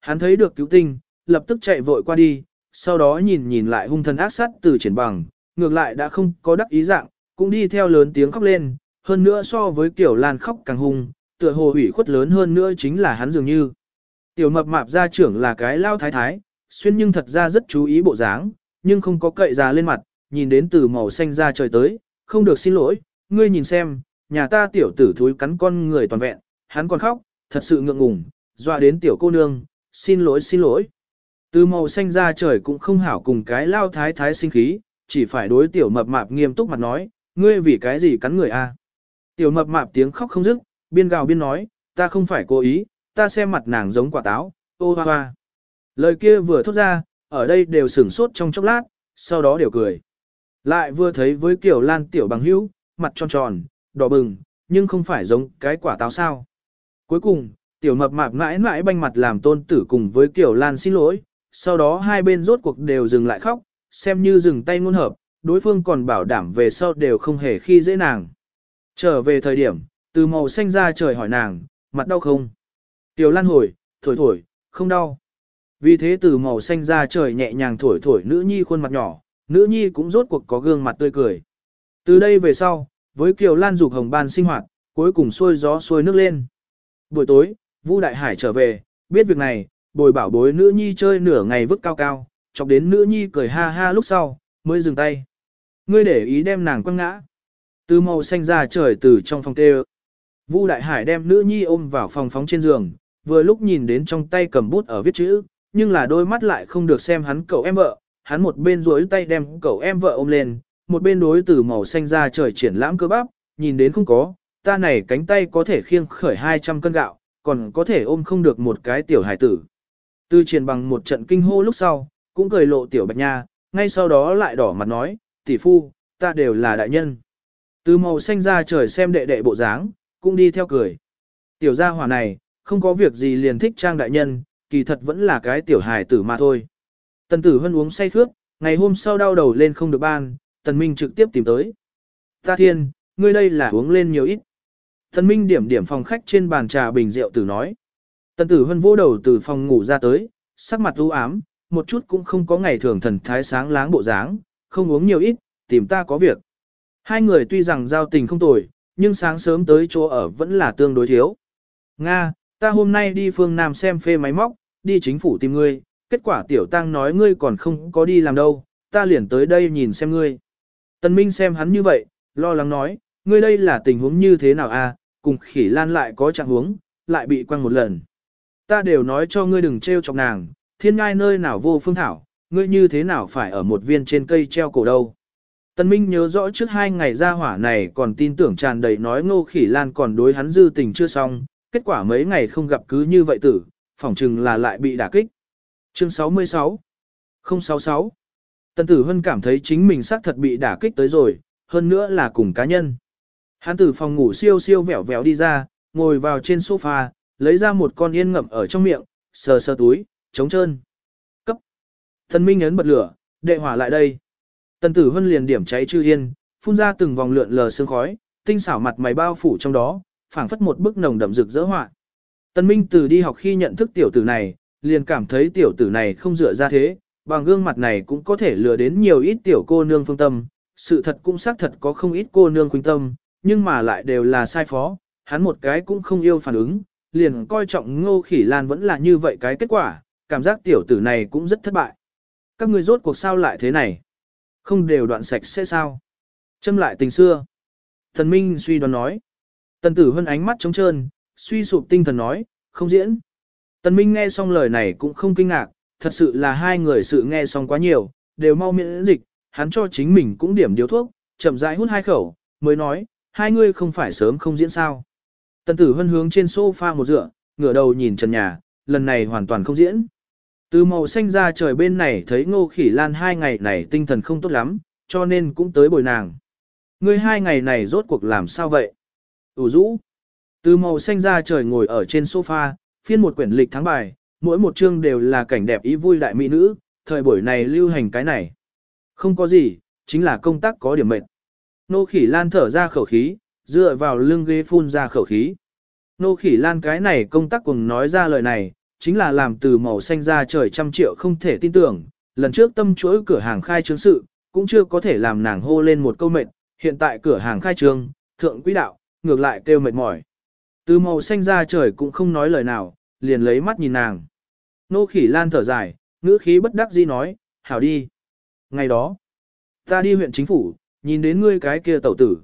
Hắn thấy được cứu tinh, lập tức chạy vội qua đi, sau đó nhìn nhìn lại hung thần ác sát từ triển bằng, ngược lại đã không có đắc ý dạng, cũng đi theo lớn tiếng khóc lên, hơn nữa so với kiểu lan khóc càng hung, tựa hồ ủy khuất lớn hơn nữa chính là hắn dường như. Tiểu mập mạp gia trưởng là cái lao thái thái, xuyên nhưng thật ra rất chú ý bộ dáng, nhưng không có cậy ra lên mặt, nhìn đến từ màu xanh ra trời tới, không được xin lỗi, ngươi nhìn xem, nhà ta tiểu tử thúi cắn con người toàn vẹn, hắn còn khóc, thật sự ngượng ngùng, dọa đến tiểu cô nương, xin lỗi xin lỗi. Từ màu xanh ra trời cũng không hảo cùng cái lao thái thái sinh khí, chỉ phải đối tiểu mập mạp nghiêm túc mặt nói, ngươi vì cái gì cắn người a? Tiểu mập mạp tiếng khóc không dứt, biên gào biên nói, ta không phải cố ý, ta xem mặt nàng giống quả táo, ô hoa hoa. Lời kia vừa thốt ra, ở đây đều sửng sốt trong chốc lát, sau đó đều cười. Lại vừa thấy với kiểu lan tiểu bằng hữu, mặt tròn tròn, đỏ bừng, nhưng không phải giống cái quả táo sao. Cuối cùng, tiểu mập mạp mãi mãi banh mặt làm tôn tử cùng với kiểu lan xin lỗi, sau đó hai bên rốt cuộc đều dừng lại khóc, xem như dừng tay ngôn hợp, đối phương còn bảo đảm về sau đều không hề khi dễ nàng. Trở về thời điểm, từ màu xanh ra trời hỏi nàng, mặt đau không? Tiểu lan hồi, thổi thổi, không đau. Vì thế từ màu xanh ra trời nhẹ nhàng thổi thổi nữ nhi khuôn mặt nhỏ, nữ nhi cũng rốt cuộc có gương mặt tươi cười. Từ đây về sau, với Kiều Lan dục hồng ban sinh hoạt, cuối cùng xuôi gió xuôi nước lên. Buổi tối, Vu Đại Hải trở về, biết việc này, bồi bảo bối nữ nhi chơi nửa ngày vứt cao cao, chọc đến nữ nhi cười ha ha lúc sau, mới dừng tay. Ngươi để ý đem nàng quăng ngã. Từ màu xanh ra trời từ trong phòng tê Vu Đại Hải đem nữ nhi ôm vào phòng phóng trên giường, vừa lúc nhìn đến trong tay cầm bút ở viết chữ, nhưng là đôi mắt lại không được xem hắn cậu em vợ, hắn một bên duỗi tay đem cậu em vợ ôm lên, một bên đối từ màu xanh ra trời triển lãm cơ bắp, nhìn đến không có, ta này cánh tay có thể khiêng khởi 200 cân gạo, còn có thể ôm không được một cái tiểu hải tử. tư triển bằng một trận kinh hô lúc sau, cũng cười lộ tiểu bạch nha, ngay sau đó lại đỏ mặt nói, tỷ phu, ta đều là đại nhân. Từ màu xanh ra trời xem đệ đệ bộ dáng, cũng đi theo cười. Tiểu gia hỏa này, không có việc gì liền thích trang đại nhân, kỳ thật vẫn là cái tiểu hài tử mà thôi. Tần tử hân uống say khước, ngày hôm sau đau đầu lên không được ban, tần minh trực tiếp tìm tới. Ta thiên, ngươi đây là uống lên nhiều ít. Thần minh điểm điểm phòng khách trên bàn trà bình rượu tử nói. Tần tử hân vô đầu từ phòng ngủ ra tới, sắc mặt u ám, một chút cũng không có ngày thường thần thái sáng láng bộ dáng, không uống nhiều ít, tìm ta có việc. Hai người tuy rằng giao tình không tồi, nhưng sáng sớm tới chỗ ở vẫn là tương đối thiếu. Nga, ta hôm nay đi phương Nam xem phê máy móc, đi chính phủ tìm ngươi, kết quả tiểu tăng nói ngươi còn không có đi làm đâu, ta liền tới đây nhìn xem ngươi. Tần Minh xem hắn như vậy, lo lắng nói, ngươi đây là tình huống như thế nào à, cùng khỉ lan lại có trạng huống, lại bị quăng một lần. Ta đều nói cho ngươi đừng treo chọc nàng, thiên ngai nơi nào vô phương thảo, ngươi như thế nào phải ở một viên trên cây treo cổ đâu. Tần Minh nhớ rõ trước hai ngày ra hỏa này còn tin tưởng tràn đầy nói ngô khỉ lan còn đối hắn dư tình chưa xong, kết quả mấy ngày không gặp cứ như vậy tử, phỏng chừng là lại bị đả kích. Chương 66 066 Tần Tử Hân cảm thấy chính mình xác thật bị đả kích tới rồi, hơn nữa là cùng cá nhân. Hắn từ phòng ngủ siêu siêu vẻo vẻo đi ra, ngồi vào trên sofa, lấy ra một con yên ngậm ở trong miệng, sờ sờ túi, trống trơn. Cấp. Thần Minh ấn bật lửa, đệ hỏa lại đây. Tần Tử Hân liền điểm cháy chư yên, phun ra từng vòng lượn lờ sương khói, tinh xảo mặt mày bao phủ trong đó, phảng phất một bức nồng đậm rực rỡ họa. Tần Minh từ đi học khi nhận thức tiểu tử này, liền cảm thấy tiểu tử này không dựa ra thế, bằng gương mặt này cũng có thể lừa đến nhiều ít tiểu cô nương phương tâm, sự thật cũng xác thật có không ít cô nương khuynh tâm, nhưng mà lại đều là sai phó, hắn một cái cũng không yêu phản ứng, liền coi trọng ngô khỉ lan vẫn là như vậy cái kết quả, cảm giác tiểu tử này cũng rất thất bại. Các người rốt cuộc sao lại thế này? Không đều đoạn sạch sẽ sao? Châm lại tình xưa. Thần Minh suy đoán nói. Tần tử hơn ánh mắt trống trơn, suy sụp tinh thần nói, không diễn. Tần Minh nghe xong lời này cũng không kinh ngạc, thật sự là hai người sự nghe xong quá nhiều, đều mau miễn dịch, hắn cho chính mình cũng điểm điều thuốc, chậm rãi hút hai khẩu, mới nói, hai người không phải sớm không diễn sao. Tần tử hân hướng trên sofa một dựa, ngửa đầu nhìn trần nhà, lần này hoàn toàn không diễn. Từ màu xanh ra trời bên này thấy ngô khỉ lan hai ngày này tinh thần không tốt lắm, cho nên cũng tới bồi nàng. Ngươi hai ngày này rốt cuộc làm sao vậy? ủ rũ. Từ màu xanh ra trời ngồi ở trên sofa, phiên một quyển lịch tháng bài, mỗi một chương đều là cảnh đẹp ý vui đại mỹ nữ, thời buổi này lưu hành cái này. Không có gì, chính là công tác có điểm mệnh. Nô khỉ lan thở ra khẩu khí, dựa vào lưng ghế phun ra khẩu khí. Nô khỉ lan cái này công tác cùng nói ra lời này, chính là làm từ màu xanh ra trời trăm triệu không thể tin tưởng, lần trước tâm chuỗi cửa hàng khai trương sự, cũng chưa có thể làm nàng hô lên một câu mệt, hiện tại cửa hàng khai trương, thượng Quý đạo, ngược lại kêu mệt mỏi. Từ màu xanh ra trời cũng không nói lời nào, liền lấy mắt nhìn nàng. Nô khỉ lan thở dài, ngữ khí bất đắc dĩ nói, hảo đi. Ngày đó, ta đi huyện chính phủ, nhìn đến ngươi cái kia tẩu tử.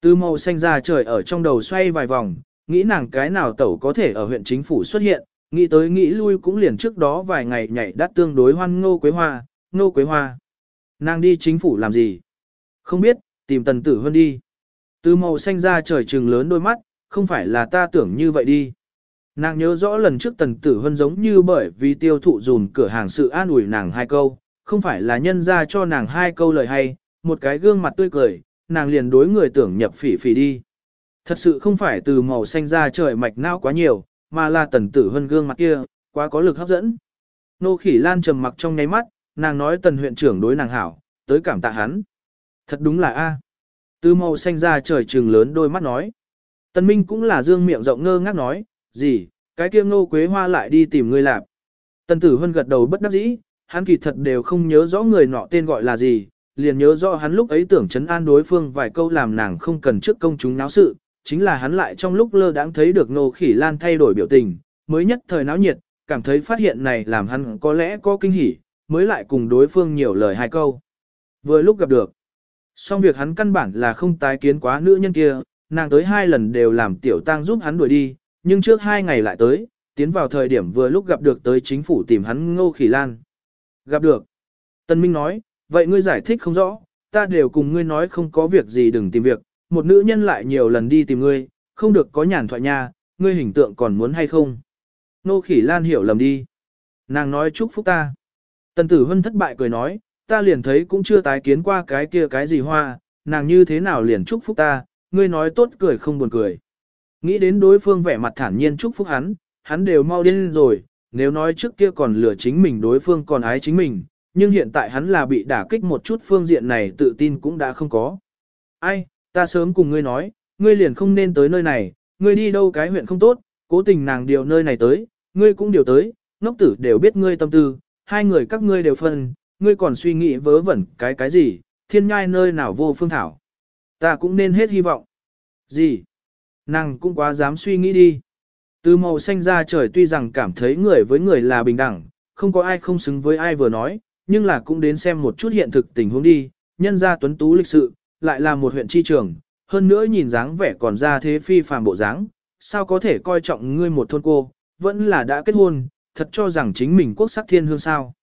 Từ màu xanh ra trời ở trong đầu xoay vài vòng, nghĩ nàng cái nào tẩu có thể ở huyện chính phủ xuất hiện, nghĩ tới nghĩ lui cũng liền trước đó vài ngày nhảy đắt tương đối hoan ngô quế hoa, ngô quế hoa. Nàng đi chính phủ làm gì? Không biết, tìm tần tử hơn đi. Từ màu xanh ra trời trừng lớn đôi mắt, không phải là ta tưởng như vậy đi. Nàng nhớ rõ lần trước tần tử hơn giống như bởi vì tiêu thụ dùn cửa hàng sự an ủi nàng hai câu, không phải là nhân ra cho nàng hai câu lời hay, một cái gương mặt tươi cười, nàng liền đối người tưởng nhập phỉ phỉ đi. Thật sự không phải từ màu xanh ra trời mạch não quá nhiều, mà là tần tử hơn gương mặt kia, quá có lực hấp dẫn. Nô khỉ lan trầm mặc trong nháy mắt, nàng nói tần huyện trưởng đối nàng hảo, tới cảm tạ hắn. Thật đúng là A. Từ màu xanh ra trời trừng lớn đôi mắt nói. Tần Minh cũng là dương miệng rộng ngơ ngác nói, gì, cái kia ngô quế hoa lại đi tìm ngươi lạp. Tần tử hơn gật đầu bất đắc dĩ, hắn kỳ thật đều không nhớ rõ người nọ tên gọi là gì, liền nhớ rõ hắn lúc ấy tưởng chấn an đối phương vài câu làm nàng không cần trước công chúng náo sự, chính là hắn lại trong lúc lơ đãng thấy được Ngô Khỉ Lan thay đổi biểu tình, mới nhất thời náo nhiệt, cảm thấy phát hiện này làm hắn có lẽ có kinh hỉ, mới lại cùng đối phương nhiều lời hai câu. Vừa lúc gặp được, xong việc hắn căn bản là không tái kiến quá nữ nhân kia, nàng tới hai lần đều làm tiểu tang giúp hắn đuổi đi, nhưng trước hai ngày lại tới, tiến vào thời điểm vừa lúc gặp được tới chính phủ tìm hắn Ngô Khỉ Lan. Gặp được. Tân Minh nói, vậy ngươi giải thích không rõ, ta đều cùng ngươi nói không có việc gì đừng tìm việc, một nữ nhân lại nhiều lần đi tìm ngươi, không được có nhàn thoại nha, ngươi hình tượng còn muốn hay không. Nô khỉ lan hiểu lầm đi. Nàng nói chúc phúc ta. Tần tử hân thất bại cười nói, ta liền thấy cũng chưa tái kiến qua cái kia cái gì hoa, nàng như thế nào liền chúc phúc ta, ngươi nói tốt cười không buồn cười. Nghĩ đến đối phương vẻ mặt thản nhiên chúc phúc hắn, hắn đều mau điên rồi, nếu nói trước kia còn lừa chính mình đối phương còn ái chính mình, nhưng hiện tại hắn là bị đả kích một chút phương diện này tự tin cũng đã không có. Ai, ta sớm cùng ngươi nói, ngươi liền không nên tới nơi này, ngươi đi đâu cái huyện không tốt, cố tình nàng điều nơi này tới, ngươi cũng điều tới, ngốc tử đều biết ngươi tâm tư, hai người các ngươi đều phân, ngươi còn suy nghĩ vớ vẩn cái cái gì, thiên nhai nơi nào vô phương thảo. Ta cũng nên hết hy vọng. Gì? Nàng cũng quá dám suy nghĩ đi. Từ màu xanh ra trời tuy rằng cảm thấy người với người là bình đẳng, không có ai không xứng với ai vừa nói, nhưng là cũng đến xem một chút hiện thực tình huống đi, nhân ra tuấn tú lịch sự, lại là một huyện chi trường, hơn nữa nhìn dáng vẻ còn ra thế phi phàm bộ dáng, sao có thể coi trọng ngươi một thôn cô, vẫn là đã kết hôn, thật cho rằng chính mình quốc sắc thiên hương sao.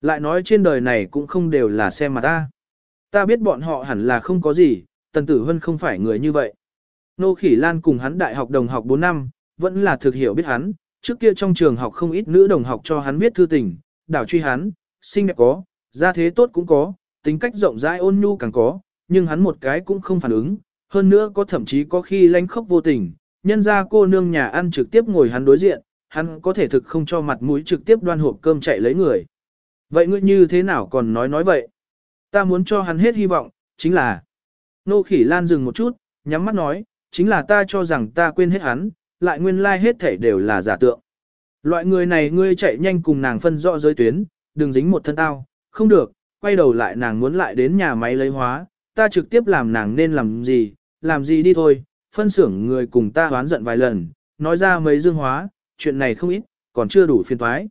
Lại nói trên đời này cũng không đều là xem mà ta. Ta biết bọn họ hẳn là không có gì, Tần Tử Hân không phải người như vậy. Nô Khỉ Lan cùng hắn đại học đồng học 4 năm, vẫn là thực hiểu biết hắn, trước kia trong trường học không ít nữ đồng học cho hắn viết thư tình, đảo truy hắn, xinh đẹp có, gia thế tốt cũng có, tính cách rộng rãi ôn nhu càng có, nhưng hắn một cái cũng không phản ứng, hơn nữa có thậm chí có khi lanh khóc vô tình, nhân ra cô nương nhà ăn trực tiếp ngồi hắn đối diện, hắn có thể thực không cho mặt mũi trực tiếp đoan hộp cơm chạy lấy người. Vậy ngươi như thế nào còn nói nói vậy? Ta muốn cho hắn hết hy vọng, chính là... Nô khỉ lan dừng một chút, nhắm mắt nói, chính là ta cho rằng ta quên hết hắn, lại nguyên lai like hết thể đều là giả tượng. Loại người này ngươi chạy nhanh cùng nàng phân rõ giới tuyến, đừng dính một thân tao, không được, quay đầu lại nàng muốn lại đến nhà máy lấy hóa, ta trực tiếp làm nàng nên làm gì, làm gì đi thôi, phân xưởng người cùng ta hoán giận vài lần, nói ra mấy dương hóa, chuyện này không ít, còn chưa đủ phiền thoái.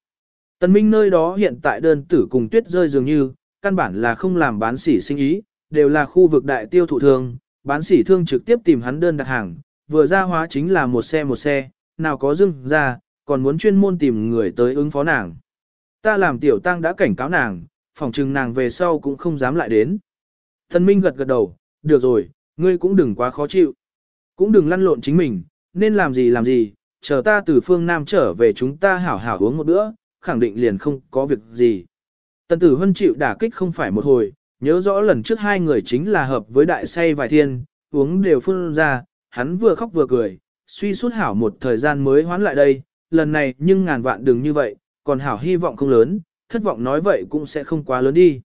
Tần Minh nơi đó hiện tại đơn tử cùng tuyết rơi dường như, căn bản là không làm bán sỉ sinh ý, đều là khu vực đại tiêu thụ thương, bán sỉ thương trực tiếp tìm hắn đơn đặt hàng, vừa ra hóa chính là một xe một xe, nào có dưng ra, còn muốn chuyên môn tìm người tới ứng phó nàng. Ta làm tiểu tăng đã cảnh cáo nàng, phòng trừng nàng về sau cũng không dám lại đến. Thần Minh gật gật đầu, được rồi, ngươi cũng đừng quá khó chịu. Cũng đừng lăn lộn chính mình, nên làm gì làm gì, chờ ta từ phương Nam trở về chúng ta hảo hảo uống một bữa, khẳng định liền không có việc gì. Tần tử hân chịu đả kích không phải một hồi, nhớ rõ lần trước hai người chính là hợp với đại say vài thiên, uống đều phun ra, hắn vừa khóc vừa cười, suy suốt hảo một thời gian mới hoán lại đây, lần này nhưng ngàn vạn đừng như vậy, còn hảo hy vọng không lớn, thất vọng nói vậy cũng sẽ không quá lớn đi.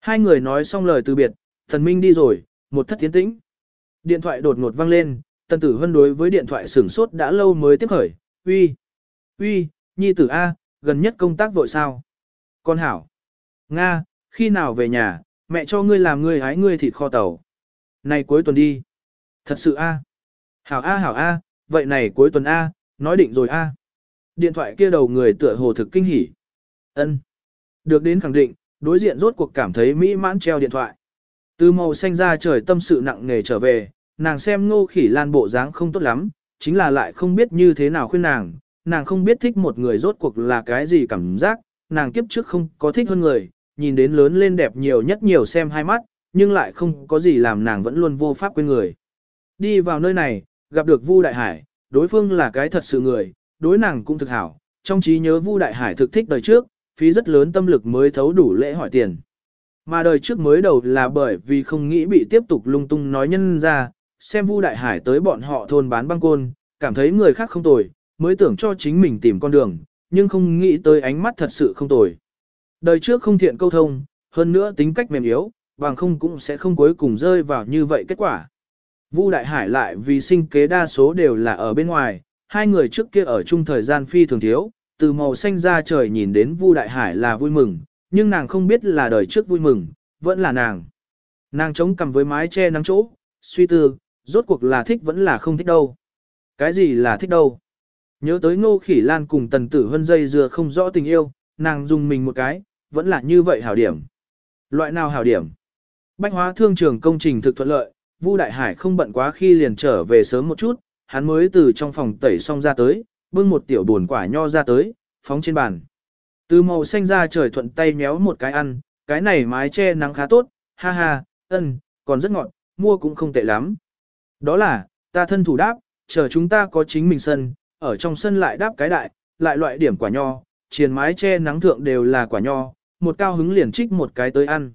Hai người nói xong lời từ biệt, thần minh đi rồi, một thất tiến tĩnh. Điện thoại đột ngột vang lên, tần tử hân đối với điện thoại sửng sốt đã lâu mới tiếp khởi, uy, uy, nhi tử A, gần nhất công tác vội sao? Con hảo. Nga, khi nào về nhà, mẹ cho ngươi làm ngươi hái ngươi thịt kho tàu. Này cuối tuần đi. Thật sự A. Hảo A hảo A, vậy này cuối tuần A, nói định rồi A. Điện thoại kia đầu người tựa hồ thực kinh hỉ. ân Được đến khẳng định, đối diện rốt cuộc cảm thấy mỹ mãn treo điện thoại. Từ màu xanh ra trời tâm sự nặng nề trở về, nàng xem ngô khỉ lan bộ dáng không tốt lắm, chính là lại không biết như thế nào khuyên nàng, nàng không biết thích một người rốt cuộc là cái gì cảm giác, nàng kiếp trước không có thích hơn người, nhìn đến lớn lên đẹp nhiều nhất nhiều xem hai mắt, nhưng lại không có gì làm nàng vẫn luôn vô pháp quên người. Đi vào nơi này, gặp được Vu Đại Hải, đối phương là cái thật sự người, đối nàng cũng thực hảo, trong trí nhớ Vu Đại Hải thực thích đời trước, phí rất lớn tâm lực mới thấu đủ lễ hỏi tiền. Mà đời trước mới đầu là bởi vì không nghĩ bị tiếp tục lung tung nói nhân ra, xem Vu Đại Hải tới bọn họ thôn bán băng côn, cảm thấy người khác không tồi, mới tưởng cho chính mình tìm con đường, nhưng không nghĩ tới ánh mắt thật sự không tồi. Đời trước không thiện câu thông, hơn nữa tính cách mềm yếu, bằng không cũng sẽ không cuối cùng rơi vào như vậy kết quả. Vu Đại Hải lại vì sinh kế đa số đều là ở bên ngoài, hai người trước kia ở chung thời gian phi thường thiếu, từ màu xanh ra trời nhìn đến Vu Đại Hải là vui mừng, nhưng nàng không biết là đời trước vui mừng, vẫn là nàng. Nàng chống cằm với mái che nắng chỗ, suy tư, rốt cuộc là thích vẫn là không thích đâu. Cái gì là thích đâu? Nhớ tới ngô khỉ lan cùng tần tử hân dây dừa không rõ tình yêu, nàng dùng mình một cái, vẫn là như vậy hảo điểm. Loại nào hảo điểm? Bách hóa thương trường công trình thực thuận lợi, Vu Đại Hải không bận quá khi liền trở về sớm một chút, hắn mới từ trong phòng tẩy xong ra tới, bưng một tiểu buồn quả nho ra tới, phóng trên bàn. Từ màu xanh ra trời thuận tay méo một cái ăn, cái này mái che nắng khá tốt, ha ha, ân, còn rất ngọt, mua cũng không tệ lắm. Đó là, ta thân thủ đáp, chờ chúng ta có chính mình sân, ở trong sân lại đáp cái đại, lại loại điểm quả nho, triền mái che nắng thượng đều là quả nho, một cao hứng liền trích một cái tới ăn.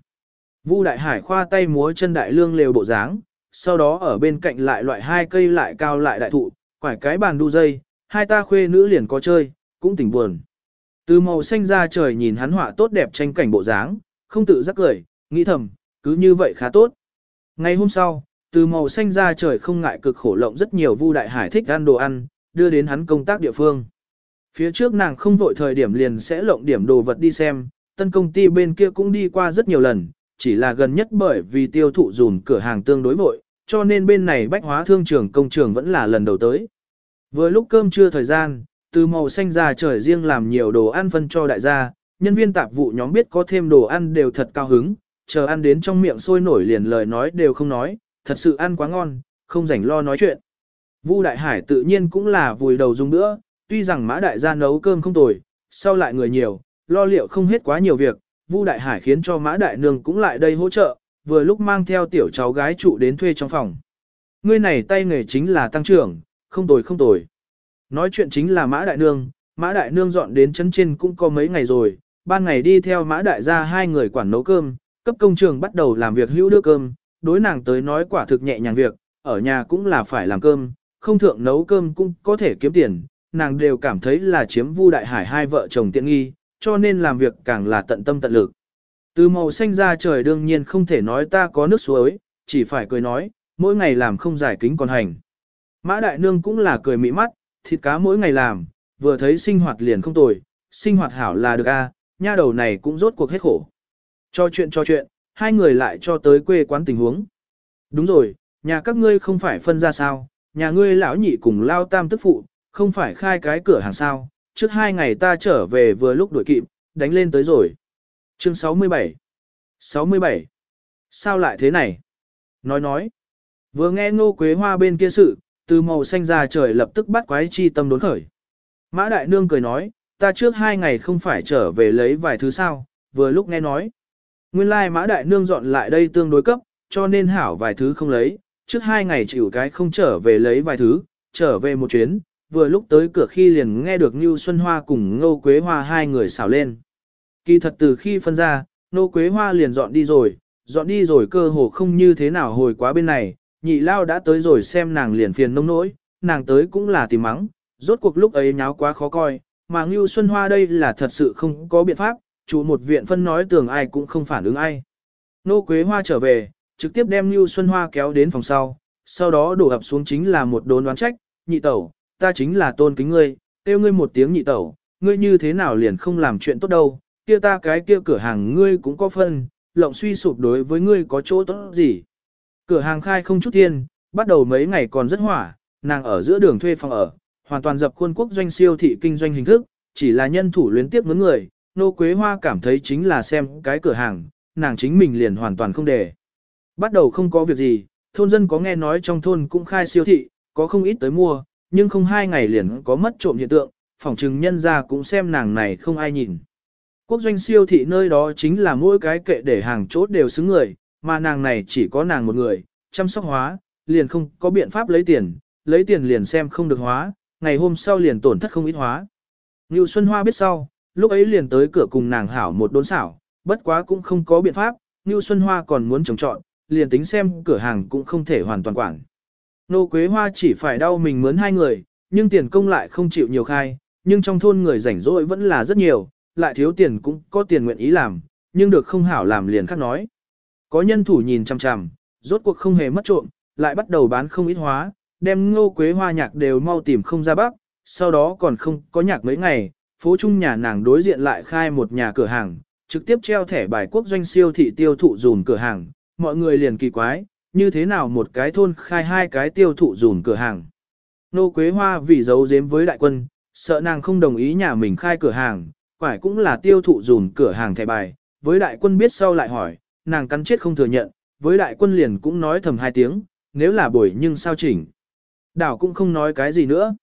Vu Đại Hải khoa tay múa chân đại lương lều bộ dáng, sau đó ở bên cạnh lại loại hai cây lại cao lại đại thụ, quải cái bàn đu dây, hai ta khuê nữ liền có chơi, cũng tỉnh buồn. Từ màu xanh ra trời nhìn hắn họa tốt đẹp tranh cảnh bộ dáng, không tự giác cười, nghĩ thầm, cứ như vậy khá tốt. Ngày hôm sau, từ màu xanh ra trời không ngại cực khổ lộng rất nhiều Vu Đại Hải thích ăn đồ ăn, đưa đến hắn công tác địa phương. Phía trước nàng không vội thời điểm liền sẽ lộng điểm đồ vật đi xem, tân công ty bên kia cũng đi qua rất nhiều lần, chỉ là gần nhất bởi vì tiêu thụ dùm cửa hàng tương đối vội, cho nên bên này bách hóa thương trường công trường vẫn là lần đầu tới. Vừa lúc cơm trưa thời gian, từ màu xanh ra trời riêng làm nhiều đồ ăn phân cho đại gia, nhân viên tạp vụ nhóm biết có thêm đồ ăn đều thật cao hứng, chờ ăn đến trong miệng sôi nổi liền lời nói đều không nói, thật sự ăn quá ngon, không rảnh lo nói chuyện. Vu Đại Hải tự nhiên cũng là vùi đầu dùng nữa, tuy rằng mã đại gia nấu cơm không tồi, sau lại người nhiều, lo liệu không hết quá nhiều việc, Vu Đại Hải khiến cho mã đại nương cũng lại đây hỗ trợ, vừa lúc mang theo tiểu cháu gái trụ đến thuê trong phòng. Ngươi này tay nghề chính là tăng trưởng, không tồi không tồi. Nói chuyện chính là mã đại nương, mã đại nương dọn đến chân trên cũng có mấy ngày rồi, ban ngày đi theo mã đại gia hai người quản nấu cơm, cấp công trường bắt đầu làm việc hữu đưa cơm, đối nàng tới nói quả thực nhẹ nhàng việc, ở nhà cũng là phải làm cơm, không thượng nấu cơm cũng có thể kiếm tiền, nàng đều cảm thấy là chiếm Vu Đại Hải hai vợ chồng tiện nghi, cho nên làm việc càng là tận tâm tận lực. Từ màu xanh ra trời đương nhiên không thể nói ta có nước suối, chỉ phải cười nói, mỗi ngày làm không giải kính còn hành. Mã Đại Nương cũng là cười mỹ mắt, thịt cá mỗi ngày làm, vừa thấy sinh hoạt liền không tồi, sinh hoạt hảo là được a, nha đầu này cũng rốt cuộc hết khổ. Cho chuyện cho chuyện, hai người lại cho tới quê quán tình huống. Đúng rồi, nhà các ngươi không phải phân ra sao, nhà ngươi lão nhị cùng lao tam tức phụ, không phải khai cái cửa hàng sao, trước hai ngày ta trở về vừa lúc đuổi kịp, đánh lên tới rồi. Chương 67 67 Sao lại thế này? Nói nói. Vừa nghe ngô quế hoa bên kia sự, từ màu xanh ra trời lập tức bắt quái chi tâm đốn khởi. Mã đại nương cười nói, ta trước hai ngày không phải trở về lấy vài thứ sao, vừa lúc nghe nói. Nguyên lai like mã đại nương dọn lại đây tương đối cấp, cho nên hảo vài thứ không lấy, trước hai ngày chịu cái không trở về lấy vài thứ, trở về một chuyến, vừa lúc tới cửa khi liền nghe được Như Xuân Hoa cùng Ngô Quế Hoa hai người xảo lên. Kỳ thật từ khi phân ra, Ngô Quế Hoa liền dọn đi rồi, dọn đi rồi cơ hồ không như thế nào hồi quá bên này, nhị lao đã tới rồi xem nàng liền phiền nông nỗi, nàng tới cũng là tìm mắng, rốt cuộc lúc ấy nháo quá khó coi, mà Ngưu Xuân Hoa đây là thật sự không có biện pháp, chủ một viện phân nói tưởng ai cũng không phản ứng ai. Nô Quế Hoa trở về, trực tiếp đem Lưu Xuân Hoa kéo đến phòng sau, sau đó đổ ập xuống chính là một đốn đoán trách, nhị tẩu, ta chính là tôn kính ngươi, kêu ngươi một tiếng nhị tẩu, ngươi như thế nào liền không làm chuyện tốt đâu, kia ta cái kia cửa hàng ngươi cũng có phân, lộng suy sụp đối với ngươi có chỗ tốt gì. Cửa hàng khai không chút thiên, bắt đầu mấy ngày còn rất hỏa, nàng ở giữa đường thuê phòng ở, hoàn toàn dập khuôn quốc doanh siêu thị kinh doanh hình thức, chỉ là nhân thủ luyến tiếp mướn người, nô quế hoa cảm thấy chính là xem cái cửa hàng, nàng chính mình liền hoàn toàn không để. Bắt đầu không có việc gì, thôn dân có nghe nói trong thôn cũng khai siêu thị, có không ít tới mua, nhưng không hai ngày liền có mất trộm hiện tượng, phỏng chừng nhân ra cũng xem nàng này không ai nhìn. Quốc doanh siêu thị nơi đó chính là mỗi cái kệ để hàng chốt đều xứng người, mà nàng này chỉ có nàng một người, chăm sóc hóa, liền không có biện pháp lấy tiền, lấy tiền liền xem không được hóa, ngày hôm sau liền tổn thất không ít hóa. Ngưu Xuân Hoa biết sau, lúc ấy liền tới cửa cùng nàng hảo một đốn xảo, bất quá cũng không có biện pháp, Ngưu Xuân Hoa còn muốn trồng trọn, liền tính xem cửa hàng cũng không thể hoàn toàn quản. Nô Quế Hoa chỉ phải đau mình mướn hai người, nhưng tiền công lại không chịu nhiều khai, nhưng trong thôn người rảnh rỗi vẫn là rất nhiều, lại thiếu tiền cũng có tiền nguyện ý làm, nhưng được không hảo làm liền khác nói. Có nhân thủ nhìn chằm chằm, rốt cuộc không hề mất trộm, lại bắt đầu bán không ít hóa, đem ngô quế hoa nhạc đều mau tìm không ra bắc, sau đó còn không có nhạc mấy ngày, phố trung nhà nàng đối diện lại khai một nhà cửa hàng, trực tiếp treo thẻ bài quốc doanh siêu thị tiêu thụ dùn cửa hàng, mọi người liền kỳ quái, như thế nào một cái thôn khai hai cái tiêu thụ dùn cửa hàng. Nô Quế Hoa vì giấu giếm với đại quân, sợ nàng không đồng ý nhà mình khai cửa hàng, phải cũng là tiêu thụ dùn cửa hàng thẻ bài, với đại quân biết sau lại hỏi, nàng cắn chết không thừa nhận, với đại quân liền cũng nói thầm hai tiếng, nếu là buổi nhưng sao chỉnh. Đảo cũng không nói cái gì nữa.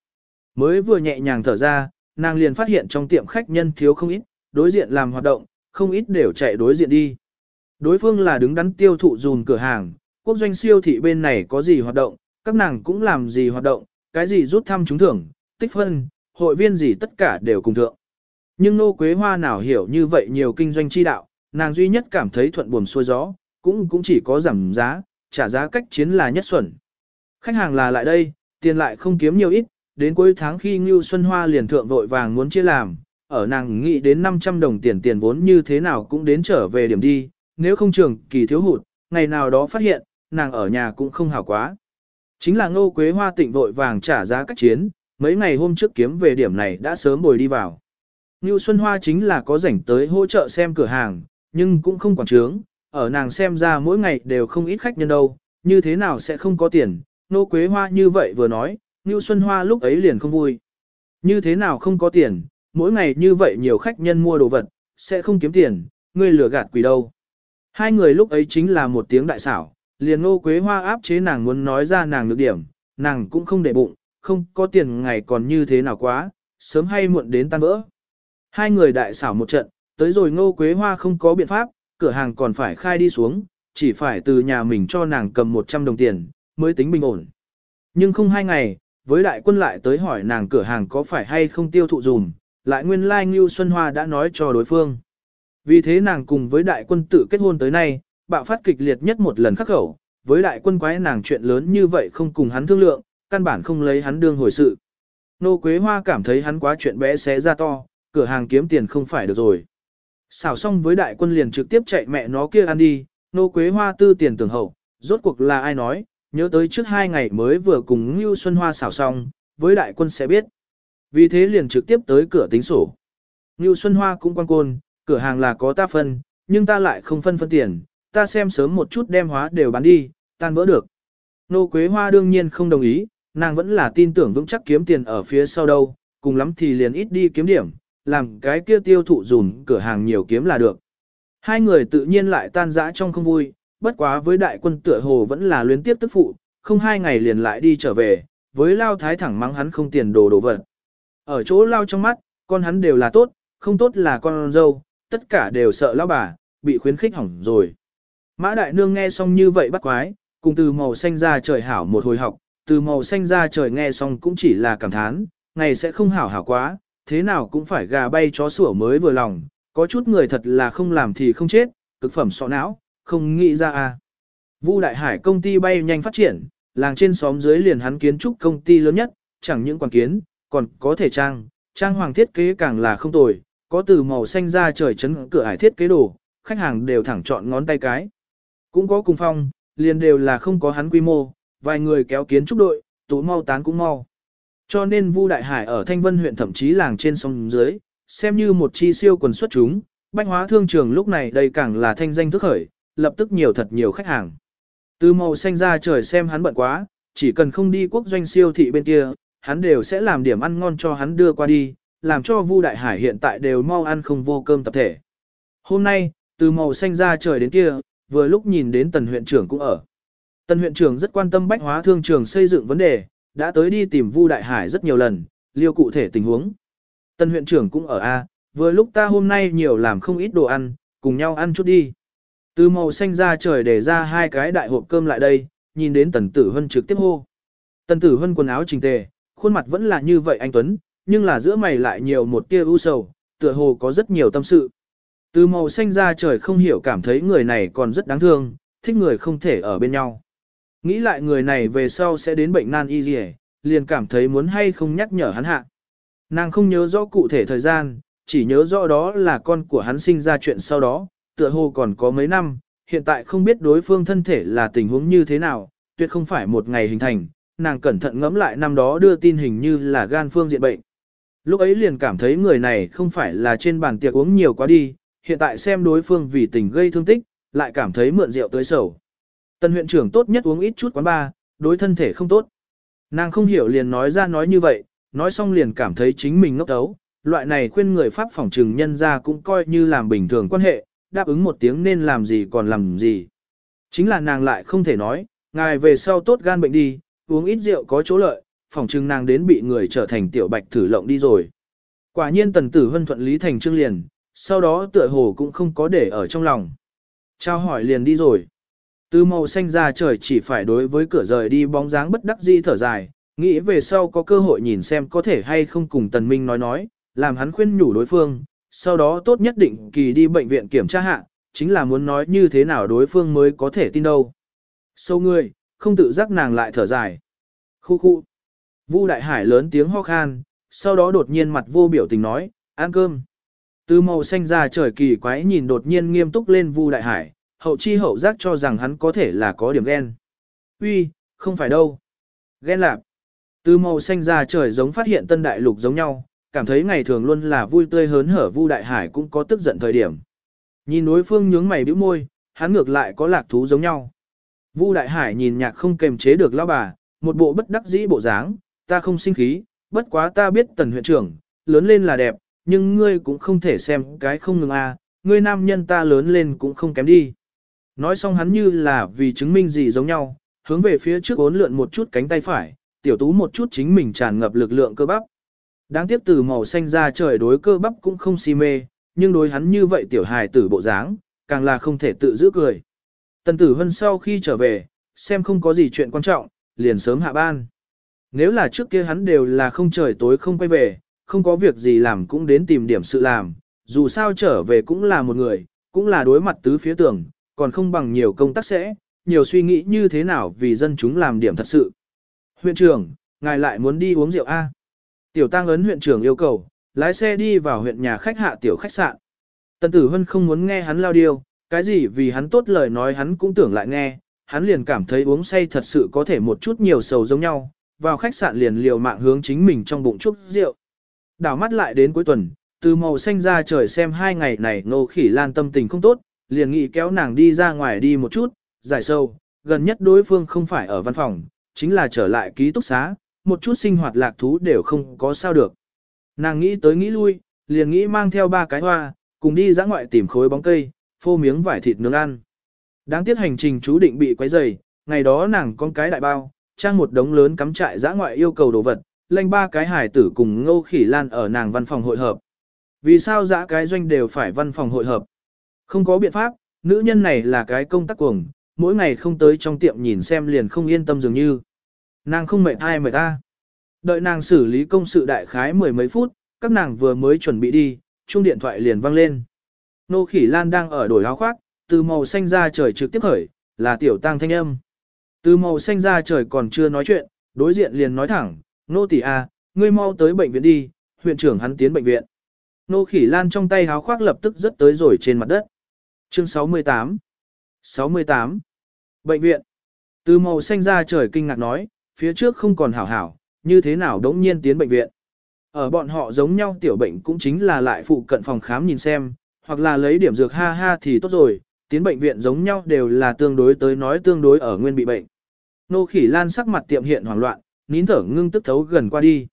Mới vừa nhẹ nhàng thở ra, nàng liền phát hiện trong tiệm khách nhân thiếu không ít, đối diện làm hoạt động, không ít đều chạy đối diện đi. Đối phương là đứng đắn tiêu thụ dùn cửa hàng, quốc doanh siêu thị bên này có gì hoạt động, các nàng cũng làm gì hoạt động, cái gì rút thăm trúng thưởng, tích phân, hội viên gì tất cả đều cùng thượng. Nhưng nô quế hoa nào hiểu như vậy nhiều kinh doanh chi đạo, nàng duy nhất cảm thấy thuận buồm xuôi gió, cũng cũng chỉ có giảm giá, trả giá cách chiến là nhất xuẩn. Khách hàng là lại đây, tiền lại không kiếm nhiều ít, đến cuối tháng khi Ngưu Xuân Hoa liền thượng vội vàng muốn chia làm, ở nàng nghĩ đến 500 đồng tiền tiền vốn như thế nào cũng đến trở về điểm đi, nếu không trường kỳ thiếu hụt, ngày nào đó phát hiện, nàng ở nhà cũng không hảo quá. Chính là ngô quế hoa tịnh vội vàng trả giá cách chiến, mấy ngày hôm trước kiếm về điểm này đã sớm bồi đi vào. Ngưu Xuân Hoa chính là có rảnh tới hỗ trợ xem cửa hàng, nhưng cũng không quản trướng, ở nàng xem ra mỗi ngày đều không ít khách nhân đâu, như thế nào sẽ không có tiền, nô quế hoa như vậy vừa nói, Ngưu Xuân Hoa lúc ấy liền không vui. Như thế nào không có tiền, mỗi ngày như vậy nhiều khách nhân mua đồ vật, sẽ không kiếm tiền, ngươi lừa gạt quỷ đâu. Hai người lúc ấy chính là một tiếng đại xảo, liền nô quế hoa áp chế nàng muốn nói ra nàng nhược điểm, nàng cũng không để bụng, không có tiền ngày còn như thế nào quá, sớm hay muộn đến tan vỡ. Hai người đại xảo một trận, tới rồi ngô quế hoa không có biện pháp, cửa hàng còn phải khai đi xuống, chỉ phải từ nhà mình cho nàng cầm 100 đồng tiền, mới tính bình ổn. Nhưng không hai ngày, với đại quân lại tới hỏi nàng cửa hàng có phải hay không tiêu thụ dùm, lại nguyên lai like Ngưu Xuân Hoa đã nói cho đối phương. Vì thế nàng cùng với đại quân tự kết hôn tới nay, bạo phát kịch liệt nhất một lần khắc khẩu, với đại quân quái nàng chuyện lớn như vậy không cùng hắn thương lượng, căn bản không lấy hắn đương hồi sự. Nô Quế Hoa cảm thấy hắn quá chuyện bé xé ra to, cửa hàng kiếm tiền không phải được rồi. Xảo xong với đại quân liền trực tiếp chạy mẹ nó kia ăn đi, nô Quế Hoa tư tiền tưởng hậu, rốt cuộc là ai nói, nhớ tới trước hai ngày mới vừa cùng Ngưu Xuân Hoa xảo xong, với đại quân sẽ biết. Vì thế liền trực tiếp tới cửa tính sổ. Ngưu Xuân Hoa cũng quan côn, cửa hàng là có ta phân, nhưng ta lại không phân phân tiền, ta xem sớm một chút đem hóa đều bán đi, tan vỡ được. Nô Quế Hoa đương nhiên không đồng ý, nàng vẫn là tin tưởng vững chắc kiếm tiền ở phía sau đâu, cùng lắm thì liền ít đi kiếm điểm, làm cái kia tiêu thụ dùn cửa hàng nhiều kiếm là được. Hai người tự nhiên lại tan rã trong không vui, bất quá với đại quân tựa hồ vẫn là luyến tiếp tức phụ, không hai ngày liền lại đi trở về, với lao thái thẳng mắng hắn không tiền đồ đồ vật. Ở chỗ lao trong mắt, con hắn đều là tốt, không tốt là con dâu, tất cả đều sợ lao bà, bị khuyến khích hỏng rồi. Mã đại nương nghe xong như vậy bắt quái, cùng từ màu xanh ra trời hảo một hồi học, từ màu xanh ra trời nghe xong cũng chỉ là cảm thán, ngày sẽ không hảo hảo quá, thế nào cũng phải gà bay chó sủa mới vừa lòng, có chút người thật là không làm thì không chết, cực phẩm sọ não, không nghĩ ra à. Vu Đại Hải công ty bay nhanh phát triển, làng trên xóm dưới liền hắn kiến trúc công ty lớn nhất, chẳng những quan kiến, còn có thể trang, trang hoàng thiết kế càng là không tồi, có từ màu xanh ra trời chấn cửa hải thiết kế đồ, khách hàng đều thẳng chọn ngón tay cái. Cũng có cùng phong, liền đều là không có hắn quy mô, vài người kéo kiến trúc đội, tố mau tán cũng mau. Cho nên Vu Đại Hải ở Thanh Vân huyện thậm chí làng trên sông dưới, xem như một chi siêu quần xuất chúng, bách hóa thương trường lúc này đây càng là thanh danh thức khởi, lập tức nhiều thật nhiều khách hàng. Từ màu xanh ra trời xem hắn bận quá, chỉ cần không đi quốc doanh siêu thị bên kia, hắn đều sẽ làm điểm ăn ngon cho hắn đưa qua đi, làm cho Vu Đại Hải hiện tại đều mau ăn không vô cơm tập thể. Hôm nay, từ màu xanh ra trời đến kia, vừa lúc nhìn đến tần huyện trưởng cũng ở. Tần huyện trưởng rất quan tâm bách hóa thương trường xây dựng vấn đề, đã tới đi tìm Vu Đại Hải rất nhiều lần, liêu cụ thể tình huống. Tần huyện trưởng cũng ở A, vừa lúc ta hôm nay nhiều làm không ít đồ ăn, cùng nhau ăn chút đi. Từ màu xanh ra trời để ra hai cái đại hộp cơm lại đây, nhìn đến tần tử hân trực tiếp hô. Tần tử hân quần áo chỉnh tề, khuôn mặt vẫn là như vậy anh Tuấn, nhưng là giữa mày lại nhiều một tia u sầu, tựa hồ có rất nhiều tâm sự. Từ màu xanh ra trời không hiểu cảm thấy người này còn rất đáng thương, thích người không thể ở bên nhau. Nghĩ lại người này về sau sẽ đến bệnh nan y gì liền cảm thấy muốn hay không nhắc nhở hắn hạ. Nàng không nhớ rõ cụ thể thời gian, chỉ nhớ rõ đó là con của hắn sinh ra chuyện sau đó, tựa hồ còn có mấy năm, hiện tại không biết đối phương thân thể là tình huống như thế nào, tuyệt không phải một ngày hình thành, nàng cẩn thận ngẫm lại năm đó đưa tin hình như là gan phương diện bệnh. Lúc ấy liền cảm thấy người này không phải là trên bàn tiệc uống nhiều quá đi, hiện tại xem đối phương vì tình gây thương tích, lại cảm thấy mượn rượu tới sầu. Tân huyện trưởng tốt nhất uống ít chút quán ba, đối thân thể không tốt. Nàng không hiểu liền nói ra nói như vậy, nói xong liền cảm thấy chính mình ngốc tấu, loại này khuyên người Pháp phỏng trừng nhân ra cũng coi như làm bình thường quan hệ, đáp ứng một tiếng nên làm gì còn làm gì. Chính là nàng lại không thể nói, ngài về sau tốt gan bệnh đi, uống ít rượu có chỗ lợi, phỏng trừng nàng đến bị người trở thành tiểu bạch thử lộng đi rồi. Quả nhiên tần tử hân thuận lý thành trương liền, sau đó tựa hồ cũng không có để ở trong lòng. Trao hỏi liền đi rồi. Từ màu xanh ra trời chỉ phải đối với cửa rời đi bóng dáng bất đắc dĩ thở dài, nghĩ về sau có cơ hội nhìn xem có thể hay không cùng tần minh nói nói, làm hắn khuyên nhủ đối phương, sau đó tốt nhất định kỳ đi bệnh viện kiểm tra hạ, chính là muốn nói như thế nào đối phương mới có thể tin đâu. Sâu người, không tự giác nàng lại thở dài. Khu khu. Vu Đại Hải lớn tiếng ho khan, sau đó đột nhiên mặt vô biểu tình nói, ăn cơm. Từ màu xanh ra trời kỳ quái nhìn đột nhiên nghiêm túc lên Vu Đại Hải, hậu chi hậu giác cho rằng hắn có thể là có điểm ghen. Uy, không phải đâu. Ghen lạc. Từ màu xanh ra trời giống phát hiện tân đại lục giống nhau, cảm thấy ngày thường luôn là vui tươi hớn hở Vu Đại Hải cũng có tức giận thời điểm. Nhìn đối phương nhướng mày bĩu môi, hắn ngược lại có lạc thú giống nhau. Vu Đại Hải nhìn nhạc không kềm chế được lão bà, một bộ bất đắc dĩ bộ dáng, ta không sinh khí, bất quá ta biết tần huyện trưởng, lớn lên là đẹp, nhưng ngươi cũng không thể xem cái không ngừng à, ngươi nam nhân ta lớn lên cũng không kém đi. Nói xong hắn như là vì chứng minh gì giống nhau, hướng về phía trước ốn lượn một chút cánh tay phải, tiểu tú một chút chính mình tràn ngập lực lượng cơ bắp. Đáng tiếc từ màu xanh ra trời đối cơ bắp cũng không si mê, nhưng đối hắn như vậy tiểu hài tử bộ dáng, càng là không thể tự giữ cười. Tần tử hân sau khi trở về, xem không có gì chuyện quan trọng, liền sớm hạ ban. Nếu là trước kia hắn đều là không trời tối không quay về, không có việc gì làm cũng đến tìm điểm sự làm, dù sao trở về cũng là một người, cũng là đối mặt tứ phía tường, còn không bằng nhiều công tác sẽ, nhiều suy nghĩ như thế nào vì dân chúng làm điểm thật sự. Huyện trưởng, ngài lại muốn đi uống rượu A. Tiểu tăng ấn huyện trưởng yêu cầu, lái xe đi vào huyện nhà khách hạ tiểu khách sạn. Tần tử hân không muốn nghe hắn lao điêu, cái gì vì hắn tốt lời nói hắn cũng tưởng lại nghe, hắn liền cảm thấy uống say thật sự có thể một chút nhiều sầu giống nhau, vào khách sạn liền liều mạng hướng chính mình trong bụng chút rượu. Đảo mắt lại đến cuối tuần, từ màu xanh ra trời xem hai ngày này Ngô khỉ lan tâm tình không tốt, liền nghĩ kéo nàng đi ra ngoài đi một chút, giải sâu, gần nhất đối phương không phải ở văn phòng, chính là trở lại ký túc xá, một chút sinh hoạt lạc thú đều không có sao được. Nàng nghĩ tới nghĩ lui, liền nghĩ mang theo ba cái hoa, cùng đi ra ngoại tìm khối bóng cây, phô miếng vải thịt nướng ăn. Đáng tiếc hành trình chú định bị quấy rầy, ngày đó nàng con cái đại bao, trang một đống lớn cắm trại dã ngoại yêu cầu đồ vật, lanh ba cái hải tử cùng ngô khỉ lan ở nàng văn phòng hội hợp. Vì sao dã cái doanh đều phải văn phòng hội hợp? Không có biện pháp, nữ nhân này là cái công tác cuồng, mỗi ngày không tới trong tiệm nhìn xem liền không yên tâm dường như. Nàng không mệt ai mệt ta. Đợi nàng xử lý công sự đại khái mười mấy phút, các nàng vừa mới chuẩn bị đi, chuông điện thoại liền vang lên. Nô khỉ lan đang ở đổi áo khoác, từ màu xanh ra trời trực tiếp khởi, là tiểu tăng thanh âm. Từ màu xanh ra trời còn chưa nói chuyện, đối diện liền nói thẳng, nô tỷ a, à, ngươi mau tới bệnh viện đi, huyện trưởng hắn tiến bệnh viện. Nô khỉ lan trong tay háo khoác lập tức rất tới rồi trên mặt đất. Chương 68 68 Bệnh viện Từ màu xanh ra trời kinh ngạc nói, phía trước không còn hảo hảo, như thế nào đống nhiên tiến bệnh viện. Ở bọn họ giống nhau tiểu bệnh cũng chính là lại phụ cận phòng khám nhìn xem, hoặc là lấy điểm dược ha ha thì tốt rồi, tiến bệnh viện giống nhau đều là tương đối tới nói tương đối ở nguyên bị bệnh. Nô khỉ lan sắc mặt tiệm hiện hoảng loạn, nín thở ngưng tức thấu gần qua đi.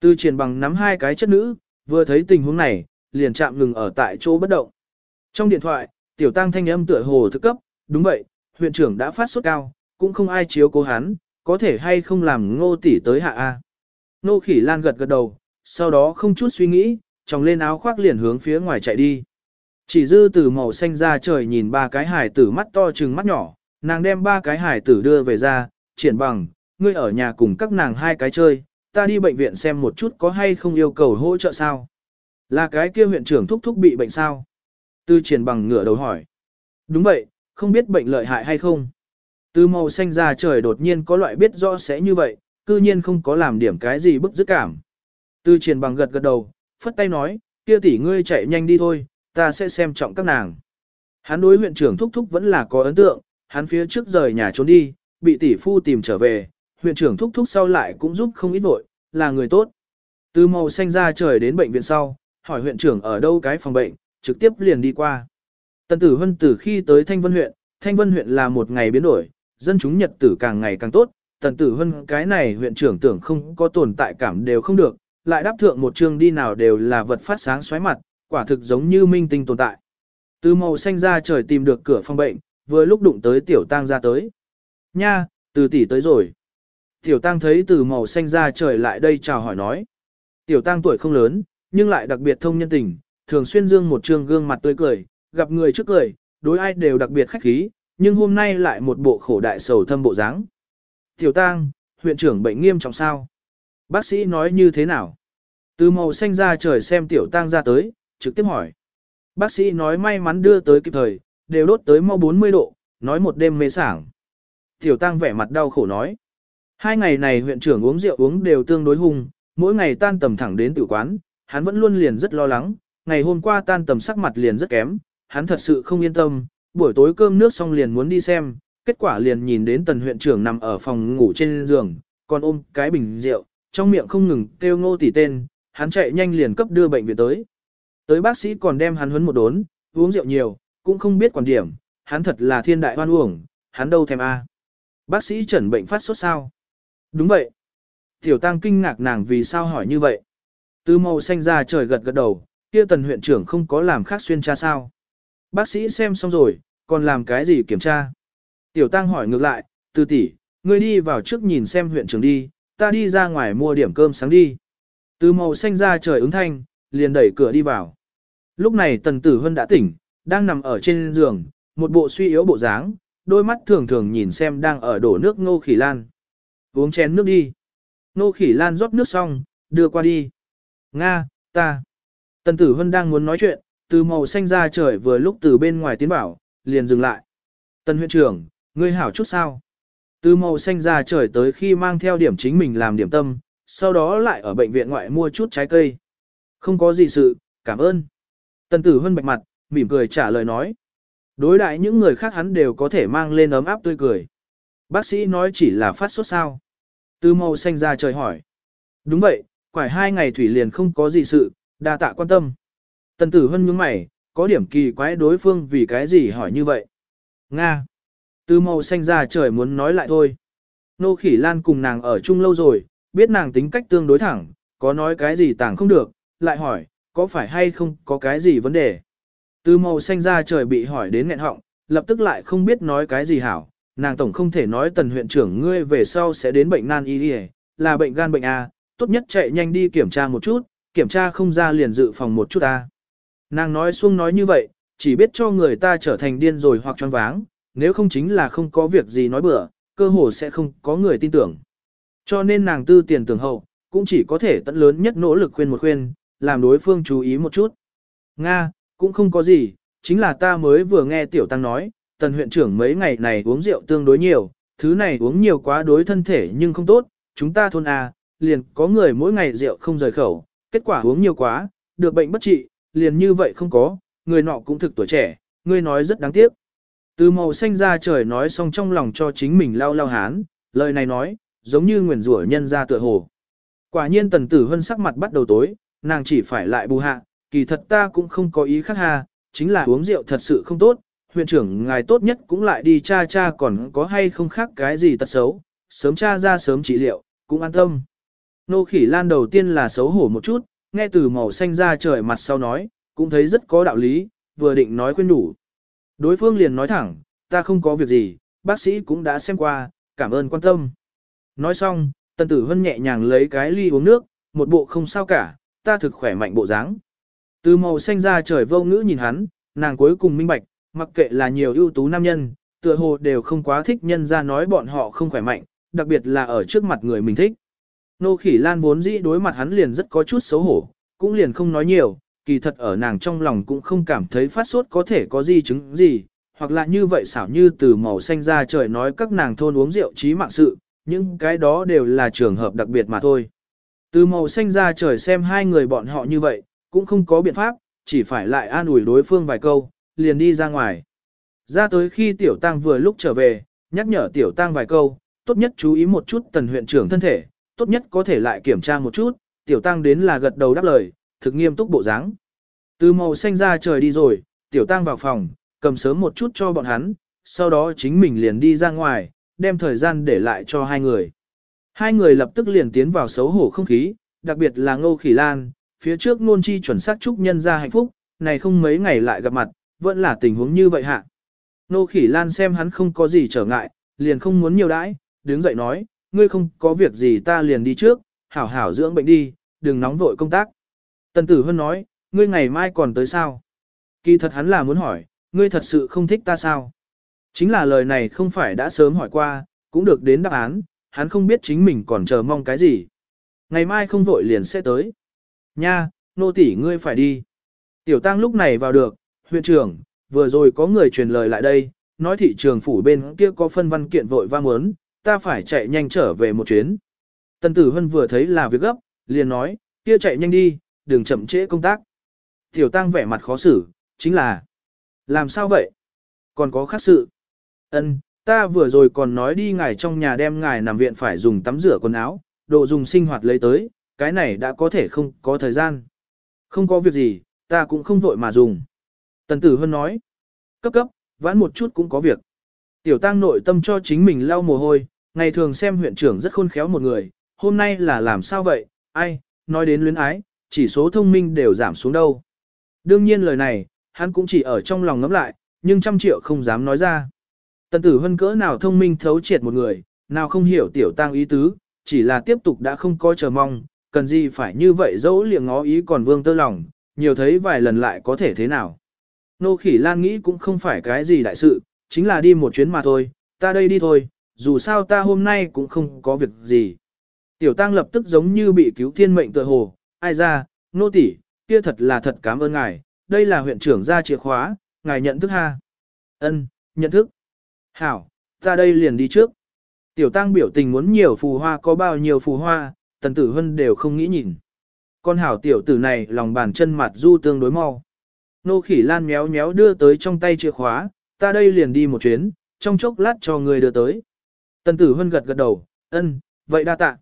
Tư triển bằng nắm hai cái chất nữ, vừa thấy tình huống này, liền chạm ngừng ở tại chỗ bất động. Trong điện thoại, tiểu tăng thanh âm tựa hồ thức cấp, đúng vậy, huyện trưởng đã phát sốt cao, cũng không ai chiếu cố hắn, có thể hay không làm ngô tỷ tới hạ A. Nô khỉ lan gật gật đầu, sau đó không chút suy nghĩ, tròng lên áo khoác liền hướng phía ngoài chạy đi. Chỉ dư từ màu xanh ra trời nhìn ba cái hải tử mắt to trừng mắt nhỏ, nàng đem ba cái hải tử đưa về ra, triển bằng, ngươi ở nhà cùng các nàng hai cái chơi, ta đi bệnh viện xem một chút có hay không yêu cầu hỗ trợ sao. Là cái kia huyện trưởng thúc thúc bị bệnh sao? Tư triển bằng ngửa đầu hỏi. Đúng vậy, không biết bệnh lợi hại hay không. Từ màu xanh ra trời đột nhiên có loại biết rõ sẽ như vậy, cư nhiên không có làm điểm cái gì bức dứt cảm. Tư triển bằng gật gật đầu, phất tay nói, kia tỷ ngươi chạy nhanh đi thôi, ta sẽ xem trọng các nàng. Hắn đối huyện trưởng thúc thúc vẫn là có ấn tượng, hắn phía trước rời nhà trốn đi, bị tỷ phu tìm trở về, huyện trưởng thúc thúc sau lại cũng giúp không ít vội, là người tốt. Từ màu xanh ra trời đến bệnh viện sau, hỏi huyện trưởng ở đâu cái phòng bệnh, trực tiếp liền đi qua. Tần tử Hân từ khi tới Thanh Vân huyện, Thanh Vân huyện là một ngày biến đổi, dân chúng nhật tử càng ngày càng tốt, tần tử Hân cái này huyện trưởng tưởng không có tồn tại cảm đều không được, lại đáp thượng một chương đi nào đều là vật phát sáng xoáy mặt, quả thực giống như minh tinh tồn tại. Từ màu xanh ra trời tìm được cửa phòng bệnh, vừa lúc đụng tới tiểu tang ra tới. Nha, từ tỷ tới rồi. Tiểu tăng thấy từ màu xanh ra trời lại đây chào hỏi nói. Tiểu tăng tuổi không lớn, nhưng lại đặc biệt thông nhân tình, thường xuyên dương một trương gương mặt tươi cười, gặp người trước cười, đối ai đều đặc biệt khách khí, nhưng hôm nay lại một bộ khổ đại sầu thâm bộ dáng. Tiểu tăng, huyện trưởng bệnh nghiêm trọng sao? Bác sĩ nói như thế nào? Từ màu xanh ra trời xem tiểu tăng ra tới, trực tiếp hỏi. Bác sĩ nói may mắn đưa tới kịp thời, đều đốt tới mau 40 độ, nói một đêm mê sảng. Tiểu tăng vẻ mặt đau khổ nói. Hai ngày này huyện trưởng uống rượu uống đều tương đối hung, mỗi ngày tan tầm thẳng đến tử quán, hắn vẫn luôn liền rất lo lắng, ngày hôm qua tan tầm sắc mặt liền rất kém, hắn thật sự không yên tâm, buổi tối cơm nước xong liền muốn đi xem, kết quả liền nhìn đến tần huyện trưởng nằm ở phòng ngủ trên giường, còn ôm cái bình rượu, trong miệng không ngừng kêu ngô tỷ tên, hắn chạy nhanh liền cấp đưa bệnh viện tới. Tới bác sĩ còn đem hắn huấn một đốn, uống rượu nhiều, cũng không biết quản điểm, hắn thật là thiên đại hoan uổng, hắn đâu thèm a. Bác sĩ chẩn bệnh phát sốt sao? Đúng vậy. Tiểu tăng kinh ngạc nàng vì sao hỏi như vậy. Từ màu xanh ra trời gật gật đầu, kia tần huyện trưởng không có làm khác xuyên tra sao. Bác sĩ xem xong rồi, còn làm cái gì kiểm tra? Tiểu tăng hỏi ngược lại, từ tỷ, ngươi đi vào trước nhìn xem huyện trưởng đi, ta đi ra ngoài mua điểm cơm sáng đi. Từ màu xanh ra trời ứng thanh, liền đẩy cửa đi vào. Lúc này tần tử hân đã tỉnh, đang nằm ở trên giường, một bộ suy yếu bộ dáng, đôi mắt thường thường nhìn xem đang ở đổ nước ngô khỉ lan. Uống chén nước đi. Ngô khỉ lan rót nước xong, đưa qua đi. Nga, ta. Tần tử hân đang muốn nói chuyện, từ màu xanh ra trời vừa lúc từ bên ngoài tiến bảo, liền dừng lại. Tần huyện trưởng, ngươi hảo chút sao? Từ màu xanh ra trời tới khi mang theo điểm chính mình làm điểm tâm, sau đó lại ở bệnh viện ngoại mua chút trái cây. Không có gì sự, cảm ơn. Tần tử hân bạch mặt, mỉm cười trả lời nói. Đối đại những người khác hắn đều có thể mang lên ấm áp tươi cười. Bác sĩ nói chỉ là phát sốt sao. Từ màu xanh ra trời hỏi. Đúng vậy, quải hai ngày thủy liền không có gì sự, đa tạ quan tâm. Tần tử hân nhướng mày, có điểm kỳ quái đối phương vì cái gì hỏi như vậy. Nga. Từ màu xanh ra trời muốn nói lại thôi. Nô khỉ lan cùng nàng ở chung lâu rồi, biết nàng tính cách tương đối thẳng, có nói cái gì tàng không được, lại hỏi, có phải hay không có cái gì vấn đề. Từ màu xanh ra trời bị hỏi đến nghẹn họng, lập tức lại không biết nói cái gì hảo, nàng tổng không thể nói tần huyện trưởng ngươi về sau sẽ đến bệnh nan y là bệnh gan bệnh A, tốt nhất chạy nhanh đi kiểm tra một chút, kiểm tra không ra liền dự phòng một chút A. Nàng nói xuông nói như vậy, chỉ biết cho người ta trở thành điên rồi hoặc choáng váng, nếu không chính là không có việc gì nói bừa, cơ hồ sẽ không có người tin tưởng. Cho nên nàng tư tiền tưởng hậu, cũng chỉ có thể tận lớn nhất nỗ lực khuyên một khuyên, làm đối phương chú ý một chút. Nga, cũng không có gì, chính là ta mới vừa nghe tiểu tăng nói, tần huyện trưởng mấy ngày này uống rượu tương đối nhiều, thứ này uống nhiều quá đối thân thể nhưng không tốt, chúng ta thôn A, liền có người mỗi ngày rượu không rời khẩu, kết quả uống nhiều quá, được bệnh bất trị, liền như vậy không có, người nọ cũng thực tuổi trẻ, ngươi nói rất đáng tiếc. Từ màu xanh ra trời nói xong trong lòng cho chính mình lao lao hán, lời này nói, giống như nguyền rủa nhân ra tựa hồ. Quả nhiên tần tử hân sắc mặt bắt đầu tối, nàng chỉ phải lại bù hạ, kỳ thật ta cũng không có ý khác ha, chính là uống rượu thật sự không tốt, huyện trưởng ngài tốt nhất cũng lại đi cha cha còn có hay không khác cái gì tật xấu, sớm cha ra sớm trị liệu, cũng an tâm. Nô khỉ lan đầu tiên là xấu hổ một chút, nghe từ màu xanh ra trời mặt sau nói, cũng thấy rất có đạo lý, vừa định nói khuyên đủ. Đối phương liền nói thẳng, ta không có việc gì, bác sĩ cũng đã xem qua, cảm ơn quan tâm. Nói xong, tần tử hân nhẹ nhàng lấy cái ly uống nước, một bộ không sao cả, ta thực khỏe mạnh bộ dáng. Từ màu xanh ra trời vô ngữ nhìn hắn, nàng cuối cùng minh bạch, mặc kệ là nhiều ưu tú nam nhân, tựa hồ đều không quá thích nhân ra nói bọn họ không khỏe mạnh, đặc biệt là ở trước mặt người mình thích. Nô khỉ lan vốn dĩ đối mặt hắn liền rất có chút xấu hổ, cũng liền không nói nhiều, kỳ thật ở nàng trong lòng cũng không cảm thấy phát sốt có thể có gì chứng gì, hoặc là như vậy xảo như từ màu xanh ra trời nói các nàng thôn uống rượu trí mạng sự, những cái đó đều là trường hợp đặc biệt mà thôi. Từ màu xanh ra trời xem hai người bọn họ như vậy, cũng không có biện pháp, chỉ phải lại an ủi đối phương vài câu, liền đi ra ngoài. Ra tới khi tiểu tăng vừa lúc trở về, nhắc nhở tiểu tăng vài câu, tốt nhất chú ý một chút tần huyện trưởng thân thể, tốt nhất có thể lại kiểm tra một chút, tiểu tăng đến là gật đầu đáp lời, thực nghiêm túc bộ dáng. Từ màu xanh ra trời đi rồi, tiểu tăng vào phòng, cầm sớm một chút cho bọn hắn, sau đó chính mình liền đi ra ngoài, đem thời gian để lại cho hai người. Hai người lập tức liền tiến vào xấu hổ không khí, đặc biệt là Ngô Khỉ Lan, phía trước ngôn chi chuẩn xác chúc nhân ra hạnh phúc, này không mấy ngày lại gặp mặt, vẫn là tình huống như vậy hạ. nô Khỉ Lan xem hắn không có gì trở ngại, liền không muốn nhiều đãi, đứng dậy nói, ngươi không có việc gì ta liền đi trước, hảo hảo dưỡng bệnh đi, đừng nóng vội công tác. Tần Tử Hân nói, ngươi ngày mai còn tới sao? Kỳ thật hắn là muốn hỏi, ngươi thật sự không thích ta sao? Chính là lời này không phải đã sớm hỏi qua, cũng được đến đáp án, hắn không biết chính mình còn chờ mong cái gì. Ngày mai không vội liền sẽ tới. Nha, nô tỷ ngươi phải đi. Tiểu tăng lúc này vào được, huyện trưởng, vừa rồi có người truyền lời lại đây, nói thị trường phủ bên kia có phân văn kiện vội vang muốn, ta phải chạy nhanh trở về một chuyến. Tần tử hân vừa thấy là việc gấp, liền nói, kia chạy nhanh đi, đừng chậm trễ công tác. Tiểu tăng vẻ mặt khó xử, chính là, làm sao vậy? Còn có khác sự. Ân, ta vừa rồi còn nói đi ngài trong nhà đem ngài nằm viện phải dùng tắm rửa quần áo, đồ dùng sinh hoạt lấy tới, cái này đã có thể không có thời gian. Không có việc gì, ta cũng không vội mà dùng. Tần tử hân nói, cấp cấp, vãn một chút cũng có việc. Tiểu tăng nội tâm cho chính mình lau mồ hôi, ngày thường xem huyện trưởng rất khôn khéo một người, hôm nay là làm sao vậy, ai, nói đến luyến ái, chỉ số thông minh đều giảm xuống đâu. Đương nhiên lời này, hắn cũng chỉ ở trong lòng ngẫm lại, nhưng trăm triệu không dám nói ra. Tần tử hân cỡ nào thông minh thấu triệt một người, nào không hiểu tiểu tăng ý tứ, chỉ là tiếp tục đã không có chờ mong, cần gì phải như vậy dẫu liền ngó ý còn vương tơ lòng, nhiều thấy vài lần lại có thể thế nào. Nô khỉ lan nghĩ cũng không phải cái gì đại sự, chính là đi một chuyến mà thôi, ta đây đi thôi, dù sao ta hôm nay cũng không có việc gì. Tiểu tăng lập tức giống như bị cứu thiên mệnh tựa hồ, ai ra, nô tỷ, kia thật là thật cảm ơn ngài, đây là huyện trưởng ra chìa khóa, ngài nhận thức ha. Ân, nhận thức. Hảo, ta đây liền đi trước. Tiểu tăng biểu tình muốn nhiều phù hoa có bao nhiêu phù hoa, tần tử hân đều không nghĩ nhìn. Con hảo tiểu tử này lòng bàn chân mặt du tương đối mau. Nô khỉ lan méo méo đưa tới trong tay chìa khóa, ta đây liền đi một chuyến, trong chốc lát cho người đưa tới. Tần tử hân gật gật đầu, ân, vậy đa tạ.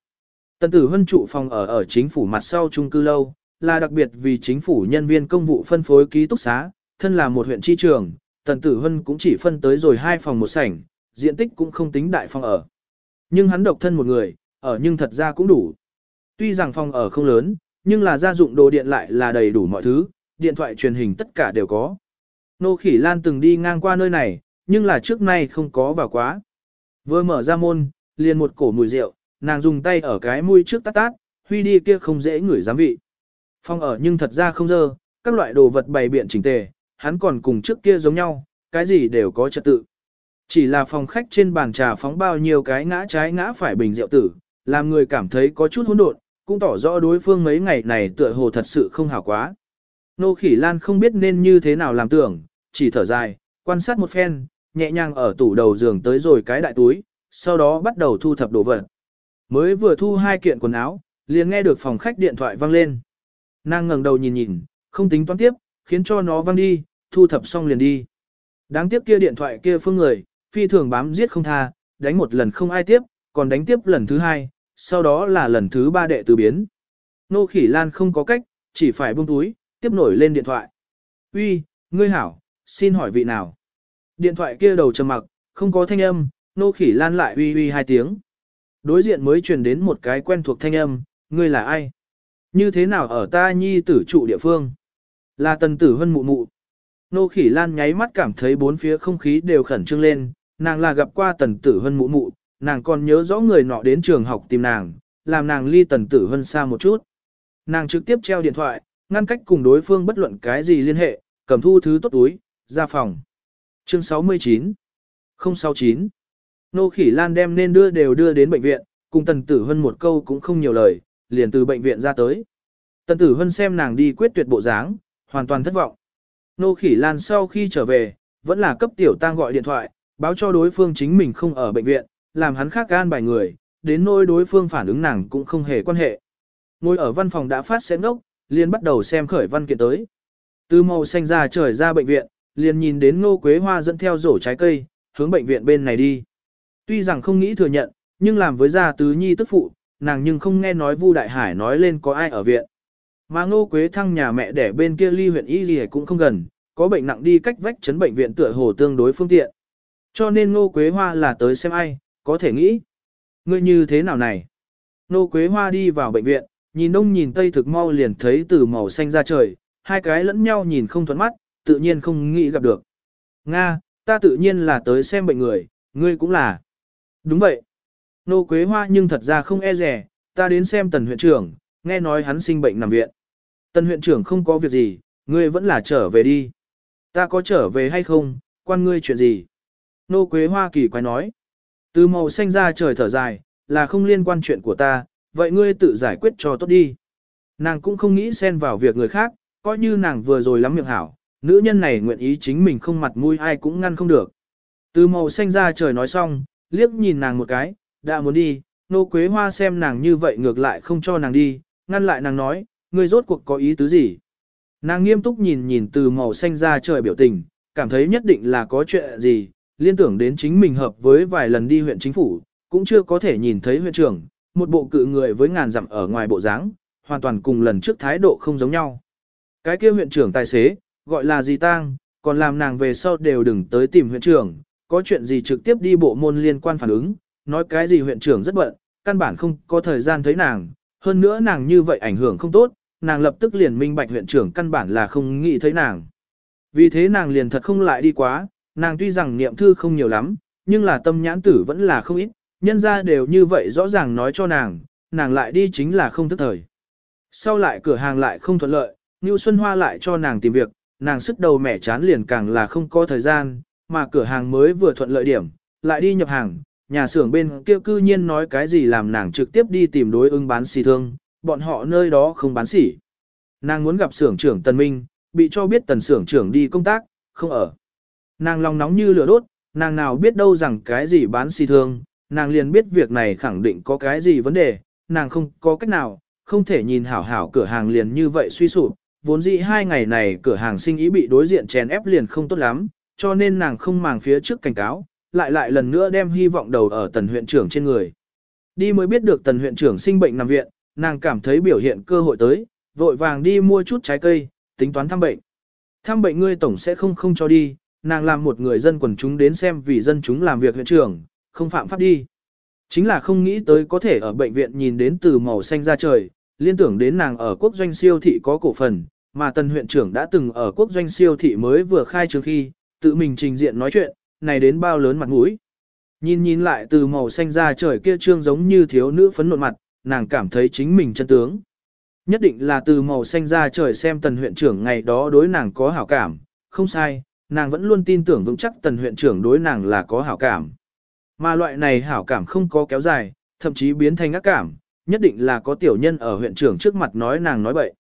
Tần tử hân trụ phòng ở ở chính phủ mặt sau trung cư lâu, là đặc biệt vì chính phủ nhân viên công vụ phân phối ký túc xá, thân là một huyện tri trường, tần tử hân cũng chỉ phân tới rồi hai phòng một sảnh, diện tích cũng không tính đại phòng ở. Nhưng hắn độc thân một người, ở nhưng thật ra cũng đủ. Tuy rằng phòng ở không lớn, nhưng là gia dụng đồ điện lại là đầy đủ mọi thứ, điện thoại truyền hình tất cả đều có. Nô Khỉ Lan từng đi ngang qua nơi này, nhưng là trước nay không có vào quá. Vừa mở ra môn, liền một cổ mùi rượu, nàng dùng tay ở cái mũi trước tát tát, huy đi kia không dễ ngửi giám vị. Phòng ở nhưng thật ra không dơ, các loại đồ vật bày biện chỉnh tề, hắn còn cùng trước kia giống nhau, cái gì đều có trật tự. Chỉ là phòng khách trên bàn trà phóng bao nhiêu cái ngã trái ngã phải bình rượu tử, làm người cảm thấy có chút hỗn độn, cũng tỏ rõ đối phương mấy ngày này tựa hồ thật sự không hảo quá. Nô Khỉ Lan không biết nên như thế nào làm tưởng, chỉ thở dài, quan sát một phen, nhẹ nhàng ở tủ đầu giường tới rồi cái đại túi, sau đó bắt đầu thu thập đồ vật. Mới vừa thu hai kiện quần áo, liền nghe được phòng khách điện thoại vang lên. Nàng ngẩng đầu nhìn nhìn, không tính toán tiếp, khiến cho nó vang đi, thu thập xong liền đi. Đáng tiếc kia điện thoại kia phương người, phi thường bám giết không tha, đánh một lần không ai tiếp, còn đánh tiếp lần thứ hai, sau đó là lần thứ ba đệ từ biến. Nô khỉ lan không có cách, chỉ phải buông túi, tiếp nổi lên điện thoại. Uy, ngươi hảo, xin hỏi vị nào? Điện thoại kia đầu trầm mặc, không có thanh âm, nô khỉ lan lại uy uy hai tiếng. Đối diện mới truyền đến một cái quen thuộc thanh âm, ngươi là ai? Như thế nào ở ta nhi tử trụ địa phương? Là tần tử hân mụ mụ. Nô khỉ lan nháy mắt cảm thấy bốn phía không khí đều khẩn trương lên, nàng là gặp qua tần tử hân mụ mụ, nàng còn nhớ rõ người nọ đến trường học tìm nàng, làm nàng ly tần tử hân xa một chút. Nàng trực tiếp treo điện thoại, ngăn cách cùng đối phương bất luận cái gì liên hệ, cầm thu thứ tốt túi, ra phòng. Chương 69 069 Nô Khỉ Lan đem nên đưa đều đưa đến bệnh viện, cùng Tần Tử Hân một câu cũng không nhiều lời, liền từ bệnh viện ra tới. Tần Tử Hân xem nàng đi quyết tuyệt bộ dáng, hoàn toàn thất vọng. Nô Khỉ Lan sau khi trở về, vẫn là cấp tiểu tang gọi điện thoại, báo cho đối phương chính mình không ở bệnh viện, làm hắn khác gan bài người, đến nỗi đối phương phản ứng nàng cũng không hề quan hệ. Ngồi ở văn phòng đã phát sẽ ngốc, liền bắt đầu xem khởi văn kiện tới. Từ màu xanh ra trời ra bệnh viện, liền nhìn đến ngô quế hoa dẫn theo rổ trái cây, hướng bệnh viện bên này đi. Tuy rằng không nghĩ thừa nhận, nhưng làm với gia tứ nhi tức phụ, nàng nhưng không nghe nói Vu Đại Hải nói lên có ai ở viện. Mà ngô quế thăng nhà mẹ đẻ bên kia ly huyện y gì cũng không gần, có bệnh nặng đi cách vách chấn bệnh viện tựa hồ tương đối phương tiện. Cho nên ngô quế hoa là tới xem ai, có thể nghĩ. Ngươi như thế nào này? Ngô quế hoa đi vào bệnh viện, nhìn đông nhìn tây thực mau liền thấy từ màu xanh ra trời, hai cái lẫn nhau nhìn không thuận mắt, tự nhiên không nghĩ gặp được. Nga, ta tự nhiên là tới xem bệnh người, ngươi cũng là. Đúng vậy. Nô Quế Hoa nhưng thật ra không e rẻ, ta đến xem tần huyện trưởng, nghe nói hắn sinh bệnh nằm viện. Tần huyện trưởng không có việc gì, ngươi vẫn là trở về đi. Ta có trở về hay không, quan ngươi chuyện gì? Nô Quế Hoa kỳ quái nói. Từ màu xanh ra trời thở dài, là không liên quan chuyện của ta, vậy ngươi tự giải quyết cho tốt đi. Nàng cũng không nghĩ xen vào việc người khác, coi như nàng vừa rồi lắm miệng hảo, nữ nhân này nguyện ý chính mình không mặt mũi ai cũng ngăn không được. Từ màu xanh ra trời nói xong, liếc nhìn nàng một cái, đã muốn đi, nô quế hoa xem nàng như vậy ngược lại không cho nàng đi, ngăn lại nàng nói, ngươi rốt cuộc có ý tứ gì. Nàng nghiêm túc nhìn nhìn từ màu xanh ra trời biểu tình, cảm thấy nhất định là có chuyện gì, liên tưởng đến chính mình hợp với vài lần đi huyện chính phủ, cũng chưa có thể nhìn thấy huyện trưởng, một bộ cự người với ngàn dặm ở ngoài bộ dáng, hoàn toàn cùng lần trước thái độ không giống nhau. Cái kia huyện trưởng tài xế, gọi là gì tang, còn làm nàng về sau đều đừng tới tìm huyện trưởng, có chuyện gì trực tiếp đi bộ môn liên quan phản ứng, nói cái gì huyện trưởng rất bận, căn bản không có thời gian thấy nàng, hơn nữa nàng như vậy ảnh hưởng không tốt, nàng lập tức liền minh bạch huyện trưởng căn bản là không nghĩ thấy nàng. Vì thế nàng liền thật không lại đi quá, nàng tuy rằng niệm thư không nhiều lắm, nhưng là tâm nhãn tử vẫn là không ít, nhân ra đều như vậy rõ ràng nói cho nàng, nàng lại đi chính là không thức thời. Sau lại cửa hàng lại không thuận lợi, Ngưu Xuân Hoa lại cho nàng tìm việc, nàng sức đầu mẻ chán liền càng là không có thời gian, mà cửa hàng mới vừa thuận lợi điểm, lại đi nhập hàng, nhà xưởng bên kia cư nhiên nói cái gì làm nàng trực tiếp đi tìm đối ứng bán xì thương, bọn họ nơi đó không bán xỉ. Nàng muốn gặp xưởng trưởng Tần Minh, bị cho biết tần xưởng trưởng đi công tác, không ở. Nàng lòng nóng như lửa đốt, nàng nào biết đâu rằng cái gì bán xì thương, nàng liền biết việc này khẳng định có cái gì vấn đề, nàng không có cách nào, không thể nhìn hảo hảo cửa hàng liền như vậy suy sụp, vốn dĩ hai ngày này cửa hàng sinh ý bị đối diện chèn ép liền không tốt lắm, cho nên nàng không màng phía trước cảnh cáo, lại lại lần nữa đem hy vọng đầu ở tần huyện trưởng trên người. Đi mới biết được tần huyện trưởng sinh bệnh nằm viện, nàng cảm thấy biểu hiện cơ hội tới, vội vàng đi mua chút trái cây, tính toán thăm bệnh. Thăm bệnh ngươi tổng sẽ không không cho đi, nàng làm một người dân quần chúng đến xem vì dân chúng làm việc huyện trưởng, không phạm pháp đi. Chính là không nghĩ tới có thể ở bệnh viện nhìn đến từ màu xanh ra trời, liên tưởng đến nàng ở quốc doanh siêu thị có cổ phần, mà tân huyện trưởng đã từng ở quốc doanh siêu thị mới vừa khai trương khi, tự mình trình diện nói chuyện, này đến bao lớn mặt mũi. Nhìn nhìn lại từ màu xanh ra trời kia trương giống như thiếu nữ phấn nộn mặt, nàng cảm thấy chính mình chân tướng. Nhất định là từ màu xanh ra trời xem tần huyện trưởng ngày đó đối nàng có hảo cảm, không sai, nàng vẫn luôn tin tưởng vững chắc tần huyện trưởng đối nàng là có hảo cảm. Mà loại này hảo cảm không có kéo dài, thậm chí biến thành ác cảm, nhất định là có tiểu nhân ở huyện trưởng trước mặt nói nàng nói bậy.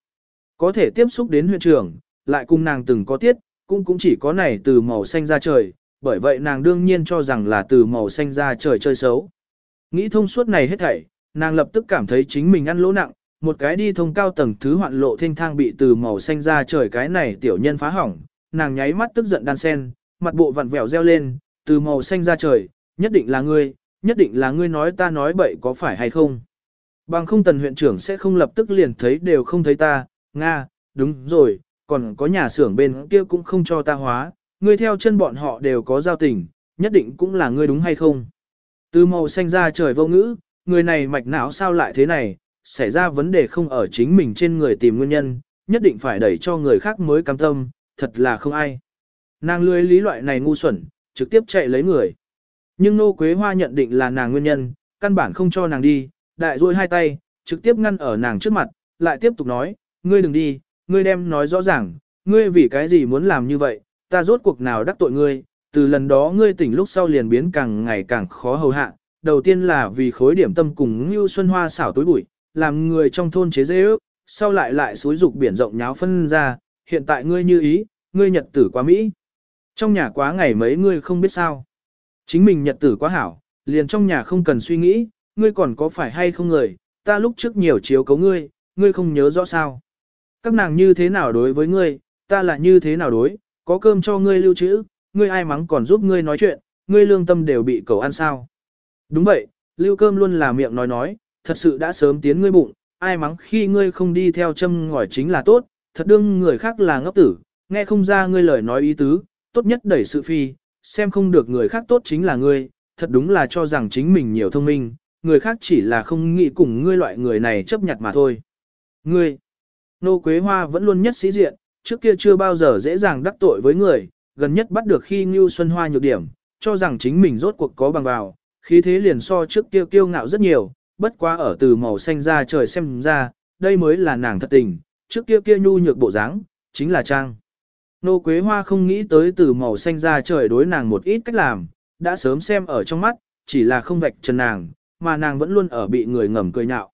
Có thể tiếp xúc đến huyện trưởng, lại cùng nàng từng có tiết, cũng cũng chỉ có này từ màu xanh ra trời, bởi vậy nàng đương nhiên cho rằng là từ màu xanh ra trời chơi xấu. Nghĩ thông suốt này hết thảy, nàng lập tức cảm thấy chính mình ăn lỗ nặng, một cái đi thông cao tầng thứ hoạn lộ thanh thang bị từ màu xanh ra trời cái này tiểu nhân phá hỏng, nàng nháy mắt tức giận đan sen, mặt bộ vặn vẹo reo lên, từ màu xanh ra trời, nhất định là ngươi, nhất định là ngươi nói ta nói bậy có phải hay không. Bằng không tần huyện trưởng sẽ không lập tức liền thấy đều không thấy ta, Nga, đúng rồi, còn có nhà xưởng bên kia cũng không cho ta hóa, ngươi theo chân bọn họ đều có giao tình, nhất định cũng là ngươi đúng hay không. Từ màu xanh ra trời vô ngữ, người này mạch não sao lại thế này, xảy ra vấn đề không ở chính mình trên người tìm nguyên nhân, nhất định phải đẩy cho người khác mới cam tâm, thật là không ai. Nàng lưới lý loại này ngu xuẩn, trực tiếp chạy lấy người. Nhưng nô quế hoa nhận định là nàng nguyên nhân, căn bản không cho nàng đi, đại rôi hai tay, trực tiếp ngăn ở nàng trước mặt, lại tiếp tục nói, ngươi đừng đi, ngươi đem nói rõ ràng, ngươi vì cái gì muốn làm như vậy, ta rốt cuộc nào đắc tội ngươi, từ lần đó ngươi tỉnh lúc sau liền biến càng ngày càng khó hầu hạ, đầu tiên là vì khối điểm tâm cùng Ngưu Xuân Hoa xảo tối bụi, làm người trong thôn chế dễ ước, sau lại lại xúi dục biển rộng nháo phân ra, hiện tại ngươi như ý, ngươi nhật tử quá Mỹ. Trong nhà quá ngày mấy ngươi không biết sao. Chính mình nhật tử quá hảo, liền trong nhà không cần suy nghĩ, ngươi còn có phải hay không người, ta lúc trước nhiều chiếu cấu ngươi, ngươi không nhớ rõ sao. Các nàng như thế nào đối với ngươi, ta là như thế nào đối, có cơm cho ngươi lưu trữ, ngươi ai mắng còn giúp ngươi nói chuyện, ngươi lương tâm đều bị cầu ăn sao. Đúng vậy, lưu cơm luôn là miệng nói nói, thật sự đã sớm tiến ngươi bụng, ai mắng khi ngươi không đi theo châm ngòi chính là tốt, thật đương người khác là ngốc tử, nghe không ra ngươi lời nói ý tứ, tốt nhất đẩy sự phi, xem không được người khác tốt chính là ngươi, thật đúng là cho rằng chính mình nhiều thông minh, người khác chỉ là không nghĩ cùng ngươi loại người này chấp nhận mà thôi. Ngươi, nô quế hoa vẫn luôn nhất sĩ diện, trước kia chưa bao giờ dễ dàng đắc tội với người, gần nhất bắt được khi Ngưu Xuân Hoa nhược điểm, cho rằng chính mình rốt cuộc có bằng vào, khí thế liền so trước kia kiêu ngạo rất nhiều, bất quá ở từ màu xanh ra trời xem ra, đây mới là nàng thật tình, trước kia kia nhu nhược bộ dáng, chính là trang. Nô Quế Hoa không nghĩ tới từ màu xanh ra trời đối nàng một ít cách làm, đã sớm xem ở trong mắt, chỉ là không vạch trần nàng, mà nàng vẫn luôn ở bị người ngầm cười nhạo.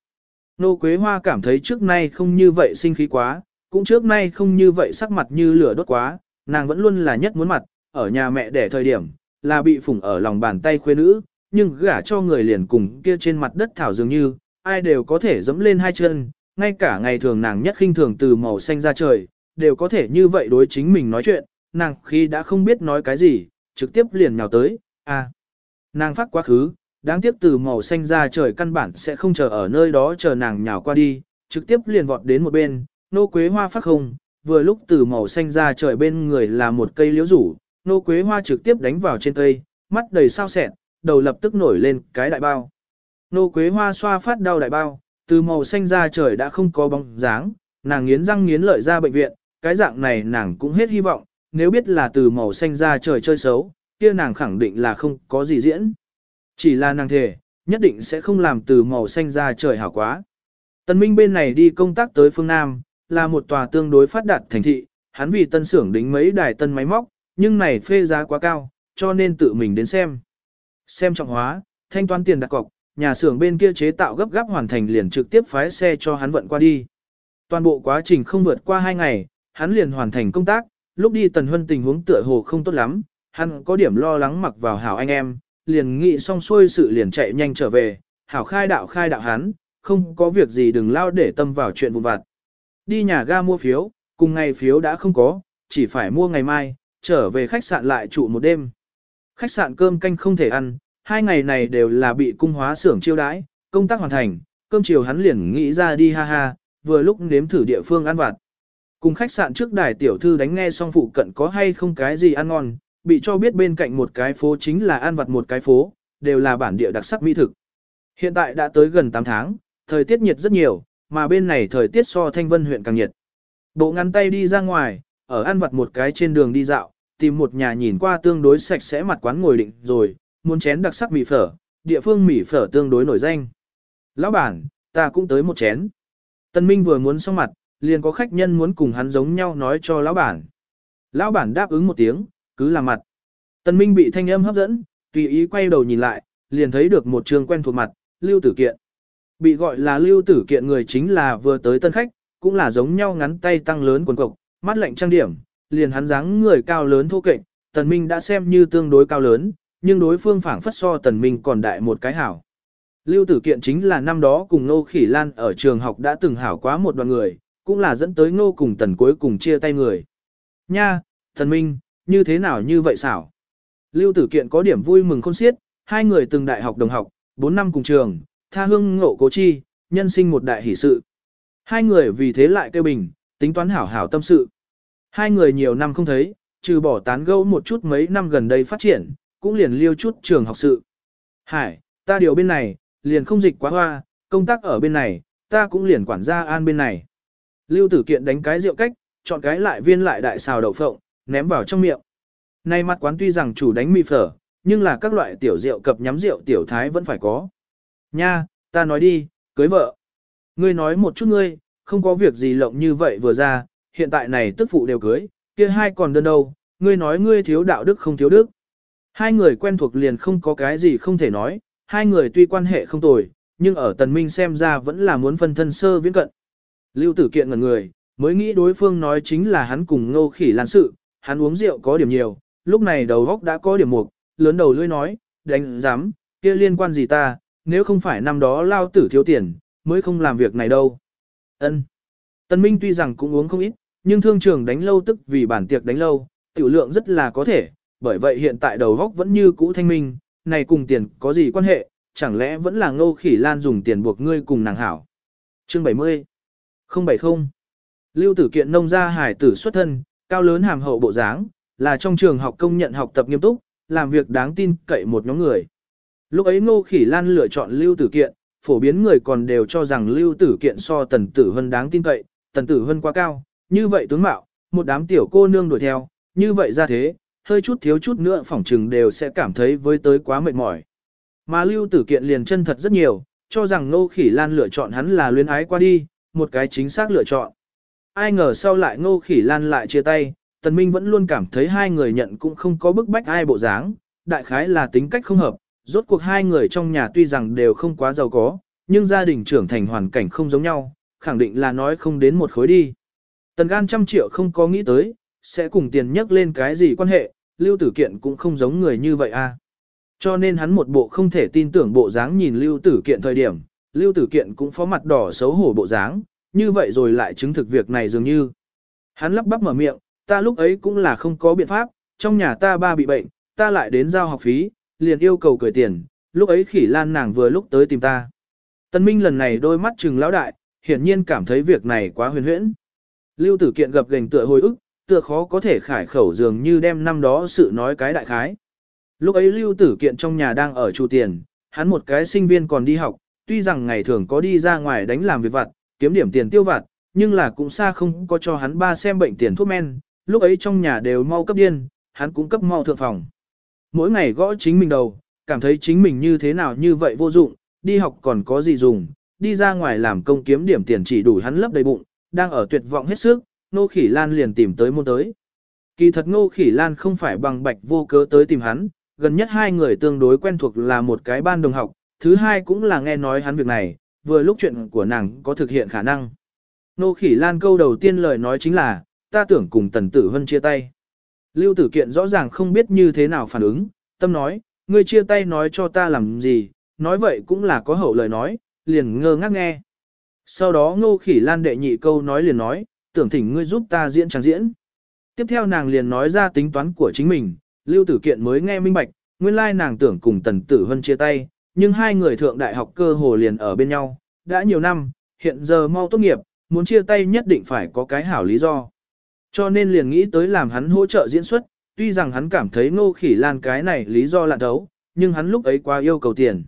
Nô Quế Hoa cảm thấy trước nay không như vậy sinh khí quá, cũng trước nay không như vậy sắc mặt như lửa đốt quá, nàng vẫn luôn là nhất muốn mặt, ở nhà mẹ đẻ thời điểm, là bị phủng ở lòng bàn tay khuê nữ, nhưng gả cho người liền cùng kia trên mặt đất thảo dường như, ai đều có thể dẫm lên hai chân, ngay cả ngày thường nàng nhất khinh thường từ màu xanh ra trời, đều có thể như vậy đối chính mình nói chuyện, nàng khi đã không biết nói cái gì, trực tiếp liền nhào tới, à, nàng phát quá khứ, đáng tiếc từ màu xanh ra trời căn bản sẽ không chờ ở nơi đó chờ nàng nhào qua đi, trực tiếp liền vọt đến một bên, nô quế hoa phát không, vừa lúc từ màu xanh ra trời bên người là một cây liễu rủ, nô quế hoa trực tiếp đánh vào trên cây, mắt đầy sao sẹn, đầu lập tức nổi lên cái đại bao. Nô quế hoa xoa phát đau đại bao, từ màu xanh ra trời đã không có bóng dáng, nàng nghiến răng nghiến lợi ra bệnh viện, cái dạng này nàng cũng hết hy vọng, nếu biết là từ màu xanh ra trời chơi xấu, kia nàng khẳng định là không có gì diễn. Chỉ là nàng thề, nhất định sẽ không làm từ màu xanh ra trời hảo quá. Tân Minh bên này đi công tác tới phương Nam, là một tòa tương đối phát đạt thành thị, hắn vì tân xưởng đính mấy đài tân máy móc, nhưng này phê giá quá cao, cho nên tự mình đến xem. Xem trọng hóa, thanh toán tiền đặt cọc, nhà xưởng bên kia chế tạo gấp gáp hoàn thành liền trực tiếp phái xe cho hắn vận qua đi. Toàn bộ quá trình không vượt qua 2 ngày, hắn liền hoàn thành công tác, lúc đi tần huân tình huống tựa hồ không tốt lắm, hắn có điểm lo lắng mặc vào hảo anh em, liền nghĩ xong xuôi sự liền chạy nhanh trở về, hảo khai đạo khai đạo hắn, không có việc gì đừng lao để tâm vào chuyện vụn vặt. Đi nhà ga mua phiếu, cùng ngày phiếu đã không có, chỉ phải mua ngày mai, trở về khách sạn lại trụ một đêm. Khách sạn cơm canh không thể ăn, hai ngày này đều là bị cung hóa xưởng chiêu đãi, công tác hoàn thành, cơm chiều hắn liền nghĩ ra đi ha ha, vừa lúc nếm thử địa phương ăn vặt. Cùng khách sạn trước đài tiểu thư đánh nghe xong phụ cận có hay không cái gì ăn ngon, bị cho biết bên cạnh một cái phố chính là ăn vặt một cái phố, đều là bản địa đặc sắc mỹ thực. Hiện tại đã tới gần 8 tháng, thời tiết nhiệt rất nhiều, mà bên này thời tiết so thanh vân huyện càng nhiệt. Bộ ngắn tay đi ra ngoài, ở ăn vặt một cái trên đường đi dạo, tìm một nhà nhìn qua tương đối sạch sẽ mặt quán ngồi định rồi, muốn chén đặc sắc mì phở, địa phương mì phở tương đối nổi danh. Lão bản, ta cũng tới một chén. Tân Minh vừa muốn xong mặt, liền có khách nhân muốn cùng hắn giống nhau nói cho lão bản. Lão bản đáp ứng một tiếng, cứ làm mặt. Tần Minh bị thanh âm hấp dẫn, tùy ý quay đầu nhìn lại, liền thấy được một trường quen thuộc mặt, Lưu Tử Kiện. Bị gọi là Lưu Tử Kiện người chính là vừa tới tân khách, cũng là giống nhau ngắn tay tăng lớn quần cộc, mắt lạnh trang điểm, liền hắn dáng người cao lớn thô kệch, Tần Minh đã xem như tương đối cao lớn, nhưng đối phương phảng phất so Tần Minh còn đại một cái hảo. Lưu Tử Kiện chính là năm đó cùng Nô Khỉ Lan ở trường học đã từng hảo quá một đoàn người, cũng là dẫn tới Nô cùng Tần cuối cùng chia tay người. Nha, thần Minh, như thế nào như vậy xảo? Lưu Tử Kiện có điểm vui mừng khôn xiết, hai người từng đại học đồng học, 4 năm cùng trường, tha hương ngộ cố chi, nhân sinh một đại hỷ sự. Hai người vì thế lại kêu bình, tính toán hảo hảo tâm sự. Hai người nhiều năm không thấy, trừ bỏ tán gẫu một chút mấy năm gần đây phát triển, cũng liền liêu chút trường học sự. Hải, ta điều bên này, liền không dịch quá hoa, công tác ở bên này, ta cũng liền quản gia an bên này. Lưu tử kiện đánh cái rượu cách, chọn cái lại viên lại đại xào đậu phộng, ném vào trong miệng. Nay mặt quán tuy rằng chủ đánh mì phở, nhưng là các loại tiểu rượu cập nhắm rượu tiểu thái vẫn phải có. Nha, ta nói đi, cưới vợ. Ngươi nói một chút ngươi, không có việc gì lộng như vậy vừa ra, hiện tại này tức phụ đều cưới, kia hai còn đơn đâu, ngươi nói ngươi thiếu đạo đức không thiếu đức. Hai người quen thuộc liền không có cái gì không thể nói, hai người tuy quan hệ không tồi, nhưng ở tần minh xem ra vẫn là muốn phân thân sơ viễn cận. Lưu tử kiện ngẩn người, mới nghĩ đối phương nói chính là hắn cùng ngô khỉ lan sự, hắn uống rượu có điểm nhiều, lúc này đầu góc đã có điểm mục, lớn đầu lưỡi nói, đánh dám, kia liên quan gì ta, nếu không phải năm đó lao tử thiếu tiền, mới không làm việc này đâu. Ân. Tân Minh tuy rằng cũng uống không ít, nhưng thương trường đánh lâu tức vì bản tiệc đánh lâu, tiểu lượng rất là có thể, bởi vậy hiện tại đầu góc vẫn như cũ thanh minh, này cùng tiền có gì quan hệ, chẳng lẽ vẫn là ngô khỉ lan dùng tiền buộc ngươi cùng nàng hảo. Chương 70 070 Lưu tử kiện nông gia hải tử xuất thân, cao lớn hàm hậu bộ dáng, là trong trường học công nhận học tập nghiêm túc, làm việc đáng tin cậy một nhóm người. Lúc ấy ngô khỉ lan lựa chọn lưu tử kiện, phổ biến người còn đều cho rằng lưu tử kiện so tần tử hân đáng tin cậy, tần tử hân quá cao, như vậy tướng mạo, một đám tiểu cô nương đuổi theo, như vậy ra thế, hơi chút thiếu chút nữa phỏng trừng đều sẽ cảm thấy với tới quá mệt mỏi. Mà lưu tử kiện liền chân thật rất nhiều, cho rằng ngô khỉ lan lựa chọn hắn là luyến ái qua đi, một cái chính xác lựa chọn. Ai ngờ sau lại ngô khỉ lan lại chia tay, tần minh vẫn luôn cảm thấy hai người nhận cũng không có bức bách ai bộ dáng, đại khái là tính cách không hợp, rốt cuộc hai người trong nhà tuy rằng đều không quá giàu có, nhưng gia đình trưởng thành hoàn cảnh không giống nhau, khẳng định là nói không đến một khối đi. Tần gan trăm triệu không có nghĩ tới, sẽ cùng tiền nhắc lên cái gì quan hệ, Lưu Tử Kiện cũng không giống người như vậy a. À. Cho nên hắn một bộ không thể tin tưởng bộ dáng nhìn Lưu Tử Kiện thời điểm, Lưu Tử Kiện cũng phó mặt đỏ xấu hổ bộ dáng, như vậy rồi lại chứng thực việc này dường như. Hắn lắp bắp mở miệng, ta lúc ấy cũng là không có biện pháp, trong nhà ta ba bị bệnh, ta lại đến giao học phí, liền yêu cầu cười tiền, lúc ấy khỉ lan nàng vừa lúc tới tìm ta. Tân Minh lần này đôi mắt trừng lão đại, hiển nhiên cảm thấy việc này quá huyền huyễn. Lưu tử kiện gặp gành tựa hồi ức, tựa khó có thể khải khẩu dường như đem năm đó sự nói cái đại khái. Lúc ấy lưu tử kiện trong nhà đang ở chu tiền, hắn một cái sinh viên còn đi học, tuy rằng ngày thường có đi ra ngoài đánh làm việc vặt, kiếm điểm tiền tiêu vặt, nhưng là cũng xa không có cho hắn ba xem bệnh tiền thuốc men, lúc ấy trong nhà đều mau cấp điên, hắn cũng cấp mau thượng phòng. Mỗi ngày gõ chính mình đầu, cảm thấy chính mình như thế nào như vậy vô dụng, đi học còn có gì dùng, đi ra ngoài làm công kiếm điểm tiền chỉ đủ hắn lấp đầy bụng, đang ở tuyệt vọng hết sức, Ngô Khỉ Lan liền tìm tới môn tới. Kỳ thật Ngô Khỉ Lan không phải bằng bạch vô cớ tới tìm hắn, gần nhất hai người tương đối quen thuộc là một cái ban đồng học, thứ hai cũng là nghe nói hắn việc này, vừa lúc chuyện của nàng có thực hiện khả năng. Ngô Khỉ Lan câu đầu tiên lời nói chính là, ta tưởng cùng Tần Tử Hân chia tay. Lưu Tử Kiện rõ ràng không biết như thế nào phản ứng, tâm nói, ngươi chia tay nói cho ta làm gì, nói vậy cũng là có hậu lời nói, liền ngơ ngác nghe. Sau đó Ngô Khỉ Lan đệ nhị câu nói liền nói, tưởng thỉnh ngươi giúp ta diễn trang diễn. Tiếp theo nàng liền nói ra tính toán của chính mình, Lưu Tử Kiện mới nghe minh bạch, nguyên lai nàng tưởng cùng Tần Tử Hân chia tay, nhưng hai người thượng đại học cơ hồ liền ở bên nhau, đã nhiều năm, hiện giờ mau tốt nghiệp, muốn chia tay nhất định phải có cái hảo lý do. Cho nên liền nghĩ tới làm hắn hỗ trợ diễn xuất, tuy rằng hắn cảm thấy Ngô Khỉ Lan cái này lý do lạ đấu, nhưng hắn lúc ấy quá yêu cầu tiền.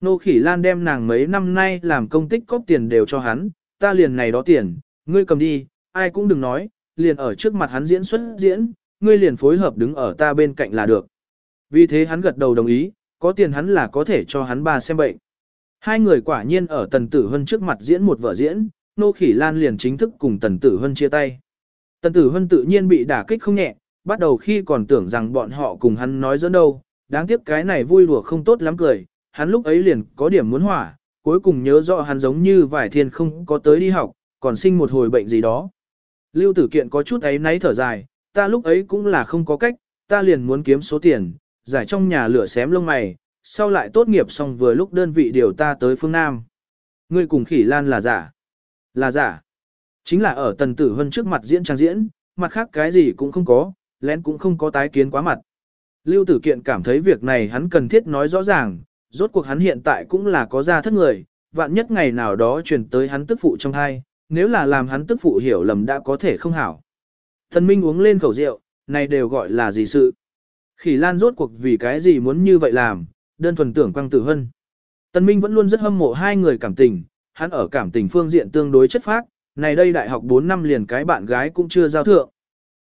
Ngô Khỉ Lan đem nàng mấy năm nay làm công tích cóp tiền đều cho hắn, ta liền này đó tiền, ngươi cầm đi, ai cũng đừng nói, liền ở trước mặt hắn diễn xuất diễn, ngươi liền phối hợp đứng ở ta bên cạnh là được. Vì thế hắn gật đầu đồng ý, có tiền hắn là có thể cho hắn ba xem bệnh. Hai người quả nhiên ở Tần Tử Hân trước mặt diễn một vở diễn, Nô Khỉ Lan liền chính thức cùng Tần Tử Hân chia tay. Tần Tử Hân tự nhiên bị đả kích không nhẹ, bắt đầu khi còn tưởng rằng bọn họ cùng hắn nói dẫn đâu, đáng tiếc cái này vui đùa không tốt lắm cười, hắn lúc ấy liền có điểm muốn hỏa, cuối cùng nhớ rõ hắn giống như vải thiên không có tới đi học, còn sinh một hồi bệnh gì đó. Lưu tử kiện có chút ấy náy thở dài, ta lúc ấy cũng là không có cách, ta liền muốn kiếm số tiền, giải trong nhà lửa xém lông mày, sau lại tốt nghiệp xong vừa lúc đơn vị điều ta tới phương Nam. Ngươi cùng khỉ lan là giả. Là giả. Chính là ở tần tử hân trước mặt diễn trang diễn, mặt khác cái gì cũng không có, lén cũng không có tái kiến quá mặt. Lưu tử kiện cảm thấy việc này hắn cần thiết nói rõ ràng, rốt cuộc hắn hiện tại cũng là có gia thất người, vạn nhất ngày nào đó truyền tới hắn tức phụ trong hai, nếu là làm hắn tức phụ hiểu lầm đã có thể không hảo. Thần Minh uống lên khẩu rượu, này đều gọi là gì sự. Khỉ Lan rốt cuộc vì cái gì muốn như vậy làm, đơn thuần tưởng quang tử hân. Tần Minh vẫn luôn rất hâm mộ hai người cảm tình, hắn ở cảm tình phương diện tương đối chất phác, này đây đại học 4 năm liền cái bạn gái cũng chưa giao thượng.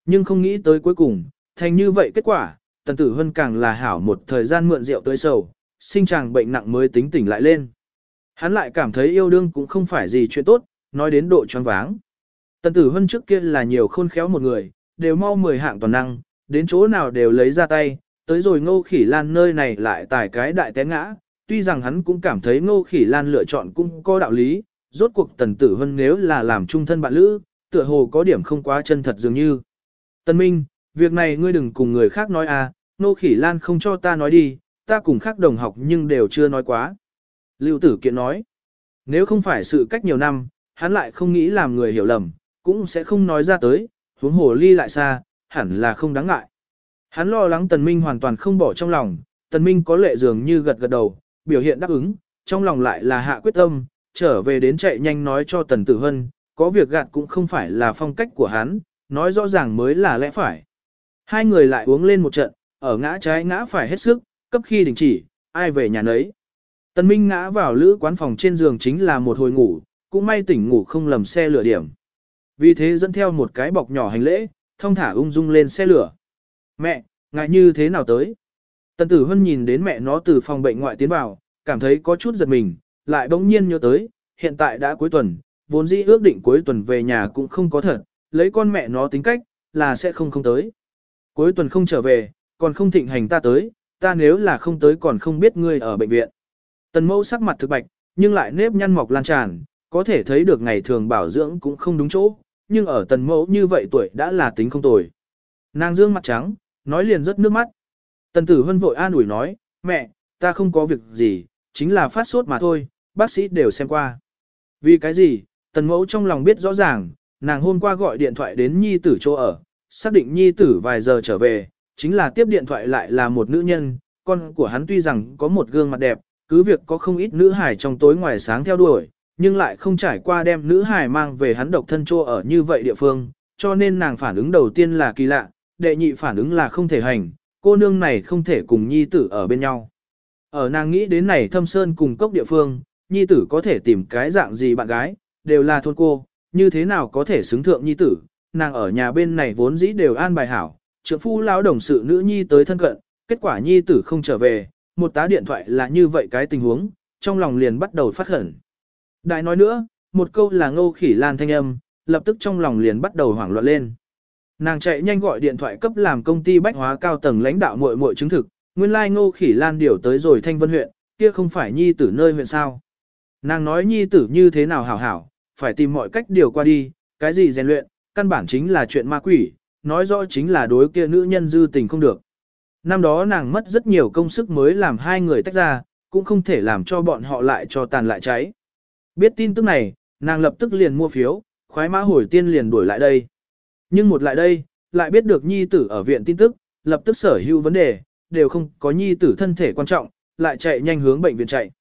Nhưng không nghĩ tới cuối cùng, thành như vậy kết quả, tần tử hân càng là hảo một thời gian mượn rượu tới sầu, sinh chàng bệnh nặng mới tính tỉnh lại lên. Hắn lại cảm thấy yêu đương cũng không phải gì chuyện tốt, nói đến độ choáng váng. Tần tử hân trước kia là nhiều khôn khéo một người, đều mau mười hạng toàn năng, đến chỗ nào đều lấy ra tay, tới rồi ngô khỉ lan nơi này lại tải cái đại té ngã, tuy rằng hắn cũng cảm thấy ngô khỉ lan lựa chọn cũng có đạo lý, rốt cuộc tần tử hân nếu là làm trung thân bạn lữ, tựa hồ có điểm không quá chân thật dường như. Tân Minh, việc này ngươi đừng cùng người khác nói à, ngô khỉ lan không cho ta nói đi, ta cùng khác đồng học nhưng đều chưa nói quá. Lưu tử kiện nói, nếu không phải sự cách nhiều năm, hắn lại không nghĩ làm người hiểu lầm, cũng sẽ không nói ra tới, huống hồ ly lại xa, hẳn là không đáng ngại. Hắn lo lắng Tần Minh hoàn toàn không bỏ trong lòng, Tần Minh có lệ dường như gật gật đầu, biểu hiện đáp ứng, trong lòng lại là hạ quyết tâm, trở về đến chạy nhanh nói cho Tần Tử Hân, có việc gạt cũng không phải là phong cách của hắn, nói rõ ràng mới là lẽ phải. Hai người lại uống lên một trận, ở ngã trái ngã phải hết sức, cấp khi đình chỉ, ai về nhà nấy. Tần Minh ngã vào lữ quán phòng trên giường chính là một hồi ngủ, cũng may tỉnh ngủ không lầm xe lửa điểm. Vì thế dẫn theo một cái bọc nhỏ hành lễ, thong thả ung dung lên xe lửa. Mẹ, ngại như thế nào tới? Tần tử hân nhìn đến mẹ nó từ phòng bệnh ngoại tiến vào, cảm thấy có chút giật mình, lại bỗng nhiên nhớ tới, hiện tại đã cuối tuần, vốn dĩ ước định cuối tuần về nhà cũng không có thật, lấy con mẹ nó tính cách, là sẽ không không tới. Cuối tuần không trở về, còn không thịnh hành ta tới, ta nếu là không tới còn không biết ngươi ở bệnh viện. Tần mẫu sắc mặt thực bạch, nhưng lại nếp nhăn mọc lan tràn, có thể thấy được ngày thường bảo dưỡng cũng không đúng chỗ, nhưng ở tần mẫu như vậy tuổi đã là tính không tồi. Nàng dương mặt trắng, nói liền rất nước mắt. Tần tử hân vội an ủi nói, mẹ, ta không có việc gì, chính là phát sốt mà thôi, bác sĩ đều xem qua. Vì cái gì, tần mẫu trong lòng biết rõ ràng, nàng hôm qua gọi điện thoại đến nhi tử chỗ ở, xác định nhi tử vài giờ trở về, chính là tiếp điện thoại lại là một nữ nhân, con của hắn tuy rằng có một gương mặt đẹp, cứ việc có không ít nữ hải trong tối ngoài sáng theo đuổi, nhưng lại không trải qua đem nữ hài mang về hắn độc thân chỗ ở như vậy địa phương, cho nên nàng phản ứng đầu tiên là kỳ lạ, đệ nhị phản ứng là không thể hành, cô nương này không thể cùng nhi tử ở bên nhau. Ở nàng nghĩ đến này thâm sơn cùng cốc địa phương, nhi tử có thể tìm cái dạng gì bạn gái, đều là thôn cô, như thế nào có thể xứng thượng nhi tử, nàng ở nhà bên này vốn dĩ đều an bài hảo, trưởng phu lão đồng sự nữ nhi tới thân cận, kết quả nhi tử không trở về, một tá điện thoại là như vậy cái tình huống, trong lòng liền bắt đầu phát khẩn. Đại nói nữa, một câu là ngô khỉ lan thanh âm, lập tức trong lòng liền bắt đầu hoảng loạn lên. Nàng chạy nhanh gọi điện thoại cấp làm công ty bách hóa cao tầng lãnh đạo muội muội chứng thực, nguyên lai like ngô khỉ lan điều tới rồi thanh vân huyện, kia không phải nhi tử nơi huyện sao. Nàng nói nhi tử như thế nào hảo hảo, phải tìm mọi cách điều qua đi, cái gì rèn luyện, căn bản chính là chuyện ma quỷ, nói rõ chính là đối kia nữ nhân dư tình không được. Năm đó nàng mất rất nhiều công sức mới làm hai người tách ra, cũng không thể làm cho bọn họ lại cho tàn lại cháy. Biết tin tức này, nàng lập tức liền mua phiếu, khoái mã hồi tiên liền đuổi lại đây. Nhưng một lại đây, lại biết được nhi tử ở viện tin tức, lập tức sở hữu vấn đề, đều không có nhi tử thân thể quan trọng, lại chạy nhanh hướng bệnh viện chạy.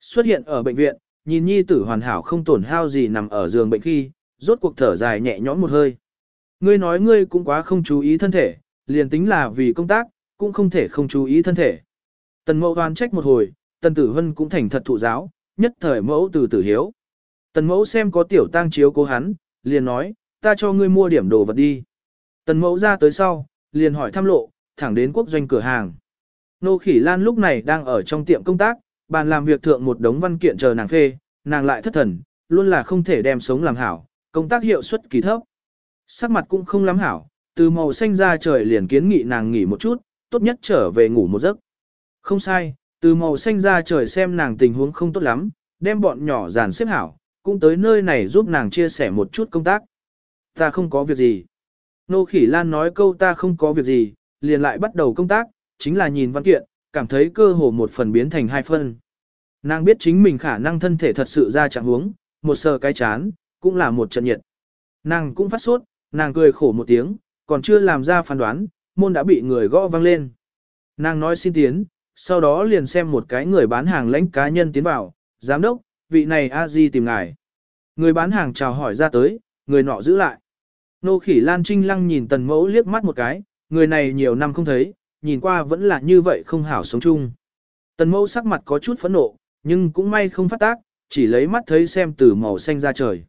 Xuất hiện ở bệnh viện, nhìn nhi tử hoàn hảo không tổn hao gì nằm ở giường bệnh khi, rốt cuộc thở dài nhẹ nhõm một hơi. Ngươi nói ngươi cũng quá không chú ý thân thể, liền tính là vì công tác, cũng không thể không chú ý thân thể. Tần mẫu đoan trách một hồi, tần tử hân cũng thành thật thụ giáo, nhất thời mẫu từ tử hiếu. Tần mẫu xem có tiểu tang chiếu cố hắn, liền nói, ta cho ngươi mua điểm đồ vật đi. Tần mẫu ra tới sau, liền hỏi thăm lộ, thẳng đến quốc doanh cửa hàng. Nô khỉ lan lúc này đang ở trong tiệm công tác, bàn làm việc thượng một đống văn kiện chờ nàng phê, nàng lại thất thần, luôn là không thể đem sống làm hảo, công tác hiệu suất kỳ thấp. Sắc mặt cũng không lắm hảo, từ màu xanh ra trời liền kiến nghị nàng nghỉ một chút, tốt nhất trở về ngủ một giấc. Không sai, từ màu xanh ra trời xem nàng tình huống không tốt lắm, đem bọn nhỏ dàn xếp hảo, cũng tới nơi này giúp nàng chia sẻ một chút công tác. Ta không có việc gì. Nô Khỉ Lan nói câu ta không có việc gì, liền lại bắt đầu công tác, chính là nhìn văn kiện, cảm thấy cơ hồ một phần biến thành hai phần. Nàng biết chính mình khả năng thân thể thật sự ra trạng huống, một sờ cái chán, cũng là một trận nhiệt. Nàng cũng phát sốt, nàng cười khổ một tiếng, còn chưa làm ra phán đoán, môn đã bị người gõ vang lên. Nàng nói xin tiến, sau đó liền xem một cái người bán hàng lãnh cá nhân tiến vào, giám đốc, vị này a di tìm ngài. Người bán hàng chào hỏi ra tới, người nọ giữ lại. Nô khỉ Lan Trinh Lăng nhìn tần mẫu liếc mắt một cái, người này nhiều năm không thấy, nhìn qua vẫn là như vậy không hảo sống chung. Tần mẫu sắc mặt có chút phẫn nộ, nhưng cũng may không phát tác, chỉ lấy mắt thấy xem từ màu xanh ra trời.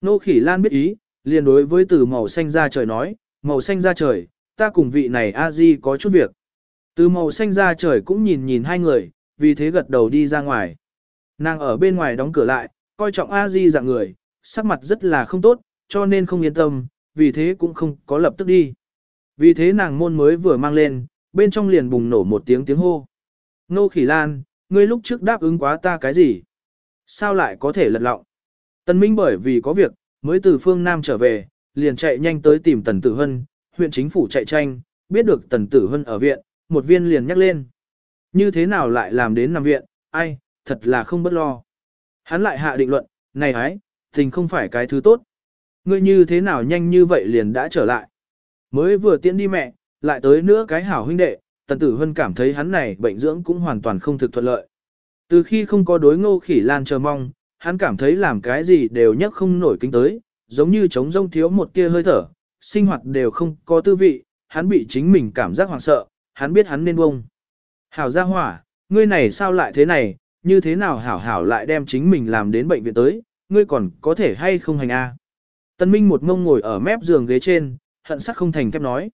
Nô khỉ Lan biết ý, liền đối với từ màu xanh ra trời nói, màu xanh ra trời, ta cùng vị này a di có chút việc. Từ màu xanh ra trời cũng nhìn nhìn hai người, vì thế gật đầu đi ra ngoài. Nàng ở bên ngoài đóng cửa lại, coi trọng a di dạng người, sắc mặt rất là không tốt, cho nên không yên tâm, vì thế cũng không có lập tức đi. Vì thế nàng môn mới vừa mang lên, bên trong liền bùng nổ một tiếng tiếng hô. Nô khỉ lan, ngươi lúc trước đáp ứng quá ta cái gì? Sao lại có thể lật lọng? Tần Minh bởi vì có việc, mới từ phương Nam trở về, liền chạy nhanh tới tìm Tần Tử Hân, huyện chính phủ chạy tranh, biết được Tần Tử Hân ở viện, một viên liền nhắc lên. Như thế nào lại làm đến nằm viện, ai, thật là không bất lo. Hắn lại hạ định luận, này ái, tình không phải cái thứ tốt. Ngươi như thế nào nhanh như vậy liền đã trở lại. Mới vừa tiễn đi mẹ, lại tới nữa cái hảo huynh đệ, Tần Tử Hân cảm thấy hắn này bệnh dưỡng cũng hoàn toàn không thực thuận lợi. Từ khi không có đối ngô khỉ lan chờ mong, hắn cảm thấy làm cái gì đều nhấc không nổi kính tới, giống như trống rông thiếu một tia hơi thở, sinh hoạt đều không có tư vị, hắn bị chính mình cảm giác hoảng sợ, hắn biết hắn nên bông. Hảo gia hỏa, ngươi này sao lại thế này, như thế nào hảo hảo lại đem chính mình làm đến bệnh viện tới, ngươi còn có thể hay không hành a? Tân Minh một ngông ngồi ở mép giường ghế trên, hận sắc không thành thép nói.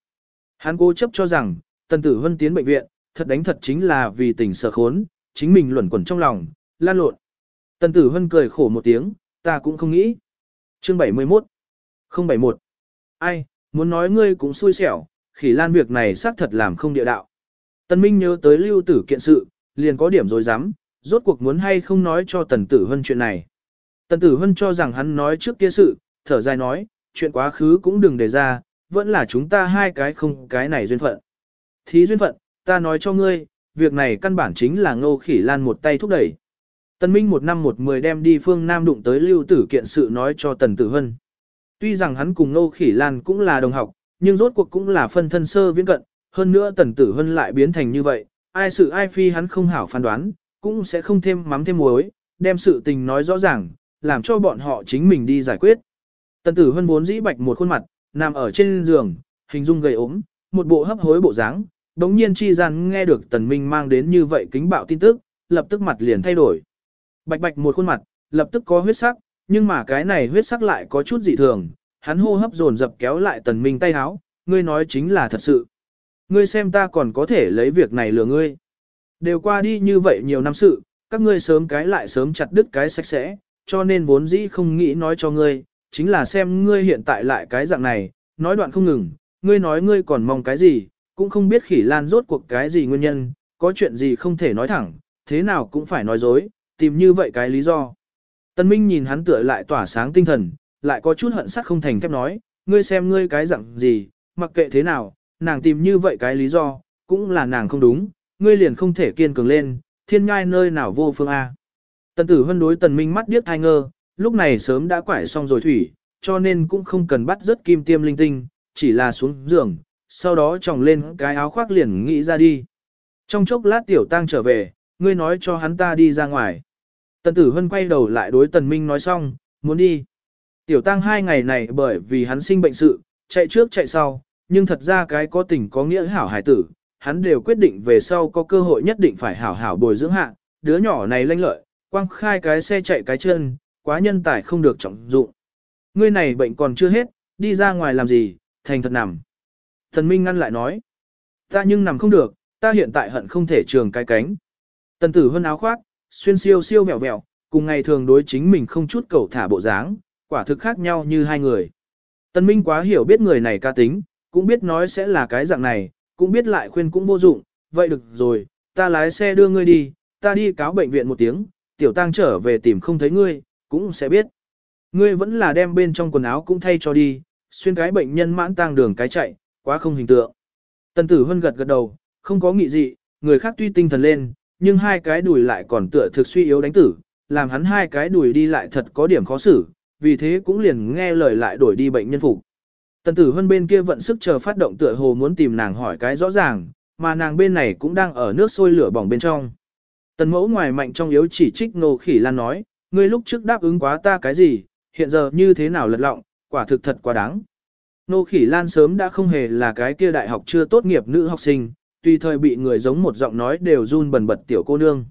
Hắn cố chấp cho rằng, Tần Tử Hân tiến bệnh viện, thật đánh thật chính là vì tình sở khốn, chính mình luẩn quẩn trong lòng, lan lộn. Tần Tử Hân cười khổ một tiếng, ta cũng không nghĩ. Chương 71 071 Ai, muốn nói ngươi cũng xui xẻo, khỉ lan việc này xác thật làm không địa đạo. Tần Minh nhớ tới lưu tử kiện sự, liền có điểm rồi dám, rốt cuộc muốn hay không nói cho Tần Tử Hân chuyện này. Tần Tử Hân cho rằng hắn nói trước kia sự, thở dài nói, chuyện quá khứ cũng đừng để ra, vẫn là chúng ta hai cái không cái này duyên phận. Thí duyên phận, ta nói cho ngươi, việc này căn bản chính là ngô khỉ lan một tay thúc đẩy. Tần Minh một năm một mười đem đi phương Nam đụng tới lưu tử kiện sự nói cho Tần Tử Hân. Tuy rằng hắn cùng ngô khỉ lan cũng là đồng học, nhưng rốt cuộc cũng là phân thân sơ viễn cận, hơn nữa Tần Tử Hân lại biến thành như vậy, ai sự ai phi hắn không hảo phán đoán, cũng sẽ không thêm mắm thêm muối, đem sự tình nói rõ ràng, làm cho bọn họ chính mình đi giải quyết. Tần tử hân vốn dĩ bạch một khuôn mặt, nằm ở trên giường, hình dung gầy ốm, một bộ hấp hối bộ dáng. Đống nhiên chi gian nghe được tần minh mang đến như vậy kính bạo tin tức, lập tức mặt liền thay đổi. Bạch bạch một khuôn mặt, lập tức có huyết sắc, nhưng mà cái này huyết sắc lại có chút dị thường, hắn hô hấp dồn dập kéo lại tần minh tay háo, ngươi nói chính là thật sự. Ngươi xem ta còn có thể lấy việc này lừa ngươi. Đều qua đi như vậy nhiều năm sự, các ngươi sớm cái lại sớm chặt đứt cái sạch sẽ, cho nên vốn dĩ không nghĩ nói cho ngươi, chính là xem ngươi hiện tại lại cái dạng này, nói đoạn không ngừng, ngươi nói ngươi còn mong cái gì, cũng không biết khỉ lan rốt cuộc cái gì nguyên nhân, có chuyện gì không thể nói thẳng, thế nào cũng phải nói dối, tìm như vậy cái lý do. Tân Minh nhìn hắn tựa lại tỏa sáng tinh thần, lại có chút hận sắt không thành thép nói, ngươi xem ngươi cái dạng gì, mặc kệ thế nào, nàng tìm như vậy cái lý do, cũng là nàng không đúng, ngươi liền không thể kiên cường lên, thiên ngai nơi nào vô phương A. Tần tử hân đối tần minh mắt điếc thai ngơ, lúc này sớm đã quải xong rồi thủy, cho nên cũng không cần bắt rất kim tiêm linh tinh, chỉ là xuống giường, sau đó tròng lên cái áo khoác liền nghĩ ra đi. Trong chốc lát tiểu tăng trở về, ngươi nói cho hắn ta đi ra ngoài. Tần tử hân quay đầu lại đối tần minh nói xong, muốn đi. Tiểu tăng hai ngày này bởi vì hắn sinh bệnh sự, chạy trước chạy sau, nhưng thật ra cái có tình có nghĩa hảo hải tử, hắn đều quyết định về sau có cơ hội nhất định phải hảo hảo bồi dưỡng hạ, đứa nhỏ này lanh lợi, quăng khai cái xe chạy cái chân, quá nhân tài không được trọng dụng. Ngươi này bệnh còn chưa hết, đi ra ngoài làm gì, thành thật nằm. Thần Minh ngăn lại nói, ta nhưng nằm không được, ta hiện tại hận không thể trường cái cánh. Tần tử hơn áo khoác, xuyên siêu siêu vẹo vẹo, cùng ngày thường đối chính mình không chút cầu thả bộ dáng, quả thực khác nhau như hai người. Tân Minh quá hiểu biết người này ca tính, cũng biết nói sẽ là cái dạng này, cũng biết lại khuyên cũng vô dụng, vậy được rồi, ta lái xe đưa ngươi đi, ta đi cáo bệnh viện một tiếng, tiểu tăng trở về tìm không thấy ngươi, cũng sẽ biết. Ngươi vẫn là đem bên trong quần áo cũng thay cho đi, xuyên cái bệnh nhân mãn tang đường cái chạy, quá không hình tượng. Tần tử hân gật gật đầu, không có nghị gì, người khác tuy tinh thần lên, nhưng hai cái đùi lại còn tựa thực suy yếu đánh tử, làm hắn hai cái đùi đi lại thật có điểm khó xử, vì thế cũng liền nghe lời lại đổi đi bệnh nhân phục. Tần tử hơn bên kia vận sức chờ phát động tựa hồ muốn tìm nàng hỏi cái rõ ràng, mà nàng bên này cũng đang ở nước sôi lửa bỏng bên trong. Tần mẫu ngoài mạnh trong yếu chỉ trích nô khỉ lan nói, ngươi lúc trước đáp ứng quá ta cái gì, hiện giờ như thế nào lật lọng, quả thực thật quá đáng. Nô Khỉ Lan sớm đã không hề là cái kia đại học chưa tốt nghiệp nữ học sinh, tùy thời bị người giống một giọng nói đều run bần bật tiểu cô nương.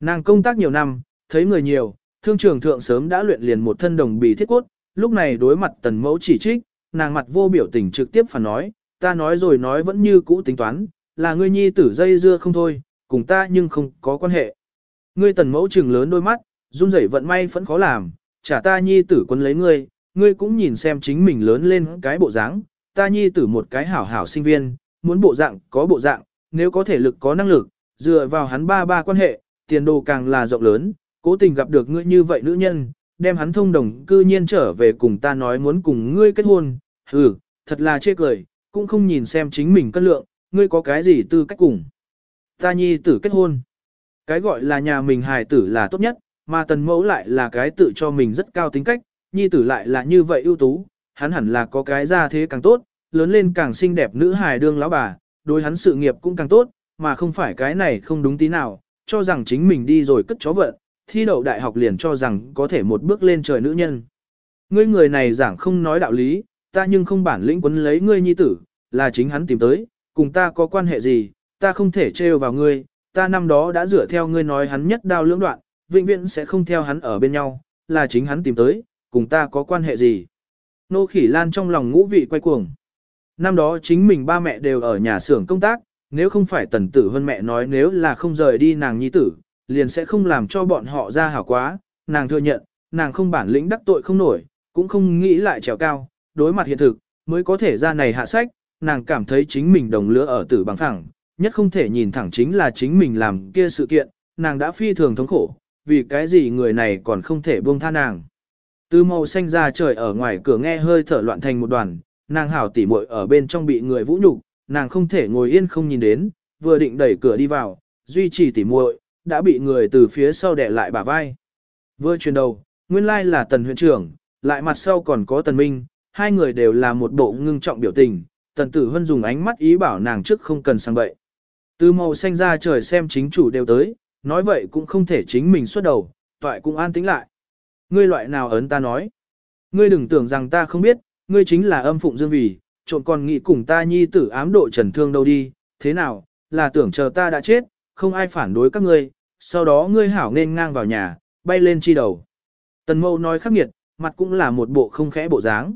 Nàng công tác nhiều năm, thấy người nhiều, thương trường thượng sớm đã luyện liền một thân đồng bì thiết cốt, lúc này đối mặt tần mẫu chỉ trích, nàng mặt vô biểu tình trực tiếp phản nói, ta nói rồi nói vẫn như cũ tính toán, là ngươi nhi tử dây dưa không thôi, cùng ta nhưng không có quan hệ. Ngươi tần mẫu trừng lớn đôi mắt, run rẩy vận may vẫn khó làm, trả ta nhi tử quân lấy ngươi, ngươi cũng nhìn xem chính mình lớn lên cái bộ dáng, ta nhi tử một cái hảo hảo sinh viên, muốn bộ dạng có bộ dạng, nếu có thể lực có năng lực, dựa vào hắn ba ba quan hệ, tiền đồ càng là rộng lớn, cố tình gặp được ngươi như vậy nữ nhân, đem hắn thông đồng cư nhiên trở về cùng ta nói muốn cùng ngươi kết hôn, hừ, thật là chê cười, cũng không nhìn xem chính mình cân lượng, ngươi có cái gì tư cách cùng. Ta nhi tử kết hôn. Cái gọi là nhà mình hài tử là tốt nhất, mà tần mẫu lại là cái tự cho mình rất cao tính cách, nhi tử lại là như vậy ưu tú, hắn hẳn là có cái ra thế càng tốt, lớn lên càng xinh đẹp nữ hài đương lão bà, đối hắn sự nghiệp cũng càng tốt, mà không phải cái này không đúng tí nào, cho rằng chính mình đi rồi cất chó vận, thi đậu đại học liền cho rằng có thể một bước lên trời nữ nhân. Ngươi người này giảng không nói đạo lý, ta nhưng không bản lĩnh quấn lấy ngươi nhi tử, là chính hắn tìm tới, cùng ta có quan hệ gì, ta không thể trêu vào ngươi, ta năm đó đã dựa theo ngươi nói hắn nhất đao lưỡng đoạn, vĩnh viễn sẽ không theo hắn ở bên nhau, là chính hắn tìm tới, cùng ta có quan hệ gì. Nô khỉ lan trong lòng ngũ vị quay cuồng. Năm đó chính mình ba mẹ đều ở nhà xưởng công tác, nếu không phải tần tử hơn mẹ nói nếu là không rời đi nàng nhi tử, liền sẽ không làm cho bọn họ ra hảo quá, nàng thừa nhận, nàng không bản lĩnh đắc tội không nổi, cũng không nghĩ lại trèo cao, đối mặt hiện thực, mới có thể ra này hạ sách, nàng cảm thấy chính mình đồng lứa ở tử bằng phẳng, nhất không thể nhìn thẳng chính là chính mình làm kia sự kiện, nàng đã phi thường thống khổ, vì cái gì người này còn không thể buông tha nàng. Từ màu xanh ra trời ở ngoài cửa nghe hơi thở loạn thành một đoàn, nàng hảo tỉ muội ở bên trong bị người vũ nhục, nàng không thể ngồi yên không nhìn đến, vừa định đẩy cửa đi vào, duy trì tỉ muội, đã bị người từ phía sau đè lại bả vai. Vừa chuyển đầu, nguyên lai là tần huyện trưởng, lại mặt sau còn có tần minh, hai người đều là một bộ ngưng trọng biểu tình, tần tử hân dùng ánh mắt ý bảo nàng trước không cần sang bậy. Từ màu xanh ra trời xem chính chủ đều tới, nói vậy cũng không thể chính mình xuất đầu, toại cũng an tĩnh lại. Ngươi loại nào ấn ta nói. Ngươi đừng tưởng rằng ta không biết, ngươi chính là âm phụng dương vì, trộn còn nghĩ cùng ta nhi tử ám độ trần thương đâu đi, thế nào, là tưởng chờ ta đã chết, không ai phản đối các ngươi, sau đó ngươi hảo nên ngang vào nhà, bay lên chi đầu. Tần mẫu nói khắc nghiệt, mặt cũng là một bộ không khẽ bộ dáng.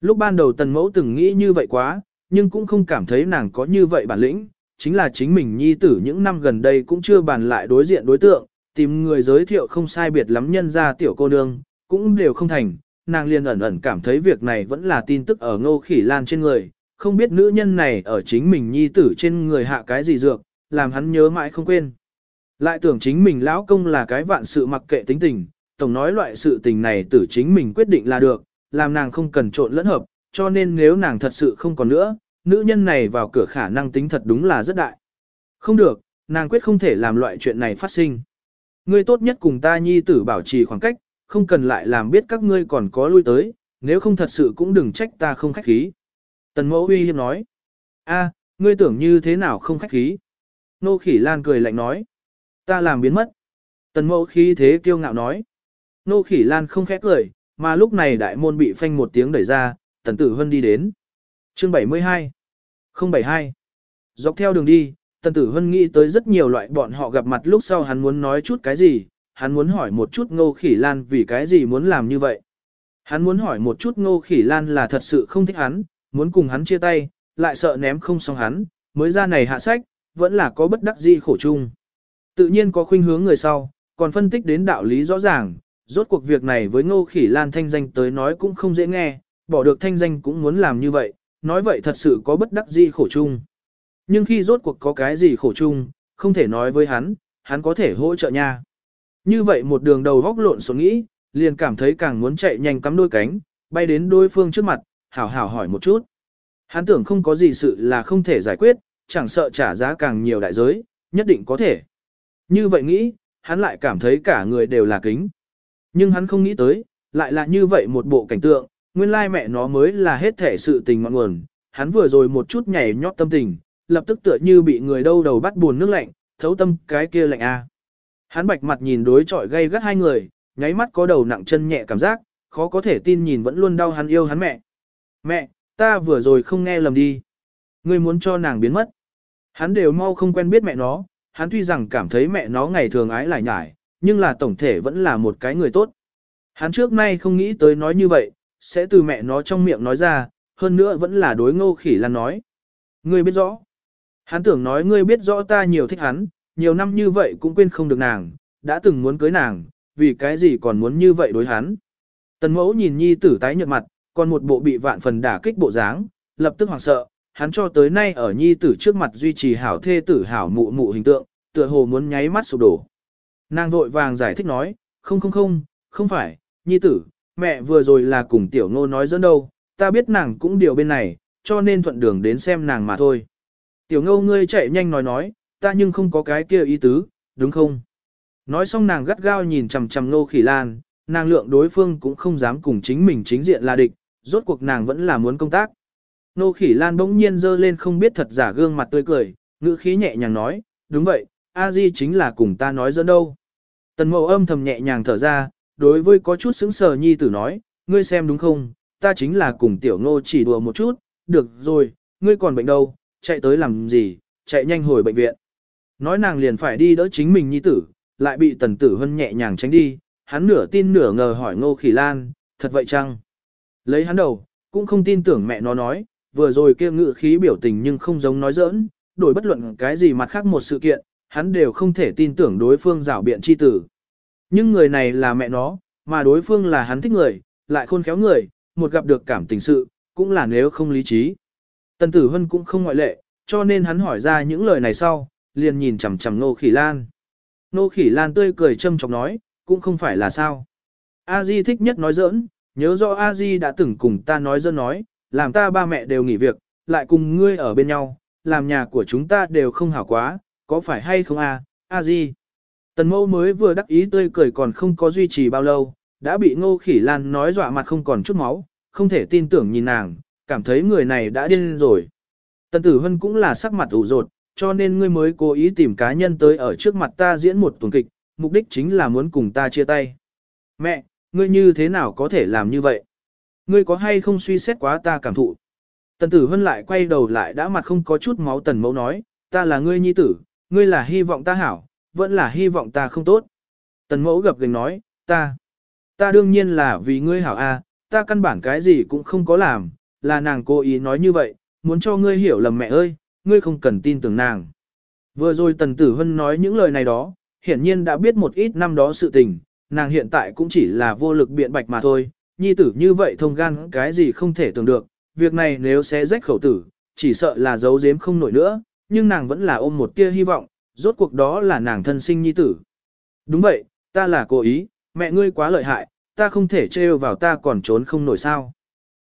Lúc ban đầu tần mẫu từng nghĩ như vậy quá, nhưng cũng không cảm thấy nàng có như vậy bản lĩnh, chính là chính mình nhi tử những năm gần đây cũng chưa bàn lại đối diện đối tượng, tìm người giới thiệu không sai biệt lắm nhân ra tiểu cô nương, cũng đều không thành, nàng liền ẩn ẩn cảm thấy việc này vẫn là tin tức ở ngô khỉ lan trên người, không biết nữ nhân này ở chính mình nhi tử trên người hạ cái gì dược, làm hắn nhớ mãi không quên. Lại tưởng chính mình lão công là cái vạn sự mặc kệ tính tình, tổng nói loại sự tình này tử chính mình quyết định là được, làm nàng không cần trộn lẫn hợp, cho nên nếu nàng thật sự không còn nữa, nữ nhân này vào cửa khả năng tính thật đúng là rất đại. Không được, nàng quyết không thể làm loại chuyện này phát sinh. Ngươi tốt nhất cùng ta nhi tử bảo trì khoảng cách, không cần lại làm biết các ngươi còn có lui tới, nếu không thật sự cũng đừng trách ta không khách khí. Tần mẫu uy hiếp nói. a, ngươi tưởng như thế nào không khách khí? Nô khỉ lan cười lạnh nói. Ta làm biến mất. Tần mẫu khí thế kiêu ngạo nói. Nô khỉ lan không khẽ cười, mà lúc này đại môn bị phanh một tiếng đẩy ra, tần tử hân đi đến. Chương 72 072 Dọc theo đường đi, tần tử hân nghĩ tới rất nhiều loại bọn họ gặp mặt lúc sau hắn muốn nói chút cái gì, hắn muốn hỏi một chút ngô khỉ lan vì cái gì muốn làm như vậy. Hắn muốn hỏi một chút ngô khỉ lan là thật sự không thích hắn, muốn cùng hắn chia tay, lại sợ ném không xong hắn, mới ra này hạ sách, vẫn là có bất đắc dĩ khổ chung. Tự nhiên có khuynh hướng người sau, còn phân tích đến đạo lý rõ ràng, rốt cuộc việc này với ngô khỉ lan thanh danh tới nói cũng không dễ nghe, bỏ được thanh danh cũng muốn làm như vậy, nói vậy thật sự có bất đắc dĩ khổ chung. Nhưng khi rốt cuộc có cái gì khổ chung, không thể nói với hắn, hắn có thể hỗ trợ nha. Như vậy một đường đầu góc lộn xộn nghĩ, liền cảm thấy càng muốn chạy nhanh cắm đôi cánh, bay đến đối phương trước mặt, hảo hảo hỏi một chút. Hắn tưởng không có gì sự là không thể giải quyết, chẳng sợ trả giá càng nhiều đại giới, nhất định có thể. Như vậy nghĩ, hắn lại cảm thấy cả người đều là kính. Nhưng hắn không nghĩ tới, lại là như vậy một bộ cảnh tượng, nguyên lai mẹ nó mới là hết thể sự tình ngọn nguồn. Hắn vừa rồi một chút nhảy nhót tâm tình, lập tức tựa như bị người đâu đầu bắt buồn nước lạnh, thấu tâm cái kia lạnh a. Hắn bạch mặt nhìn đối chọi gay gắt hai người, nháy mắt có đầu nặng chân nhẹ cảm giác, khó có thể tin nhìn vẫn luôn đau hắn yêu hắn mẹ. Mẹ, ta vừa rồi không nghe lầm đi. Ngươi muốn cho nàng biến mất. Hắn đều mau không quen biết mẹ nó, hắn tuy rằng cảm thấy mẹ nó ngày thường ái lại nhải, nhưng là tổng thể vẫn là một cái người tốt. Hắn trước nay không nghĩ tới nói như vậy, sẽ từ mẹ nó trong miệng nói ra, hơn nữa vẫn là đối ngô khỉ lan nói. Ngươi biết rõ. Hắn tưởng nói ngươi biết rõ ta nhiều thích hắn, nhiều năm như vậy cũng quên không được nàng, đã từng muốn cưới nàng, vì cái gì còn muốn như vậy đối hắn. Tần mẫu nhìn nhi tử tái nhợt mặt, còn một bộ bị vạn phần đả kích bộ dáng, lập tức hoảng sợ, hắn cho tới nay ở nhi tử trước mặt duy trì hảo thê tử hảo mụ mụ hình tượng, tựa hồ muốn nháy mắt sụp đổ. Nàng vội vàng giải thích nói, không không không, không phải, nhi tử, mẹ vừa rồi là cùng tiểu ngô nói dẫn đâu, ta biết nàng cũng điều bên này, cho nên thuận đường đến xem nàng mà thôi. Tiểu ngô ngươi chạy nhanh nói nói, ta nhưng không có cái kia ý tứ, đúng không? Nói xong nàng gắt gao nhìn chằm chằm ngô khỉ lan, nàng lượng đối phương cũng không dám cùng chính mình chính diện là địch, rốt cuộc nàng vẫn là muốn công tác. Nô khỉ lan bỗng nhiên dơ lên không biết thật giả gương mặt tươi cười, ngữ khí nhẹ nhàng nói, đúng vậy, a di chính là cùng ta nói dẫn đâu. Tần mộ âm thầm nhẹ nhàng thở ra, đối với có chút sững sờ nhi tử nói, ngươi xem đúng không, ta chính là cùng tiểu ngô chỉ đùa một chút, được rồi, ngươi còn bệnh đâu, chạy tới làm gì, chạy nhanh hồi bệnh viện. Nói nàng liền phải đi đỡ chính mình nhi tử, lại bị tần tử hân nhẹ nhàng tránh đi, hắn nửa tin nửa ngờ hỏi ngô khỉ lan, thật vậy chăng? Lấy hắn đầu, cũng không tin tưởng mẹ nó nói, vừa rồi kia ngự khí biểu tình nhưng không giống nói giỡn, đổi bất luận cái gì mặt khác một sự kiện, hắn đều không thể tin tưởng đối phương rảo biện chi tử. Nhưng người này là mẹ nó, mà đối phương là hắn thích người, lại khôn khéo người, một gặp được cảm tình sự, cũng là nếu không lý trí. Tần tử hân cũng không ngoại lệ, cho nên hắn hỏi ra những lời này sau, liền nhìn chằm chằm Nô Khỉ Lan. Nô Khỉ Lan tươi cười châm chọc nói, cũng không phải là sao. A Di thích nhất nói giỡn, nhớ rõ A Di đã từng cùng ta nói giỡn nói, làm ta ba mẹ đều nghỉ việc, lại cùng ngươi ở bên nhau, làm nhà của chúng ta đều không hảo quá, có phải hay không a, A Di? Tần mẫu mới vừa đắc ý tươi cười còn không có duy trì bao lâu, đã bị ngô khỉ lan nói dọa mặt không còn chút máu, không thể tin tưởng nhìn nàng, cảm thấy người này đã điên rồi. Tần tử hân cũng là sắc mặt ủ rột, cho nên ngươi mới cố ý tìm cá nhân tới ở trước mặt ta diễn một tuần kịch, mục đích chính là muốn cùng ta chia tay. Mẹ, ngươi như thế nào có thể làm như vậy? Ngươi có hay không suy xét quá ta cảm thụ? Tần tử hân lại quay đầu lại đã mặt không có chút máu tần mẫu nói, ta là ngươi nhi tử, ngươi là hy vọng ta hảo, vẫn là hy vọng ta không tốt. Tần mẫu gập gành nói, ta, ta đương nhiên là vì ngươi hảo a, ta căn bản cái gì cũng không có làm, là nàng cố ý nói như vậy, muốn cho ngươi hiểu lầm mẹ ơi, ngươi không cần tin tưởng nàng. Vừa rồi Tần Tử Hân nói những lời này đó, hiển nhiên đã biết một ít năm đó sự tình, nàng hiện tại cũng chỉ là vô lực biện bạch mà thôi, nhi tử như vậy thông gan cái gì không thể tưởng được, việc này nếu sẽ rách khẩu tử, chỉ sợ là giấu giếm không nổi nữa, nhưng nàng vẫn là ôm một tia hy vọng, rốt cuộc đó là nàng thân sinh nhi tử. Đúng vậy, ta là cố ý, mẹ ngươi quá lợi hại, ta không thể trêu vào ta còn trốn không nổi sao.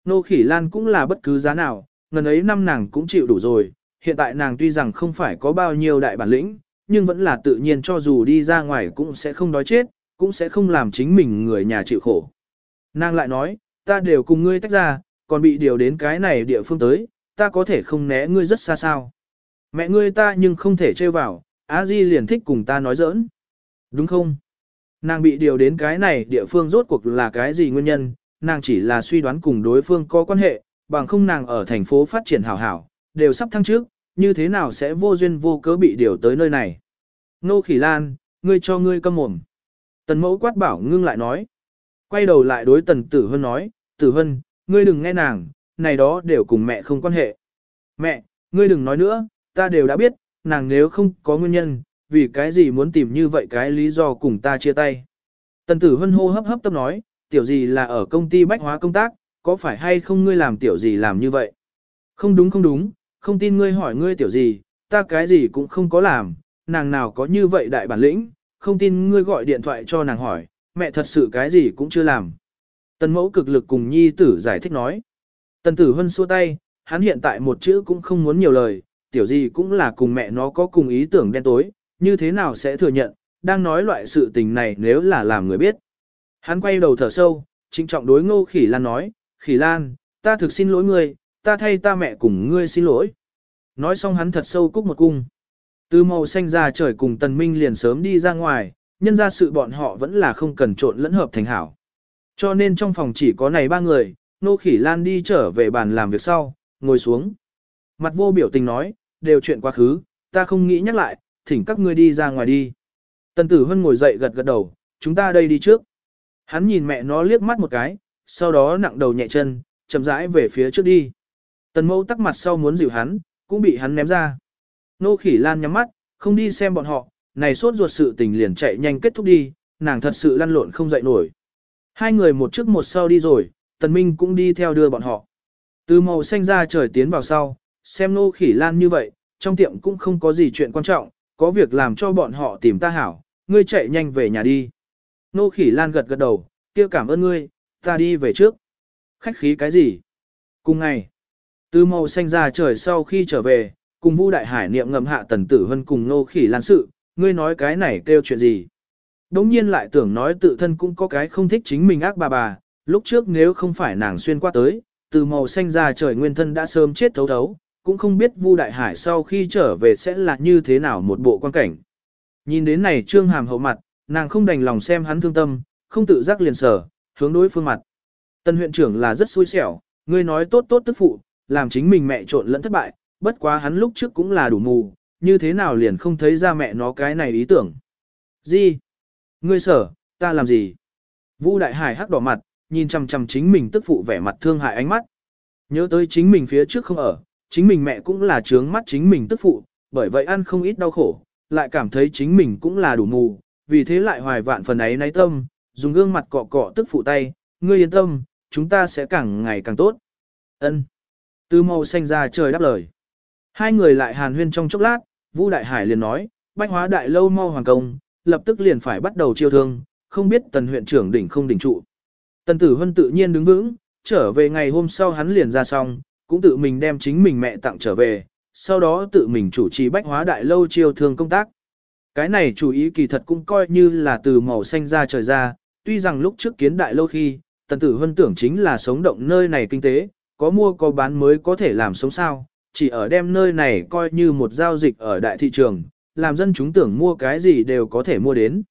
Nô khỉ lan cũng là bất cứ giá nào, ngần ấy năm nàng cũng chịu đủ rồi, hiện tại nàng tuy rằng không phải có bao nhiêu đại bản lĩnh, nhưng vẫn là tự nhiên cho dù đi ra ngoài cũng sẽ không đói chết, cũng sẽ không làm chính mình người nhà chịu khổ. Nàng lại nói, ta đều cùng ngươi tách ra, còn bị điều đến cái này địa phương tới, ta có thể không né ngươi rất xa sao. Mẹ ngươi ta nhưng không thể trêu vào, A Di liền thích cùng ta nói giỡn. Đúng không? Nàng bị điều đến cái này địa phương rốt cuộc là cái gì nguyên nhân, nàng chỉ là suy đoán cùng đối phương có quan hệ, bằng không nàng ở thành phố phát triển hảo hảo, đều sắp thăng trước, như thế nào sẽ vô duyên vô cớ bị điều tới nơi này. Nô Khỉ Lan, ngươi cho ngươi câm mồm. Tần mẫu quát bảo ngưng lại nói. Quay đầu lại đối tần tử hân nói, tử hân, ngươi đừng nghe nàng, này đó đều cùng mẹ không quan hệ. Mẹ, ngươi đừng nói nữa, ta đều đã biết, nàng nếu không có nguyên nhân, vì cái gì muốn tìm như vậy cái lý do cùng ta chia tay. Tần tử hân hô hấp hấp tâm nói, tiểu gì là ở công ty bách hóa công tác, có phải hay không ngươi làm tiểu gì làm như vậy? Không đúng không đúng, không tin ngươi hỏi ngươi tiểu gì, ta cái gì cũng không có làm, nàng nào có như vậy đại bản lĩnh, không tin ngươi gọi điện thoại cho nàng hỏi, mẹ thật sự cái gì cũng chưa làm. Tần mẫu cực lực cùng nhi tử giải thích nói. Tần tử hân xua tay, hắn hiện tại một chữ cũng không muốn nhiều lời, tiểu gì cũng là cùng mẹ nó có cùng ý tưởng đen tối, như thế nào sẽ thừa nhận, đang nói loại sự tình này nếu là làm người biết. Hắn quay đầu thở sâu, trịnh trọng đối ngô khỉ lan nói, khỉ lan, ta thực xin lỗi ngươi, ta thay ta mẹ cùng ngươi xin lỗi. Nói xong hắn thật sâu cúc một cung. Từ màu xanh ra trời cùng tần minh liền sớm đi ra ngoài, nhân ra sự bọn họ vẫn là không cần trộn lẫn hợp thành hảo. Cho nên trong phòng chỉ có này ba người, nô khỉ lan đi trở về bàn làm việc sau, ngồi xuống. Mặt vô biểu tình nói, đều chuyện quá khứ, ta không nghĩ nhắc lại, thỉnh các ngươi đi ra ngoài đi. Tần tử hân ngồi dậy gật gật đầu, chúng ta đây đi trước. Hắn nhìn mẹ nó liếc mắt một cái, sau đó nặng đầu nhẹ chân, chậm rãi về phía trước đi. Tần mẫu tắc mặt sau muốn dịu hắn, cũng bị hắn ném ra. Nô khỉ lan nhắm mắt, không đi xem bọn họ, này sốt ruột sự tình liền chạy nhanh kết thúc đi, nàng thật sự lăn lộn không dậy nổi. Hai người một trước một sau đi rồi, tần minh cũng đi theo đưa bọn họ. Từ màu xanh ra trời tiến vào sau, xem nô khỉ lan như vậy, trong tiệm cũng không có gì chuyện quan trọng, có việc làm cho bọn họ tìm ta hảo, ngươi chạy nhanh về nhà đi. Nô khỉ lan gật gật đầu, kia cảm ơn ngươi, ta đi về trước. Khách khí cái gì? Cùng ngày, từ màu xanh ra trời sau khi trở về, cùng Vu Đại Hải niệm ngầm hạ tần tử hơn cùng nô khỉ lan sự, ngươi nói cái này kêu chuyện gì? Đống nhiên lại tưởng nói tự thân cũng có cái không thích chính mình ác bà bà, lúc trước nếu không phải nàng xuyên qua tới, từ màu xanh ra trời nguyên thân đã sớm chết thấu thấu, cũng không biết Vu Đại Hải sau khi trở về sẽ là như thế nào một bộ quan cảnh. Nhìn đến này trương hàm hậu mặt, nàng không đành lòng xem hắn thương tâm, không tự giác liền sở, hướng đối phương mặt. Tân huyện trưởng là rất xui xẻo, ngươi nói tốt tốt tức phụ, làm chính mình mẹ trộn lẫn thất bại, bất quá hắn lúc trước cũng là đủ mù, như thế nào liền không thấy ra mẹ nó cái này ý tưởng. Gì? Ngươi sở, ta làm gì? Vu Đại Hải hắc đỏ mặt, nhìn chằm chằm chính mình tức phụ vẻ mặt thương hại ánh mắt. Nhớ tới chính mình phía trước không ở, chính mình mẹ cũng là trướng mắt chính mình tức phụ, bởi vậy ăn không ít đau khổ, lại cảm thấy chính mình cũng là đủ mù, vì thế lại hoài vạn phần ấy náy tâm, dùng gương mặt cọ cọ tức phụ tay, ngươi yên tâm, chúng ta sẽ càng ngày càng tốt. Ân. Từ màu xanh ra trời đáp lời. Hai người lại hàn huyên trong chốc lát, Vu Đại Hải liền nói, bách hóa đại lâu mau hoàng công, lập tức liền phải bắt đầu chiêu thương, không biết tần huyện trưởng đỉnh không đỉnh trụ. Tần tử huân tự nhiên đứng vững, trở về ngày hôm sau hắn liền ra xong, cũng tự mình đem chính mình mẹ tặng trở về, sau đó tự mình chủ trì bách hóa đại lâu chiêu thương công tác. Cái này chủ ý kỳ thật cũng coi như là từ màu xanh ra trời ra, tuy rằng lúc trước kiến đại lâu khi, tần tử huân tưởng chính là sống động nơi này kinh tế, có mua có bán mới có thể làm sống sao, chỉ ở đem nơi này coi như một giao dịch ở đại thị trường, làm dân chúng tưởng mua cái gì đều có thể mua đến.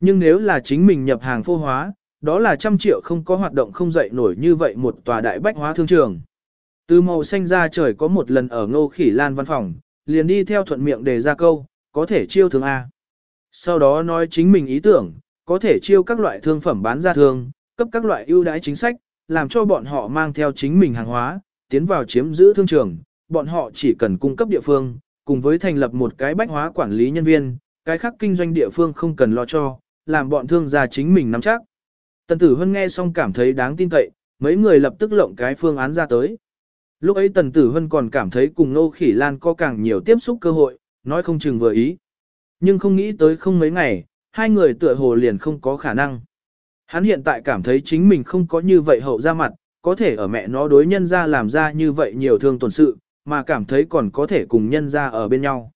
Nhưng nếu là chính mình nhập hàng phô hóa, đó là trăm triệu không có hoạt động không dậy nổi như vậy một tòa đại bách hóa thương trường. Từ màu xanh ra trời có một lần ở ngô khỉ lan văn phòng, liền đi theo thuận miệng đề ra câu, có thể chiêu thương A. Sau đó nói chính mình ý tưởng, có thể chiêu các loại thương phẩm bán ra thương, cấp các loại ưu đãi chính sách, làm cho bọn họ mang theo chính mình hàng hóa, tiến vào chiếm giữ thương trường, bọn họ chỉ cần cung cấp địa phương, cùng với thành lập một cái bách hóa quản lý nhân viên, cái khác kinh doanh địa phương không cần lo cho, làm bọn thương gia chính mình nắm chắc. Tần tử Hân nghe xong cảm thấy đáng tin cậy, mấy người lập tức lộng cái phương án ra tới. Lúc ấy Tần Tử Hân còn cảm thấy cùng Nô Khỉ Lan có càng nhiều tiếp xúc cơ hội, nói không chừng vừa ý. Nhưng không nghĩ tới không mấy ngày, hai người tựa hồ liền không có khả năng. Hắn hiện tại cảm thấy chính mình không có như vậy hậu ra mặt, có thể ở mẹ nó đối nhân ra làm ra như vậy nhiều thương tổn sự, mà cảm thấy còn có thể cùng nhân ra ở bên nhau.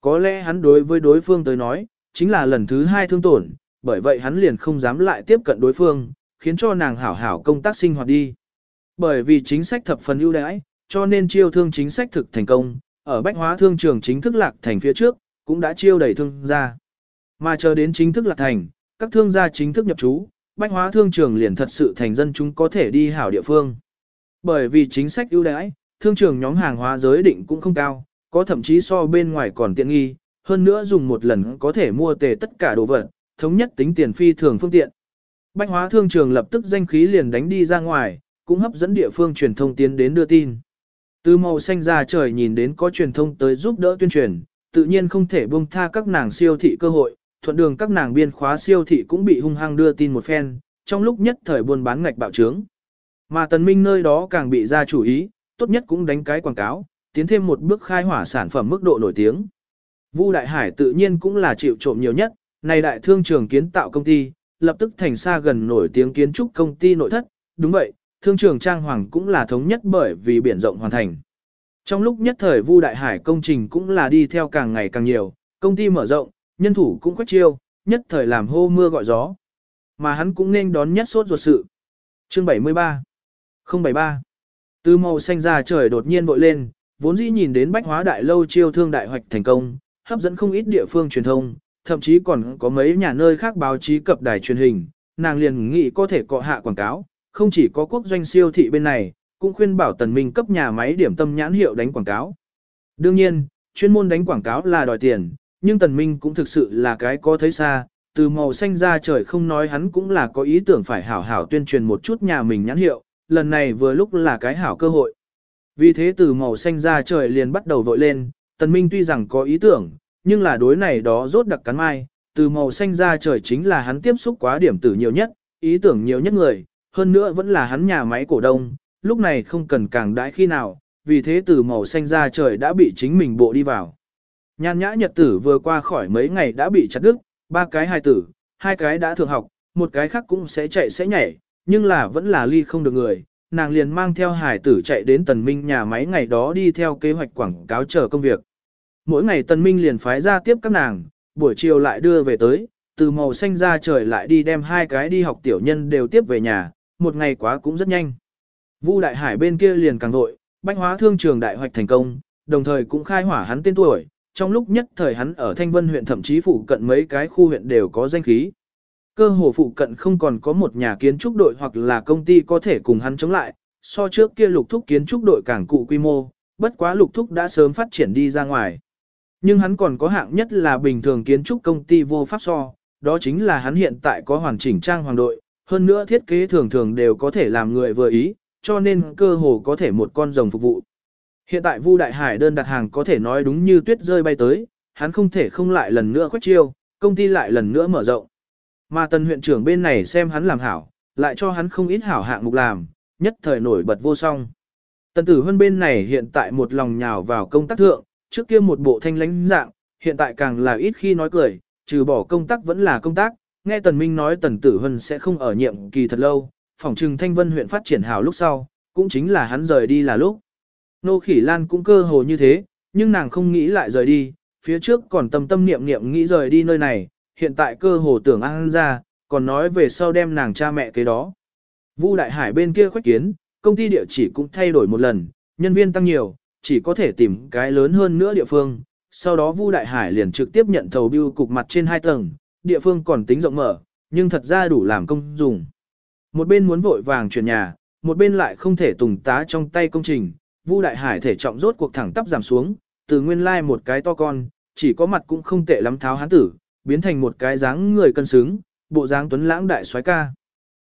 Có lẽ hắn đối với đối phương tới nói, chính là lần thứ hai thương tổn, bởi vậy hắn liền không dám lại tiếp cận đối phương, khiến cho nàng hảo hảo công tác sinh hoạt đi. Bởi vì chính sách thập phần ưu đãi, cho nên chiêu thương chính sách thực thành công, ở bách hóa thương trường chính thức lạc thành phía trước, cũng đã chiêu đẩy thương gia. Mà chờ đến chính thức lạc thành, các thương gia chính thức nhập trú, bách hóa thương trường liền thật sự thành dân chúng có thể đi hảo địa phương. Bởi vì chính sách ưu đãi, thương trường nhóm hàng hóa giới định cũng không cao, có thậm chí so bên ngoài còn tiện nghi, hơn nữa dùng một lần có thể mua tề tất cả đồ vật, thống nhất tính tiền phi thường phương tiện. Bách hóa thương trường lập tức danh khí liền đánh đi ra ngoài, cũng hấp dẫn địa phương truyền thông tiến đến đưa tin. Từ màu xanh ra trời nhìn đến có truyền thông tới giúp đỡ tuyên truyền, tự nhiên không thể buông tha các nàng siêu thị cơ hội, thuận đường các nàng biên khóa siêu thị cũng bị hung hăng đưa tin một phen, trong lúc nhất thời buôn bán ngạch bạo trướng. Mà tần minh nơi đó càng bị ra chủ ý, tốt nhất cũng đánh cái quảng cáo, tiến thêm một bước khai hỏa sản phẩm mức độ nổi tiếng. Vu Đại Hải tự nhiên cũng là chịu trộm nhiều nhất, này đại thương trường kiến tạo công ty, lập tức thành xa gần nổi tiếng kiến trúc công ty nội thất, đúng vậy, thương trường trang hoàng cũng là thống nhất bởi vì biển rộng hoàn thành. Trong lúc nhất thời Vu Đại Hải công trình cũng là đi theo càng ngày càng nhiều, công ty mở rộng, nhân thủ cũng quét chiêu, nhất thời làm hô mưa gọi gió. Mà hắn cũng nên đón nhất sốt ruột sự. Chương 73 073 từ màu xanh ra trời đột nhiên vội lên, vốn dĩ nhìn đến bách hóa đại lâu chiêu thương đại hoạch thành công, hấp dẫn không ít địa phương truyền thông, thậm chí còn có mấy nhà nơi khác báo chí cập đài truyền hình, nàng liền nghĩ có thể cọ hạ quảng cáo, không chỉ có quốc doanh siêu thị bên này, cũng khuyên bảo tần minh cấp nhà máy điểm tâm nhãn hiệu đánh quảng cáo. Đương nhiên, chuyên môn đánh quảng cáo là đòi tiền, nhưng tần minh cũng thực sự là cái có thấy xa, từ màu xanh ra trời không nói hắn cũng là có ý tưởng phải hảo hảo tuyên truyền một chút nhà mình nhãn hiệu, lần này vừa lúc là cái hảo cơ hội. Vì thế từ màu xanh ra trời liền bắt đầu vội lên, tần minh tuy rằng có ý tưởng, nhưng là đối này đó rốt đặc cắn mai, từ màu xanh ra trời chính là hắn tiếp xúc quá điểm tử nhiều nhất, ý tưởng nhiều nhất người, hơn nữa vẫn là hắn nhà máy cổ đông, lúc này không cần càng đãi khi nào, vì thế từ màu xanh ra trời đã bị chính mình bộ đi vào. Nhan nhã nhật tử vừa qua khỏi mấy ngày đã bị chặt đứt, ba cái hài tử, hai cái đã thường học, một cái khác cũng sẽ chạy sẽ nhảy, nhưng là vẫn là ly không được người. Nàng liền mang theo hải tử chạy đến tần minh nhà máy ngày đó đi theo kế hoạch quảng cáo chờ công việc. Mỗi ngày tần minh liền phái ra tiếp các nàng, buổi chiều lại đưa về tới, từ màu xanh ra trời lại đi đem hai cái đi học tiểu nhân đều tiếp về nhà, một ngày quá cũng rất nhanh. Vu Đại Hải bên kia liền càng vội, bách hóa thương trường đại hoạch thành công, đồng thời cũng khai hỏa hắn tên tuổi, trong lúc nhất thời hắn ở Thanh Vân huyện thậm chí phụ cận mấy cái khu huyện đều có danh khí. Cơ hồ phụ cận không còn có một nhà kiến trúc đội hoặc là công ty có thể cùng hắn chống lại, so trước kia lục thúc kiến trúc đội càng cụ quy mô, bất quá lục thúc đã sớm phát triển đi ra ngoài. Nhưng hắn còn có hạng nhất là bình thường kiến trúc công ty vô pháp so, đó chính là hắn hiện tại có hoàn chỉnh trang hoàng đội, hơn nữa thiết kế thường thường đều có thể làm người vừa ý, cho nên cơ hồ có thể một con rồng phục vụ. Hiện tại Vu Đại Hải đơn đặt hàng có thể nói đúng như tuyết rơi bay tới, hắn không thể không lại lần nữa khoét chiêu, công ty lại lần nữa mở rộng. Mà tần huyện trưởng bên này xem hắn làm hảo, lại cho hắn không ít hảo hạng mục làm, nhất thời nổi bật vô song. Tần tử huân bên này hiện tại một lòng nhào vào công tác thượng, trước kia một bộ thanh lãnh dạng, hiện tại càng là ít khi nói cười, trừ bỏ công tác vẫn là công tác, nghe tần minh nói tần tử hân sẽ không ở nhiệm kỳ thật lâu, phòng trừng thanh vân huyện phát triển hảo lúc sau, cũng chính là hắn rời đi là lúc. Nô khỉ lan cũng cơ hồ như thế, nhưng nàng không nghĩ lại rời đi, phía trước còn tâm tâm niệm niệm nghĩ rời đi nơi này, hiện tại cơ hồ tưởng ăn ra, còn nói về sau đem nàng cha mẹ cái đó. Vu Đại Hải bên kia khuếch kiến, công ty địa chỉ cũng thay đổi một lần, nhân viên tăng nhiều, chỉ có thể tìm cái lớn hơn nữa địa phương. Sau đó Vu Đại Hải liền trực tiếp nhận thầu biêu cục mặt trên hai tầng, địa phương còn tính rộng mở, nhưng thật ra đủ làm công dùng. Một bên muốn vội vàng chuyển nhà, một bên lại không thể tùng tá trong tay công trình, Vu Đại Hải thể trọng rốt cuộc thẳng tắp giảm xuống, từ nguyên lai một cái to con, chỉ có mặt cũng không tệ lắm tháo hán tử, biến thành một cái dáng người cân xứng, bộ dáng tuấn lãng đại soái ca.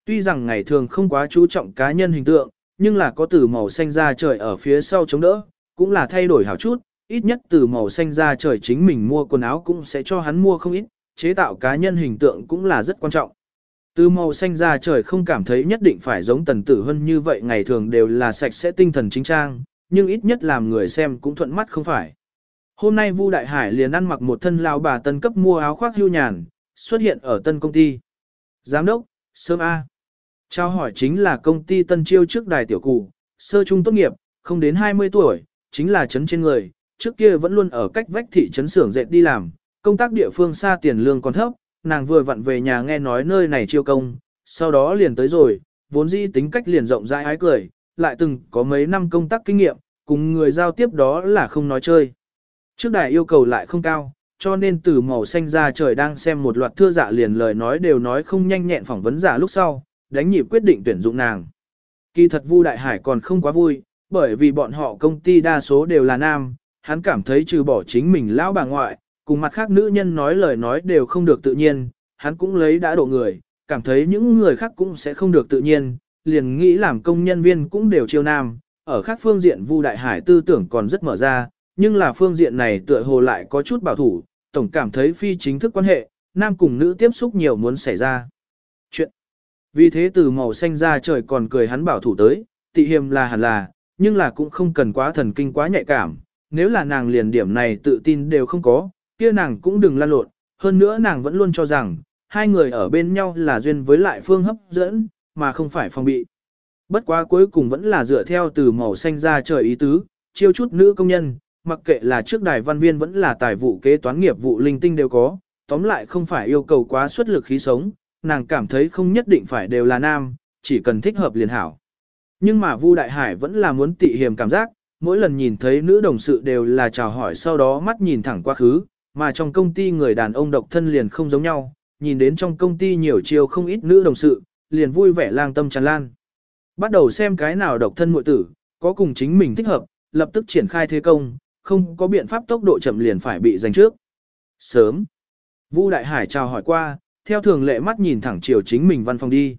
Tuy rằng ngày thường không quá chú trọng cá nhân hình tượng, nhưng là có từ màu xanh da trời ở phía sau chống đỡ, cũng là thay đổi hảo chút, ít nhất từ màu xanh da trời chính mình mua quần áo cũng sẽ cho hắn mua không ít, chế tạo cá nhân hình tượng cũng là rất quan trọng. Từ màu xanh da trời không cảm thấy nhất định phải giống tần tử hơn như vậy ngày thường đều là sạch sẽ tinh thần chính trang, nhưng ít nhất làm người xem cũng thuận mắt không phải. Hôm nay Vu Đại Hải liền ăn mặc một thân lao bà tân cấp mua áo khoác hưu nhàn, xuất hiện ở tân công ty. Giám đốc, sớm A. Trao hỏi chính là công ty tân chiêu trước đài tiểu cụ, sơ trung tốt nghiệp, không đến 20 tuổi, chính là chấn trên người, trước kia vẫn luôn ở cách vách thị trấn xưởng dệt đi làm, công tác địa phương xa tiền lương còn thấp, nàng vừa vặn về nhà nghe nói nơi này chiêu công, sau đó liền tới rồi, vốn dĩ tính cách liền rộng rãi ái cười, lại từng có mấy năm công tác kinh nghiệm, cùng người giao tiếp đó là không nói chơi. Trước đài yêu cầu lại không cao, cho nên từ màu xanh ra trời đang xem một loạt thưa dạ liền lời nói đều nói không nhanh nhẹn phỏng vấn giả lúc sau, đánh nhịp quyết định tuyển dụng nàng. Kỳ thật Vu Đại Hải còn không quá vui, bởi vì bọn họ công ty đa số đều là nam, hắn cảm thấy trừ bỏ chính mình lão bà ngoại, cùng mặt khác nữ nhân nói lời nói đều không được tự nhiên, hắn cũng lấy đã độ người, cảm thấy những người khác cũng sẽ không được tự nhiên, liền nghĩ làm công nhân viên cũng đều chiêu nam, ở khác phương diện Vu Đại Hải tư tưởng còn rất mở ra, nhưng là phương diện này tựa hồ lại có chút bảo thủ, tổng cảm thấy phi chính thức quan hệ, nam cùng nữ tiếp xúc nhiều muốn xảy ra. Chuyện vì thế từ màu xanh ra trời còn cười hắn bảo thủ tới, tị hiềm là hẳn là, nhưng là cũng không cần quá thần kinh quá nhạy cảm, nếu là nàng liền điểm này tự tin đều không có, kia nàng cũng đừng lan lộn, hơn nữa nàng vẫn luôn cho rằng, hai người ở bên nhau là duyên với lại phương hấp dẫn, mà không phải phòng bị. Bất quá cuối cùng vẫn là dựa theo từ màu xanh ra trời ý tứ, chiêu chút nữ công nhân, mặc kệ là trước đài văn viên vẫn là tài vụ kế toán nghiệp vụ linh tinh đều có, tóm lại không phải yêu cầu quá xuất lực khí sống, nàng cảm thấy không nhất định phải đều là nam, chỉ cần thích hợp liền hảo. Nhưng mà Vu Đại Hải vẫn là muốn tị hiềm cảm giác, mỗi lần nhìn thấy nữ đồng sự đều là chào hỏi sau đó mắt nhìn thẳng quá khứ, mà trong công ty người đàn ông độc thân liền không giống nhau, nhìn đến trong công ty nhiều chiều không ít nữ đồng sự, liền vui vẻ lang tâm tràn lan. Bắt đầu xem cái nào độc thân muội tử, có cùng chính mình thích hợp, lập tức triển khai thế công, không có biện pháp tốc độ chậm liền phải bị giành trước. Sớm, Vu Đại Hải chào hỏi qua, theo thường lệ mắt nhìn thẳng chiều chính mình văn phòng đi.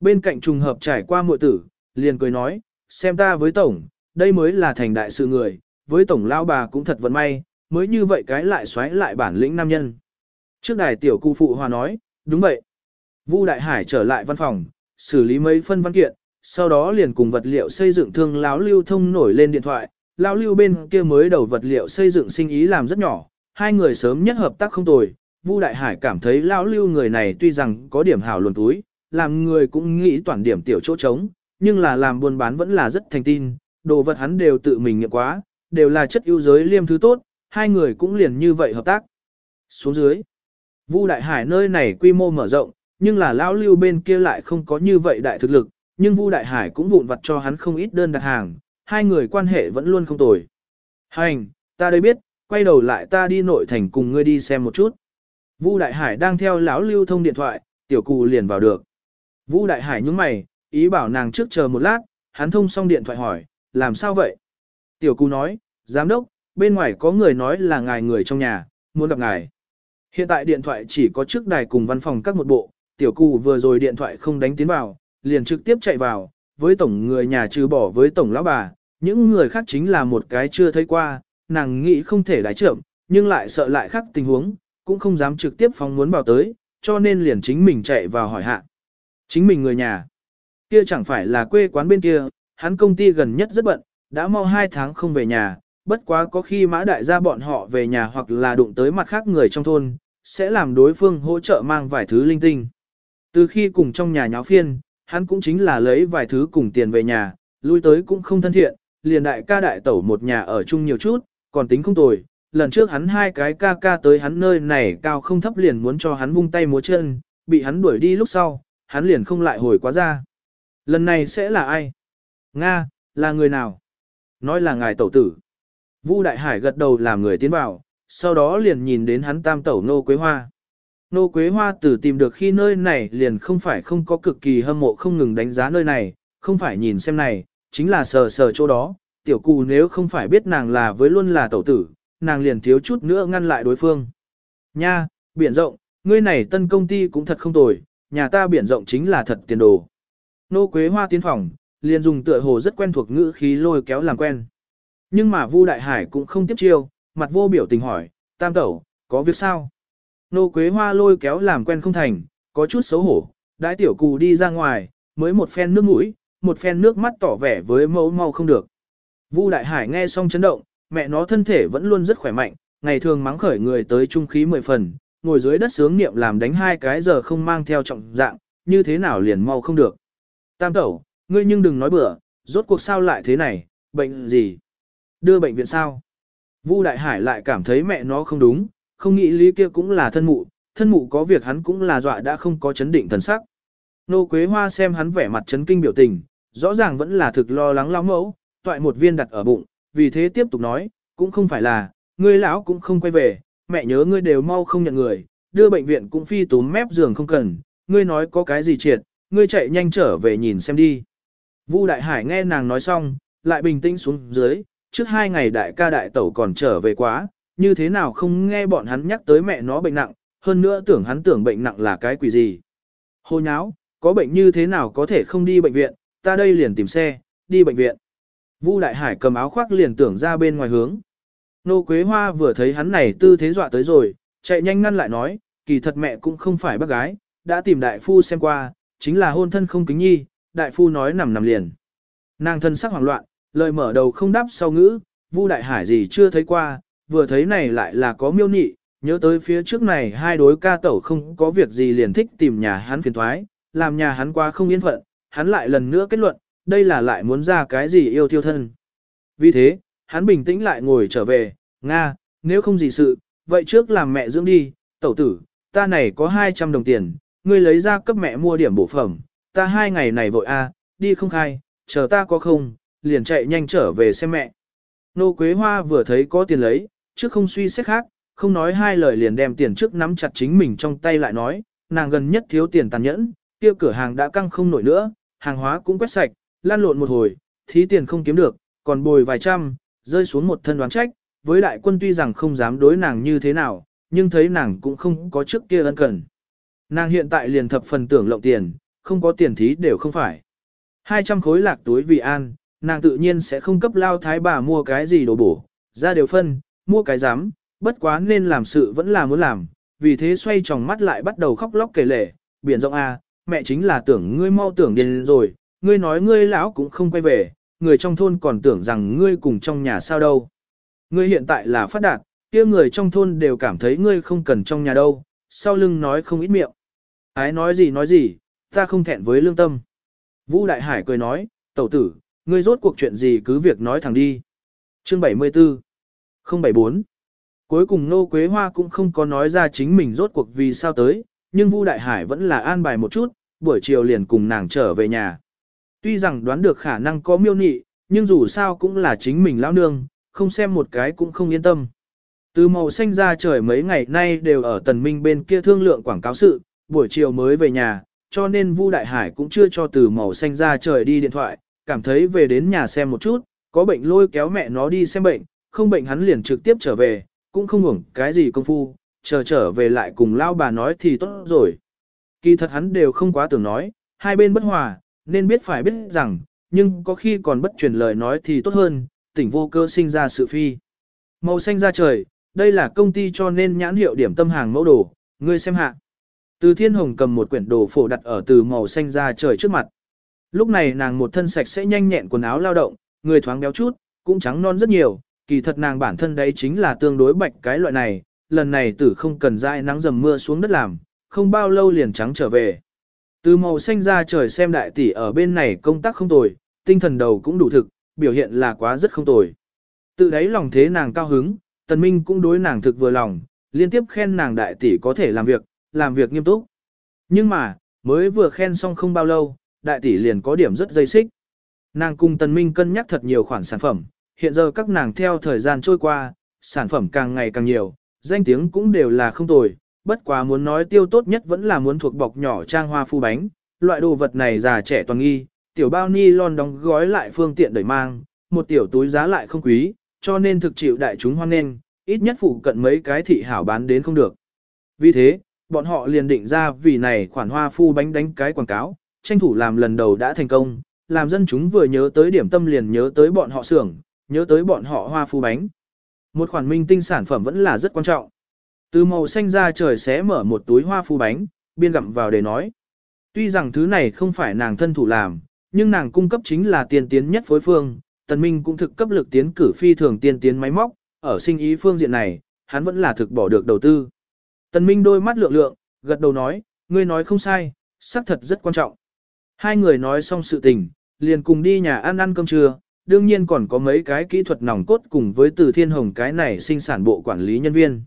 Bên cạnh trùng hợp trải qua muội tử, liền cười nói, xem ta với tổng, đây mới là thành đại sự người, với tổng lao bà cũng thật vận may, mới như vậy cái lại xoáy lại bản lĩnh nam nhân. Trước đài tiểu cụ phụ hòa nói, đúng vậy. Vu Đại Hải trở lại văn phòng, xử lý mấy phân văn kiện, sau đó liền cùng vật liệu xây dựng thương lão lưu thông nổi lên điện thoại, lão lưu bên kia mới đầu vật liệu xây dựng sinh ý làm rất nhỏ, hai người sớm nhất hợp tác không tồi. Vu Đại Hải cảm thấy lão lưu người này tuy rằng có điểm hảo luồn túi, làm người cũng nghĩ toàn điểm tiểu chỗ trống, nhưng là làm buôn bán vẫn là rất thành tin, đồ vật hắn đều tự mình nghiệm quá, đều là chất ưu giới liêm thứ tốt, hai người cũng liền như vậy hợp tác. Xuống dưới, Vu Đại Hải nơi này quy mô mở rộng, nhưng là lão lưu bên kia lại không có như vậy đại thực lực, nhưng Vu Đại Hải cũng vụn vặt cho hắn không ít đơn đặt hàng, hai người quan hệ vẫn luôn không tồi. Hành, ta đây biết, quay đầu lại ta đi nội thành cùng ngươi đi xem một chút. Vu Đại Hải đang theo lão lưu thông điện thoại, tiểu cụ liền vào được. Vu Đại Hải nhúng mày, ý bảo nàng trước chờ một lát, hắn thông xong điện thoại hỏi, làm sao vậy? Tiểu cụ nói, giám đốc, bên ngoài có người nói là ngài người trong nhà, muốn gặp ngài. Hiện tại điện thoại chỉ có trước đài cùng văn phòng các một bộ, tiểu cụ vừa rồi điện thoại không đánh tiến vào, liền trực tiếp chạy vào, với tổng người nhà trừ bỏ với tổng lão bà, những người khác chính là một cái chưa thấy qua, nàng nghĩ không thể đái trưởng, nhưng lại sợ lại khác tình huống, cũng không dám trực tiếp phóng muốn vào tới, cho nên liền chính mình chạy vào hỏi hạ. Chính mình người nhà, kia chẳng phải là quê quán bên kia, hắn công ty gần nhất rất bận, đã mau hai tháng không về nhà, bất quá có khi mã đại gia bọn họ về nhà hoặc là đụng tới mặt khác người trong thôn, sẽ làm đối phương hỗ trợ mang vài thứ linh tinh. Từ khi cùng trong nhà nháo phiên, hắn cũng chính là lấy vài thứ cùng tiền về nhà, lui tới cũng không thân thiện, liền đại ca đại tẩu một nhà ở chung nhiều chút, còn tính không tồi. Lần trước hắn hai cái ca ca tới hắn nơi này cao không thấp liền muốn cho hắn vung tay múa chân, bị hắn đuổi đi lúc sau, hắn liền không lại hồi quá ra. Lần này sẽ là ai? Nga, là người nào? Nói là ngài tẩu tử. Vu Đại Hải gật đầu làm người tiến vào, sau đó liền nhìn đến hắn tam tẩu nô quế hoa. Nô Quế Hoa tử tìm được khi nơi này liền không phải không có cực kỳ hâm mộ không ngừng đánh giá nơi này, không phải nhìn xem này, chính là sờ sờ chỗ đó, tiểu cù nếu không phải biết nàng là với luôn là tẩu tử, nàng liền thiếu chút nữa ngăn lại đối phương. Nha, biển rộng, ngươi này tân công ty cũng thật không tồi, nhà ta biển rộng chính là thật tiền đồ. Nô Quế Hoa tiến phòng, liền dùng tựa hồ rất quen thuộc ngữ khí lôi kéo làm quen. Nhưng mà Vu Đại Hải cũng không tiếp chiêu, mặt vô biểu tình hỏi, tam tẩu, có việc sao? Nô Quế Hoa lôi kéo làm quen không thành, có chút xấu hổ, đãi tiểu cù đi ra ngoài, mới một phen nước mũi, một phen nước mắt tỏ vẻ với mẫu mau không được. Vu Đại Hải nghe xong chấn động, mẹ nó thân thể vẫn luôn rất khỏe mạnh, ngày thường mắng khởi người tới trung khí mười phần, ngồi dưới đất sướng niệm làm đánh hai cái giờ không mang theo trọng dạng, như thế nào liền mau không được. Tam tẩu, ngươi nhưng đừng nói bừa, rốt cuộc sao lại thế này, bệnh gì? Đưa bệnh viện sao? Vu Đại Hải lại cảm thấy mẹ nó không đúng, không nghĩ lý kia cũng là thân mụ, thân mụ có việc hắn cũng là dọa đã không có chấn định thần sắc. Nô Quế Hoa xem hắn vẻ mặt chấn kinh biểu tình, rõ ràng vẫn là thực lo lắng lao mẫu, toại một viên đặt ở bụng, vì thế tiếp tục nói, cũng không phải là, ngươi lão cũng không quay về, mẹ nhớ ngươi đều mau không nhận người, đưa bệnh viện cũng phi túm mép giường không cần, ngươi nói có cái gì triệt, ngươi chạy nhanh trở về nhìn xem đi. Vu Đại Hải nghe nàng nói xong, lại bình tĩnh xuống dưới, trước hai ngày đại ca đại tẩu còn trở về quá, như thế nào không nghe bọn hắn nhắc tới mẹ nó bệnh nặng, hơn nữa tưởng hắn tưởng bệnh nặng là cái quỷ gì. Hô nháo, có bệnh như thế nào có thể không đi bệnh viện, ta đây liền tìm xe, đi bệnh viện. Vu Đại Hải cầm áo khoác liền tưởng ra bên ngoài hướng. Nô Quế Hoa vừa thấy hắn này tư thế dọa tới rồi, chạy nhanh ngăn lại nói, kỳ thật mẹ cũng không phải bác gái, đã tìm đại phu xem qua, chính là hôn thân không kính nhi, đại phu nói nằm nằm liền. Nàng thân sắc hoảng loạn, lời mở đầu không đáp sau ngữ, Vu Đại Hải gì chưa thấy qua, vừa thấy này lại là có miêu nị, nhớ tới phía trước này hai đối ca tẩu không có việc gì liền thích tìm nhà hắn phiền thoái, làm nhà hắn quá không yên phận, hắn lại lần nữa kết luận, đây là lại muốn ra cái gì yêu thiêu thân. Vì thế, hắn bình tĩnh lại ngồi trở về, Nga, nếu không gì sự, vậy trước làm mẹ dưỡng đi, tẩu tử, ta này có 200 đồng tiền, ngươi lấy ra cấp mẹ mua điểm bổ phẩm, ta hai ngày này vội a, đi không khai, chờ ta có không, liền chạy nhanh trở về xem mẹ. Nô Quế Hoa vừa thấy có tiền lấy, trước không suy xét khác, không nói hai lời liền đem tiền trước nắm chặt chính mình trong tay lại nói, nàng gần nhất thiếu tiền tàn nhẫn, kia cửa hàng đã căng không nổi nữa, hàng hóa cũng quét sạch, lan lộn một hồi, thí tiền không kiếm được, còn bồi vài trăm, rơi xuống một thân đoán trách, với đại quân tuy rằng không dám đối nàng như thế nào, nhưng thấy nàng cũng không có trước kia ân cần. Nàng hiện tại liền thập phần tưởng lộng tiền, không có tiền thí đều không phải. 200 khối lạc túi vì an, nàng tự nhiên sẽ không cấp lao thái bà mua cái gì đồ bổ, ra đều phân, mua cái dám, bất quá nên làm sự vẫn là muốn làm, vì thế xoay tròng mắt lại bắt đầu khóc lóc kể lể, biển rộng a, mẹ chính là tưởng ngươi mau tưởng điên rồi, ngươi nói ngươi lão cũng không quay về, người trong thôn còn tưởng rằng ngươi cùng trong nhà sao đâu. Ngươi hiện tại là phát đạt, kia người trong thôn đều cảm thấy ngươi không cần trong nhà đâu, sau lưng nói không ít miệng. Ái nói gì nói gì, ta không thẹn với lương tâm. Vũ Đại Hải cười nói, tẩu tử, ngươi rốt cuộc chuyện gì cứ việc nói thẳng đi. Chương 74 074 Cuối cùng Nô Quế Hoa cũng không có nói ra chính mình rốt cuộc vì sao tới, nhưng Vu Đại Hải vẫn là an bài một chút, buổi chiều liền cùng nàng trở về nhà. Tuy rằng đoán được khả năng có miêu nị, nhưng dù sao cũng là chính mình lão nương, không xem một cái cũng không yên tâm. Từ màu xanh ra trời mấy ngày nay đều ở tần minh bên kia thương lượng quảng cáo sự, buổi chiều mới về nhà, cho nên Vu Đại Hải cũng chưa cho từ màu xanh ra trời đi điện thoại, cảm thấy về đến nhà xem một chút, có bệnh lôi kéo mẹ nó đi xem bệnh, không bệnh hắn liền trực tiếp trở về, cũng không ngủng cái gì công phu, chờ trở về lại cùng lao bà nói thì tốt rồi. Kỳ thật hắn đều không quá tưởng nói, hai bên bất hòa, nên biết phải biết rằng, nhưng có khi còn bất truyền lời nói thì tốt hơn, tỉnh vô cơ sinh ra sự phi. Màu xanh ra trời, đây là công ty cho nên nhãn hiệu điểm tâm hàng mẫu đồ, ngươi xem hạ. Từ thiên hồng cầm một quyển đồ phổ đặt ở từ màu xanh ra trời trước mặt. Lúc này nàng một thân sạch sẽ nhanh nhẹn quần áo lao động, người thoáng béo chút, cũng trắng non rất nhiều, kỳ thật nàng bản thân đấy chính là tương đối bạch cái loại này, lần này tử không cần dãi nắng dầm mưa xuống đất làm, không bao lâu liền trắng trở về. Từ màu xanh ra trời xem đại tỷ ở bên này công tác không tồi, tinh thần đầu cũng đủ thực, biểu hiện là quá rất không tồi. Tự đáy lòng thế nàng cao hứng, tần minh cũng đối nàng thực vừa lòng, liên tiếp khen nàng đại tỷ có thể làm việc, làm việc nghiêm túc. Nhưng mà, mới vừa khen xong không bao lâu, đại tỷ liền có điểm rất dây xích. Nàng cùng tần minh cân nhắc thật nhiều khoản sản phẩm, hiện giờ các nàng theo thời gian trôi qua, sản phẩm càng ngày càng nhiều, danh tiếng cũng đều là không tồi, bất quá muốn nói tiêu tốt nhất vẫn là muốn thuộc bọc nhỏ trang hoa phu bánh, loại đồ vật này già trẻ toàn nghi, tiểu bao ni lon đóng gói lại phương tiện đẩy mang, một tiểu túi giá lại không quý, cho nên thực chịu đại chúng hoan nghênh, ít nhất phụ cận mấy cái thị hảo bán đến không được. Vì thế, bọn họ liền định ra vì này khoản hoa phu bánh đánh cái quảng cáo, tranh thủ làm lần đầu đã thành công, làm dân chúng vừa nhớ tới điểm tâm liền nhớ tới bọn họ xưởng, nhớ tới bọn họ hoa phu bánh. Một khoản minh tinh sản phẩm vẫn là rất quan trọng. Từ màu xanh ra trời xé mở một túi hoa phu bánh, biên gặm vào để nói. Tuy rằng thứ này không phải nàng thân thủ làm, nhưng nàng cung cấp chính là tiên tiến nhất phối phương, tần minh cũng thực cấp lực tiến cử phi thường tiên tiến máy móc, ở sinh ý phương diện này, hắn vẫn là thực bỏ được đầu tư. Tần minh đôi mắt lượng lượng, gật đầu nói, ngươi nói không sai, xác thật rất quan trọng. Hai người nói xong sự tình, liền cùng đi nhà ăn ăn cơm trưa, đương nhiên còn có mấy cái kỹ thuật nòng cốt cùng với từ thiên hồng cái này sinh sản bộ quản lý nhân viên.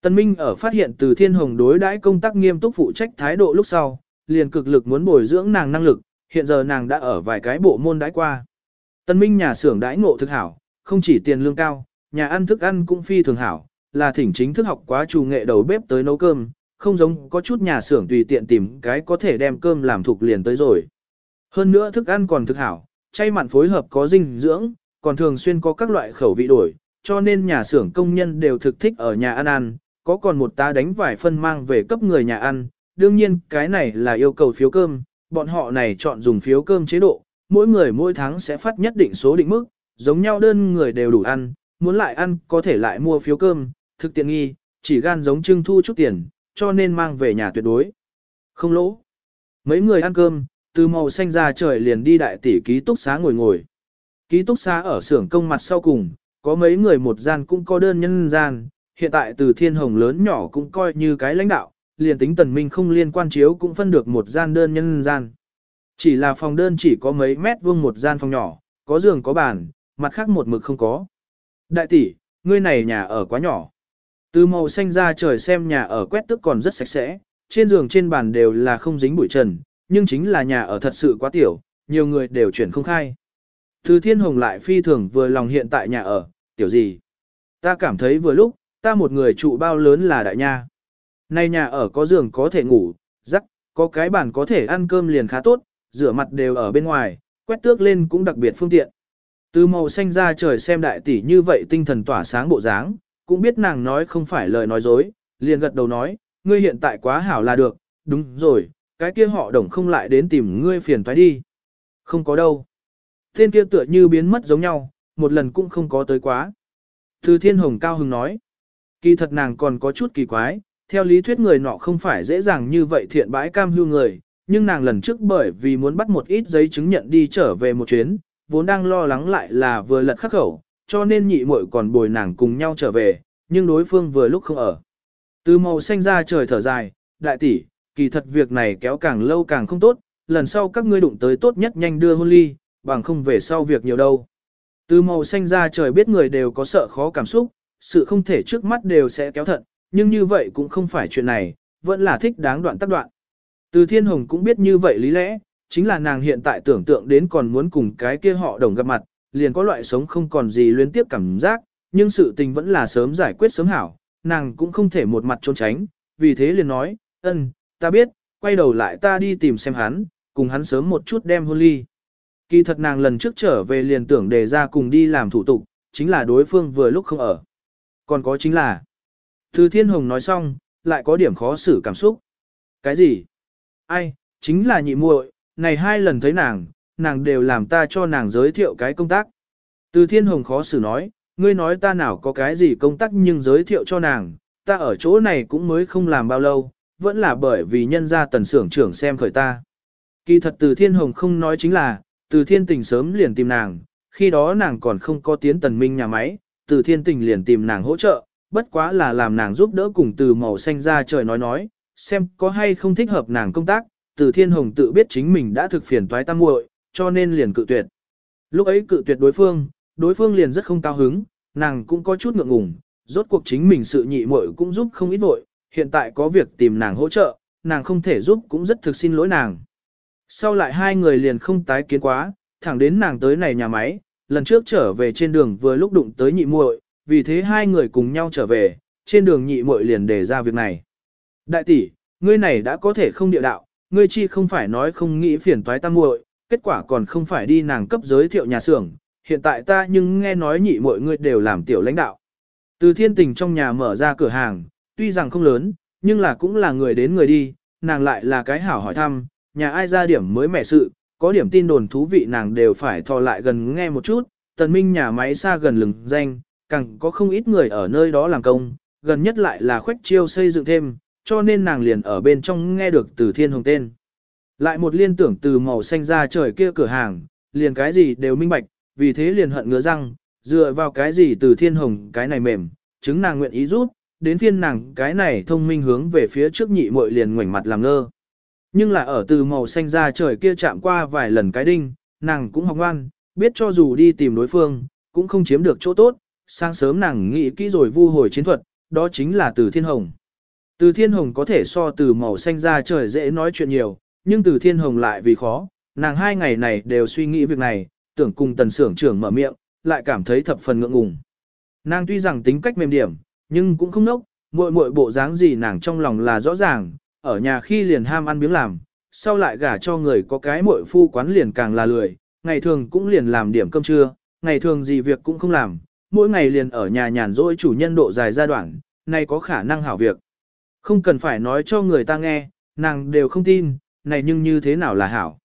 Tân Minh ở phát hiện từ thiên hồng đối đãi công tác nghiêm túc phụ trách thái độ lúc sau, liền cực lực muốn bồi dưỡng nàng năng lực, hiện giờ nàng đã ở vài cái bộ môn đãi qua. Tân Minh nhà xưởng đãi ngộ thực hảo, không chỉ tiền lương cao, nhà ăn thức ăn cũng phi thường hảo, là thỉnh chính thức học quá chủ nghệ đầu bếp tới nấu cơm, không giống có chút nhà xưởng tùy tiện tìm cái có thể đem cơm làm thuộc liền tới rồi. Hơn nữa thức ăn còn thực hảo, chay mặn phối hợp có dinh dưỡng, còn thường xuyên có các loại khẩu vị đổi, cho nên nhà xưởng công nhân đều thực thích ở nhà ăn ăn, có còn một tá đánh vải phân mang về cấp người nhà ăn, đương nhiên cái này là yêu cầu phiếu cơm, bọn họ này chọn dùng phiếu cơm chế độ, mỗi người mỗi tháng sẽ phát nhất định số định mức, giống nhau đơn người đều đủ ăn, muốn lại ăn có thể lại mua phiếu cơm, thực tiện nghi, chỉ gan giống trưng thu chút tiền, cho nên mang về nhà tuyệt đối. Không lỗ. Mấy người ăn cơm, từ màu xanh ra trời liền đi đại tỷ ký túc xá ngồi ngồi. Ký túc xá ở xưởng công mặt sau cùng, có mấy người một gian cũng có đơn nhân gian, hiện tại từ thiên hồng lớn nhỏ cũng coi như cái lãnh đạo, liền tính tần minh không liên quan chiếu cũng phân được một gian đơn nhân gian. Chỉ là phòng đơn chỉ có mấy mét vuông một gian phòng nhỏ, có giường có bàn, mặt khác một mực không có. Đại tỷ, ngươi này nhà ở quá nhỏ. Từ màu xanh ra trời xem nhà ở quét tức còn rất sạch sẽ, trên giường trên bàn đều là không dính bụi trần, nhưng chính là nhà ở thật sự quá tiểu, nhiều người đều chuyển không khai. Từ thiên hồng lại phi thường vừa lòng hiện tại nhà ở, tiểu gì. Ta cảm thấy vừa lúc, ta một người trụ bao lớn là đại nha. Nay nhà ở có giường có thể ngủ, rắc, có cái bàn có thể ăn cơm liền khá tốt, rửa mặt đều ở bên ngoài, quét tước lên cũng đặc biệt phương tiện. Từ màu xanh ra trời xem đại tỷ như vậy tinh thần tỏa sáng bộ dáng, cũng biết nàng nói không phải lời nói dối, liền gật đầu nói, ngươi hiện tại quá hảo là được, đúng rồi, cái kia họ đồng không lại đến tìm ngươi phiền phải đi. Không có đâu. Tên kia tựa như biến mất giống nhau, một lần cũng không có tới quá. Từ thiên hồng cao hứng nói, kỳ thật nàng còn có chút kỳ quái, theo lý thuyết người nọ không phải dễ dàng như vậy thiện bãi cam hưu người, nhưng nàng lần trước bởi vì muốn bắt một ít giấy chứng nhận đi trở về một chuyến, vốn đang lo lắng lại là vừa lật khắc khẩu, cho nên nhị muội còn bồi nàng cùng nhau trở về, nhưng đối phương vừa lúc không ở. Từ màu xanh ra trời thở dài, đại tỷ, kỳ thật việc này kéo càng lâu càng không tốt, lần sau các ngươi đụng tới tốt nhất nhanh đưa hôn ly, bằng không về sau việc nhiều đâu. Từ màu xanh ra trời biết người đều có sợ khó cảm xúc, sự không thể trước mắt đều sẽ kéo thận, nhưng như vậy cũng không phải chuyện này, vẫn là thích đáng đoạn tác đoạn. Từ thiên hồng cũng biết như vậy lý lẽ, chính là nàng hiện tại tưởng tượng đến còn muốn cùng cái kia họ đồng gặp mặt, liền có loại sống không còn gì luyến tiếp cảm giác, nhưng sự tình vẫn là sớm giải quyết sớm hảo, nàng cũng không thể một mặt trốn tránh, vì thế liền nói, ân, ta biết, quay đầu lại ta đi tìm xem hắn, cùng hắn sớm một chút đem hôn ly. Kỳ thật nàng lần trước trở về liền tưởng đề ra cùng đi làm thủ tục, chính là đối phương vừa lúc không ở. Còn có chính là, Thư Thiên Hồng nói xong, lại có điểm khó xử cảm xúc. Cái gì? Ai, chính là nhị muội, này hai lần thấy nàng, nàng đều làm ta cho nàng giới thiệu cái công tác. Từ Thiên Hồng khó xử nói, ngươi nói ta nào có cái gì công tác nhưng giới thiệu cho nàng, ta ở chỗ này cũng mới không làm bao lâu, vẫn là bởi vì nhân gia tần sưởng trưởng xem khởi ta. Kỳ thật từ Thiên Hồng không nói chính là, từ Thiên Tình sớm liền tìm nàng, khi đó nàng còn không có tiến tần minh nhà máy, từ Thiên Tình liền tìm nàng hỗ trợ, bất quá là làm nàng giúp đỡ cùng từ màu xanh ra trời nói nói, xem có hay không thích hợp nàng công tác, từ thiên hồng tự biết chính mình đã thực phiền toái tam muội, cho nên liền cự tuyệt. Lúc ấy cự tuyệt đối phương, đối phương liền rất không cao hứng, nàng cũng có chút ngượng ngùng, rốt cuộc chính mình sự nhị muội cũng giúp không ít vội, hiện tại có việc tìm nàng hỗ trợ, nàng không thể giúp cũng rất thực xin lỗi nàng. Sau lại hai người liền không tái kiến quá, thẳng đến nàng tới này nhà máy, lần trước trở về trên đường vừa lúc đụng tới nhị muội, vì thế hai người cùng nhau trở về, trên đường nhị muội liền đề ra việc này. Đại tỷ, ngươi này đã có thể không địa đạo, ngươi chi không phải nói không nghĩ phiền toái tam muội, kết quả còn không phải đi nàng cấp giới thiệu nhà xưởng, hiện tại ta nhưng nghe nói nhị muội ngươi đều làm tiểu lãnh đạo. Từ thiên tình trong nhà mở ra cửa hàng, tuy rằng không lớn, nhưng là cũng là người đến người đi, nàng lại là cái hảo hỏi thăm, nhà ai ra điểm mới mẻ sự, có điểm tin đồn thú vị nàng đều phải thò lại gần nghe một chút, tần minh nhà máy xa gần lừng danh, càng có không ít người ở nơi đó làm công, gần nhất lại là khoách chiêu xây dựng thêm, cho nên nàng liền ở bên trong nghe được từ thiên hồng tên. Lại một liên tưởng từ màu xanh ra trời kia cửa hàng, liền cái gì đều minh bạch, vì thế liền hận ngứa răng, dựa vào cái gì từ thiên hồng cái này mềm, chứng nàng nguyện ý rút, đến phiên nàng cái này thông minh hướng về phía trước nhị muội liền ngoảnh mặt làm ngơ. Nhưng là ở từ màu xanh ra trời kia chạm qua vài lần cái đinh, nàng cũng học ngoan, biết cho dù đi tìm đối phương, cũng không chiếm được chỗ tốt, sáng sớm nàng nghĩ kỹ rồi vu hồi chiến thuật, đó chính là từ thiên hồng. Từ thiên hồng có thể so từ màu xanh ra trời dễ nói chuyện nhiều, nhưng từ thiên hồng lại vì khó, nàng hai ngày này đều suy nghĩ việc này, tưởng cùng tần sưởng trưởng mở miệng, lại cảm thấy thập phần ngượng ngùng. Nàng tuy rằng tính cách mềm điểm, nhưng cũng không nốc, muội muội bộ dáng gì nàng trong lòng là rõ ràng, ở nhà khi liền ham ăn miếng làm, sau lại gả cho người có cái muội phu quán liền càng là lười, ngày thường cũng liền làm điểm cơm trưa, ngày thường gì việc cũng không làm, mỗi ngày liền ở nhà nhàn rỗi chủ nhân độ dài giai đoạn, này có khả năng hảo việc. Không cần phải nói cho người ta nghe, nàng đều không tin, này nhưng như thế nào là hảo.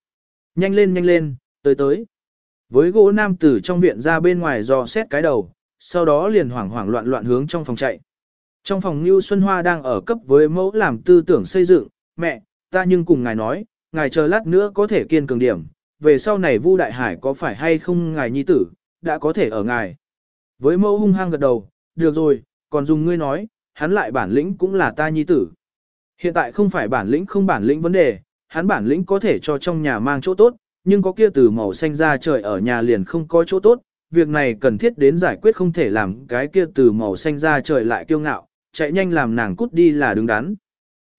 Nhanh lên nhanh lên, tới tới. Với gỗ nam tử trong viện ra bên ngoài dò xét cái đầu, sau đó liền hoảng hoảng loạn loạn hướng trong phòng chạy. Trong phòng Ngưu Xuân Hoa đang ở cấp với mẫu làm tư tưởng xây dựng, mẹ, ta nhưng cùng ngài nói, ngài chờ lát nữa có thể kiên cường điểm, về sau này Vu Đại Hải có phải hay không ngài nhi tử, đã có thể ở ngài. Với mẫu hung hăng gật đầu, được rồi, còn dùng ngươi nói, hắn lại bản lĩnh cũng là ta nhi tử. Hiện tại không phải bản lĩnh không bản lĩnh vấn đề, hắn bản lĩnh có thể cho trong nhà mang chỗ tốt, nhưng có kia từ màu xanh ra trời ở nhà liền không có chỗ tốt, việc này cần thiết đến giải quyết không thể làm cái kia từ màu xanh ra trời lại kiêu ngạo, chạy nhanh làm nàng cút đi là đứng đắn.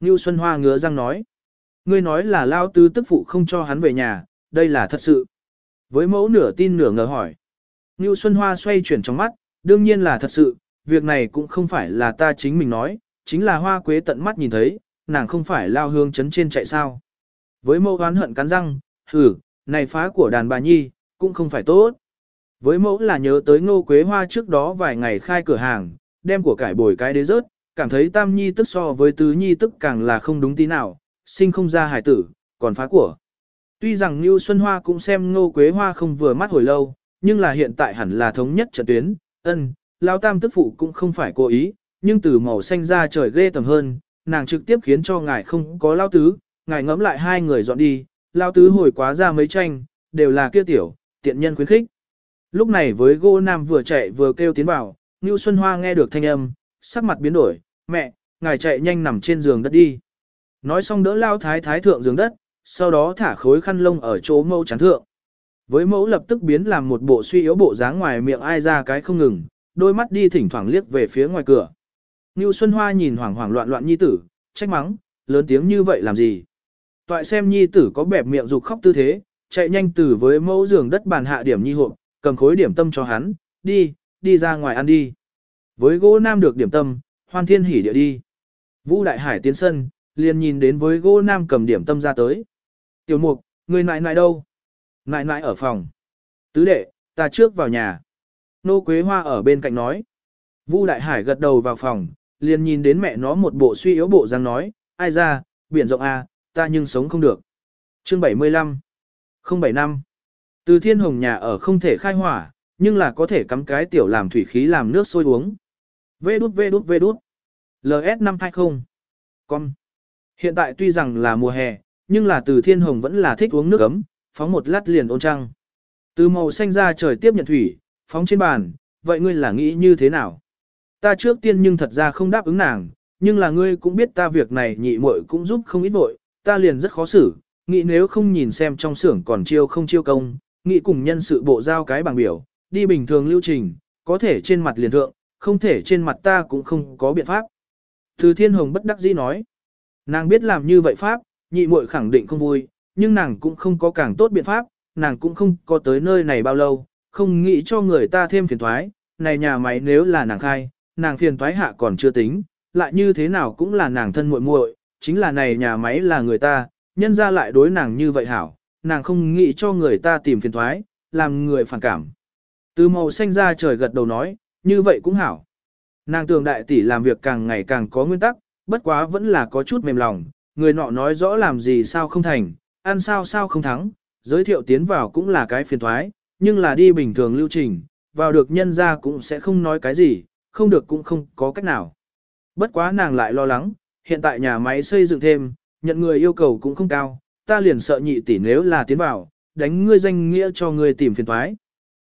Ngưu Xuân Hoa ngứa răng nói, ngươi nói là lao tứ tức phụ không cho hắn về nhà, đây là thật sự. Với mẫu nửa tin nửa ngờ hỏi, Ngưu Xuân Hoa xoay chuyển trong mắt, đương nhiên là thật sự, việc này cũng không phải là ta chính mình nói, chính là hoa quế tận mắt nhìn thấy, nàng không phải lao hương chấn trên chạy sao. Với mẫu oán hận cắn răng, hử, này phá của đàn bà nhi, cũng không phải tốt. Với mẫu là nhớ tới ngô quế hoa trước đó vài ngày khai cửa hàng, đem của cải bồi cái đế rớt, cảm thấy tam nhi tức so với tứ nhi tức càng là không đúng tí nào, sinh không ra hải tử, còn phá của. Tuy rằng Ngưu Xuân Hoa cũng xem ngô quế hoa không vừa mắt hồi lâu, nhưng là hiện tại hẳn là thống nhất trận tuyến, ân, lao tam tức phụ cũng không phải cố ý, nhưng từ màu xanh ra trời ghê tầm hơn, nàng trực tiếp khiến cho ngài không có lao tứ, ngài ngẫm lại hai người dọn đi, lao tứ hồi quá ra mấy tranh, đều là kia tiểu, tiện nhân khuyến khích. Lúc này với gô nam vừa chạy vừa kêu tiến vào, Ngưu Xuân Hoa nghe được thanh âm, sắc mặt biến đổi, mẹ, ngài chạy nhanh nằm trên giường đất đi. Nói xong đỡ lao thái thái thượng giường đất, sau đó thả khối khăn lông ở chỗ mâu chán thượng. Với mẫu lập tức biến làm một bộ suy yếu bộ dáng ngoài miệng ai ra cái không ngừng, đôi mắt đi thỉnh thoảng liếc về phía ngoài cửa. Ngưu Xuân Hoa nhìn hoảng hoảng loạn loạn nhi tử, trách mắng, lớn tiếng như vậy làm gì? Toại xem nhi tử có bẹp miệng dục khóc tư thế, chạy nhanh từ với mẫu giường đất bàn hạ điểm nhi hộp, cầm khối điểm tâm cho hắn, đi, đi ra ngoài ăn đi. Với gỗ nam được điểm tâm, hoan thiên hỉ địa đi. Vũ Đại Hải tiến sân, liền nhìn đến với gỗ nam cầm điểm tâm ra tới. Tiểu mục, người nại nại đâu? Nại nại ở phòng. Tứ đệ, ta trước vào nhà. Nô Quế Hoa ở bên cạnh nói. Vu Đại Hải gật đầu vào phòng, liền nhìn đến mẹ nó một bộ suy yếu bộ răng nói, ai ra, biển rộng à, ta nhưng sống không được. Chương 75 075 từ thiên hồng nhà ở không thể khai hỏa, nhưng là có thể cắm cái tiểu làm thủy khí làm nước sôi uống. Vê đút vê đút vê đút. LS520 Con Hiện tại tuy rằng là mùa hè, nhưng là từ thiên hồng vẫn là thích uống nước ấm, phóng một lát liền ôn trăng. Từ màu xanh ra trời tiếp nhận thủy, phóng trên bàn, vậy ngươi là nghĩ như thế nào? Ta trước tiên nhưng thật ra không đáp ứng nàng, nhưng là ngươi cũng biết ta việc này nhị muội cũng giúp không ít vội, ta liền rất khó xử, nghĩ nếu không nhìn xem trong xưởng còn chiêu không chiêu công, nghĩ cùng nhân sự bộ giao cái bảng biểu, đi bình thường lưu trình, có thể trên mặt liền thượng, không thể trên mặt ta cũng không có biện pháp. Từ thiên hồng bất đắc dĩ nói, nàng biết làm như vậy pháp, nhị muội khẳng định không vui, nhưng nàng cũng không có càng tốt biện pháp, nàng cũng không có tới nơi này bao lâu, không nghĩ cho người ta thêm phiền thoái, này nhà máy nếu là nàng khai, nàng phiền thoái hạ còn chưa tính, lại như thế nào cũng là nàng thân muội muội, chính là này nhà máy là người ta, nhân ra lại đối nàng như vậy hảo, nàng không nghĩ cho người ta tìm phiền thoái, làm người phản cảm. Từ màu xanh ra trời gật đầu nói, như vậy cũng hảo. Nàng tường đại tỷ làm việc càng ngày càng có nguyên tắc, bất quá vẫn là có chút mềm lòng, người nọ nói rõ làm gì sao không thành, ăn sao sao không thắng, giới thiệu tiến vào cũng là cái phiền thoái, nhưng là đi bình thường lưu trình, vào được nhân ra cũng sẽ không nói cái gì, không được cũng không có cách nào. Bất quá nàng lại lo lắng, hiện tại nhà máy xây dựng thêm, nhận người yêu cầu cũng không cao, ta liền sợ nhị tỷ nếu là tiến vào, đánh ngươi danh nghĩa cho ngươi tìm phiền thoái.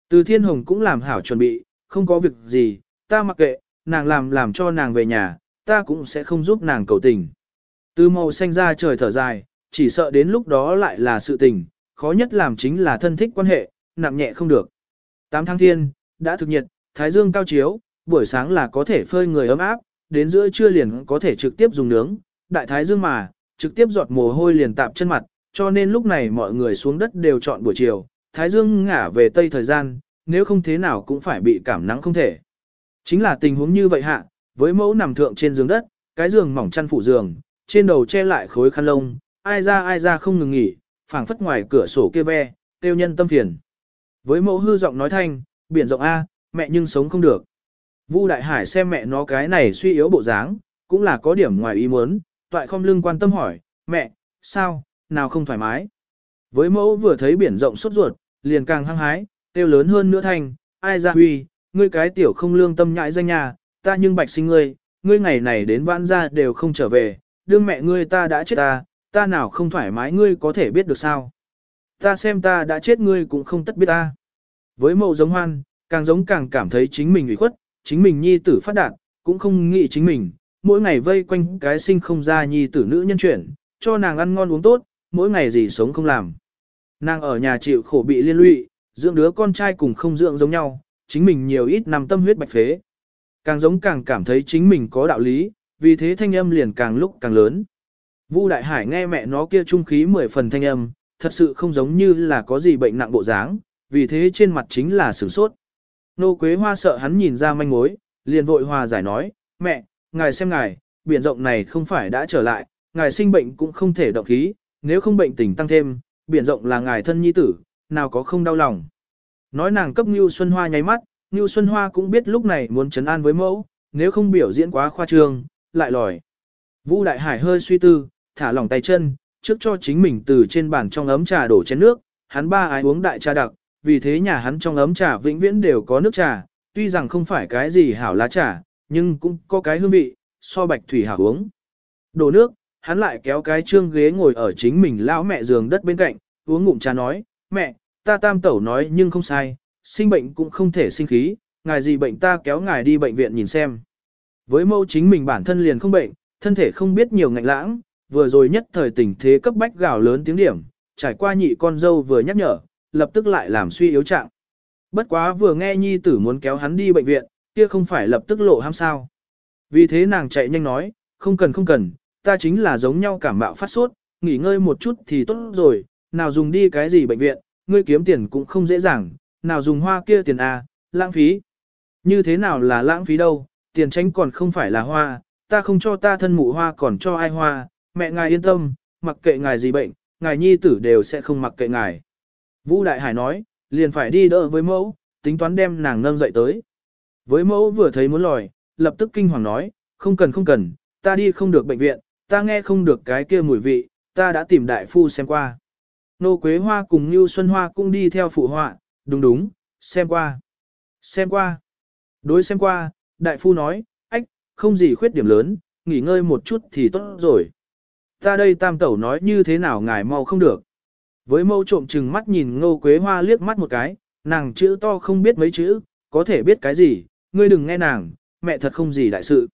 Từ thiên hồng cũng làm hảo chuẩn bị, không có việc gì, ta mặc kệ, nàng làm làm cho nàng về nhà, ta cũng sẽ không giúp nàng cầu tình. Từ màu xanh ra trời thở dài, chỉ sợ đến lúc đó lại là sự tình, khó nhất làm chính là thân thích quan hệ, nặng nhẹ không được. Tám tháng thiên, đã thực nhiệt, thái dương cao chiếu, buổi sáng là có thể phơi người ấm áp, đến giữa trưa liền có thể trực tiếp dùng nướng, đại thái dương mà, trực tiếp giọt mồ hôi liền tạp chân mặt, cho nên lúc này mọi người xuống đất đều chọn buổi chiều, thái dương ngả về tây thời gian, nếu không thế nào cũng phải bị cảm nắng không thể. Chính là tình huống như vậy hạ, với mẫu nằm thượng trên giường đất, cái giường mỏng chăn phủ giường, trên đầu che lại khối khăn lông, ai ra ai ra không ngừng nghỉ, phảng phất ngoài cửa sổ kia ve, tiêu nhân tâm phiền. Với mẫu hư giọng nói thanh, biển rộng A, mẹ nhưng sống không được. Vu Đại Hải xem mẹ nó cái này suy yếu bộ dáng, cũng là có điểm ngoài ý muốn, toại không lưng quan tâm hỏi, mẹ, sao, nào không thoải mái. Với mẫu vừa thấy biển rộng sốt ruột, liền càng hăng hái, tiêu lớn hơn nữa thanh, ai ra huy, ngươi cái tiểu không lương tâm nhãi danh nhà, ta nhưng bạch sinh ngươi, ngươi ngày này đến vãn ra đều không trở về, đương mẹ ngươi ta đã chết ta, ta nào không thoải mái ngươi có thể biết được sao. Ta xem ta đã chết ngươi cũng không tất biết ta. Với mẫu giống hoan, càng giống càng cảm thấy chính mình ủy khuất, chính mình nhi tử phát đạt, cũng không nghĩ chính mình, mỗi ngày vây quanh cái sinh không ra nhi tử nữ nhân chuyển, cho nàng ăn ngon uống tốt, mỗi ngày gì sống không làm. Nàng ở nhà chịu khổ bị liên lụy, dưỡng đứa con trai cùng không dưỡng giống nhau, chính mình nhiều ít nằm tâm huyết bạch phế. Càng giống càng cảm thấy chính mình có đạo lý, vì thế thanh âm liền càng lúc càng lớn. Vu Đại Hải nghe mẹ nó kia trung khí mười phần thanh âm, thật sự không giống như là có gì bệnh nặng bộ dáng, vì thế trên mặt chính là sửng sốt. Nô Quế Hoa sợ hắn nhìn ra manh mối, liền vội hòa giải nói, mẹ, ngài xem ngài, biển rộng này không phải đã trở lại, ngài sinh bệnh cũng không thể động khí, nếu không bệnh tình tăng thêm, biển rộng là ngài thân nhi tử, nào có không đau lòng. Nói nàng cấp Ngưu Xuân Hoa nháy mắt, Ngưu Xuân Hoa cũng biết lúc này muốn trấn an với mẫu, nếu không biểu diễn quá khoa trương, lại lòi. Vũ Đại Hải hơi suy tư, thả lỏng tay chân, trước cho chính mình từ trên bàn trong ấm trà đổ chén nước, hắn ba ai uống đại trà đặc, vì thế nhà hắn trong ấm trà vĩnh viễn đều có nước trà, tuy rằng không phải cái gì hảo lá trà, nhưng cũng có cái hương vị, so bạch thủy hảo uống. Đổ nước, hắn lại kéo cái trương ghế ngồi ở chính mình lão mẹ giường đất bên cạnh, uống ngụm trà nói, mẹ, ta tam tẩu nói nhưng không sai, sinh bệnh cũng không thể sinh khí, ngài gì bệnh ta kéo ngài đi bệnh viện nhìn xem. Với mẫu chính mình bản thân liền không bệnh, thân thể không biết nhiều ngạnh lãng, vừa rồi nhất thời tình thế cấp bách gào lớn tiếng điểm, trải qua nhị con dâu vừa nhắc nhở, lập tức lại làm suy yếu trạng. Bất quá vừa nghe nhi tử muốn kéo hắn đi bệnh viện, kia không phải lập tức lộ ham sao. Vì thế nàng chạy nhanh nói, không cần không cần, ta chính là giống nhau cảm mạo phát sốt, nghỉ ngơi một chút thì tốt rồi, nào dùng đi cái gì bệnh viện, ngươi kiếm tiền cũng không dễ dàng, nào dùng hoa kia tiền à, lãng phí. Như thế nào là lãng phí đâu, tiền tránh còn không phải là hoa, ta không cho ta thân mụ hoa còn cho ai hoa, mẹ ngài yên tâm, mặc kệ ngài gì bệnh, ngài nhi tử đều sẽ không mặc kệ ngài. Vũ Đại Hải nói, liền phải đi đỡ với mẫu, tính toán đem nàng nâng dậy tới. Với mẫu vừa thấy muốn lòi, lập tức kinh hoàng nói, không cần không cần, ta đi không được bệnh viện, ta nghe không được cái kia mùi vị, ta đã tìm đại phu xem qua. Nô Quế Hoa cùng Như Xuân Hoa cũng đi theo phụ họa, đúng đúng, xem qua. Xem qua. Đối xem qua, đại phu nói, ách, không gì khuyết điểm lớn, nghỉ ngơi một chút thì tốt rồi. Ta đây tam tẩu nói như thế nào ngài mau không được. Với mâu trộm chừng mắt nhìn ngô quế hoa liếc mắt một cái, nàng chữ to không biết mấy chữ, có thể biết cái gì, ngươi đừng nghe nàng, mẹ thật không gì đại sự.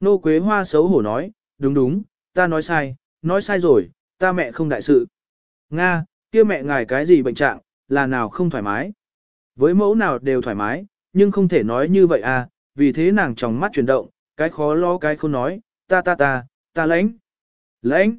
Nô quế hoa xấu hổ nói, đúng đúng, ta nói sai, nói sai rồi, ta mẹ không đại sự. Nga, kia mẹ ngài cái gì bệnh trạng, là nào không thoải mái. Với mẫu nào đều thoải mái, nhưng không thể nói như vậy à, vì thế nàng trong mắt chuyển động, cái khó lo cái không nói, ta ta ta, ta lãnh. Lãnh.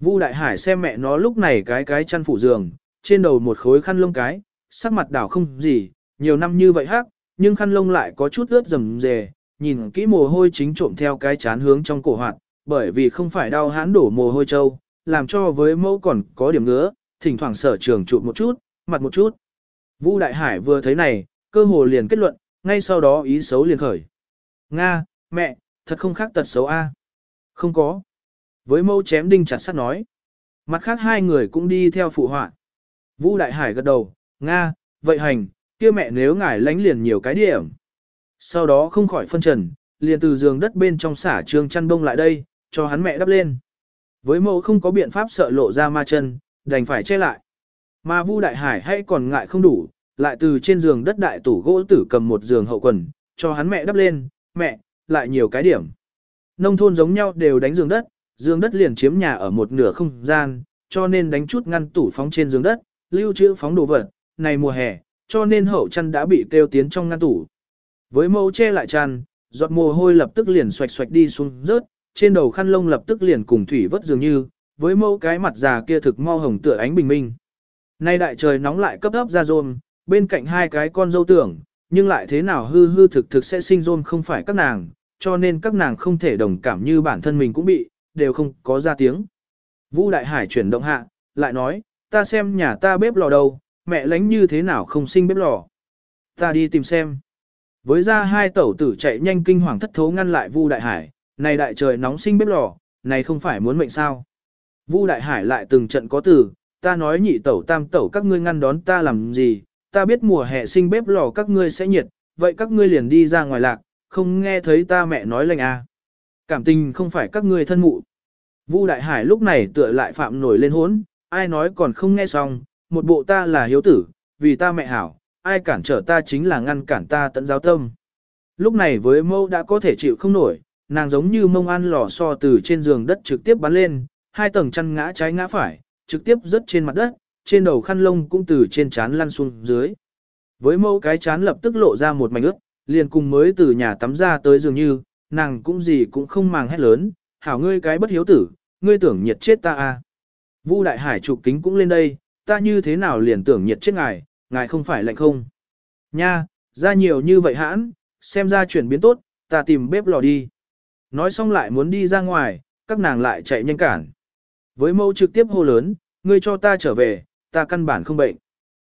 Vu Đại Hải xem mẹ nó lúc này cái cái chăn phủ giường, trên đầu một khối khăn lông cái, sắc mặt đảo không gì, nhiều năm như vậy hắc, nhưng khăn lông lại có chút ướt rầm rề, nhìn kỹ mồ hôi chính trộm theo cái chán hướng trong cổ hoạt, bởi vì không phải đau hãn đổ mồ hôi trâu, làm cho với mẫu còn có điểm ngứa, thỉnh thoảng sở trường trụ một chút, mặt một chút. Vu Đại Hải vừa thấy này, cơ hồ liền kết luận, ngay sau đó ý xấu liền khởi. Nga, mẹ, thật không khác tật xấu a. Không có. Với mẫu chém đinh chặt sắt nói. Mặt khác hai người cũng đi theo phụ họa. Vũ Đại Hải gật đầu, Nga, vậy hành, kia mẹ nếu ngài lánh liền nhiều cái điểm. Sau đó không khỏi phân trần, liền từ giường đất bên trong xả trương chăn đông lại đây, cho hắn mẹ đắp lên. Với mẫu không có biện pháp sợ lộ ra ma chân, đành phải che lại. Mà Vu Đại Hải hay còn ngại không đủ, lại từ trên giường đất đại tủ gỗ tử cầm một giường hậu quần, cho hắn mẹ đắp lên, mẹ, lại nhiều cái điểm. Nông thôn giống nhau đều đánh giường đất, giường đất liền chiếm nhà ở một nửa không gian, cho nên đánh chút ngăn tủ phóng trên giường đất, lưu trữ phóng đồ vật, này mùa hè, cho nên hậu chăn đã bị kêu tiến trong ngăn tủ. Với mẫu che lại chăn, giọt mồ hôi lập tức liền xoạch xoạch đi xuống rớt, trên đầu khăn lông lập tức liền cùng thủy vớt dường như, với mẫu cái mặt già kia thực mau hồng tựa ánh bình minh. Nay đại trời nóng lại cấp ấp ra rôm, bên cạnh hai cái con dâu tưởng, nhưng lại thế nào hư hư thực thực sẽ sinh rôm không phải các nàng, cho nên các nàng không thể đồng cảm như bản thân mình cũng bị, đều không có ra tiếng. Vũ Đại Hải chuyển động hạ, lại nói, ta xem nhà ta bếp lò đâu, mẹ lánh như thế nào không sinh bếp lò. Ta đi tìm xem. Với ra hai tẩu tử chạy nhanh kinh hoàng thất thố ngăn lại Vu Đại Hải, này đại trời nóng sinh bếp lò, này không phải muốn mệnh sao. Vu Đại Hải lại từng trận có từ, ta nói nhị tẩu tam tẩu các ngươi ngăn đón ta làm gì, ta biết mùa hè sinh bếp lò các ngươi sẽ nhiệt, vậy các ngươi liền đi ra ngoài lạc, không nghe thấy ta mẹ nói lệnh à. Cảm tình không phải các ngươi thân mụ. Vu Đại Hải lúc này tựa lại phạm nổi lên hốn, ai nói còn không nghe xong, một bộ ta là hiếu tử, vì ta mẹ hảo, ai cản trở ta chính là ngăn cản ta tận giáo tâm. Lúc này với mâu đã có thể chịu không nổi, nàng giống như mông ăn lò so từ trên giường đất trực tiếp bắn lên, hai tầng chăn ngã trái ngã phải, trực tiếp rớt trên mặt đất, trên đầu khăn lông cũng từ trên chán lăn xuống dưới. Với mâu cái chán lập tức lộ ra một mảnh ướt, liền cùng mới từ nhà tắm ra tới dường như, nàng cũng gì cũng không màng hét lớn, hảo ngươi cái bất hiếu tử, ngươi tưởng nhiệt chết ta à. Vu Đại Hải trụ kính cũng lên đây, ta như thế nào liền tưởng nhiệt chết ngài, ngài không phải lạnh không. Nha, ra nhiều như vậy hãn, xem ra chuyển biến tốt, ta tìm bếp lò đi. Nói xong lại muốn đi ra ngoài, các nàng lại chạy nhanh cản. Với mẫu trực tiếp hô lớn, ngươi cho ta trở về, ta căn bản không bệnh.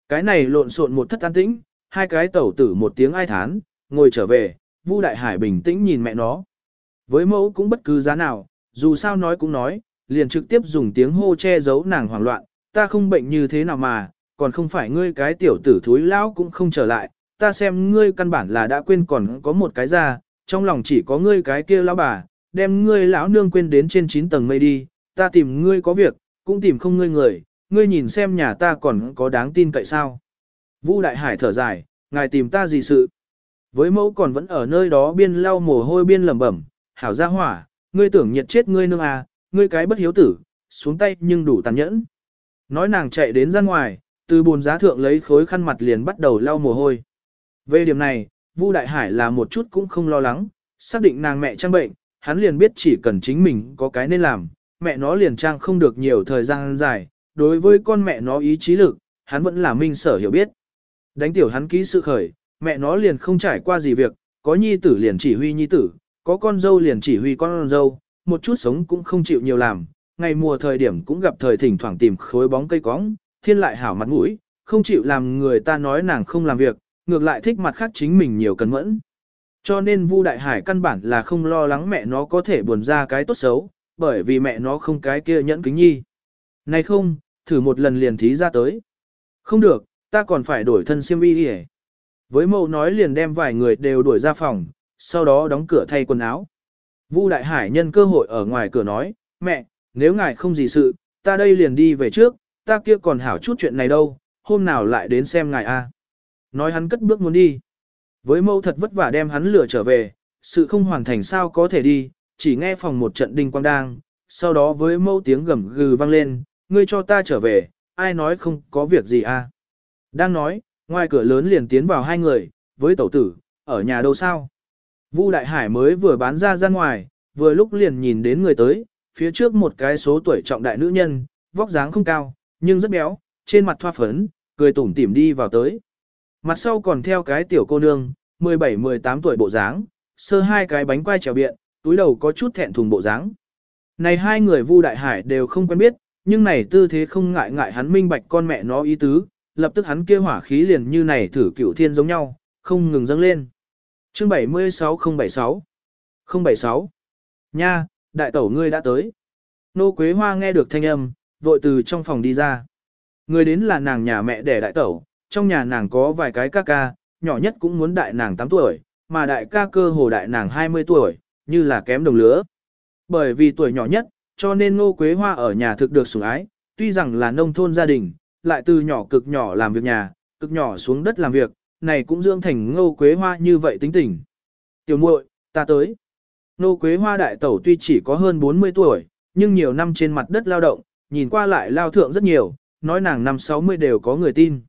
Cái này lộn xộn một thất an tĩnh, hai cái tẩu tử một tiếng ai thán, ngồi trở về, Vu Đại Hải bình tĩnh nhìn mẹ nó. Với mẫu cũng bất cứ giá nào, dù sao nói cũng nói, liền trực tiếp dùng tiếng hô che giấu nàng hoảng loạn, ta không bệnh như thế nào mà, còn không phải ngươi cái tiểu tử thúi lão cũng không trở lại, ta xem ngươi căn bản là đã quên còn có một cái ra, trong lòng chỉ có ngươi cái kia lão bà, đem ngươi lão nương quên đến trên 9 tầng mây đi, ta tìm ngươi có việc, cũng tìm không ngươi người, ngươi nhìn xem nhà ta còn có đáng tin cậy sao. Vu Đại Hải thở dài, ngài tìm ta gì sự? Với mẫu còn vẫn ở nơi đó biên lau mồ hôi biên lẩm bẩm, hảo ra hỏa, ngươi tưởng nhiệt chết ngươi nương à, ngươi cái bất hiếu tử, xuống tay nhưng đủ tàn nhẫn. Nói nàng chạy đến ra ngoài, từ bồn giá thượng lấy khối khăn mặt liền bắt đầu lau mồ hôi. Về điểm này, Vu Đại Hải là một chút cũng không lo lắng, xác định nàng mẹ trang bệnh, hắn liền biết chỉ cần chính mình có cái nên làm, mẹ nó liền trang không được nhiều thời gian dài, đối với con mẹ nó ý chí lực, hắn vẫn là minh sở hiểu biết. Đánh tiểu hắn ký sự khởi, mẹ nó liền không trải qua gì việc, có nhi tử liền chỉ huy nhi tử, có con dâu liền chỉ huy con dâu, một chút sống cũng không chịu nhiều làm, ngày mùa thời điểm cũng gặp thời thỉnh thoảng tìm khối bóng cây cóng, thiên lại hảo mặt mũi, không chịu làm người ta nói nàng không làm việc, ngược lại thích mặt khác chính mình nhiều cẩn mẫn. Cho nên Vu Đại Hải căn bản là không lo lắng mẹ nó có thể buồn ra cái tốt xấu, bởi vì mẹ nó không cái kia nhẫn kính nhi. Này không, thử một lần liền thí ra tới. Không được, ta còn phải đổi thân siêm y đi Với mẫu nói liền đem vài người đều đuổi ra phòng, sau đó đóng cửa thay quần áo. Vu Đại Hải nhân cơ hội ở ngoài cửa nói, mẹ, nếu ngài không gì sự, ta đây liền đi về trước, ta kia còn hảo chút chuyện này đâu, hôm nào lại đến xem ngài a. Nói hắn cất bước muốn đi. Với mâu thật vất vả đem hắn lừa trở về, sự không hoàn thành sao có thể đi, chỉ nghe phòng một trận đinh quang đang, sau đó với mâu tiếng gầm gừ vang lên, ngươi cho ta trở về, ai nói không có việc gì a? Đang nói, ngoài cửa lớn liền tiến vào hai người, với tẩu tử, ở nhà đâu sao? Vu Đại Hải mới vừa bán ra ra ngoài, vừa lúc liền nhìn đến người tới, phía trước một cái số tuổi trọng đại nữ nhân, vóc dáng không cao, nhưng rất béo, trên mặt thoa phấn, cười tủm tỉm đi vào tới. Mặt sau còn theo cái tiểu cô nương, 17-18 tuổi bộ dáng, sơ hai cái bánh quai trèo biện, túi đầu có chút thẹn thùng bộ dáng. Này hai người Vu Đại Hải đều không quen biết, nhưng này tư thế không ngại ngại hắn minh bạch con mẹ nó ý tứ, lập tức hắn kia hỏa khí liền như này thử cửu thiên giống nhau, không ngừng dâng lên. Chương 76076 076 Nha, đại tẩu ngươi đã tới. Nô Quế Hoa nghe được thanh âm, vội từ trong phòng đi ra. Người đến là nàng nhà mẹ đẻ đại tẩu, trong nhà nàng có vài cái ca ca, nhỏ nhất cũng muốn đại nàng 8 tuổi, mà đại ca cơ hồ đại nàng 20 tuổi, như là kém đồng lứa. Bởi vì tuổi nhỏ nhất, cho nên Ngô Quế Hoa ở nhà thực được sủng ái, tuy rằng là nông thôn gia đình, lại từ nhỏ cực nhỏ làm việc nhà, cực nhỏ xuống đất làm việc, này cũng dưỡng thành Ngô Quế Hoa như vậy tính tình. Tiểu muội, ta tới. Nô Quế Hoa đại tẩu tuy chỉ có hơn 40 tuổi, nhưng nhiều năm trên mặt đất lao động, nhìn qua lại lao thượng rất nhiều, nói nàng năm 60 đều có người tin.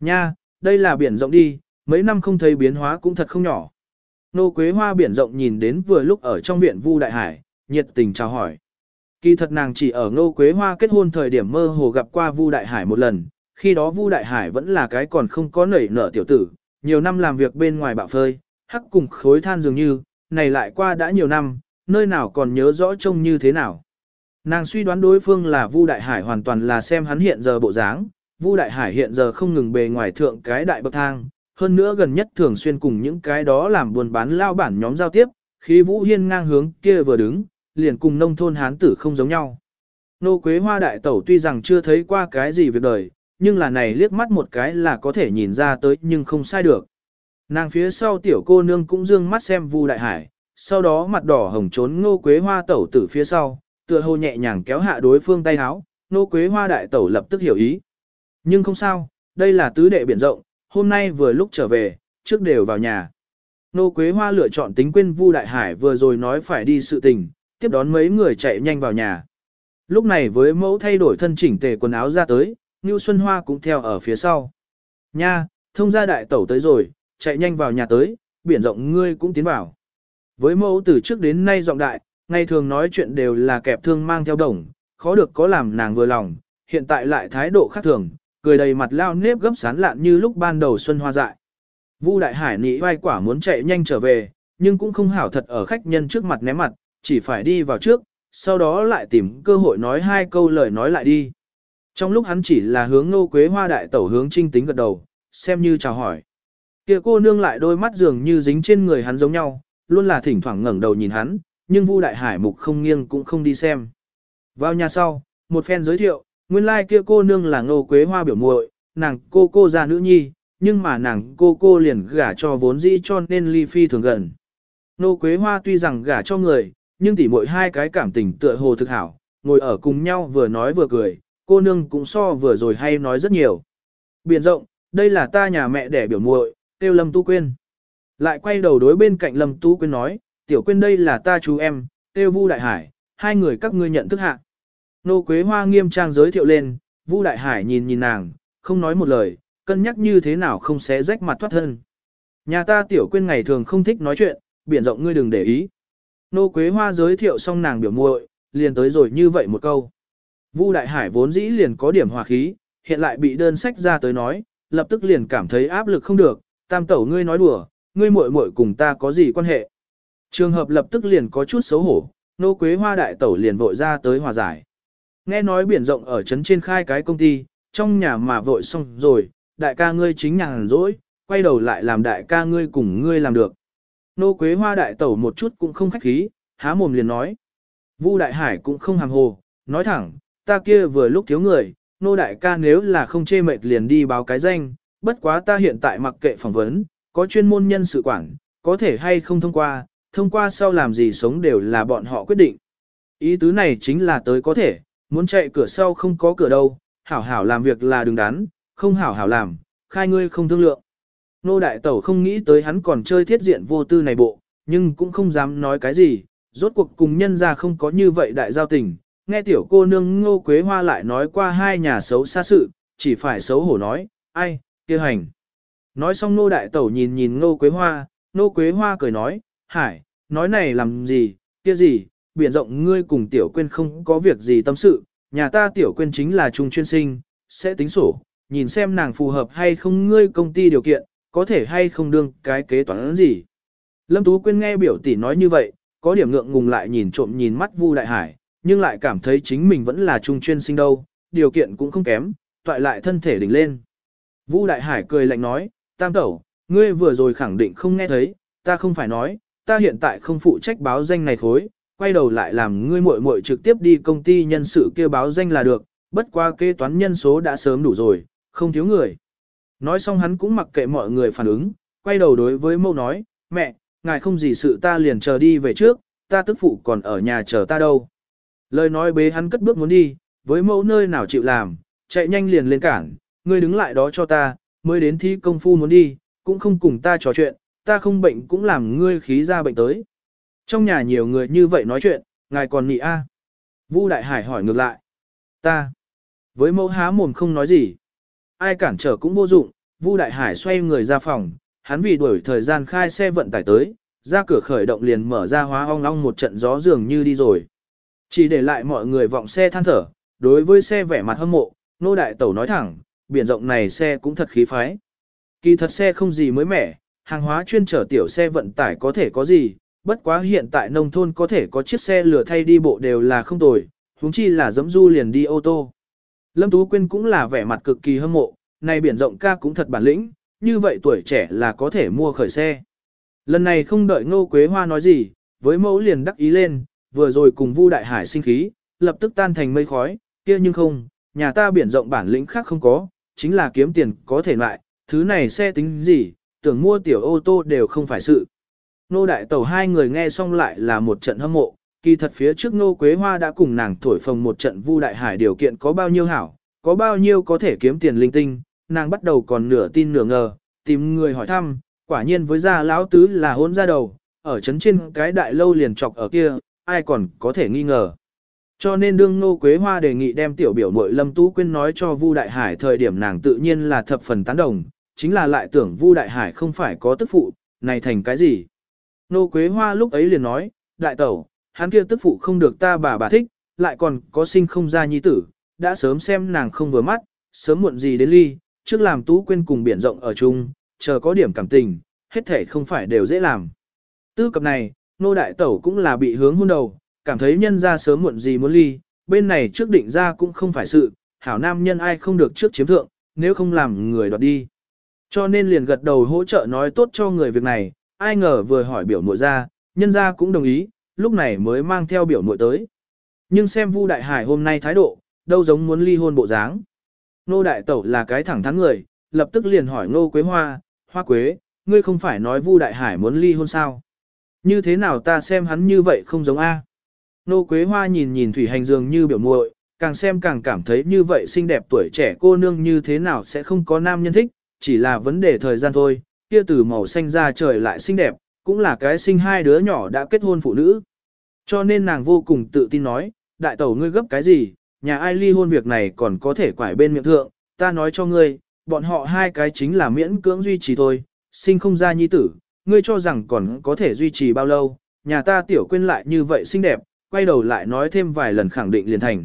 Nha, đây là biển rộng đi, mấy năm không thấy biến hóa cũng thật không nhỏ. Nô Quế Hoa biển rộng nhìn đến vừa lúc ở trong viện Vu Đại Hải, nhiệt tình chào hỏi. Kỳ thật nàng chỉ ở Nô Quế Hoa kết hôn thời điểm mơ hồ gặp qua Vu Đại Hải một lần, khi đó Vu Đại Hải vẫn là cái còn không có nảy nở tiểu tử, nhiều năm làm việc bên ngoài bạo phơi, hắc cùng khối than dường như, này lại qua đã nhiều năm, nơi nào còn nhớ rõ trông như thế nào. Nàng suy đoán đối phương là Vu Đại Hải hoàn toàn là xem hắn hiện giờ bộ dáng, Vu Đại Hải hiện giờ không ngừng bề ngoài thượng cái đại bậc thang, hơn nữa gần nhất thường xuyên cùng những cái đó làm buôn bán lao bản nhóm giao tiếp, khi Vũ Hiên ngang hướng kia vừa đứng, liền cùng nông thôn hán tử không giống nhau. Nô Quế Hoa đại tẩu tuy rằng chưa thấy qua cái gì việc đời, nhưng là này liếc mắt một cái là có thể nhìn ra tới nhưng không sai được. Nàng phía sau tiểu cô nương cũng dương mắt xem Vu Đại Hải, sau đó mặt đỏ hồng trốn Ngô Quế Hoa tẩu tử phía sau, tựa hồ nhẹ nhàng kéo hạ đối phương tay háo, Ngô Quế Hoa đại tẩu lập tức hiểu ý. Nhưng không sao, đây là tứ đệ biển rộng, hôm nay vừa lúc trở về, trước đều vào nhà. Ngô Quế Hoa lựa chọn tính quên Vu Đại Hải vừa rồi nói phải đi sự tình, tiếp đón mấy người chạy nhanh vào nhà. Lúc này với mẫu thay đổi thân chỉnh tề quần áo ra tới, Nưu Xuân Hoa cũng theo ở phía sau. Nha, thông gia đại tẩu tới rồi, chạy nhanh vào nhà tới, biển rộng ngươi cũng tiến vào. Với mẫu từ trước đến nay giọng đại, ngày thường nói chuyện đều là kẹp thương mang theo đồng, khó được có làm nàng vừa lòng, hiện tại lại thái độ khác thường, cười đầy mặt lao nếp gấp sán lạn như lúc ban đầu xuân hoa dại. Vu Đại Hải nị vai quả muốn chạy nhanh trở về, nhưng cũng không hảo thật ở khách nhân trước mặt ném mặt, chỉ phải đi vào trước, sau đó lại tìm cơ hội nói hai câu lời nói lại đi. Trong lúc hắn chỉ là hướng Nô Quế Hoa đại tẩu hướng Trinh Tính gật đầu, xem như chào hỏi. Kia cô nương lại đôi mắt dường như dính trên người hắn giống nhau, luôn là thỉnh thoảng ngẩng đầu nhìn hắn, nhưng Vu Đại Hải mục không nghiêng cũng không đi xem. Vào nhà sau, một phen giới thiệu, nguyên lai like kia cô nương là Ngô Quế Hoa biểu muội, nàng cô cô già nữ nhi, nhưng mà nàng cô cô liền gả cho vốn dĩ cho nên ly phi thường gần. Nô Quế Hoa tuy rằng gả cho người, nhưng tỉ mỗi hai cái cảm tình tựa hồ thực hảo, ngồi ở cùng nhau vừa nói vừa cười, cô nương cũng so vừa rồi hay nói rất nhiều. Biển rộng, đây là ta nhà mẹ đẻ biểu muội, tiêu Lâm Tu Quyên. Lại quay đầu đối bên cạnh Lâm Tu Quyên nói, tiểu quyên đây là ta chú em, tiêu Vu Đại Hải, hai người các ngươi nhận thức hạ. Nô Quế Hoa nghiêm trang giới thiệu lên, Vu Đại Hải nhìn nhìn nàng, không nói một lời, cân nhắc như thế nào không xé rách mặt thoát thân. Nhà ta tiểu quyên ngày thường không thích nói chuyện, biển rộng ngươi đừng để ý. Nô Quế Hoa giới thiệu xong nàng biểu muội, liền tới rồi như vậy một câu. Vu Đại Hải vốn dĩ liền có điểm hòa khí, hiện lại bị đơn sách ra tới nói, lập tức liền cảm thấy áp lực không được, tam tẩu ngươi nói đùa, ngươi muội muội cùng ta có gì quan hệ. Trường hợp lập tức liền có chút xấu hổ, nô quế hoa đại tẩu liền vội ra tới hòa giải. Nghe nói biển rộng ở trấn trên khai cái công ty, trong nhà mà vội xong rồi, đại ca ngươi chính nhàn rỗi, quay đầu lại làm đại ca ngươi cùng ngươi làm được. Nô quế hoa đại tẩu một chút cũng không khách khí, há mồm liền nói. Vu đại hải cũng không hàm hồ, nói thẳng, ta kia vừa lúc thiếu người, nô đại ca nếu là không chê mệt liền đi báo cái danh, bất quá ta hiện tại mặc kệ phỏng vấn, có chuyên môn nhân sự quản, có thể hay không thông qua, thông qua sau làm gì sống đều là bọn họ quyết định. Ý tứ này chính là tới có thể, muốn chạy cửa sau không có cửa đâu, hảo hảo làm việc là đừng đắn, không hảo hảo làm, khai ngươi không thương lượng. Nô đại tẩu không nghĩ tới hắn còn chơi thiết diện vô tư này bộ, nhưng cũng không dám nói cái gì, rốt cuộc cùng nhân ra không có như vậy đại giao tình. Nghe tiểu cô nương ngô quế hoa lại nói qua hai nhà xấu xa sự, chỉ phải xấu hổ nói, ai, kia hành. Nói xong nô đại tẩu nhìn nhìn ngô quế hoa, nô quế hoa cười nói, hải, nói này làm gì, kia gì, biển rộng ngươi cùng tiểu quên không có việc gì tâm sự, nhà ta tiểu quên chính là trung chuyên sinh, sẽ tính sổ, nhìn xem nàng phù hợp hay không ngươi công ty điều kiện, có thể hay không đương cái kế toán gì. Lâm Tú Quyên nghe biểu tỷ nói như vậy, có điểm ngượng ngùng lại nhìn trộm nhìn mắt Vu Đại Hải, nhưng lại cảm thấy chính mình vẫn là trung chuyên sinh đâu, điều kiện cũng không kém, toại lại thân thể đỉnh lên. Vu Đại Hải cười lạnh nói, tam tẩu, ngươi vừa rồi khẳng định không nghe thấy, ta không phải nói, ta hiện tại không phụ trách báo danh này thối, quay đầu lại làm ngươi muội muội trực tiếp đi công ty nhân sự kia báo danh là được, bất qua kế toán nhân số đã sớm đủ rồi, không thiếu người. Nói xong hắn cũng mặc kệ mọi người phản ứng, quay đầu đối với mâu nói, mẹ, ngài không gì sự ta liền chờ đi về trước, ta tức phụ còn ở nhà chờ ta đâu. Lời nói bế hắn cất bước muốn đi, với mẫu nơi nào chịu làm, chạy nhanh liền lên cảng ngươi đứng lại đó cho ta, mới đến thi công phu muốn đi, cũng không cùng ta trò chuyện, ta không bệnh cũng làm ngươi khí ra bệnh tới. Trong nhà nhiều người như vậy nói chuyện, ngài còn nị a? Vu Đại Hải hỏi ngược lại. Ta. Với mẫu há mồm không nói gì. Ai cản trở cũng vô dụng, Vu Đại Hải xoay người ra phòng, hắn vì đuổi thời gian khai xe vận tải tới, ra cửa khởi động liền mở ra hóa ong long một trận gió dường như đi rồi. Chỉ để lại mọi người vọng xe than thở, đối với xe vẻ mặt hâm mộ, nô đại tẩu nói thẳng, biển rộng này xe cũng thật khí phái. Kỳ thật xe không gì mới mẻ, hàng hóa chuyên chở tiểu xe vận tải có thể có gì, bất quá hiện tại nông thôn có thể có chiếc xe lửa thay đi bộ đều là không tồi, huống chi là dẫm du liền đi ô tô. Lâm Tú Quyên cũng là vẻ mặt cực kỳ hâm mộ, này biển rộng ca cũng thật bản lĩnh, như vậy tuổi trẻ là có thể mua khởi xe. Lần này không đợi Ngô Quế Hoa nói gì, với mẫu liền đắc ý lên, vừa rồi cùng Vu Đại Hải sinh khí, lập tức tan thành mây khói, kia nhưng không, nhà ta biển rộng bản lĩnh khác không có, chính là kiếm tiền có thể loại, thứ này xe tính gì, tưởng mua tiểu ô tô đều không phải sự. Nô đại tẩu hai người nghe xong lại là một trận hâm mộ, kỳ thật phía trước Nô Quế Hoa đã cùng nàng thổi phồng một trận Vu Đại Hải điều kiện có bao nhiêu hảo, có bao nhiêu có thể kiếm tiền linh tinh, nàng bắt đầu còn nửa tin nửa ngờ, tìm người hỏi thăm, quả nhiên với gia lão tứ là hôn ra đầu, ở chấn trên cái đại lâu liền chọc ở kia, ai còn có thể nghi ngờ. Cho nên đương Nô Quế Hoa đề nghị đem tiểu biểu muội Lâm Tú Quyên nói cho Vu Đại Hải thời điểm nàng tự nhiên là thập phần tán đồng, chính là lại tưởng Vu Đại Hải không phải có tức phụ, này thành cái gì. Nô Quế Hoa lúc ấy liền nói, đại tẩu, hắn kia tức phụ không được ta bà bà thích, lại còn có sinh không ra nhi tử, đã sớm xem nàng không vừa mắt, sớm muộn gì đến ly, trước làm Tú Quyên cùng biển rộng ở chung, chờ có điểm cảm tình, hết thể không phải đều dễ làm. Tư cập này, nô đại tẩu cũng là bị hướng hôn đầu, cảm thấy nhân ra sớm muộn gì muốn ly, bên này trước định ra cũng không phải sự, hảo nam nhân ai không được trước chiếm thượng, nếu không làm người đoạt đi. Cho nên liền gật đầu hỗ trợ nói tốt cho người việc này, ai ngờ vừa hỏi biểu muội ra, nhân ra cũng đồng ý, lúc này mới mang theo biểu muội tới. Nhưng xem Vu Đại Hải hôm nay thái độ, đâu giống muốn ly hôn bộ dáng. Nô Đại Tẩu là cái thẳng thắn người, lập tức liền hỏi Nô Quế Hoa, Hoa Quế, ngươi không phải nói Vu Đại Hải muốn ly hôn sao? Như thế nào ta xem hắn như vậy không giống A? Nô Quế Hoa nhìn nhìn Thủy Hành dường như biểu muội, càng xem càng cảm thấy như vậy xinh đẹp tuổi trẻ cô nương như thế nào sẽ không có nam nhân thích, chỉ là vấn đề thời gian thôi, kia từ màu xanh ra trời lại xinh đẹp, cũng là cái sinh hai đứa nhỏ đã kết hôn phụ nữ. Cho nên nàng vô cùng tự tin nói, đại tẩu ngươi gấp cái gì, nhà ai ly hôn việc này còn có thể quải bên miệng thượng, ta nói cho ngươi, bọn họ hai cái chính là miễn cưỡng duy trì thôi, sinh không ra nhi tử, ngươi cho rằng còn có thể duy trì bao lâu, nhà ta tiểu quên lại như vậy xinh đẹp, quay đầu lại nói thêm vài lần khẳng định liền thành.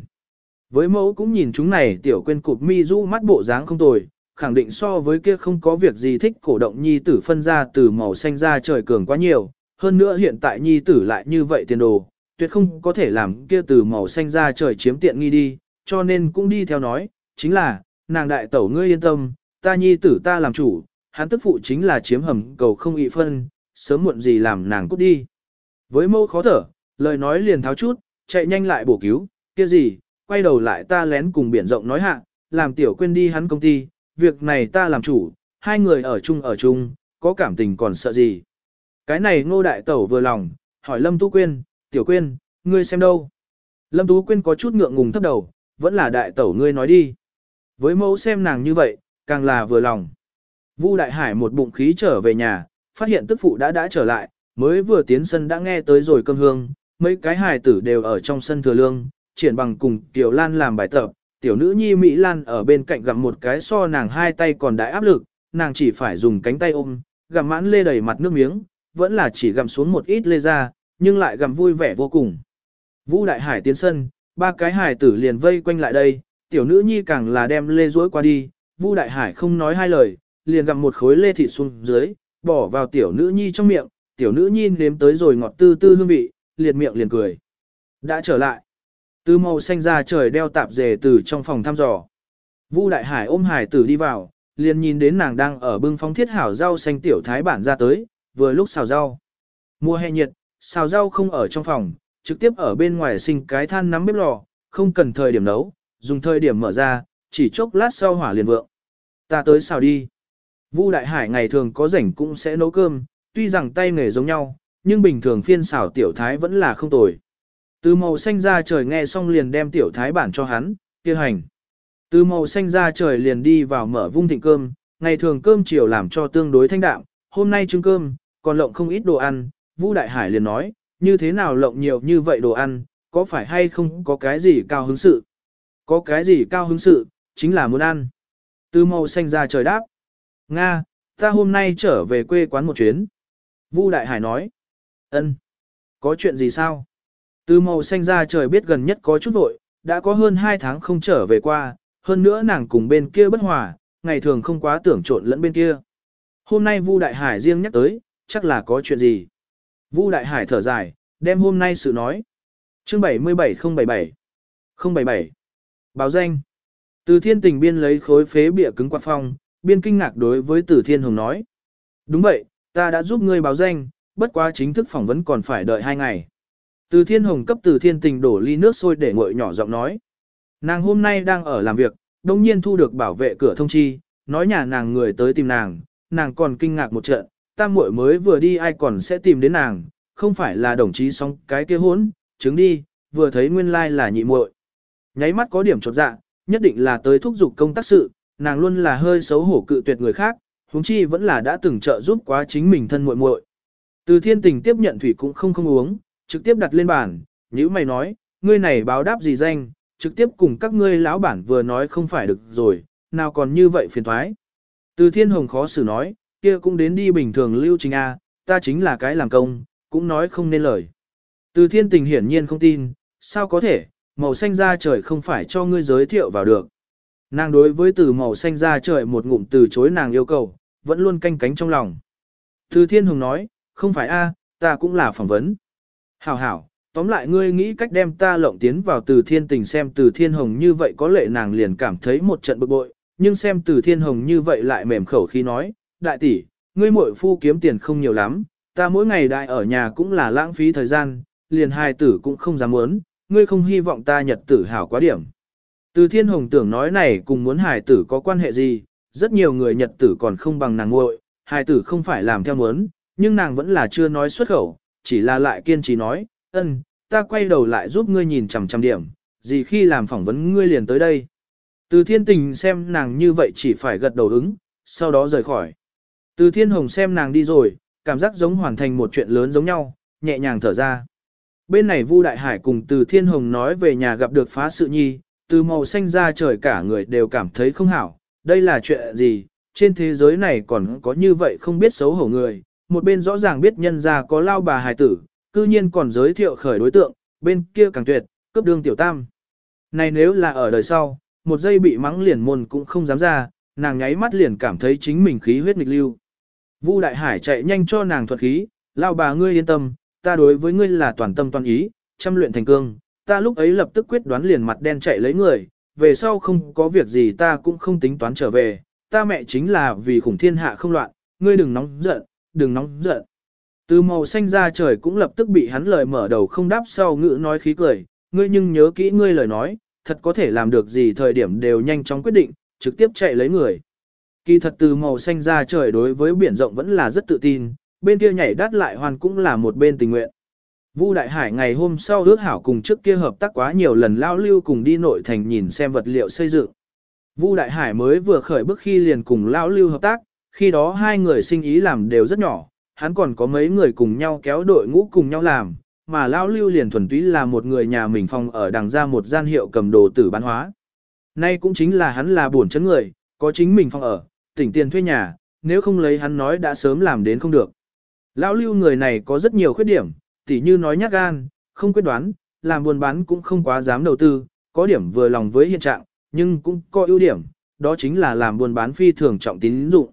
Với mẫu cũng nhìn chúng này tiểu quên cụp mi rũ mắt bộ dáng không tồi, khẳng định so với kia không có việc gì thích cổ động nhi tử phân ra từ màu xanh ra trời cường quá nhiều, hơn nữa hiện tại nhi tử lại như vậy tiền đồ, tuyệt không có thể làm kia từ màu xanh ra trời chiếm tiện nghi đi, cho nên cũng đi theo nói, chính là, nàng đại tẩu ngươi yên tâm, ta nhi tử ta làm chủ, hắn tức phụ chính là chiếm hầm cầu không ị phân, sớm muộn gì làm nàng cút đi. Với mâu khó thở, lời nói liền tháo chút, chạy nhanh lại bổ cứu, kia gì, quay đầu lại ta lén cùng biển rộng nói hạ, làm tiểu quên đi hắn công ty, việc này ta làm chủ, hai người ở chung ở chung, có cảm tình còn sợ gì. Cái này ngô đại tẩu vừa lòng, hỏi Lâm Tú Quyên, tiểu quyên, ngươi xem đâu. Lâm Tú Quyên có chút ngượng ngùng thấp đầu, vẫn là đại tẩu ngươi nói đi. Với mẫu xem nàng như vậy, càng là vừa lòng. Vu Đại Hải một bụng khí trở về nhà, phát hiện tức phụ đã đã trở lại, mới vừa tiến sân đã nghe tới rồi cơm hương, mấy cái hài tử đều ở trong sân thừa lương, triển bằng cùng Tiểu Lan làm bài tập, tiểu nữ nhi Mỹ Lan ở bên cạnh gặm một cái so nàng hai tay còn đại áp lực, nàng chỉ phải dùng cánh tay ôm, gặm mãn lê đầy mặt nước miếng, vẫn là chỉ gặm xuống một ít lê ra, nhưng lại gặm vui vẻ vô cùng. Vũ Đại Hải tiến sân, ba cái hài tử liền vây quanh lại đây, tiểu nữ nhi càng là đem lê rối qua đi, Vu Đại Hải không nói hai lời, liền gặm một khối lê thịt xuống dưới, bỏ vào tiểu nữ nhi trong miệng, tiểu nữ nhi nếm tới rồi ngọt tư tư hương vị, liệt miệng liền cười. Đã trở lại. Từ màu xanh ra trời đeo tạp dề từ trong phòng thăm dò. Vu Đại Hải ôm hải tử đi vào, liền nhìn đến nàng đang ở bưng phóng thiết hảo rau xanh tiểu thái bản ra tới, vừa lúc xào rau. Mùa hè nhiệt, xào rau không ở trong phòng, trực tiếp ở bên ngoài sinh cái than nắm bếp lò, không cần thời điểm nấu, dùng thời điểm mở ra, chỉ chốc lát sau hỏa liền vượng. Ta tới xào đi. Vu Đại Hải ngày thường có rảnh cũng sẽ nấu cơm, tuy rằng tay nghề giống nhau, nhưng bình thường phiên xảo tiểu thái vẫn là không tồi. Từ màu xanh ra trời nghe xong liền đem tiểu thái bản cho hắn, kia hành. Từ màu xanh ra trời liền đi vào mở vung thịnh cơm, ngày thường cơm chiều làm cho tương đối thanh đạm, hôm nay trưng cơm, còn lộng không ít đồ ăn, Vu Đại Hải liền nói, như thế nào lộng nhiều như vậy đồ ăn, có phải hay không có cái gì cao hứng sự? Có cái gì cao hứng sự, chính là muốn ăn. Từ màu xanh ra trời đáp. Nga, ta hôm nay trở về quê quán một chuyến. Vu Đại Hải nói ân, Có chuyện gì sao? Từ màu xanh ra trời biết gần nhất có chút vội, đã có hơn 2 tháng không trở về qua, hơn nữa nàng cùng bên kia bất hòa, ngày thường không quá tưởng trộn lẫn bên kia. Hôm nay Vu Đại Hải riêng nhắc tới, chắc là có chuyện gì. Vu Đại Hải thở dài, đem hôm nay sự nói. Chương 77077 077 Báo danh Từ thiên tình biên lấy khối phế bịa cứng quạt phong, biên kinh ngạc đối với Từ Thiên Hồng nói. Đúng vậy, ta đã giúp ngươi báo danh, bất quá chính thức phỏng vấn còn phải đợi hai ngày. Từ Thiên Hồng cấp Từ Thiên Tình đổ ly nước sôi để nguội nhỏ giọng nói. Nàng hôm nay đang ở làm việc, đồng nhiên thu được bảo vệ cửa thông chi, nói nhà nàng người tới tìm nàng, nàng còn kinh ngạc một trận, tam muội mới vừa đi ai còn sẽ tìm đến nàng, không phải là đồng chí xong cái kia hốn, chứng đi, vừa thấy nguyên lai like là nhị muội. Nháy mắt có điểm chột dạ, nhất định là tới thúc giục công tác sự, nàng luôn là hơi xấu hổ cự tuyệt người khác, huống chi vẫn là đã từng trợ giúp quá chính mình thân muội muội. Từ thiên tình tiếp nhận thủy cũng không không uống, trực tiếp đặt lên bàn, nhữ mày nói, ngươi này báo đáp gì danh, trực tiếp cùng các ngươi lão bản vừa nói không phải được rồi, nào còn như vậy phiền thoái. Từ thiên hồng khó xử nói, kia cũng đến đi bình thường lưu trình A, ta chính là cái làm công, cũng nói không nên lời. Từ thiên tình hiển nhiên không tin, sao có thể, màu xanh da trời không phải cho ngươi giới thiệu vào được. Nàng đối với từ màu xanh da trời một ngụm từ chối nàng yêu cầu, vẫn luôn canh cánh trong lòng. Từ Thiên Hồng nói, không phải a, ta cũng là phỏng vấn. Hảo hảo, tóm lại ngươi nghĩ cách đem ta lộng tiến vào từ thiên tình xem từ thiên hồng như vậy có lệ nàng liền cảm thấy một trận bực bội, nhưng xem từ thiên hồng như vậy lại mềm khẩu khi nói, đại tỷ, ngươi muội phu kiếm tiền không nhiều lắm, ta mỗi ngày đại ở nhà cũng là lãng phí thời gian, liền hai tử cũng không dám muốn, ngươi không hy vọng ta nhật tử hảo quá điểm. Từ thiên hồng tưởng nói này cùng muốn hài tử có quan hệ gì, rất nhiều người nhật tử còn không bằng nàng nguội, hài tử không phải làm theo muốn, nhưng nàng vẫn là chưa nói xuất khẩu, chỉ là lại kiên trì nói, ân, ta quay đầu lại giúp ngươi nhìn chằm chằm điểm, gì khi làm phỏng vấn ngươi liền tới đây. Từ thiên tình xem nàng như vậy chỉ phải gật đầu ứng, sau đó rời khỏi. Từ thiên hồng xem nàng đi rồi, cảm giác giống hoàn thành một chuyện lớn giống nhau, nhẹ nhàng thở ra. Bên này Vu Đại Hải cùng từ thiên hồng nói về nhà gặp được phá sự nhi, từ màu xanh ra trời cả người đều cảm thấy không hảo, đây là chuyện gì, trên thế giới này còn có như vậy không biết xấu hổ người, một bên rõ ràng biết nhân gia có lao bà hài tử, cư nhiên còn giới thiệu khởi đối tượng, bên kia càng tuyệt, cướp đương tiểu tam. Này nếu là ở đời sau, một giây bị mắng liền môn cũng không dám ra, nàng nháy mắt liền cảm thấy chính mình khí huyết nghịch lưu. Vu Đại Hải chạy nhanh cho nàng thuật khí, lao bà ngươi yên tâm, ta đối với ngươi là toàn tâm toàn ý, chăm luyện thành cương, ta lúc ấy lập tức quyết đoán liền mặt đen chạy lấy người, về sau không có việc gì ta cũng không tính toán trở về, ta mẹ chính là vì khủng thiên hạ không loạn, ngươi đừng nóng giận, đừng nóng giận. Từ màu xanh ra trời cũng lập tức bị hắn lời mở đầu không đáp sau ngữ nói khí cười, ngươi nhưng nhớ kỹ ngươi lời nói, thật có thể làm được gì thời điểm đều nhanh chóng quyết định, trực tiếp chạy lấy người. Kỳ thật từ màu xanh ra trời đối với biển rộng vẫn là rất tự tin, bên kia nhảy đắt lại hoàn cũng là một bên tình nguyện. Vu Đại Hải ngày hôm sau ước hảo cùng trước kia hợp tác quá nhiều lần lao lưu cùng đi nội thành nhìn xem vật liệu xây dựng. Vu Đại Hải mới vừa khởi bước khi liền cùng lao lưu hợp tác, khi đó hai người sinh ý làm đều rất nhỏ, hắn còn có mấy người cùng nhau kéo đội ngũ cùng nhau làm, mà Lão lưu liền thuần túy là một người nhà mình phòng ở đằng ra một gian hiệu cầm đồ tử bán hóa. Nay cũng chính là hắn là buồn chấn người, có chính mình phòng ở, tỉnh tiền thuê nhà, nếu không lấy hắn nói đã sớm làm đến không được. Lão lưu người này có rất nhiều khuyết điểm, tỉ như nói nhát gan, không quyết đoán, làm buôn bán cũng không quá dám đầu tư, có điểm vừa lòng với hiện trạng, nhưng cũng có ưu điểm, đó chính là làm buôn bán phi thường trọng tín dụng.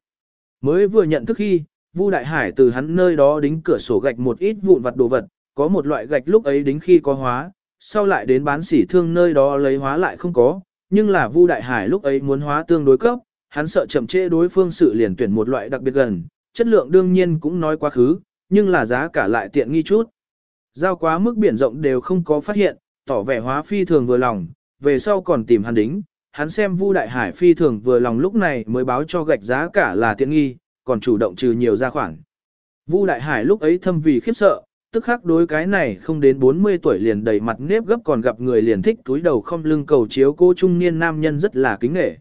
Mới vừa nhận thức khi, Vu Đại Hải từ hắn nơi đó đính cửa sổ gạch một ít vụn vặt đồ vật, có một loại gạch lúc ấy đính khi có hóa, sau lại đến bán sỉ thương nơi đó lấy hóa lại không có, nhưng là Vu Đại Hải lúc ấy muốn hóa tương đối cấp, hắn sợ chậm trễ đối phương sự liền tuyển một loại đặc biệt gần, chất lượng đương nhiên cũng nói quá khứ, nhưng là giá cả lại tiện nghi chút. Giao quá mức biển rộng đều không có phát hiện, tỏ vẻ hóa phi thường vừa lòng, về sau còn tìm hắn đính, hắn xem Vu Đại Hải phi thường vừa lòng lúc này mới báo cho gạch giá cả là tiện nghi, còn chủ động trừ nhiều ra khoản. Vu Đại Hải lúc ấy thâm vì khiếp sợ, tức khắc đối cái này không đến 40 tuổi liền đầy mặt nếp gấp còn gặp người liền thích túi đầu không lưng cầu chiếu cô trung niên nam nhân rất là kính nghệ.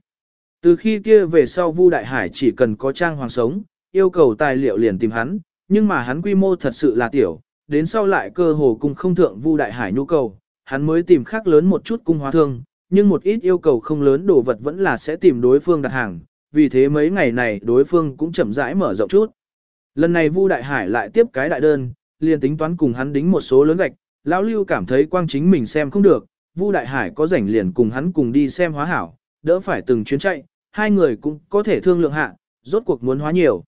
Từ khi kia về sau Vu Đại Hải chỉ cần có trang hoàng sống, yêu cầu tài liệu liền tìm hắn, nhưng mà hắn quy mô thật sự là tiểu, đến sau lại cơ hồ cùng không thượng Vu Đại Hải nhu cầu, hắn mới tìm khác lớn một chút cung hóa thương, nhưng một ít yêu cầu không lớn đồ vật vẫn là sẽ tìm đối phương đặt hàng, vì thế mấy ngày này đối phương cũng chậm rãi mở rộng chút. Lần này Vu Đại Hải lại tiếp cái đại đơn, liền tính toán cùng hắn đính một số lớn gạch, lão Lưu cảm thấy quang chính mình xem không được, Vu Đại Hải có rảnh liền cùng hắn cùng đi xem hóa hảo, đỡ phải từng chuyến chạy, hai người cũng có thể thương lượng hạ, rốt cuộc muốn hóa nhiều.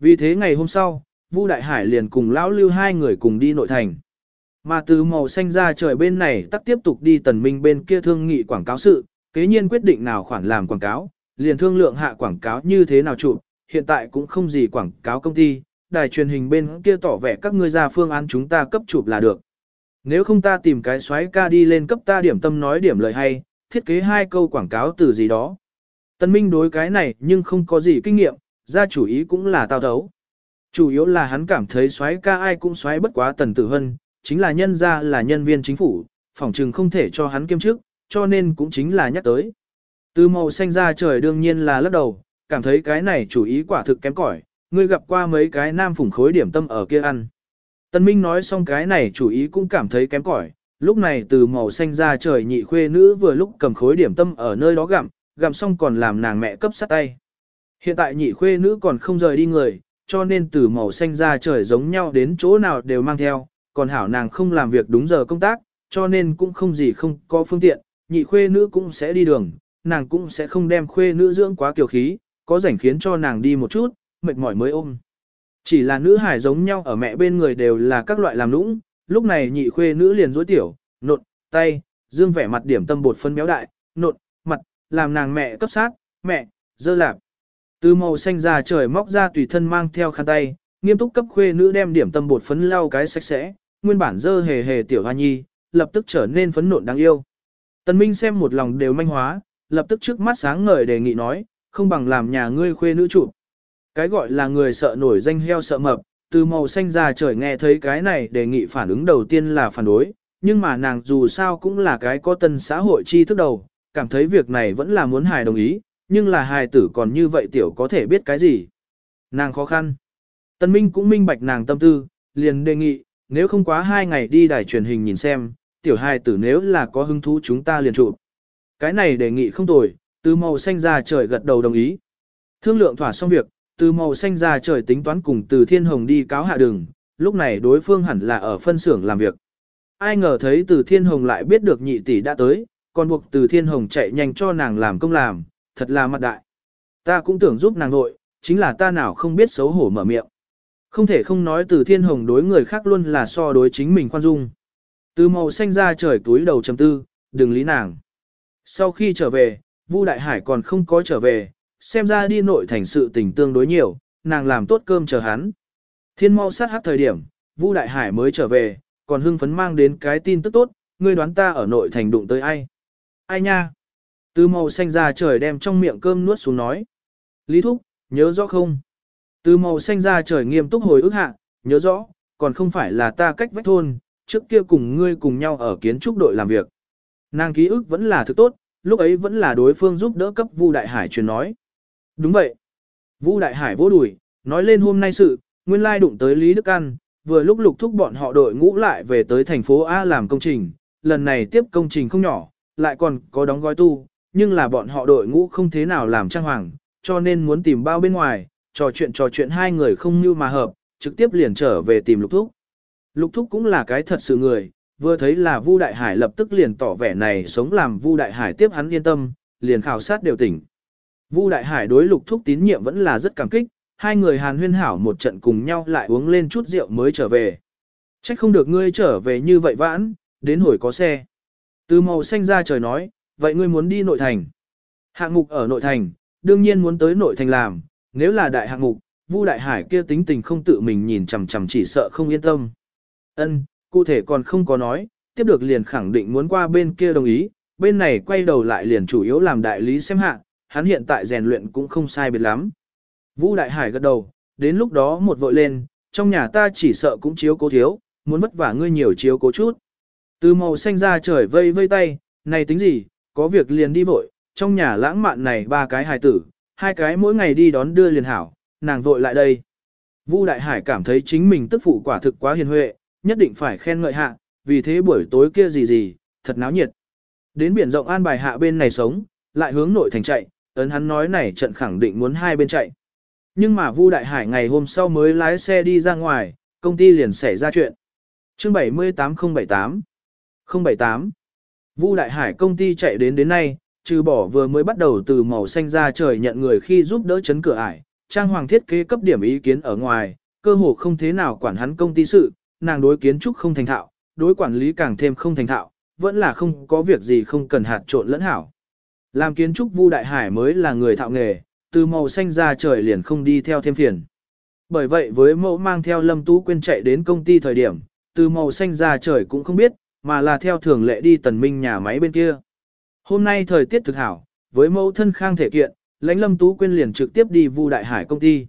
Vì thế ngày hôm sau, Vu Đại Hải liền cùng lão Lưu hai người cùng đi nội thành. Mà từ màu xanh ra trời bên này tắc tiếp tục đi tần minh bên kia thương nghị quảng cáo sự, kế nhiên quyết định nào khoản làm quảng cáo, liền thương lượng hạ quảng cáo như thế nào chụp, hiện tại cũng không gì quảng cáo công ty, đài truyền hình bên kia tỏ vẻ các ngươi ra phương án chúng ta cấp chụp là được. Nếu không ta tìm cái xoáy ca đi lên cấp ta điểm tâm nói điểm lời hay, thiết kế hai câu quảng cáo từ gì đó. Tân Minh đối cái này nhưng không có gì kinh nghiệm, ra chủ ý cũng là tao thấu. Chủ yếu là hắn cảm thấy xoáy ca ai cũng xoáy bất quá tần tử hân, chính là nhân ra là nhân viên chính phủ, phỏng trừng không thể cho hắn kiêm chức, cho nên cũng chính là nhắc tới. Từ màu xanh ra trời đương nhiên là lắc đầu, cảm thấy cái này chủ ý quả thực kém cỏi, ngươi gặp qua mấy cái nam phủng khối điểm tâm ở kia ăn. Tân Minh nói xong cái này chủ ý cũng cảm thấy kém cỏi, lúc này từ màu xanh ra trời nhị khuê nữ vừa lúc cầm khối điểm tâm ở nơi đó gặm, gặm xong còn làm nàng mẹ cấp sát tay. Hiện tại nhị khuê nữ còn không rời đi người, cho nên từ màu xanh ra trời giống nhau đến chỗ nào đều mang theo, còn hảo nàng không làm việc đúng giờ công tác, cho nên cũng không gì không có phương tiện, nhị khuê nữ cũng sẽ đi đường, nàng cũng sẽ không đem khuê nữ dưỡng quá kiều khí, có rảnh khiến cho nàng đi một chút, mệt mỏi mới ôm. Chỉ là nữ hải giống nhau ở mẹ bên người đều là các loại làm lũng, lúc này nhị khuê nữ liền dối tiểu, nột, tay, dương vẻ mặt điểm tâm bột phân béo đại, nột, mặt, làm nàng mẹ cấp sát, mẹ, dơ lạp. Từ màu xanh ra trời móc ra tùy thân mang theo khăn tay, nghiêm túc cấp khuê nữ đem điểm tâm bột phấn lau cái sạch sẽ, nguyên bản dơ hề hề tiểu hoa nhi, lập tức trở nên phấn nộn đáng yêu. Tần Minh xem một lòng đều manh hóa, lập tức trước mắt sáng ngời đề nghị nói, không bằng làm nhà ngươi khuê nữ chủ. Cái gọi là người sợ nổi danh heo sợ mập, từ màu xanh ra trời nghe thấy cái này đề nghị phản ứng đầu tiên là phản đối, nhưng mà nàng dù sao cũng là cái có tân xã hội chi thức đầu, cảm thấy việc này vẫn là muốn hài đồng ý, nhưng là hài tử còn như vậy tiểu có thể biết cái gì. Nàng khó khăn. Tân Minh cũng minh bạch nàng tâm tư, liền đề nghị, nếu không quá hai ngày đi đài truyền hình nhìn xem, tiểu hài tử nếu là có hứng thú chúng ta liền trụ. Cái này đề nghị không tồi, từ màu xanh ra trời gật đầu đồng ý. Thương lượng thỏa xong việc, từ màu xanh ra trời tính toán cùng từ thiên hồng đi cáo hạ đường, lúc này đối phương hẳn là ở phân xưởng làm việc. Ai ngờ thấy từ thiên hồng lại biết được nhị tỷ đã tới, còn buộc từ thiên hồng chạy nhanh cho nàng làm công làm, thật là mặt đại. Ta cũng tưởng giúp nàng nội, chính là ta nào không biết xấu hổ mở miệng. Không thể không nói từ thiên hồng đối người khác luôn là so đối chính mình khoan dung. Từ màu xanh ra trời túi đầu chầm tư, đừng lý nàng. Sau khi trở về, Vu Đại Hải còn không có trở về, xem ra đi nội thành sự tình tương đối nhiều, nàng làm tốt cơm chờ hắn. Thiên mau sát hát thời điểm, Vu Đại Hải mới trở về, còn hưng phấn mang đến cái tin tức tốt, ngươi đoán ta ở nội thành đụng tới ai? Ai nha? Từ màu xanh ra trời đem trong miệng cơm nuốt xuống nói. Lý Thúc, nhớ rõ không? Từ màu xanh ra trời nghiêm túc hồi ức hạ, nhớ rõ, còn không phải là ta cách vách thôn, trước kia cùng ngươi cùng nhau ở kiến trúc đội làm việc. Nàng ký ức vẫn là thứ tốt, lúc ấy vẫn là đối phương giúp đỡ cấp Vu Đại Hải truyền nói. Đúng vậy. Vu Đại Hải vỗ đùi, nói lên hôm nay sự, nguyên lai đụng tới Lý Đức An, vừa lúc lục thúc bọn họ đội ngũ lại về tới thành phố A làm công trình, lần này tiếp công trình không nhỏ, lại còn có đóng gói tu, nhưng là bọn họ đội ngũ không thế nào làm trang hoàng, cho nên muốn tìm bao bên ngoài, trò chuyện trò chuyện hai người không như mà hợp, trực tiếp liền trở về tìm lục thúc. Lục thúc cũng là cái thật sự người, vừa thấy là Vu Đại Hải lập tức liền tỏ vẻ này sống làm Vu Đại Hải tiếp hắn yên tâm, liền khảo sát đều tỉnh. Vu Đại Hải đối lục thúc tín nhiệm vẫn là rất cảm kích, hai người hàn huyên hảo một trận cùng nhau lại uống lên chút rượu mới trở về. Trách không được ngươi trở về như vậy vãn, đến hồi có xe. Từ màu xanh ra trời nói, vậy ngươi muốn đi nội thành. Hạng mục ở nội thành, đương nhiên muốn tới nội thành làm, nếu là đại hạng mục, Vu Đại Hải kia tính tình không tự mình nhìn chằm chằm chỉ sợ không yên tâm. Ân, cụ thể còn không có nói, tiếp được liền khẳng định muốn qua bên kia đồng ý, bên này quay đầu lại liền chủ yếu làm đại lý xem hạ, hắn hiện tại rèn luyện cũng không sai biệt lắm. Vu Đại Hải gật đầu, đến lúc đó một vội lên, trong nhà ta chỉ sợ cũng chiếu cố thiếu, muốn vất vả ngươi nhiều chiếu cố chút. Từ màu xanh ra trời vây vây tay, này tính gì, có việc liền đi vội, trong nhà lãng mạn này ba cái hài tử, hai cái mỗi ngày đi đón đưa liền hảo, nàng vội lại đây. Vu Đại Hải cảm thấy chính mình tức phụ quả thực quá hiền huệ, nhất định phải khen ngợi hạ, vì thế buổi tối kia gì gì, thật náo nhiệt. Đến biển rộng an bài hạ bên này sống, lại hướng nội thành chạy, ấn hắn nói này trận khẳng định muốn hai bên chạy. Nhưng mà Vu Đại Hải ngày hôm sau mới lái xe đi ra ngoài, công ty liền xảy ra chuyện. Chương 78078 078 Vu Đại Hải công ty chạy đến đến nay, trừ bỏ vừa mới bắt đầu từ màu xanh ra trời nhận người khi giúp đỡ chấn cửa ải, trang hoàng thiết kế cấp điểm ý kiến ở ngoài, cơ hồ không thế nào quản hắn công ty sự, nàng đối kiến trúc không thành thạo, đối quản lý càng thêm không thành thạo, vẫn là không có việc gì không cần hạt trộn lẫn hảo. Làm kiến trúc Vu Đại Hải mới là người thạo nghề, từ màu xanh ra trời liền không đi theo thêm phiền. Bởi vậy với mẫu mang theo Lâm Tú Quyên chạy đến công ty thời điểm, từ màu xanh ra trời cũng không biết, mà là theo thường lệ đi tần minh nhà máy bên kia. Hôm nay thời tiết thực hảo, với mẫu thân khang thể kiện, lãnh Lâm Tú Quyên liền trực tiếp đi Vu Đại Hải công ty.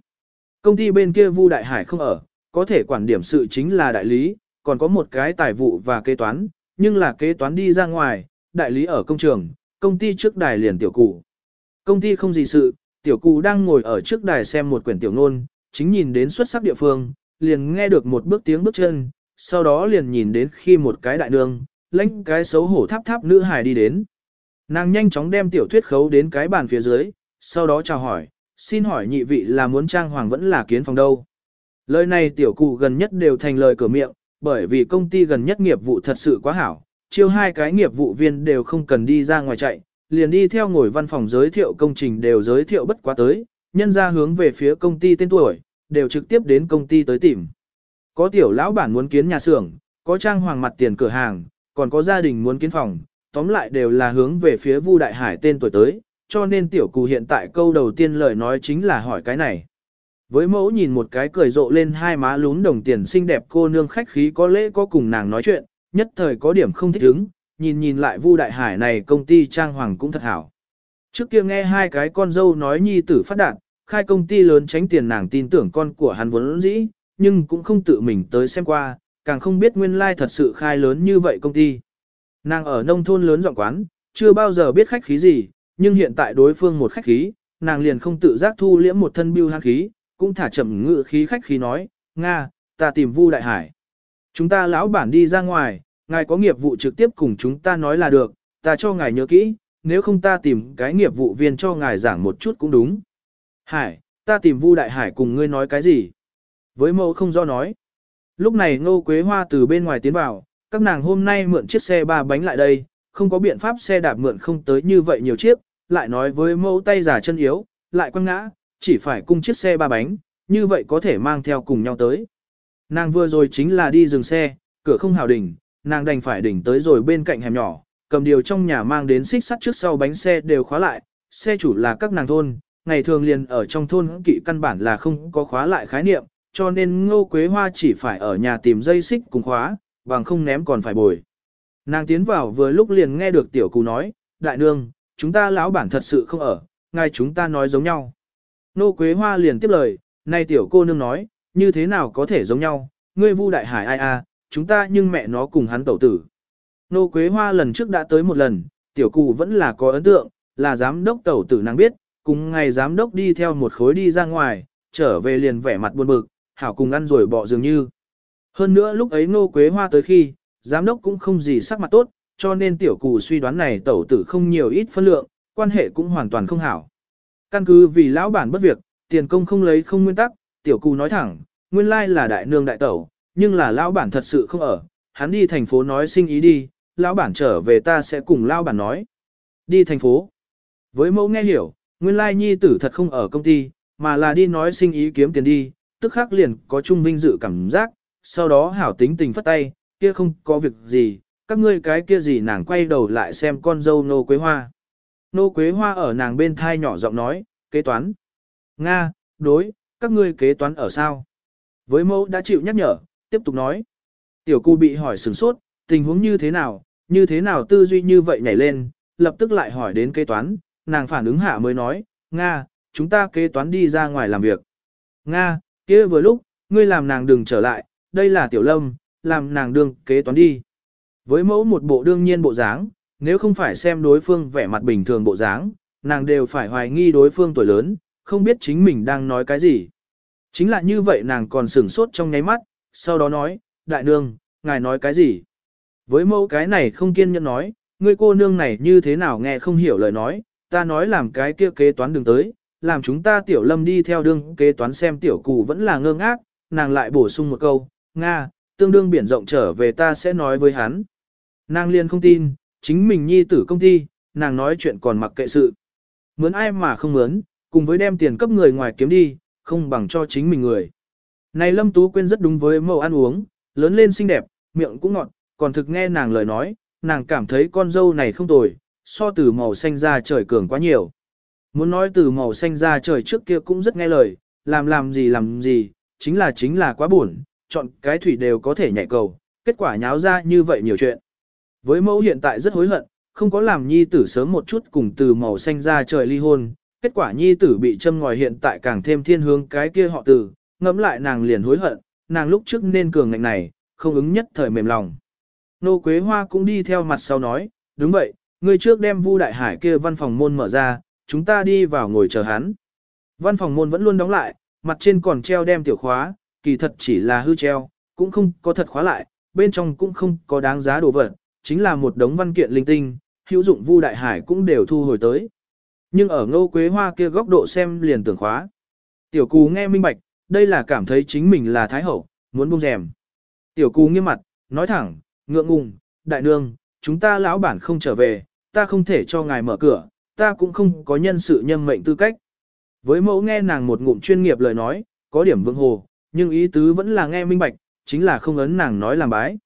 Công ty bên kia Vu Đại Hải không ở, có thể quản điểm sự chính là đại lý, còn có một cái tài vụ và kế toán, nhưng là kế toán đi ra ngoài, đại lý ở công trường, công ty trước đài liền tiểu cụ. Công ty không gì sự, tiểu cụ đang ngồi ở trước đài xem một quyển tiểu nôn, chính nhìn đến xuất sắc địa phương, liền nghe được một bước tiếng bước chân, sau đó liền nhìn đến khi một cái đại nương, lãnh cái xấu hổ tháp tháp nữ hài đi đến. Nàng nhanh chóng đem tiểu thuyết khấu đến cái bàn phía dưới, sau đó chào hỏi, xin hỏi nhị vị là muốn trang hoàng vẫn là kiến phòng đâu. Lời này tiểu cụ gần nhất đều thành lời cửa miệng, bởi vì công ty gần nhất nghiệp vụ thật sự quá hảo, chiêu hai cái nghiệp vụ viên đều không cần đi ra ngoài chạy, liền đi theo ngồi văn phòng giới thiệu công trình đều giới thiệu bất quá tới, nhân ra hướng về phía công ty tên tuổi, đều trực tiếp đến công ty tới tìm. Có tiểu lão bản muốn kiến nhà xưởng, có trang hoàng mặt tiền cửa hàng, còn có gia đình muốn kiến phòng, tóm lại đều là hướng về phía Vu Đại Hải tên tuổi tới, cho nên tiểu cù hiện tại câu đầu tiên lời nói chính là hỏi cái này. Với mẫu nhìn một cái cười rộ lên hai má lún đồng tiền xinh đẹp cô nương khách khí có lễ có cùng nàng nói chuyện, nhất thời có điểm không thích ứng, nhìn nhìn lại Vu Đại Hải này công ty trang hoàng cũng thật hảo. Trước kia nghe hai cái con dâu nói nhi tử phát đạt, khai công ty lớn tránh tiền nàng tin tưởng con của hắn vốn dĩ, nhưng cũng không tự mình tới xem qua, càng không biết nguyên lai thật sự khai lớn như vậy công ty. Nàng ở nông thôn lớn giọng quán, chưa bao giờ biết khách khí gì, nhưng hiện tại đối phương một khách khí, nàng liền không tự giác thu liễm một thân biêu hăng khí, cũng thả chậm ngự khí khách khí nói, Nga, ta tìm Vu Đại Hải. Chúng ta lão bản đi ra ngoài, ngài có nghiệp vụ trực tiếp cùng chúng ta nói là được, ta cho ngài nhớ kỹ, nếu không ta tìm cái nghiệp vụ viên cho ngài giảng một chút cũng đúng. Hải, ta tìm Vu Đại Hải cùng ngươi nói cái gì? Với mẫu không do nói. Lúc này Ngô Quế Hoa từ bên ngoài tiến vào, các nàng hôm nay mượn chiếc xe ba bánh lại đây, không có biện pháp xe đạp mượn không tới như vậy nhiều chiếc, lại nói với mẫu tay giả chân yếu, lại quăng ngã, chỉ phải cung chiếc xe ba bánh, như vậy có thể mang theo cùng nhau tới. Nàng vừa rồi chính là đi dừng xe, cửa không hào đỉnh, nàng đành phải đỉnh tới rồi bên cạnh hẻm nhỏ, cầm điều trong nhà mang đến xích sắt trước sau bánh xe đều khóa lại, xe chủ là các nàng thôn, ngày thường liền ở trong thôn kỵ căn bản là không có khóa lại khái niệm, cho nên ngô quế hoa chỉ phải ở nhà tìm dây xích cùng khóa, bằng không ném còn phải bồi. Nàng tiến vào vừa lúc liền nghe được tiểu cù nói, đại nương, chúng ta lão bản thật sự không ở, ngay chúng ta nói giống nhau. Nô Quế Hoa liền tiếp lời, nay tiểu cô nương nói, như thế nào có thể giống nhau, ngươi vu đại hải ai a, chúng ta nhưng mẹ nó cùng hắn tẩu tử. Nô Quế Hoa lần trước đã tới một lần, tiểu cụ vẫn là có ấn tượng, là giám đốc tẩu tử nàng biết, cùng ngày giám đốc đi theo một khối đi ra ngoài, trở về liền vẻ mặt buồn bực, hảo cùng ăn rồi bỏ dường như. Hơn nữa lúc ấy Nô Quế Hoa tới khi, giám đốc cũng không gì sắc mặt tốt, cho nên tiểu cụ suy đoán này tẩu tử không nhiều ít phân lượng, quan hệ cũng hoàn toàn không hảo. Căn cứ vì lão bản bất việc, tiền công không lấy không nguyên tắc, tiểu cụ nói thẳng, nguyên lai là đại nương đại tẩu, nhưng là lão bản thật sự không ở, hắn đi thành phố nói sinh ý đi, lão bản trở về ta sẽ cùng lão bản nói. Đi thành phố. Với mẫu nghe hiểu, nguyên lai nhi tử thật không ở công ty, mà là đi nói sinh ý kiếm tiền đi, tức khắc liền có trung vinh dự cảm giác, sau đó hảo tính tình phất tay, kia không có việc gì, các ngươi cái kia gì nàng quay đầu lại xem con dâu nô quế hoa. Nô quế hoa ở nàng bên thai nhỏ giọng nói, kế toán. Nga, đối, các ngươi kế toán ở sao? Với mẫu đã chịu nhắc nhở, tiếp tục nói. Tiểu cu bị hỏi sửng sốt, tình huống như thế nào, như thế nào tư duy như vậy nhảy lên, lập tức lại hỏi đến kế toán, nàng phản ứng hạ mới nói, Nga, chúng ta kế toán đi ra ngoài làm việc. Nga, kia vừa lúc, ngươi làm nàng đừng trở lại, đây là tiểu lâm, làm nàng đương kế toán đi. Với mẫu một bộ đương nhiên bộ dáng, nếu không phải xem đối phương vẻ mặt bình thường bộ dáng, nàng đều phải hoài nghi đối phương tuổi lớn, không biết chính mình đang nói cái gì. Chính là như vậy nàng còn sửng sốt trong nháy mắt, sau đó nói, đại nương, ngài nói cái gì? Với mẫu cái này không kiên nhẫn nói, ngươi cô nương này như thế nào nghe không hiểu lời nói, ta nói làm cái kia kế toán đừng tới, làm chúng ta tiểu lâm đi theo đương kế toán xem tiểu cụ vẫn là ngơ ngác, nàng lại bổ sung một câu, Nga, tương đương biển rộng trở về ta sẽ nói với hắn. Nàng liền không tin, chính mình nhi tử công ty, nàng nói chuyện còn mặc kệ sự. Mướn ai mà không mướn, cùng với đem tiền cấp người ngoài kiếm đi, không bằng cho chính mình người. Này Lâm Tú Quyên rất đúng với mẫu ăn uống, lớn lên xinh đẹp, miệng cũng ngọt, còn thực nghe nàng lời nói, nàng cảm thấy con dâu này không tồi, so từ màu xanh ra trời cường quá nhiều. Muốn nói từ màu xanh ra trời trước kia cũng rất nghe lời, làm làm gì làm gì, chính là chính là quá buồn, chọn cái thủy đều có thể nhảy cầu, kết quả nháo ra như vậy nhiều chuyện. Với mẫu hiện tại rất hối hận, không có làm nhi tử sớm một chút cùng từ màu xanh ra trời ly hôn, kết quả nhi tử bị châm ngòi hiện tại càng thêm thiên hướng cái kia họ tử, ngẫm lại nàng liền hối hận, nàng lúc trước nên cường ngạnh này, không ứng nhất thời mềm lòng. Nô Quế Hoa cũng đi theo mặt sau nói, đúng vậy, người trước đem Vu Đại Hải kia văn phòng môn mở ra, chúng ta đi vào ngồi chờ hắn. Văn phòng môn vẫn luôn đóng lại, mặt trên còn treo đem tiểu khóa, kỳ thật chỉ là hư treo, cũng không có thật khóa lại, bên trong cũng không có đáng giá đồ vật, chính là một đống văn kiện linh tinh, hữu dụng Vu Đại Hải cũng đều thu hồi tới. Nhưng ở ngô quế hoa kia góc độ xem liền tưởng khóa. Tiểu Cú nghe minh bạch, đây là cảm thấy chính mình là thái hậu, muốn buông rèm. Tiểu Cú nghiêm mặt, nói thẳng, ngượng ngùng, đại nương, chúng ta lão bản không trở về, ta không thể cho ngài mở cửa, ta cũng không có nhân sự nhân mệnh tư cách. Với mẫu nghe nàng một ngụm chuyên nghiệp lời nói, có điểm vững hồ, nhưng ý tứ vẫn là nghe minh bạch, chính là không ấn nàng nói làm bái.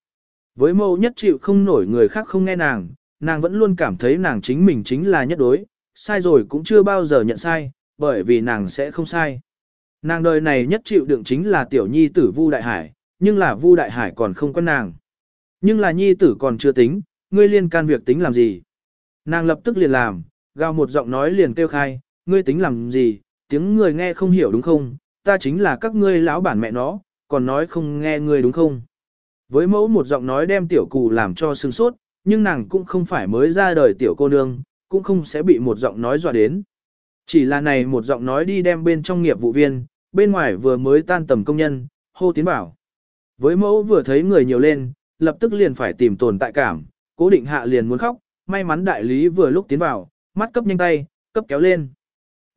Với mâu nhất chịu không nổi người khác không nghe nàng, nàng vẫn luôn cảm thấy nàng chính mình chính là nhất đối, sai rồi cũng chưa bao giờ nhận sai, bởi vì nàng sẽ không sai. Nàng đời này nhất chịu đựng chính là tiểu nhi tử Vu Đại Hải, nhưng là Vu Đại Hải còn không quen nàng. Nhưng là nhi tử còn chưa tính, ngươi liên can việc tính làm gì? Nàng lập tức liền làm, gào một giọng nói liền kêu khai, ngươi tính làm gì, tiếng người nghe không hiểu đúng không, ta chính là các ngươi lão bản mẹ nó, còn nói không nghe ngươi đúng không? Với mẫu một giọng nói đem tiểu cụ làm cho sưng sốt, nhưng nàng cũng không phải mới ra đời tiểu cô nương, cũng không sẽ bị một giọng nói dọa đến. Chỉ là này một giọng nói đi đem bên trong nghiệp vụ viên, bên ngoài vừa mới tan tầm công nhân, hô tiến bảo. Với mẫu vừa thấy người nhiều lên, lập tức liền phải tìm tồn tại cảm, cố định hạ liền muốn khóc, may mắn đại lý vừa lúc tiến vào, mắt cấp nhanh tay, cấp kéo lên.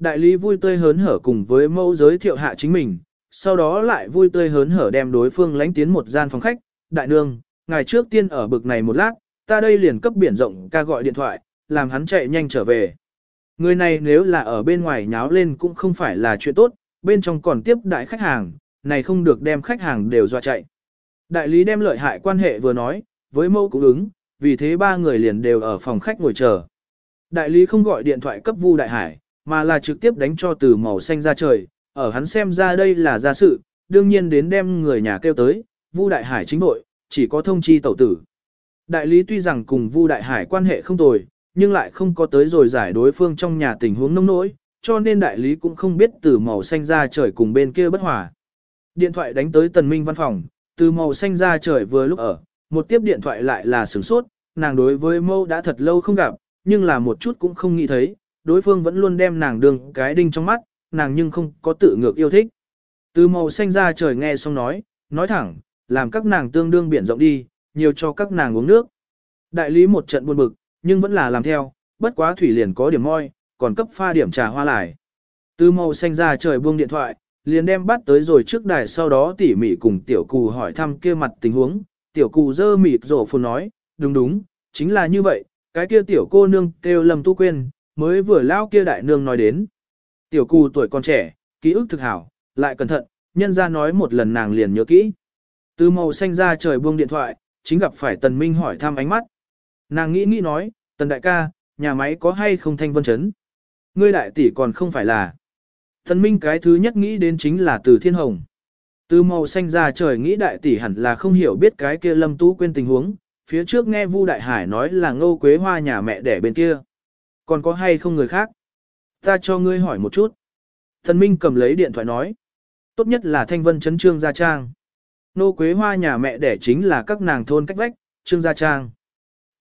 Đại lý vui tươi hớn hở cùng với mẫu giới thiệu hạ chính mình, sau đó lại vui tươi hớn hở đem đối phương lánh tiến một gian phòng khách, đại nương, ngày trước tiên ở bực này một lát, ta đây liền cấp biển rộng ca gọi điện thoại, làm hắn chạy nhanh trở về. Người này nếu là ở bên ngoài nháo lên cũng không phải là chuyện tốt, bên trong còn tiếp đại khách hàng, này không được đem khách hàng đều dọa chạy. Đại lý đem lợi hại quan hệ vừa nói, với mẫu cũng ứng, vì thế ba người liền đều ở phòng khách ngồi chờ. Đại lý không gọi điện thoại cấp Vu Đại Hải, mà là trực tiếp đánh cho từ màu xanh ra trời, ở hắn xem ra đây là gia sự, đương nhiên đến đem người nhà kêu tới, Vu Đại Hải chính nội, chỉ có thông chi tẩu tử. Đại lý tuy rằng cùng Vu Đại Hải quan hệ không tồi, nhưng lại không có tới rồi giải đối phương trong nhà tình huống nông nỗi, cho nên đại lý cũng không biết từ màu xanh ra trời cùng bên kia bất hòa. Điện thoại đánh tới tần minh văn phòng, từ màu xanh ra trời vừa lúc ở, một tiếp điện thoại lại là sửng sốt, nàng đối với mâu đã thật lâu không gặp, nhưng là một chút cũng không nghĩ thấy, đối phương vẫn luôn đem nàng đường cái đinh trong mắt, nàng nhưng không có tự ngược yêu thích. Từ màu xanh ra trời nghe xong nói, nói thẳng, làm các nàng tương đương biển rộng đi, nhiều cho các nàng uống nước. Đại lý một trận buồn bực, nhưng vẫn là làm theo, bất quá thủy liền có điểm môi, còn cấp pha điểm trà hoa lại. Từ màu xanh ra trời buông điện thoại, liền đem bắt tới rồi trước đài sau đó tỉ mỉ cùng tiểu cù hỏi thăm kia mặt tình huống, tiểu cù dơ mịt rổ phồn nói, đúng đúng, chính là như vậy, cái kia tiểu cô nương kêu lầm tu quên, mới vừa lao kia đại nương nói đến. Tiểu cù tuổi còn trẻ, ký ức thực hảo, lại cẩn thận, nhân ra nói một lần nàng liền nhớ kỹ. Từ màu xanh ra trời buông điện thoại, chính gặp phải tần minh hỏi thăm ánh mắt. Nàng nghĩ nghĩ nói, tần đại ca, nhà máy có hay không thanh vân chấn? Ngươi đại tỷ còn không phải là. Tần minh cái thứ nhất nghĩ đến chính là từ thiên hồng. Từ màu xanh ra trời nghĩ đại tỷ hẳn là không hiểu biết cái kia lâm tú quên tình huống, phía trước nghe Vu Đại Hải nói là ngô quế hoa nhà mẹ đẻ bên kia. Còn có hay không người khác? Ta cho ngươi hỏi một chút. Thần Minh cầm lấy điện thoại nói. Tốt nhất là Thanh Vân Trấn Trương Gia Trang. Nô Quế Hoa nhà mẹ đẻ chính là các nàng thôn cách vách, Trương Gia Trang.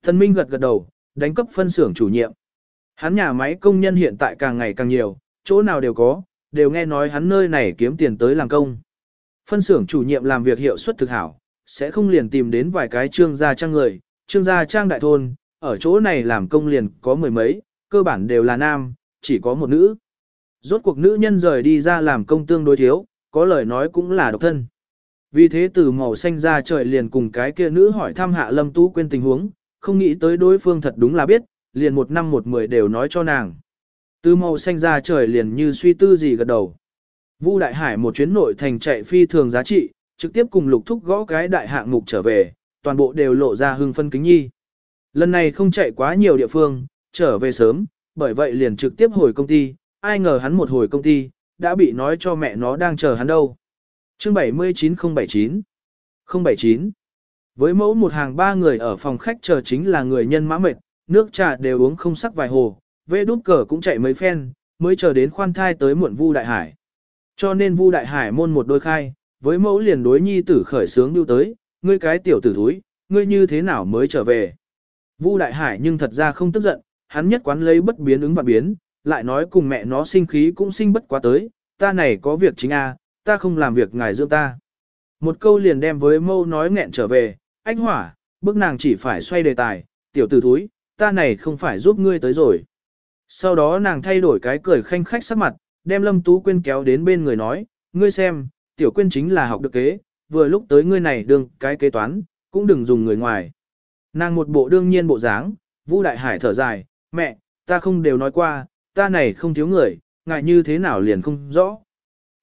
Thần Minh gật gật đầu, đánh cấp phân xưởng chủ nhiệm. Hắn nhà máy công nhân hiện tại càng ngày càng nhiều, chỗ nào đều có, đều nghe nói hắn nơi này kiếm tiền tới làm công. Phân xưởng chủ nhiệm làm việc hiệu suất thực hảo, sẽ không liền tìm đến vài cái trương gia trang người, trương gia trang đại thôn, ở chỗ này làm công liền có mười mấy, cơ bản đều là nam, chỉ có một nữ. Rốt cuộc nữ nhân rời đi ra làm công tương đối thiếu, có lời nói cũng là độc thân. Vì thế từ màu xanh ra trời liền cùng cái kia nữ hỏi thăm hạ lâm tú quên tình huống, không nghĩ tới đối phương thật đúng là biết, liền một năm một mười đều nói cho nàng. Từ màu xanh ra trời liền như suy tư gì gật đầu. Vu Đại Hải một chuyến nội thành chạy phi thường giá trị, trực tiếp cùng lục thúc gõ cái đại hạng mục trở về, toàn bộ đều lộ ra hưng phân kính nhi. Lần này không chạy quá nhiều địa phương, trở về sớm, bởi vậy liền trực tiếp hồi công ty, ai ngờ hắn một hồi công ty, đã bị nói cho mẹ nó đang chờ hắn đâu. Chương 79079 079 Với mẫu một hàng ba người ở phòng khách chờ chính là người nhân mã mệt, nước trà đều uống không sắc vài hồ, vê đút cờ cũng chạy mấy phen, mới chờ đến khoan thai tới muộn Vu Đại Hải. Cho nên Vu Đại Hải môn một đôi khai, với mẫu liền đối nhi tử khởi sướng lưu tới, ngươi cái tiểu tử thúi, ngươi như thế nào mới trở về. Vu Đại Hải nhưng thật ra không tức giận, hắn nhất quán lấy bất biến ứng và biến, lại nói cùng mẹ nó sinh khí cũng sinh bất quá tới, ta này có việc chính a, ta không làm việc ngài dưỡng ta. Một câu liền đem với mâu nói nghẹn trở về, anh hỏa, bức nàng chỉ phải xoay đề tài, tiểu tử thúi, ta này không phải giúp ngươi tới rồi. Sau đó nàng thay đổi cái cười khanh khách sắc mặt, đem Lâm Tú Quyên kéo đến bên người nói, ngươi xem, tiểu quyên chính là học được kế, vừa lúc tới ngươi này đương cái kế toán, cũng đừng dùng người ngoài. Nàng một bộ đương nhiên bộ dáng, vũ Đại Hải thở dài, mẹ, ta không đều nói qua, ta này không thiếu người, ngại như thế nào liền không rõ.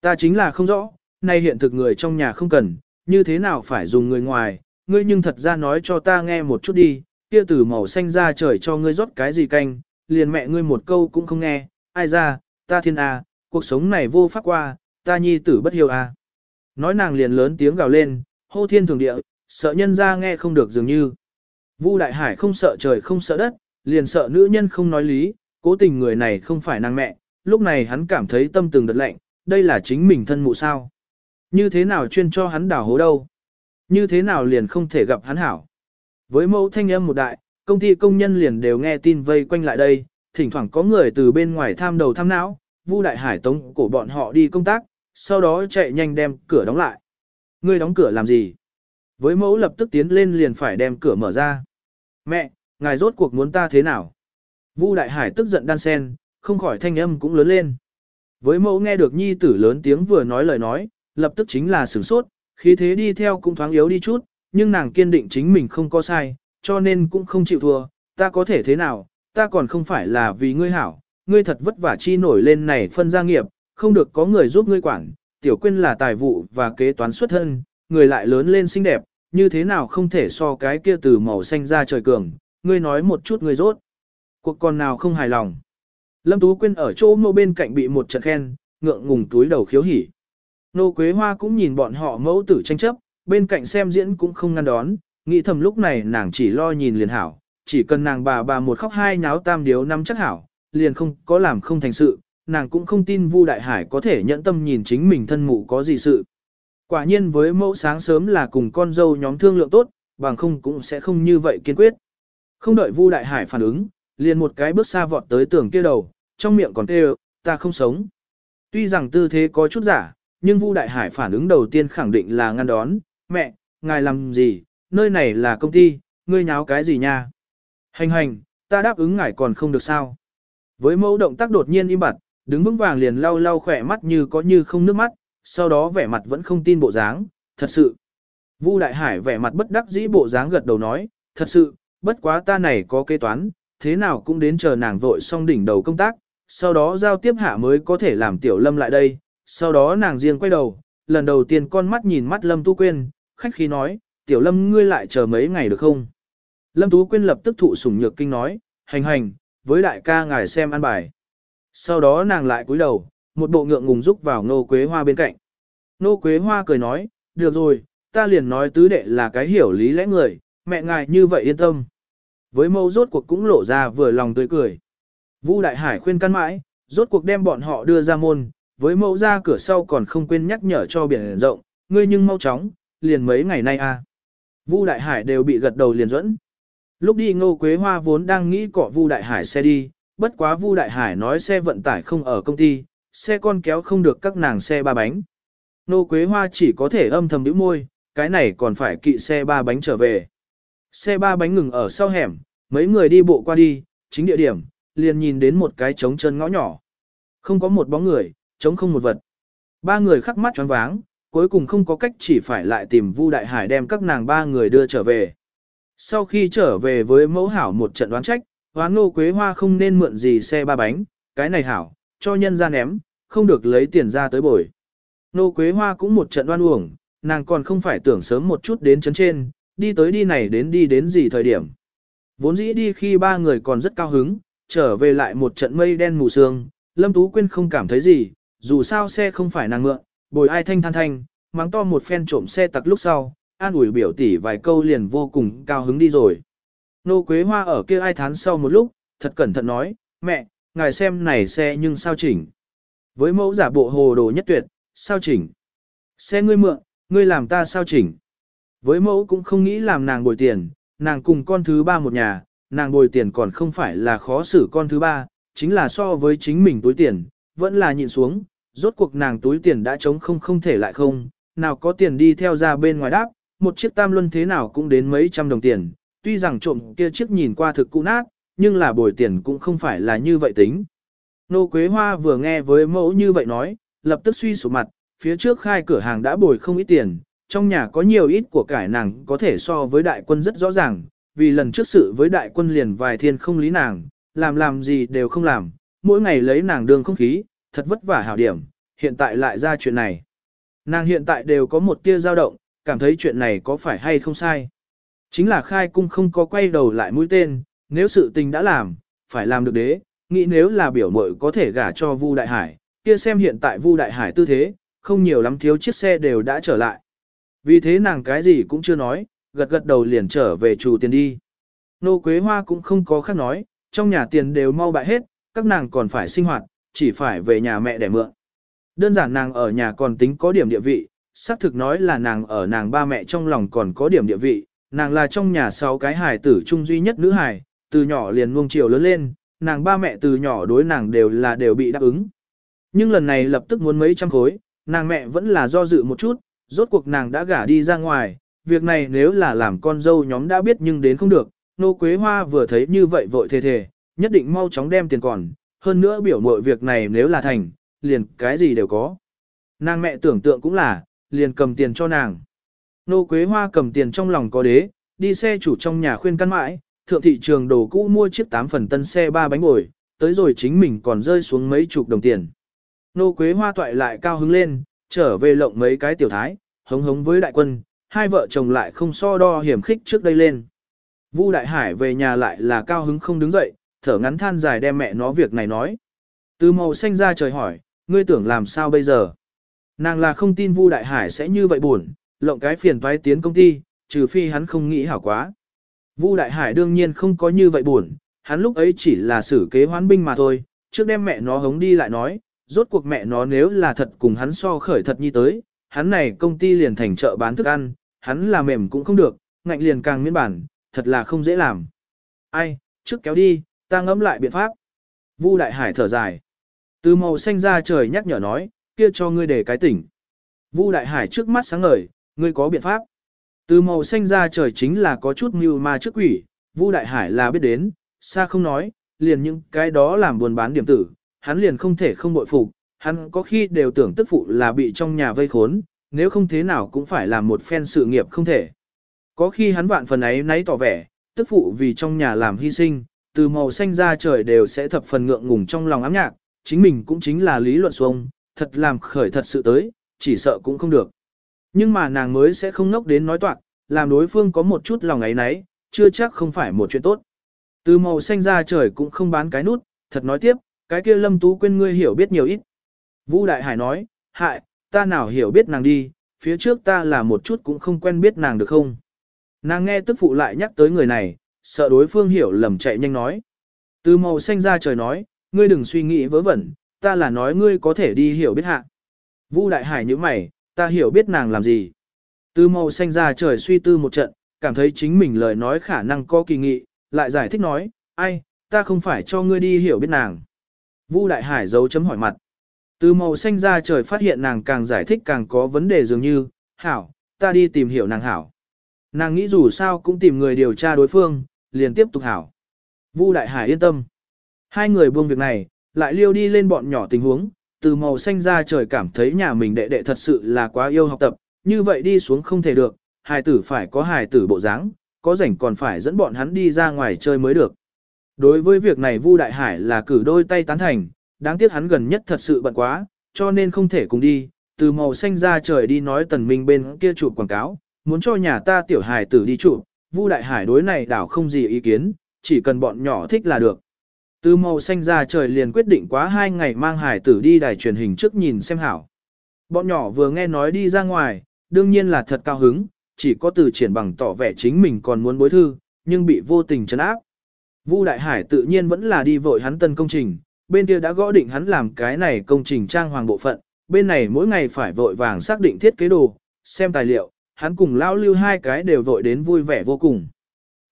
Ta chính là không rõ, nay hiện thực người trong nhà không cần, như thế nào phải dùng người ngoài, ngươi nhưng thật ra nói cho ta nghe một chút đi, kia từ màu xanh ra trời cho ngươi rót cái gì canh, liền mẹ ngươi một câu cũng không nghe, ai ra, ta thiên a, cuộc sống này vô pháp qua, ta nhi tử bất hiếu a. Nói nàng liền lớn tiếng gào lên, hô thiên thường địa, sợ nhân ra nghe không được dường như. Vu Đại Hải không sợ trời không sợ đất, liền sợ nữ nhân không nói lý, cố tình người này không phải nàng mẹ, lúc này hắn cảm thấy tâm từng đợt lạnh, đây là chính mình thân mụ sao. Như thế nào chuyên cho hắn đảo hố đâu? Như thế nào liền không thể gặp hắn hảo? Với mẫu thanh âm một đại, công ty công nhân liền đều nghe tin vây quanh lại đây, thỉnh thoảng có người từ bên ngoài tham đầu tham não, Vu Đại Hải tống cổ bọn họ đi công tác, sau đó chạy nhanh đem cửa đóng lại. Ngươi đóng cửa làm gì? Với mẫu lập tức tiến lên liền phải đem cửa mở ra. Mẹ, ngài rốt cuộc muốn ta thế nào? Vu Đại Hải tức giận đan sen, không khỏi thanh âm cũng lớn lên. Với mẫu nghe được nhi tử lớn tiếng vừa nói lời nói, lập tức chính là sửng sốt, khí thế đi theo cũng thoáng yếu đi chút, nhưng nàng kiên định chính mình không có sai, cho nên cũng không chịu thua, ta có thể thế nào, ta còn không phải là vì ngươi hảo, ngươi thật vất vả chi nổi lên này phân gia nghiệp, không được có người giúp ngươi quản, tiểu quyên là tài vụ và kế toán xuất thân, người lại lớn lên xinh đẹp, như thế nào không thể so cái kia từ màu xanh ra trời cường, ngươi nói một chút ngươi rốt. Cuộc còn nào không hài lòng. Lâm Tú Quyên ở chỗ mẫu bên cạnh bị một trận khen, ngượng ngùng túi đầu khiếu hỉ. Nô Quế Hoa cũng nhìn bọn họ mẫu tử tranh chấp, bên cạnh xem diễn cũng không ngăn đón, nghĩ thầm lúc này nàng chỉ lo nhìn liền hảo, chỉ cần nàng bà bà một khóc hai nháo tam điếu năm chắc hảo, liền không có làm không thành sự, nàng cũng không tin Vu Đại Hải có thể nhẫn tâm nhìn chính mình thân mụ có gì sự. Quả nhiên với mẫu sáng sớm là cùng con dâu nhóm thương lượng tốt, bằng không cũng sẽ không như vậy kiên quyết. Không đợi Vu Đại Hải phản ứng, liền một cái bước xa vọt tới tường kia đầu, trong miệng còn kêu, ta không sống. Tuy rằng tư thế có chút giả, nhưng Vu Đại Hải phản ứng đầu tiên khẳng định là ngăn đón, mẹ, ngài làm gì, nơi này là công ty, ngươi nháo cái gì nha. Hành hành, ta đáp ứng ngài còn không được sao. Với mẫu động tác đột nhiên im bặt, đứng vững vàng liền lau lau khỏe mắt như có như không nước mắt, sau đó vẻ mặt vẫn không tin bộ dáng, thật sự. Vu Đại Hải vẻ mặt bất đắc dĩ bộ dáng gật đầu nói, thật sự, bất quá ta này có kế toán, thế nào cũng đến chờ nàng vội xong đỉnh đầu công tác, sau đó giao tiếp hạ mới có thể làm tiểu lâm lại đây, sau đó nàng riêng quay đầu, lần đầu tiên con mắt nhìn mắt lâm tu quên, khách khí nói, tiểu lâm ngươi lại chờ mấy ngày được không? Lâm Tú Quyên lập tức thụ sủng nhược kinh nói, hành hành, với đại ca ngài xem ăn bài. Sau đó nàng lại cúi đầu, một bộ ngượng ngùng rúc vào nô quế hoa bên cạnh. Nô quế hoa cười nói, được rồi, ta liền nói tứ đệ là cái hiểu lý lẽ người, mẹ ngài như vậy yên tâm. Với mâu rốt cuộc cũng lộ ra vừa lòng tươi cười. Vu Đại Hải khuyên căn mãi, rốt cuộc đem bọn họ đưa ra môn, với mẫu ra cửa sau còn không quên nhắc nhở cho biển rộng, ngươi nhưng mau chóng, liền mấy ngày nay a. À. Vu Đại Hải đều bị gật đầu liền dẫn. Lúc đi Ngô Quế Hoa vốn đang nghĩ cọ Vu Đại Hải xe đi, bất quá Vu Đại Hải nói xe vận tải không ở công ty, xe con kéo không được các nàng xe ba bánh. Ngô Quế Hoa chỉ có thể âm thầm nhíu môi, cái này còn phải kỵ xe ba bánh trở về. Xe ba bánh ngừng ở sau hẻm, mấy người đi bộ qua đi, chính địa điểm, liền nhìn đến một cái trống chân ngõ nhỏ. Không có một bóng người, trống không một vật. Ba người khắc mắt choáng váng, cuối cùng không có cách chỉ phải lại tìm Vu Đại Hải đem các nàng ba người đưa trở về. Sau khi trở về với mẫu hảo một trận đoán trách, hoán nô quế hoa không nên mượn gì xe ba bánh, cái này hảo, cho nhân ra ném, không được lấy tiền ra tới bồi. Nô quế hoa cũng một trận đoan uổng, nàng còn không phải tưởng sớm một chút đến chấn trên, đi tới đi này đến đi đến gì thời điểm. Vốn dĩ đi khi ba người còn rất cao hứng, trở về lại một trận mây đen mù sương, Lâm Tú Quyên không cảm thấy gì, dù sao xe không phải nàng mượn, bồi ai thanh than thanh, mắng to một phen trộm xe tặc lúc sau, an ủi biểu tỷ vài câu liền vô cùng cao hứng đi rồi. Nô Quế Hoa ở kia ai thán sau một lúc, thật cẩn thận nói, mẹ, ngài xem này xe nhưng sao chỉnh. Với mẫu giả bộ hồ đồ nhất tuyệt, sao chỉnh. Xe ngươi mượn, ngươi làm ta sao chỉnh. Với mẫu cũng không nghĩ làm nàng bồi tiền, nàng cùng con thứ ba một nhà, nàng bồi tiền còn không phải là khó xử con thứ ba, chính là so với chính mình túi tiền, vẫn là nhịn xuống, rốt cuộc nàng túi tiền đã trống không không thể lại không, nào có tiền đi theo ra bên ngoài đáp, một chiếc tam luân thế nào cũng đến mấy trăm đồng tiền, tuy rằng trộm kia chiếc nhìn qua thực cũ nát, nhưng là bồi tiền cũng không phải là như vậy tính. Nô Quế Hoa vừa nghe với mẫu như vậy nói, lập tức suy sụp mặt, phía trước khai cửa hàng đã bồi không ít tiền, trong nhà có nhiều ít của cải nàng có thể so với đại quân rất rõ ràng, vì lần trước sự với đại quân liền vài thiên không lý nàng, làm làm gì đều không làm, mỗi ngày lấy nàng đường không khí, thật vất vả hảo điểm, hiện tại lại ra chuyện này. Nàng hiện tại đều có một tia dao động, cảm thấy chuyện này có phải hay không sai. Chính là khai cung không có quay đầu lại mũi tên, nếu sự tình đã làm, phải làm được đế, nghĩ nếu là biểu mội có thể gả cho Vu Đại Hải, kia xem hiện tại Vu Đại Hải tư thế, không nhiều lắm thiếu chiếc xe đều đã trở lại. Vì thế nàng cái gì cũng chưa nói, gật gật đầu liền trở về chủ tiền đi. Nô Quế Hoa cũng không có khác nói, trong nhà tiền đều mau bại hết, các nàng còn phải sinh hoạt, chỉ phải về nhà mẹ để mượn. Đơn giản nàng ở nhà còn tính có điểm địa vị, xác thực nói là nàng ở nàng ba mẹ trong lòng còn có điểm địa vị, nàng là trong nhà sáu cái hài tử trung duy nhất nữ hài, từ nhỏ liền nuông chiều lớn lên, nàng ba mẹ từ nhỏ đối nàng đều là đều bị đáp ứng. Nhưng lần này lập tức muốn mấy trăm khối, nàng mẹ vẫn là do dự một chút, rốt cuộc nàng đã gả đi ra ngoài, việc này nếu là làm con dâu nhóm đã biết nhưng đến không được, nô quế hoa vừa thấy như vậy vội thề thề, nhất định mau chóng đem tiền còn, hơn nữa biểu mội việc này nếu là thành, liền cái gì đều có. Nàng mẹ tưởng tượng cũng là, liền cầm tiền cho nàng. Nô Quế Hoa cầm tiền trong lòng có đế, đi xe chủ trong nhà khuyên căn mãi, thượng thị trường đồ cũ mua chiếc 8 phần tân xe ba bánh bồi, tới rồi chính mình còn rơi xuống mấy chục đồng tiền. Nô Quế Hoa toại lại cao hứng lên, trở về lộng mấy cái tiểu thái, hống hống với đại quân, hai vợ chồng lại không so đo hiểm khích trước đây lên. Vu Đại Hải về nhà lại là cao hứng không đứng dậy, thở ngắn than dài đem mẹ nó việc này nói. Từ màu xanh ra trời hỏi, ngươi tưởng làm sao bây giờ? Nàng là không tin Vu Đại Hải sẽ như vậy buồn, lộng cái phiền toái tiến công ty, trừ phi hắn không nghĩ hảo quá. Vu Đại Hải đương nhiên không có như vậy buồn, hắn lúc ấy chỉ là xử kế hoán binh mà thôi, trước đem mẹ nó hống đi lại nói, rốt cuộc mẹ nó nếu là thật cùng hắn so khởi thật như tới, hắn này công ty liền thành chợ bán thức ăn, hắn là mềm cũng không được, ngạnh liền càng miễn bản, thật là không dễ làm. Ai, trước kéo đi, ta ngẫm lại biện pháp. Vu Đại Hải thở dài. Từ màu xanh ra trời nhắc nhở nói, kia cho ngươi để cái tỉnh. Vu Đại Hải trước mắt sáng ngời, ngươi có biện pháp. Từ màu xanh ra trời chính là có chút mưu ma trước quỷ, Vu Đại Hải là biết đến, xa không nói, liền những cái đó làm buồn bán điểm tử, hắn liền không thể không bội phục, hắn có khi đều tưởng tức phụ là bị trong nhà vây khốn, nếu không thế nào cũng phải làm một phen sự nghiệp không thể. Có khi hắn vạn phần ấy nấy tỏ vẻ, tức phụ vì trong nhà làm hy sinh, từ màu xanh ra trời đều sẽ thập phần ngượng ngùng trong lòng ám nhạc, chính mình cũng chính là lý luận xuông, thật làm khởi thật sự tới, chỉ sợ cũng không được. Nhưng mà nàng mới sẽ không ngốc đến nói toạc, làm đối phương có một chút lòng ấy nấy, chưa chắc không phải một chuyện tốt. Từ màu xanh ra trời cũng không bán cái nút, thật nói tiếp, cái kia lâm tú quên ngươi hiểu biết nhiều ít. Vũ Đại Hải nói, hại, ta nào hiểu biết nàng đi, phía trước ta là một chút cũng không quen biết nàng được không. Nàng nghe tức phụ lại nhắc tới người này, sợ đối phương hiểu lầm chạy nhanh nói. Từ màu xanh ra trời nói, ngươi đừng suy nghĩ vớ vẩn, ta là nói ngươi có thể đi hiểu biết hạ. vũ Đại Hải như mày, ta hiểu biết nàng làm gì. Từ màu xanh ra trời suy tư một trận, cảm thấy chính mình lời nói khả năng có kỳ nghị, lại giải thích nói, ai, ta không phải cho ngươi đi hiểu biết nàng. Vu Đại Hải giấu chấm hỏi mặt. Từ màu xanh ra trời phát hiện nàng càng giải thích càng có vấn đề dường như, hảo, ta đi tìm hiểu nàng hảo. Nàng nghĩ dù sao cũng tìm người điều tra đối phương, liền tiếp tục hảo. Vu Đại Hải yên tâm. Hai người buông việc này, lại liêu đi lên bọn nhỏ tình huống, từ màu xanh ra trời cảm thấy nhà mình đệ đệ thật sự là quá yêu học tập, như vậy đi xuống không thể được, hài tử phải có hài tử bộ dáng, có rảnh còn phải dẫn bọn hắn đi ra ngoài chơi mới được. Đối với việc này Vu Đại Hải là cử đôi tay tán thành, đáng tiếc hắn gần nhất thật sự bận quá, cho nên không thể cùng đi, từ màu xanh ra trời đi nói tần minh bên kia chụp quảng cáo, muốn cho nhà ta tiểu Hải tử đi chụp, Vu Đại Hải đối này đảo không gì ý kiến, chỉ cần bọn nhỏ thích là được. Từ màu xanh ra trời liền quyết định quá hai ngày mang hải tử đi đài truyền hình trước nhìn xem hảo. Bọn nhỏ vừa nghe nói đi ra ngoài, đương nhiên là thật cao hứng, chỉ có từ triển bằng tỏ vẻ chính mình còn muốn bối thư, nhưng bị vô tình chấn áp. Vu Đại Hải tự nhiên vẫn là đi vội hắn tân công trình, bên kia đã gõ định hắn làm cái này công trình trang hoàng bộ phận, bên này mỗi ngày phải vội vàng xác định thiết kế đồ, xem tài liệu, hắn cùng lão lưu hai cái đều vội đến vui vẻ vô cùng.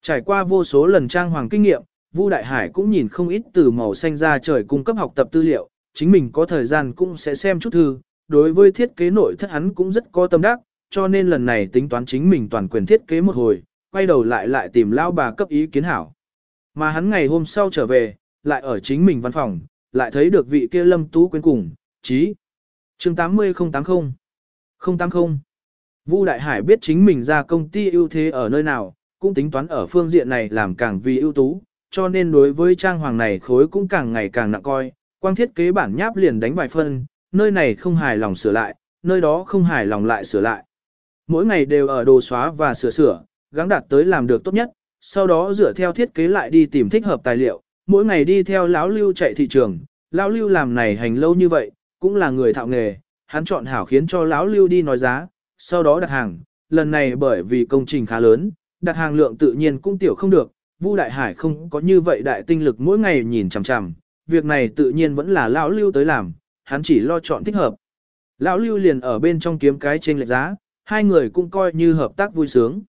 Trải qua vô số lần trang hoàng kinh nghiệm, Vu Đại Hải cũng nhìn không ít từ màu xanh ra trời cung cấp học tập tư liệu, chính mình có thời gian cũng sẽ xem chút thư, đối với thiết kế nội thất hắn cũng rất có tâm đắc, cho nên lần này tính toán chính mình toàn quyền thiết kế một hồi, quay đầu lại lại tìm lão bà cấp ý kiến hảo. Mà hắn ngày hôm sau trở về, lại ở chính mình văn phòng, lại thấy được vị kia lâm tú quyến cùng, chí. chương 80080 080 Vu Đại Hải biết chính mình ra công ty ưu thế ở nơi nào, cũng tính toán ở phương diện này làm càng vì ưu tú, cho nên đối với trang hoàng này khối cũng càng ngày càng nặng coi, Quang thiết kế bản nháp liền đánh vài phân, nơi này không hài lòng sửa lại, nơi đó không hài lòng lại sửa lại. Mỗi ngày đều ở đồ xóa và sửa sửa, gắng đạt tới làm được tốt nhất, sau đó dựa theo thiết kế lại đi tìm thích hợp tài liệu, mỗi ngày đi theo lão lưu chạy thị trường, lão lưu làm này hành lâu như vậy, cũng là người thạo nghề, hắn chọn hảo khiến cho lão lưu đi nói giá, sau đó đặt hàng, lần này bởi vì công trình khá lớn, đặt hàng lượng tự nhiên cũng tiểu không được, Vu Đại Hải không có như vậy đại tinh lực mỗi ngày nhìn chằm chằm, việc này tự nhiên vẫn là lão lưu tới làm, hắn chỉ lo chọn thích hợp. Lão lưu liền ở bên trong kiếm cái trên lệch giá, hai người cũng coi như hợp tác vui sướng.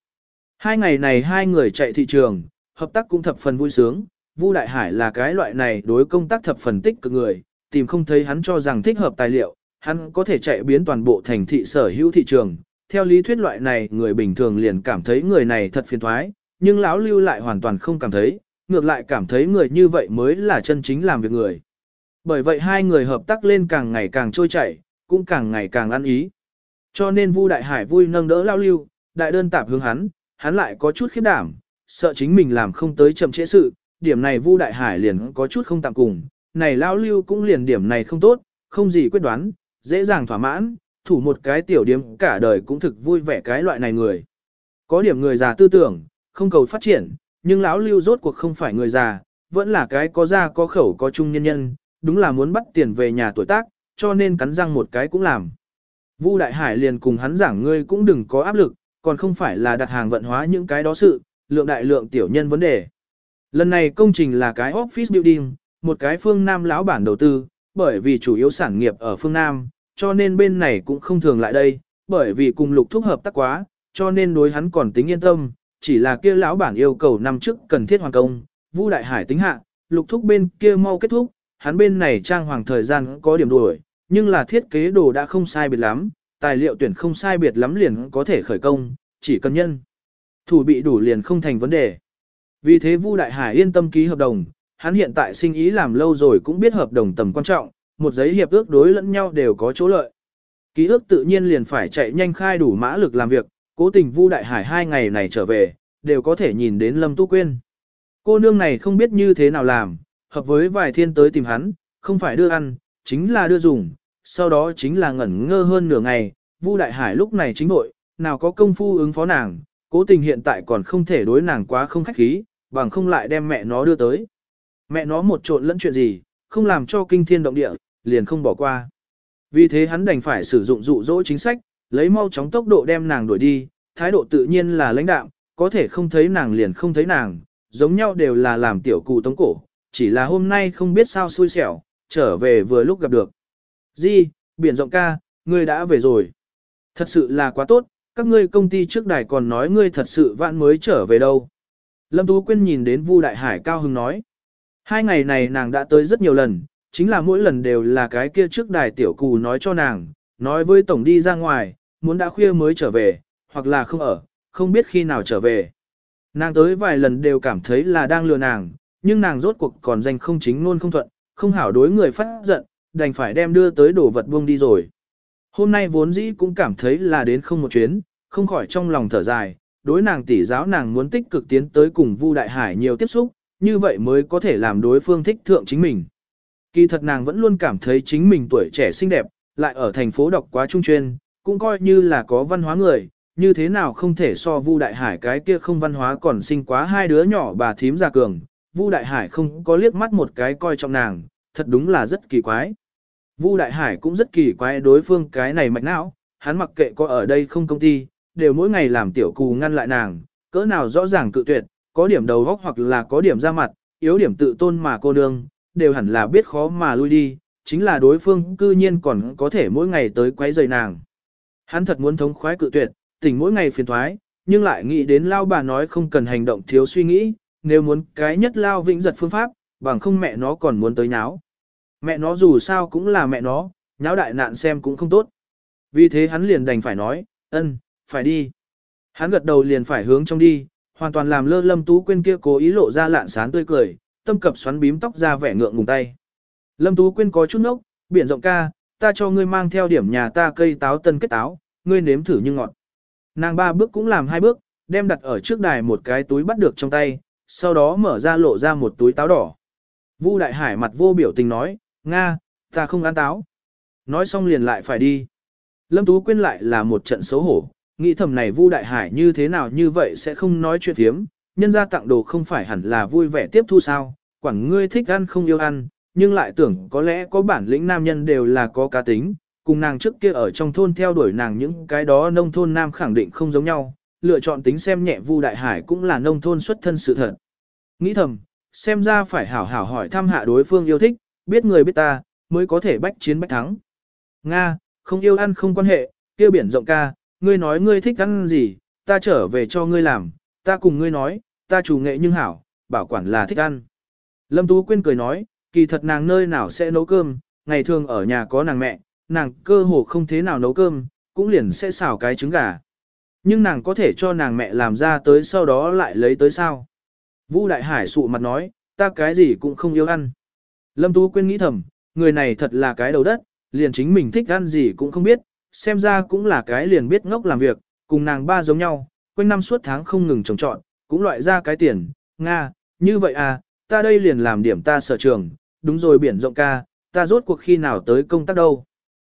Hai ngày này hai người chạy thị trường, hợp tác cũng thập phần vui sướng, Vu Đại Hải là cái loại này đối công tác thập phần tích cực người, tìm không thấy hắn cho rằng thích hợp tài liệu, hắn có thể chạy biến toàn bộ thành thị sở hữu thị trường. Theo lý thuyết loại này người bình thường liền cảm thấy người này thật phiền thoái, nhưng lão lưu lại hoàn toàn không cảm thấy, ngược lại cảm thấy người như vậy mới là chân chính làm việc người. Bởi vậy hai người hợp tác lên càng ngày càng trôi chảy, cũng càng ngày càng ăn ý. Cho nên Vu Đại Hải vui nâng đỡ lão lưu, đại đơn tạp hướng hắn, hắn lại có chút khiếp đảm, sợ chính mình làm không tới chậm trễ sự, điểm này Vu Đại Hải liền có chút không tạm cùng, này lão lưu cũng liền điểm này không tốt, không gì quyết đoán, dễ dàng thỏa mãn, thủ một cái tiểu điểm cả đời cũng thực vui vẻ cái loại này người. Có điểm người già tư tưởng, không cầu phát triển, nhưng lão lưu rốt cuộc không phải người già, vẫn là cái có da có khẩu có trung nhân nhân, đúng là muốn bắt tiền về nhà tuổi tác, cho nên cắn răng một cái cũng làm. Vu Đại Hải liền cùng hắn giảng ngươi cũng đừng có áp lực, còn không phải là đặt hàng vận hóa những cái đó sự, lượng đại lượng tiểu nhân vấn đề. Lần này công trình là cái office building, một cái phương Nam lão bản đầu tư, bởi vì chủ yếu sản nghiệp ở phương Nam, cho nên bên này cũng không thường lại đây, bởi vì cùng lục thúc hợp tác quá, cho nên đối hắn còn tính yên tâm, chỉ là kia lão bản yêu cầu năm trước cần thiết hoàn công, Vu Đại Hải tính hạ, lục thúc bên kia mau kết thúc, hắn bên này trang hoàng thời gian có điểm đuổi, nhưng là thiết kế đồ đã không sai biệt lắm, tài liệu tuyển không sai biệt lắm liền có thể khởi công, chỉ cần nhân. Thủ bị đủ liền không thành vấn đề. Vì thế Vu Đại Hải yên tâm ký hợp đồng, hắn hiện tại sinh ý làm lâu rồi cũng biết hợp đồng tầm quan trọng, một giấy hiệp ước đối lẫn nhau đều có chỗ lợi. Ký ước tự nhiên liền phải chạy nhanh khai đủ mã lực làm việc, cố tình Vu Đại Hải hai ngày này trở về, đều có thể nhìn đến Lâm Tu Quyên. Cô nương này không biết như thế nào làm, hợp với vài thiên tới tìm hắn, không phải đưa ăn, chính là đưa dùng, sau đó chính là ngẩn ngơ hơn nửa ngày, Vu Đại Hải lúc này chính nội, nào có công phu ứng phó nàng, cố tình hiện tại còn không thể đối nàng quá không khách khí, bằng không lại đem mẹ nó đưa tới. Mẹ nó một trộn lẫn chuyện gì, không làm cho kinh thiên động địa, liền không bỏ qua. Vì thế hắn đành phải sử dụng dụ dỗ chính sách, lấy mau chóng tốc độ đem nàng đuổi đi, thái độ tự nhiên là lãnh đạm, có thể không thấy nàng liền không thấy nàng, giống nhau đều là làm tiểu cụ tống cổ, chỉ là hôm nay không biết sao xui xẻo, trở về vừa lúc gặp được. Di, biển rộng ca, ngươi đã về rồi. Thật sự là quá tốt, các ngươi công ty trước đài còn nói ngươi thật sự vạn mới trở về đâu. Lâm Tú Quyên nhìn đến Vu Đại Hải cao hứng nói. Hai ngày này nàng đã tới rất nhiều lần, chính là mỗi lần đều là cái kia trước đài tiểu cù nói cho nàng, nói với tổng đi ra ngoài, muốn đã khuya mới trở về, hoặc là không ở, không biết khi nào trở về. Nàng tới vài lần đều cảm thấy là đang lừa nàng, nhưng nàng rốt cuộc còn danh không chính luôn không thuận, không hảo đối người phát giận, đành phải đem đưa tới đồ vật buông đi rồi. Hôm nay vốn dĩ cũng cảm thấy là đến không một chuyến, không khỏi trong lòng thở dài, đối nàng tỷ giáo nàng muốn tích cực tiến tới cùng Vu Đại Hải nhiều tiếp xúc, như vậy mới có thể làm đối phương thích thượng chính mình. Kỳ thật nàng vẫn luôn cảm thấy chính mình tuổi trẻ xinh đẹp, lại ở thành phố đọc quá trung chuyên, cũng coi như là có văn hóa người, như thế nào không thể so Vu Đại Hải cái kia không văn hóa còn sinh quá hai đứa nhỏ bà thím già cường, Vu Đại Hải không có liếc mắt một cái coi trọng nàng, thật đúng là rất kỳ quái. Vu Đại Hải cũng rất kỳ quái đối phương cái này mạch não, hắn mặc kệ có ở đây không công ty, đều mỗi ngày làm tiểu cù ngăn lại nàng, cỡ nào rõ ràng cự tuyệt, có điểm đầu góc hoặc là có điểm ra mặt, yếu điểm tự tôn mà cô nương, đều hẳn là biết khó mà lui đi, chính là đối phương cư nhiên còn có thể mỗi ngày tới quấy rầy nàng. Hắn thật muốn thống khoái cự tuyệt, tỉnh mỗi ngày phiền thoái, nhưng lại nghĩ đến lao bà nói không cần hành động thiếu suy nghĩ, nếu muốn cái nhất lao vĩnh giật phương pháp, bằng không mẹ nó còn muốn tới nháo. Mẹ nó dù sao cũng là mẹ nó, nháo đại nạn xem cũng không tốt. Vì thế hắn liền đành phải nói, ân, phải đi. Hắn gật đầu liền phải hướng trong đi, hoàn toàn làm lơ lâm tú quên kia cố ý lộ ra lạn sán tươi cười, tâm cập xoắn bím tóc ra vẻ ngượng ngùng tay. Lâm tú quên có chút nốc, biển rộng ca, ta cho ngươi mang theo điểm nhà ta cây táo tân kết táo, ngươi nếm thử như ngọt. Nàng ba bước cũng làm hai bước, đem đặt ở trước đài một cái túi bắt được trong tay, sau đó mở ra lộ ra một túi táo đỏ. Vu Đại Hải mặt vô biểu tình nói, Nga, ta không ăn táo. Nói xong liền lại phải đi. Lâm Tú Quyên lại là một trận xấu hổ, nghĩ thầm này Vu Đại Hải như thế nào như vậy sẽ không nói chuyện thiếm, nhân ra tặng đồ không phải hẳn là vui vẻ tiếp thu sao, quảng ngươi thích ăn không yêu ăn, nhưng lại tưởng có lẽ có bản lĩnh nam nhân đều là có cá tính, cùng nàng trước kia ở trong thôn theo đuổi nàng những cái đó nông thôn nam khẳng định không giống nhau, lựa chọn tính xem nhẹ Vu Đại Hải cũng là nông thôn xuất thân sự thật. Nghĩ thầm, xem ra phải hảo hảo hỏi thăm hạ đối phương yêu thích, biết người biết ta, mới có thể bách chiến bách thắng. Nga, không yêu ăn không quan hệ, kia biển rộng ca, ngươi nói ngươi thích ăn gì, ta trở về cho ngươi làm, ta cùng ngươi nói, ta chủ nghệ nhưng hảo, bảo quản là thích ăn. Lâm Tú Quyên cười nói, kỳ thật nàng nơi nào sẽ nấu cơm, ngày thường ở nhà có nàng mẹ, nàng cơ hồ không thế nào nấu cơm, cũng liền sẽ xào cái trứng gà. Nhưng nàng có thể cho nàng mẹ làm ra tới sau đó lại lấy tới sao. Vũ Đại Hải sụ mặt nói, ta cái gì cũng không yêu ăn. Lâm Tú Quyên nghĩ thầm, người này thật là cái đầu đất, liền chính mình thích ăn gì cũng không biết, xem ra cũng là cái liền biết ngốc làm việc, cùng nàng ba giống nhau, quanh năm suốt tháng không ngừng trồng trọn, cũng loại ra cái tiền, Nga, như vậy à, ta đây liền làm điểm ta sở trường, đúng rồi biển rộng ca, ta rốt cuộc khi nào tới công tác đâu.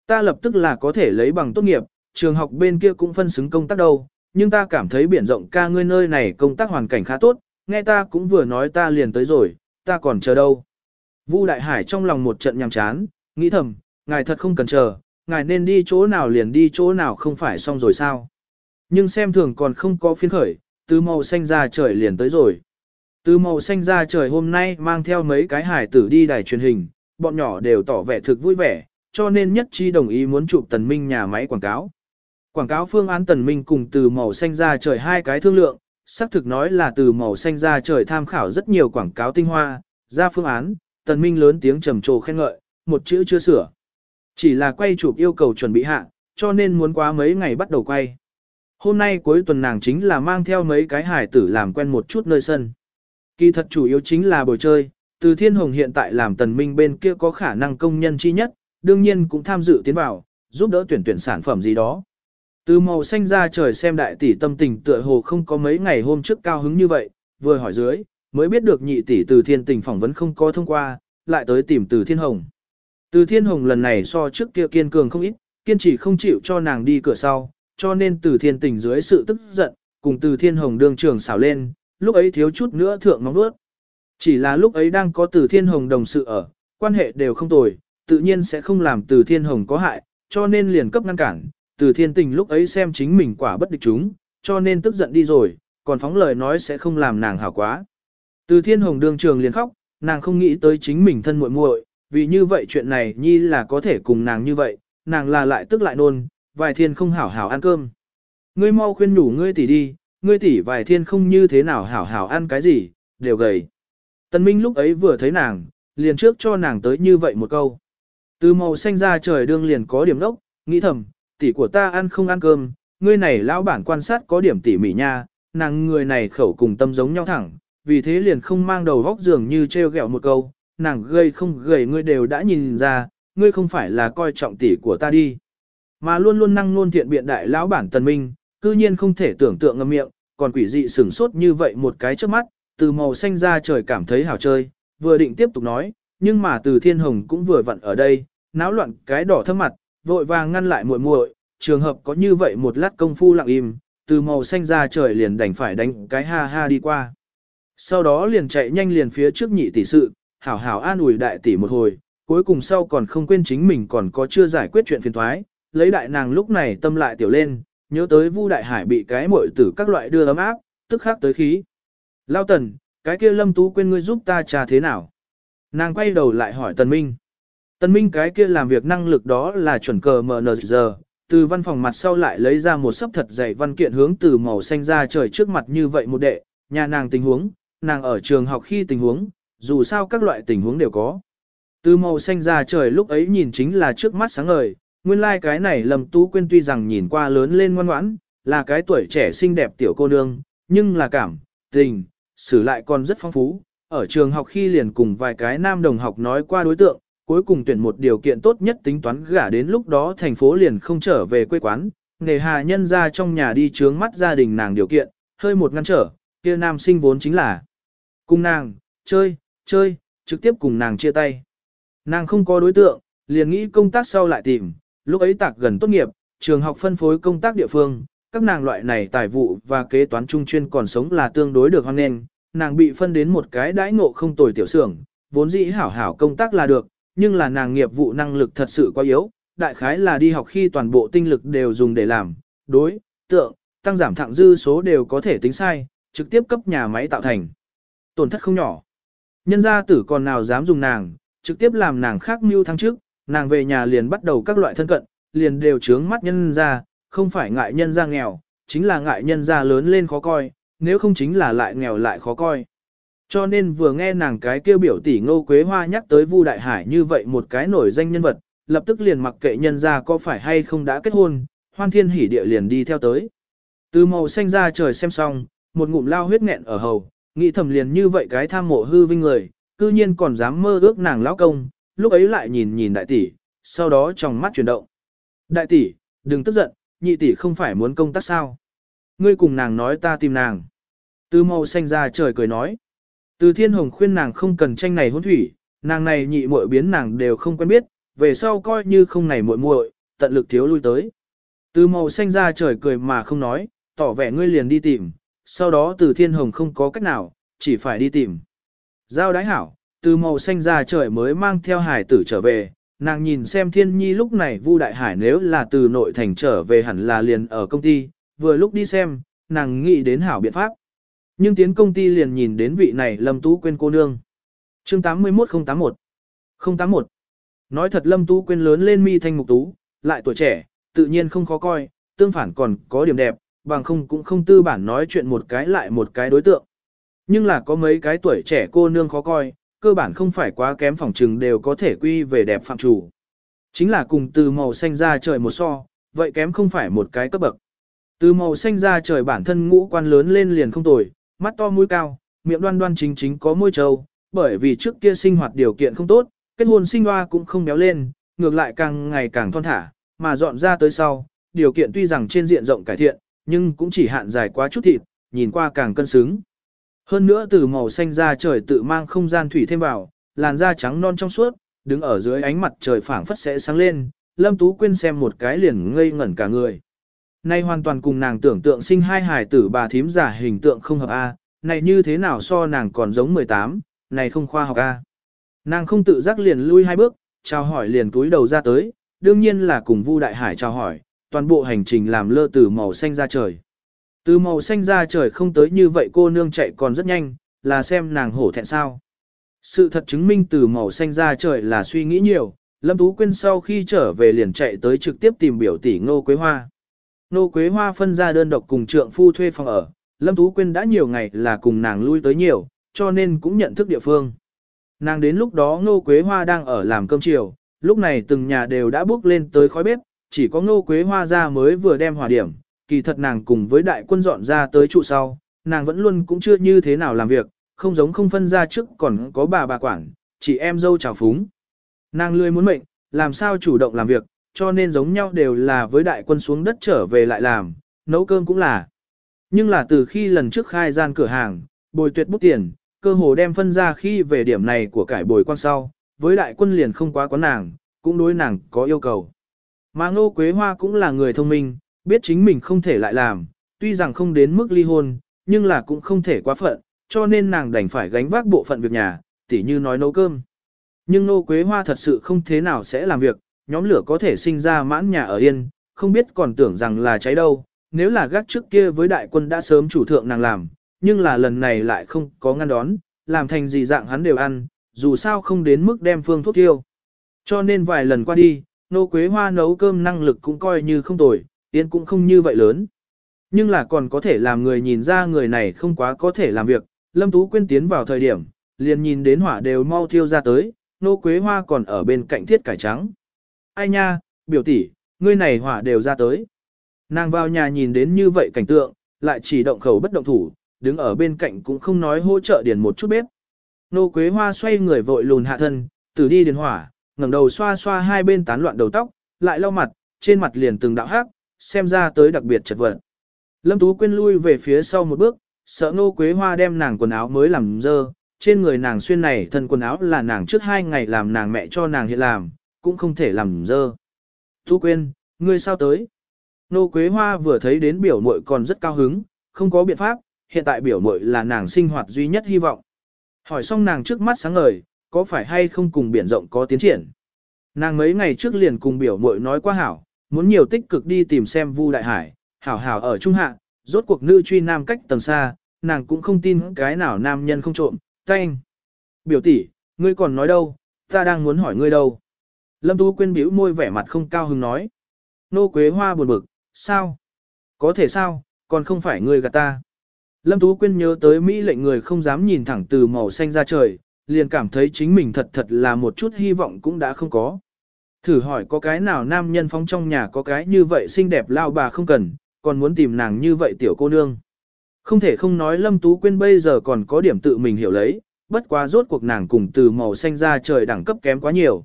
Ta lập tức là có thể lấy bằng tốt nghiệp, trường học bên kia cũng phân xứng công tác đâu, nhưng ta cảm thấy biển rộng ca ngươi nơi này công tác hoàn cảnh khá tốt, nghe ta cũng vừa nói ta liền tới rồi, ta còn chờ đâu. Vu Đại Hải trong lòng một trận nhằm chán, nghĩ thầm, ngài thật không cần chờ, ngài nên đi chỗ nào liền đi chỗ nào không phải xong rồi sao. Nhưng xem thường còn không có phiên khởi, từ màu xanh ra trời liền tới rồi. Từ màu xanh ra trời hôm nay mang theo mấy cái hải tử đi đài truyền hình, bọn nhỏ đều tỏ vẻ thực vui vẻ, cho nên nhất chi đồng ý muốn chụp tần minh nhà máy quảng cáo. Quảng cáo phương án tần minh cùng từ màu xanh ra trời hai cái thương lượng, xác thực nói là từ màu xanh ra trời tham khảo rất nhiều quảng cáo tinh hoa, ra phương án, tần minh lớn tiếng trầm trồ khen ngợi, một chữ chưa sửa. Chỉ là quay chụp yêu cầu chuẩn bị hạ, cho nên muốn quá mấy ngày bắt đầu quay. Hôm nay cuối tuần nàng chính là mang theo mấy cái hải tử làm quen một chút nơi sân. Kỳ thật chủ yếu chính là bồi chơi, từ thiên hồng hiện tại làm tần minh bên kia có khả năng công nhân chi nhất, đương nhiên cũng tham dự tiến vào, giúp đỡ tuyển tuyển sản phẩm gì đó. Từ màu xanh ra trời xem đại tỷ tâm tình tựa hồ không có mấy ngày hôm trước cao hứng như vậy, vừa hỏi dưới, mới biết được nhị tỷ từ thiên tình phỏng vấn không có thông qua, lại tới tìm từ thiên hồng. Từ thiên hồng lần này so trước kia kiên cường không ít, kiên trì không chịu cho nàng đi cửa sau, cho nên từ thiên tình dưới sự tức giận, cùng từ thiên hồng đương trường xảo lên, lúc ấy thiếu chút nữa thượng nóng nuốt. Chỉ là lúc ấy đang có từ thiên hồng đồng sự ở, quan hệ đều không tồi, tự nhiên sẽ không làm từ thiên hồng có hại, cho nên liền cấp ngăn cản, từ thiên tình lúc ấy xem chính mình quả bất địch chúng, cho nên tức giận đi rồi, còn phóng lời nói sẽ không làm nàng hảo quá. Từ thiên hồng đương trường liền khóc, nàng không nghĩ tới chính mình thân muội muội, vì như vậy chuyện này nhi là có thể cùng nàng như vậy, nàng là lại tức lại nôn, vài thiên không hảo hảo ăn cơm. Ngươi mau khuyên nhủ ngươi tỷ đi, ngươi tỷ vài thiên không như thế nào hảo hảo ăn cái gì, đều gầy. Tần Minh lúc ấy vừa thấy nàng, liền trước cho nàng tới như vậy một câu. Từ màu xanh ra trời đương liền có điểm đốc, nghĩ thầm, tỷ của ta ăn không ăn cơm, ngươi này lão bản quan sát có điểm tỉ mỉ nha, nàng người này khẩu cùng tâm giống nhau thẳng, vì thế liền không mang đầu vóc dường như treo gẹo một câu, nàng gây không gầy ngươi đều đã nhìn ra, ngươi không phải là coi trọng tỷ của ta đi. Mà luôn luôn năng nôn thiện biện đại lão bản tần minh, cư nhiên không thể tưởng tượng ngâm miệng, còn quỷ dị sửng sốt như vậy một cái trước mắt, từ màu xanh ra trời cảm thấy hào chơi, vừa định tiếp tục nói, nhưng mà từ thiên hồng cũng vừa vặn ở đây, náo loạn cái đỏ thơm mặt, vội vàng ngăn lại muội muội, trường hợp có như vậy một lát công phu lặng im, từ màu xanh ra trời liền đành phải đánh cái ha ha đi qua. Sau đó liền chạy nhanh liền phía trước nhị tỷ sự, hảo hảo an ủi đại tỷ một hồi, cuối cùng sau còn không quên chính mình còn có chưa giải quyết chuyện phiền thoái, lấy đại nàng lúc này tâm lại tiểu lên, nhớ tới Vu Đại Hải bị cái muội tử các loại đưa ấm áp, tức khắc tới khí. Lao tần, cái kia lâm tú quên ngươi giúp ta trà thế nào? Nàng quay đầu lại hỏi tần minh. Tần minh cái kia làm việc năng lực đó là chuẩn cờ MN giờ, từ văn phòng mặt sau lại lấy ra một sấp thật dày văn kiện hướng từ màu xanh ra trời trước mặt như vậy một đệ, nhà nàng tình huống, nàng ở trường học khi tình huống, dù sao các loại tình huống đều có. Từ màu xanh ra trời lúc ấy nhìn chính là trước mắt sáng ngời, nguyên lai like cái này lầm Tú quên tuy rằng nhìn qua lớn lên ngoan ngoãn, là cái tuổi trẻ xinh đẹp tiểu cô nương, nhưng là cảm, tình, xử lại còn rất phong phú. Ở trường học khi liền cùng vài cái nam đồng học nói qua đối tượng, cuối cùng tuyển một điều kiện tốt nhất tính toán gả đến lúc đó thành phố liền không trở về quê quán, nề hà nhân ra trong nhà đi trướng mắt gia đình nàng điều kiện, hơi một ngăn trở, kia nam sinh vốn chính là cùng nàng, chơi, chơi, trực tiếp cùng nàng chia tay. Nàng không có đối tượng, liền nghĩ công tác sau lại tìm, lúc ấy tạc gần tốt nghiệp, trường học phân phối công tác địa phương, các nàng loại này tài vụ và kế toán trung chuyên còn sống là tương đối được hoan nghênh, nàng bị phân đến một cái đãi ngộ không tồi tiểu xưởng, vốn dĩ hảo hảo công tác là được, nhưng là nàng nghiệp vụ năng lực thật sự quá yếu, đại khái là đi học khi toàn bộ tinh lực đều dùng để làm, đối, tượng, tăng giảm thặng dư số đều có thể tính sai, trực tiếp cấp nhà máy tạo thành. Tổn thất không nhỏ. Nhân gia tử còn nào dám dùng nàng, trực tiếp làm nàng khác mưu thăng trước, nàng về nhà liền bắt đầu các loại thân cận, liền đều trướng mắt nhân gia, không phải ngại nhân gia nghèo, chính là ngại nhân gia lớn lên khó coi, nếu không chính là lại nghèo lại khó coi. Cho nên vừa nghe nàng cái kêu biểu tỷ ngô quế hoa nhắc tới Vu Đại Hải như vậy một cái nổi danh nhân vật, lập tức liền mặc kệ nhân gia có phải hay không đã kết hôn, hoan thiên hỉ địa liền đi theo tới. Từ màu xanh ra trời xem xong, một ngụm lao huyết nghẹn ở hầu, nghĩ thầm liền như vậy cái tham mộ hư vinh người, cư nhiên còn dám mơ ước nàng lão công, lúc ấy lại nhìn nhìn đại tỷ, sau đó trong mắt chuyển động. Đại tỷ, đừng tức giận, nhị tỷ không phải muốn công tác sao. Ngươi cùng nàng nói ta tìm nàng. Từ màu xanh ra trời cười nói. Từ thiên hồng khuyên nàng không cần tranh này hôn thủy, nàng này nhị muội biến nàng đều không quen biết, về sau coi như không này muội muội, tận lực thiếu lui tới. Từ màu xanh ra trời cười mà không nói, tỏ vẻ ngươi liền đi tìm, sau đó từ thiên hồng không có cách nào, chỉ phải đi tìm. Giao đái hảo, từ màu xanh ra trời mới mang theo hải tử trở về, nàng nhìn xem thiên nhi lúc này Vu Đại Hải nếu là từ nội thành trở về hẳn là liền ở công ty, vừa lúc đi xem, nàng nghĩ đến hảo biện pháp. Nhưng tiến công ty liền nhìn đến vị này Lâm Tú quên cô nương. chương 81081 081 Nói thật Lâm Tú quên lớn lên mi thanh mục tú, lại tuổi trẻ, tự nhiên không khó coi, tương phản còn có điểm đẹp, bằng không cũng không tư bản nói chuyện một cái lại một cái đối tượng. Nhưng là có mấy cái tuổi trẻ cô nương khó coi, cơ bản không phải quá kém phòng trừng đều có thể quy về đẹp phạm chủ. Chính là cùng từ màu xanh ra trời một so, vậy kém không phải một cái cấp bậc. Từ màu xanh ra trời bản thân ngũ quan lớn lên liền không tồi, mắt to mũi cao, miệng đoan đoan chính chính có môi trâu, bởi vì trước kia sinh hoạt điều kiện không tốt, kết hôn sinh hoa cũng không béo lên, ngược lại càng ngày càng thon thả, mà dọn ra tới sau, điều kiện tuy rằng trên diện rộng cải thiện, nhưng cũng chỉ hạn dài quá chút thịt, nhìn qua càng cân xứng. Hơn nữa từ màu xanh da trời tự mang không gian thủy thêm vào, làn da trắng non trong suốt, đứng ở dưới ánh mặt trời phảng phất sẽ sáng lên, Lâm Tú Quyên xem một cái liền ngây ngẩn cả người. Nay hoàn toàn cùng nàng tưởng tượng sinh hai hài tử bà thím giả hình tượng không hợp A, này như thế nào so nàng còn giống 18, này không khoa học A. Nàng không tự giác liền lui hai bước, chào hỏi liền túi đầu ra tới, đương nhiên là cùng Vu Đại Hải chào hỏi, toàn bộ hành trình làm lơ từ màu xanh ra trời. Từ màu xanh ra trời không tới như vậy cô nương chạy còn rất nhanh, là xem nàng hổ thẹn sao. Sự thật chứng minh từ màu xanh ra trời là suy nghĩ nhiều, Lâm Tú Quyên sau khi trở về liền chạy tới trực tiếp tìm biểu tỷ Ngô Quế Hoa. Ngô Quế Hoa phân ra đơn độc cùng trượng phu thuê phòng ở, Lâm Tú Quyên đã nhiều ngày là cùng nàng lui tới nhiều, cho nên cũng nhận thức địa phương. Nàng đến lúc đó Ngô Quế Hoa đang ở làm cơm chiều, lúc này từng nhà đều đã bước lên tới khói bếp, chỉ có Ngô Quế Hoa ra mới vừa đem hòa điểm, kỳ thật nàng cùng với đại quân dọn ra tới trụ sau, nàng vẫn luôn cũng chưa như thế nào làm việc, không giống không phân ra trước còn có bà bà quản, chỉ em dâu chào phúng. Nàng lười muốn mệnh, làm sao chủ động làm việc, cho nên giống nhau đều là với đại quân xuống đất trở về lại làm, nấu cơm cũng là. Nhưng là từ khi lần trước khai gian cửa hàng, bồi tuyệt bút tiền, cơ hồ đem phân ra khi về điểm này của cải bồi quan sau, với đại quân liền không quá quán nàng, cũng đối nàng có yêu cầu. Mà Ngô Quế Hoa cũng là người thông minh, biết chính mình không thể lại làm, tuy rằng không đến mức ly hôn, nhưng là cũng không thể quá phận, cho nên nàng đành phải gánh vác bộ phận việc nhà, tỉ như nói nấu cơm. Nhưng nô quế hoa thật sự không thế nào sẽ làm việc, nhóm lửa có thể sinh ra mãn nhà ở yên, không biết còn tưởng rằng là cháy đâu, nếu là gác trước kia với đại quân đã sớm chủ thượng nàng làm, nhưng là lần này lại không có ngăn đón, làm thành gì dạng hắn đều ăn, dù sao không đến mức đem phương thuốc tiêu. Cho nên vài lần qua đi, nô quế hoa nấu cơm năng lực cũng coi như không tồi, tiến cũng không như vậy lớn. Nhưng là còn có thể làm người nhìn ra người này không quá có thể làm việc. Lâm Tú Quyên tiến vào thời điểm, liền nhìn đến hỏa đều mau thiêu ra tới, nô quế hoa còn ở bên cạnh thiết cải trắng. Ai nha, biểu tỷ, ngươi này hỏa đều ra tới. Nàng vào nhà nhìn đến như vậy cảnh tượng, lại chỉ động khẩu bất động thủ, đứng ở bên cạnh cũng không nói hỗ trợ điền một chút bếp. Nô quế hoa xoay người vội lùn hạ thân, từ đi điền hỏa, ngẩng đầu xoa xoa hai bên tán loạn đầu tóc, lại lau mặt, trên mặt liền từng đạo hắc, xem ra tới đặc biệt chật vật. Lâm Tú Quyên lui về phía sau một bước, sợ Nô Quế Hoa đem nàng quần áo mới làm dơ, trên người nàng xuyên này thân quần áo là nàng trước hai ngày làm nàng mẹ cho nàng hiện làm, cũng không thể làm dơ. Tú Quyên, ngươi sao tới? Nô Quế Hoa vừa thấy đến biểu muội còn rất cao hứng, không có biện pháp, hiện tại biểu muội là nàng sinh hoạt duy nhất hy vọng. Hỏi xong nàng trước mắt sáng ngời, có phải hay không cùng biển rộng có tiến triển? Nàng mấy ngày trước liền cùng biểu muội nói qua hảo, muốn nhiều tích cực đi tìm xem Vu Đại Hải, hảo hảo ở Trung Hạ, rốt cuộc nữ truy nam cách tầng xa, nàng cũng không tin cái nào nam nhân không trộm, canh. Biểu tỷ, ngươi còn nói đâu, ta đang muốn hỏi ngươi đâu. Lâm Tú Quyên biểu môi vẻ mặt không cao hứng nói. Nô Quế Hoa buồn bực, sao? Có thể sao, còn không phải ngươi gạt ta. Lâm Tú Quyên nhớ tới Mỹ lệnh người không dám nhìn thẳng từ màu xanh ra trời, liền cảm thấy chính mình thật thật là một chút hy vọng cũng đã không có. Thử hỏi có cái nào nam nhân phong trong nhà có cái như vậy xinh đẹp lao bà không cần, còn muốn tìm nàng như vậy tiểu cô nương. Không thể không nói Lâm Tú Quyên bây giờ còn có điểm tự mình hiểu lấy, bất quá rốt cuộc nàng cùng từ màu xanh ra trời đẳng cấp kém quá nhiều.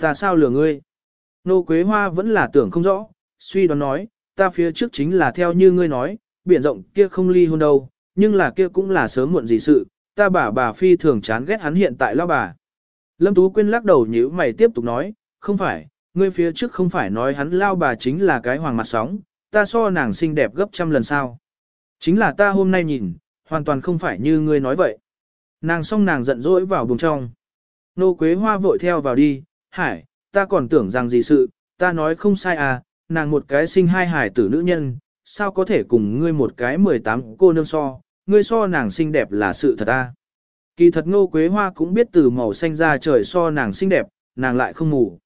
Ta sao lừa ngươi? Nô Quế Hoa vẫn là tưởng không rõ, suy đoán nói, ta phía trước chính là theo như ngươi nói, biển rộng kia không ly hôn đâu, nhưng là kia cũng là sớm muộn gì sự, ta bà bà phi thường chán ghét hắn hiện tại lao bà. Lâm Tú Quyên lắc đầu nhíu mày tiếp tục nói, không phải, ngươi phía trước không phải nói hắn lao bà chính là cái hoàng mặt sóng, ta so nàng xinh đẹp gấp trăm lần sao. Chính là ta hôm nay nhìn, hoàn toàn không phải như ngươi nói vậy. Nàng xong nàng giận dỗi vào buồng trong. Nô Quế Hoa vội theo vào đi, hải, ta còn tưởng rằng gì sự, ta nói không sai à, nàng một cái sinh hai hải tử nữ nhân, sao có thể cùng ngươi một cái 18 cô nương so, ngươi so nàng xinh đẹp là sự thật ta. Kỳ thật Ngô Quế Hoa cũng biết từ màu xanh ra trời so nàng xinh đẹp, nàng lại không ngủ.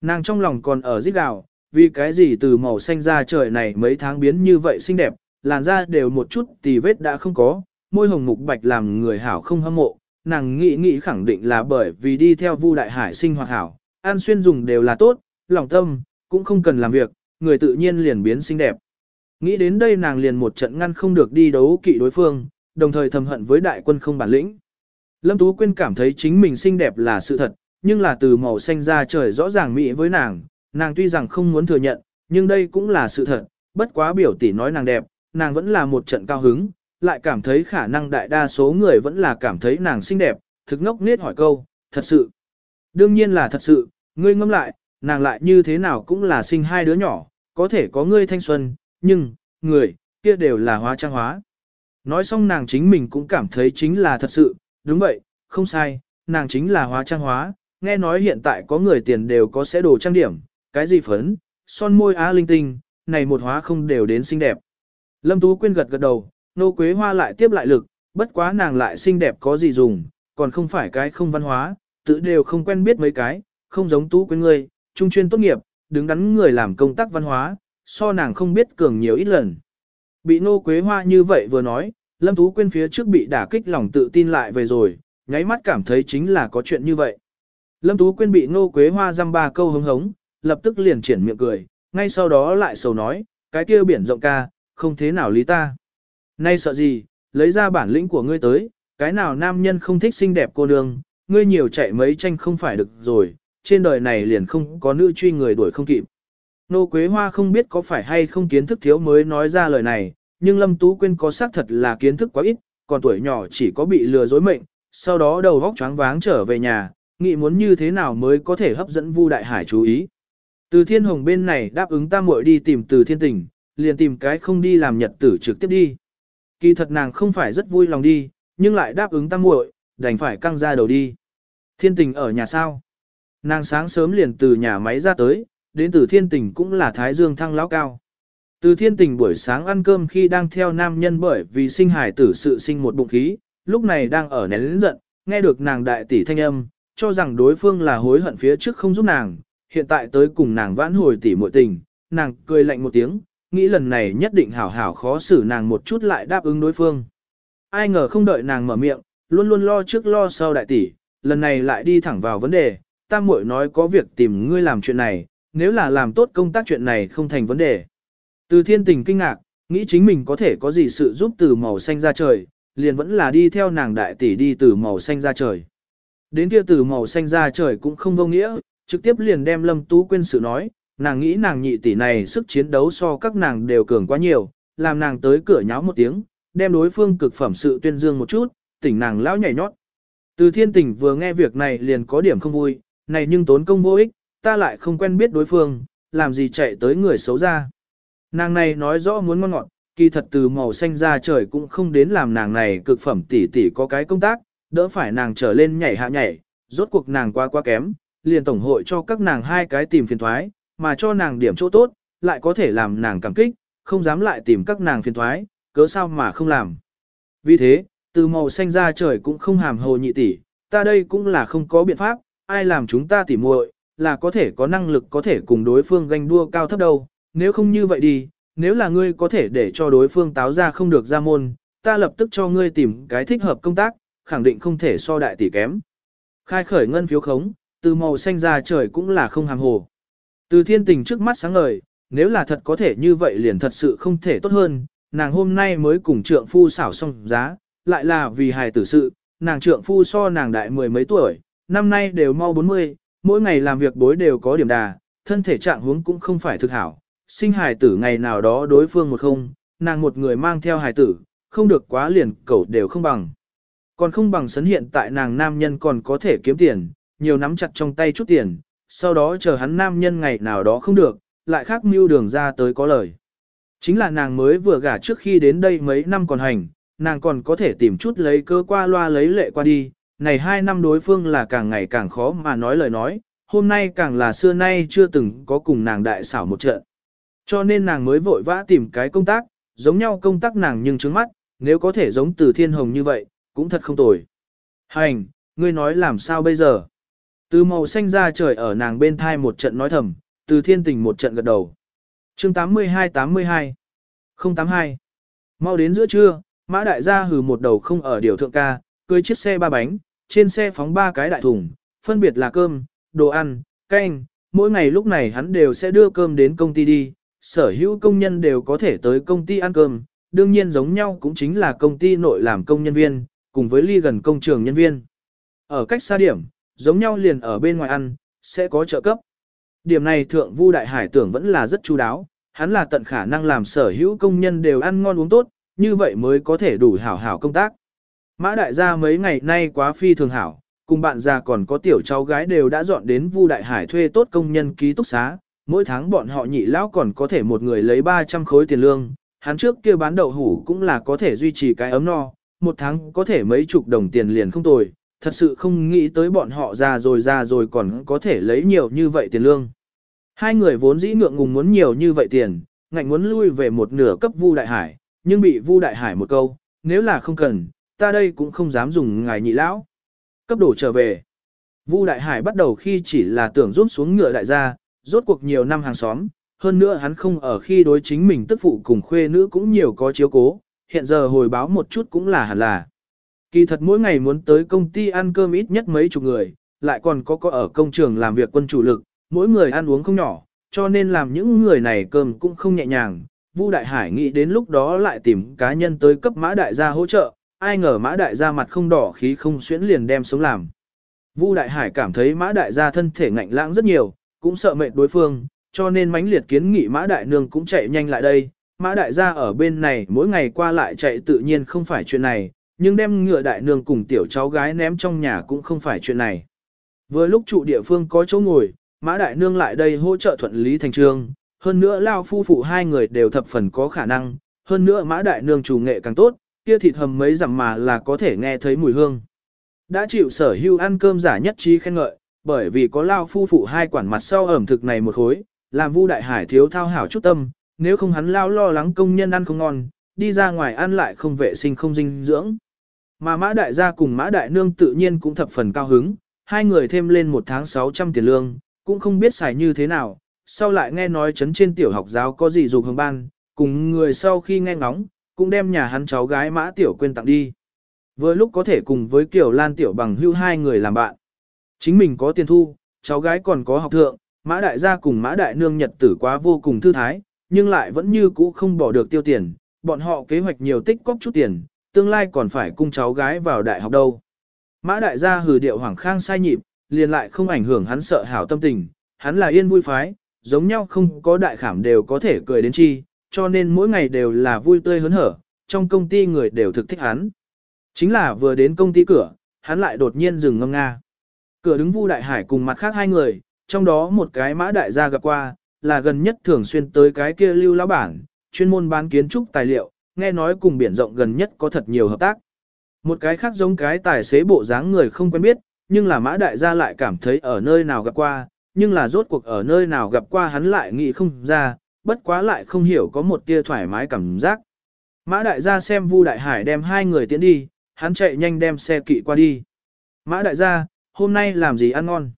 Nàng trong lòng còn ở giết gạo, vì cái gì từ màu xanh ra trời này mấy tháng biến như vậy xinh đẹp, làn da đều một chút tì vết đã không có, môi hồng mục bạch làm người hảo không hâm mộ, nàng nghĩ nghĩ khẳng định là bởi vì đi theo Vu Đại Hải sinh hoạt hảo, an xuyên dùng đều là tốt, lòng tâm, cũng không cần làm việc, người tự nhiên liền biến xinh đẹp. Nghĩ đến đây nàng liền một trận ngăn không được đi đấu kỵ đối phương, đồng thời thầm hận với đại quân không bản lĩnh. Lâm Tú Quyên cảm thấy chính mình xinh đẹp là sự thật, nhưng là từ màu xanh ra trời rõ ràng mỹ với nàng, nàng tuy rằng không muốn thừa nhận, nhưng đây cũng là sự thật, bất quá biểu tỷ nói nàng đẹp, nàng vẫn là một trận cao hứng, lại cảm thấy khả năng đại đa số người vẫn là cảm thấy nàng xinh đẹp, thực ngốc nết hỏi câu, thật sự. Đương nhiên là thật sự, ngươi ngâm lại, nàng lại như thế nào cũng là sinh hai đứa nhỏ, có thể có ngươi thanh xuân, nhưng, người, kia đều là hóa trang hóa. Nói xong nàng chính mình cũng cảm thấy chính là thật sự, đúng vậy, không sai, nàng chính là hóa trang hóa, nghe nói hiện tại có người tiền đều có sẽ đồ trang điểm, cái gì phấn, son môi á linh tinh, này một hóa không đều đến xinh đẹp. Lâm Tú Quyên gật gật đầu, nô quế hoa lại tiếp lại lực, bất quá nàng lại xinh đẹp có gì dùng, còn không phải cái không văn hóa, tự đều không quen biết mấy cái, không giống Tú Quyên ngươi, trung chuyên tốt nghiệp, đứng đắn người làm công tác văn hóa, so nàng không biết cường nhiều ít lần. Bị nô quế hoa như vậy vừa nói, Lâm Tú Quyên phía trước bị đả kích lòng tự tin lại về rồi, nháy mắt cảm thấy chính là có chuyện như vậy. Lâm Tú Quyên bị nô quế hoa dăm ba câu hứng hống, lập tức liền triển miệng cười, ngay sau đó lại sầu nói, cái kia biển rộng ca, không thế nào lý ta. Nay sợ gì, lấy ra bản lĩnh của ngươi tới, cái nào nam nhân không thích xinh đẹp cô nương, ngươi nhiều chạy mấy tranh không phải được rồi, trên đời này liền không có nữ truy người đuổi không kịp. Nô Quế Hoa không biết có phải hay không kiến thức thiếu mới nói ra lời này, nhưng Lâm Tú Quyên có xác thật là kiến thức quá ít, còn tuổi nhỏ chỉ có bị lừa dối mệnh, sau đó đầu góc choáng váng trở về nhà, nghĩ muốn như thế nào mới có thể hấp dẫn Vu Đại Hải chú ý. Từ Thiên Hồng bên này đáp ứng tam muội đi tìm Từ Thiên Tình, liền tìm cái không đi làm nhật tử trực tiếp đi. Kỳ thật nàng không phải rất vui lòng đi, nhưng lại đáp ứng tam muội, đành phải căng ra đầu đi. Thiên Tình ở nhà sao? Nàng sáng sớm liền từ nhà máy ra tới, đến từ Thiên Tình cũng là Thái Dương thăng lão cao. Từ Thiên Tình buổi sáng ăn cơm khi đang theo nam nhân bởi vì sinh hải tử sự sinh một bụng khí, lúc này đang ở nén lĩnh giận, nghe được nàng đại tỷ thanh âm, cho rằng đối phương là hối hận phía trước không giúp nàng, hiện tại tới cùng nàng vãn hồi tỷ muội tình, nàng cười lạnh một tiếng, nghĩ lần này nhất định hảo hảo khó xử nàng một chút lại đáp ứng đối phương. Ai ngờ không đợi nàng mở miệng, luôn luôn lo trước lo sau đại tỷ, lần này lại đi thẳng vào vấn đề, tam muội nói có việc tìm ngươi làm chuyện này, nếu là làm tốt công tác chuyện này không thành vấn đề. Từ thiên tình kinh ngạc, nghĩ chính mình có thể có gì sự giúp từ màu xanh ra trời, liền vẫn là đi theo nàng đại tỷ đi từ màu xanh ra trời. Đến kia từ màu xanh ra trời cũng không vô nghĩa, trực tiếp liền đem Lâm Tú quên sự nói, nàng nghĩ nàng nhị tỷ này sức chiến đấu so các nàng đều cường quá nhiều, làm nàng tới cửa nháo một tiếng, đem đối phương cực phẩm sự tuyên dương một chút, tỉnh nàng lão nhảy nhót. Từ thiên tình vừa nghe việc này liền có điểm không vui, này nhưng tốn công vô ích, ta lại không quen biết đối phương, làm gì chạy tới người xấu ra. Nàng này nói rõ muốn ngon ngọt, kỳ thật từ màu xanh ra trời cũng không đến làm nàng này cực phẩm tỷ tỷ có cái công tác, đỡ phải nàng trở lên nhảy hạ nhảy, rốt cuộc nàng quá quá kém, liền tổng hội cho các nàng hai cái tìm phiền thoái, mà cho nàng điểm chỗ tốt, lại có thể làm nàng cảm kích, không dám lại tìm các nàng phiền thoái, cớ sao mà không làm. Vì thế, từ màu xanh ra trời cũng không hàm hồ nhị tỷ, ta đây cũng là không có biện pháp, ai làm chúng ta tỉ muội là có thể có năng lực có thể cùng đối phương ganh đua cao thấp đâu, nếu không như vậy đi, nếu là ngươi có thể để cho đối phương táo ra không được ra môn, ta lập tức cho ngươi tìm cái thích hợp công tác, khẳng định không thể so đại tỷ kém. Khai khởi ngân phiếu khống, từ màu xanh ra trời cũng là không hàm hồ. Từ thiên tình trước mắt sáng ngời, nếu là thật có thể như vậy liền thật sự không thể tốt hơn, nàng hôm nay mới cùng trượng phu xảo xong giá, lại là vì hài tử sự, nàng trượng phu so nàng đại mười mấy tuổi, năm nay đều mau 40, mỗi ngày làm việc bối đều có điểm đà, thân thể trạng huống cũng không phải thực hảo, sinh hài tử ngày nào đó đối phương một không, nàng một người mang theo hài tử, không được quá liền cẩu đều không bằng. Còn không bằng sấn hiện tại nàng nam nhân còn có thể kiếm tiền, nhiều nắm chặt trong tay chút tiền, sau đó chờ hắn nam nhân ngày nào đó không được, lại khác mưu đường ra tới có lời. Chính là nàng mới vừa gả trước khi đến đây mấy năm còn hành, nàng còn có thể tìm chút lấy cơ qua loa lấy lệ qua đi, này hai năm đối phương là càng ngày càng khó mà nói lời nói, hôm nay càng là xưa nay chưa từng có cùng nàng đại xảo một trận. Cho nên nàng mới vội vã tìm cái công tác, giống nhau công tác nàng nhưng trứng mắt, nếu có thể giống từ thiên hồng như vậy, cũng thật không tồi. Hành, ngươi nói làm sao bây giờ? Từ màu xanh ra trời ở nàng bên thai một trận nói thầm, từ thiên tình một trận gật đầu. chương 82-82 082 Mau đến giữa trưa, mã đại gia hừ một đầu không ở điều thượng ca, cưới chiếc xe ba bánh, trên xe phóng ba cái đại thùng, phân biệt là cơm, đồ ăn, canh, mỗi ngày lúc này hắn đều sẽ đưa cơm đến công ty đi, sở hữu công nhân đều có thể tới công ty ăn cơm, đương nhiên giống nhau cũng chính là công ty nội làm công nhân viên, cùng với ly gần công trường nhân viên. Ở cách xa điểm, giống nhau liền ở bên ngoài ăn, sẽ có trợ cấp. Điểm này thượng Vu Đại Hải tưởng vẫn là rất chú đáo, hắn là tận khả năng làm sở hữu công nhân đều ăn ngon uống tốt, như vậy mới có thể đủ hảo hảo công tác. Mã đại gia mấy ngày nay quá phi thường hảo, cùng bạn già còn có tiểu cháu gái đều đã dọn đến Vu Đại Hải thuê tốt công nhân ký túc xá, mỗi tháng bọn họ nhị lão còn có thể một người lấy 300 khối tiền lương, hắn trước kia bán đậu hủ cũng là có thể duy trì cái ấm no, một tháng có thể mấy chục đồng tiền liền không tồi, thật sự không nghĩ tới bọn họ già rồi già rồi còn có thể lấy nhiều như vậy tiền lương. Hai người vốn dĩ ngượng ngùng muốn nhiều như vậy tiền, ngạnh muốn lui về một nửa cấp Vu Đại Hải, nhưng bị Vu Đại Hải một câu, nếu là không cần, ta đây cũng không dám dùng ngài nhị lão. Cấp đổ trở về. Vu Đại Hải bắt đầu khi chỉ là tưởng rút xuống ngựa đại gia, rốt cuộc nhiều năm hàng xóm, hơn nữa hắn không ở khi đối chính mình tức phụ cùng khuê nữ cũng nhiều có chiếu cố, hiện giờ hồi báo một chút cũng là hẳn là. Kỳ thật mỗi ngày muốn tới công ty ăn cơm ít nhất mấy chục người, lại còn có có ở công trường làm việc quân chủ lực, mỗi người ăn uống không nhỏ, cho nên làm những người này cơm cũng không nhẹ nhàng. Vu Đại Hải nghĩ đến lúc đó lại tìm cá nhân tới cấp mã đại gia hỗ trợ, ai ngờ mã đại gia mặt không đỏ khí không xuyễn liền đem sống làm. Vu Đại Hải cảm thấy mã đại gia thân thể ngạnh lãng rất nhiều, cũng sợ mệt đối phương, cho nên mãnh liệt kiến nghị mã đại nương cũng chạy nhanh lại đây. Mã đại gia ở bên này mỗi ngày qua lại chạy tự nhiên không phải chuyện này, nhưng đem ngựa đại nương cùng tiểu cháu gái ném trong nhà cũng không phải chuyện này. Vừa lúc trụ địa phương có chỗ ngồi, mã đại nương lại đây hỗ trợ thuận lý thành trương, hơn nữa lao phu phụ hai người đều thập phần có khả năng, hơn nữa mã đại nương chủ nghệ càng tốt, kia thịt hầm mấy dặm mà là có thể nghe thấy mùi hương. Đã chịu sở hưu ăn cơm giả nhất trí khen ngợi, bởi vì có lao phu phụ hai quản mặt sau ẩm thực này một khối, làm Vu Đại Hải thiếu thao hảo chút tâm, nếu không hắn lao lo lắng công nhân ăn không ngon, đi ra ngoài ăn lại không vệ sinh không dinh dưỡng. Mà Mã Đại gia cùng Mã Đại Nương tự nhiên cũng thập phần cao hứng, hai người thêm lên một tháng 600 tiền lương, cũng không biết xài như thế nào, sau lại nghe nói chấn trên tiểu học giáo có gì dục hương ban, cùng người sau khi nghe ngóng, cũng đem nhà hắn cháu gái Mã Tiểu quyên tặng đi. Vừa lúc có thể cùng với Kiều Lan Tiểu bằng hưu hai người làm bạn. Chính mình có tiền thu, cháu gái còn có học thượng, Mã Đại gia cùng Mã Đại Nương nhật tử quá vô cùng thư thái, nhưng lại vẫn như cũ không bỏ được tiêu tiền, bọn họ kế hoạch nhiều tích cóp chút tiền, tương lai còn phải cung cháu gái vào đại học đâu. Mã Đại gia hừ điệu hoàng khang sai nhịp, liền lại không ảnh hưởng hắn sợ hảo tâm tình, hắn là yên vui phái, giống nhau không có đại khảm đều có thể cười đến chi, cho nên mỗi ngày đều là vui tươi hớn hở, trong công ty người đều thực thích hắn. Chính là vừa đến công ty cửa, hắn lại đột nhiên dừng ngâm nga. Cửa đứng Vu Đại Hải cùng mặt khác hai người, trong đó một cái mã đại gia gặp qua, là gần nhất thường xuyên tới cái kia lưu lão bản, chuyên môn bán kiến trúc tài liệu, nghe nói cùng biển rộng gần nhất có thật nhiều hợp tác. Một cái khác giống cái tài xế bộ dáng người không quen biết, nhưng là mã đại gia lại cảm thấy ở nơi nào gặp qua, nhưng là rốt cuộc ở nơi nào gặp qua hắn lại nghĩ không ra, bất quá lại không hiểu có một tia thoải mái cảm giác. Mã đại gia xem Vu Đại Hải đem hai người tiến đi, hắn chạy nhanh đem xe kỵ qua đi. Mã đại gia, hôm nay làm gì ăn ngon?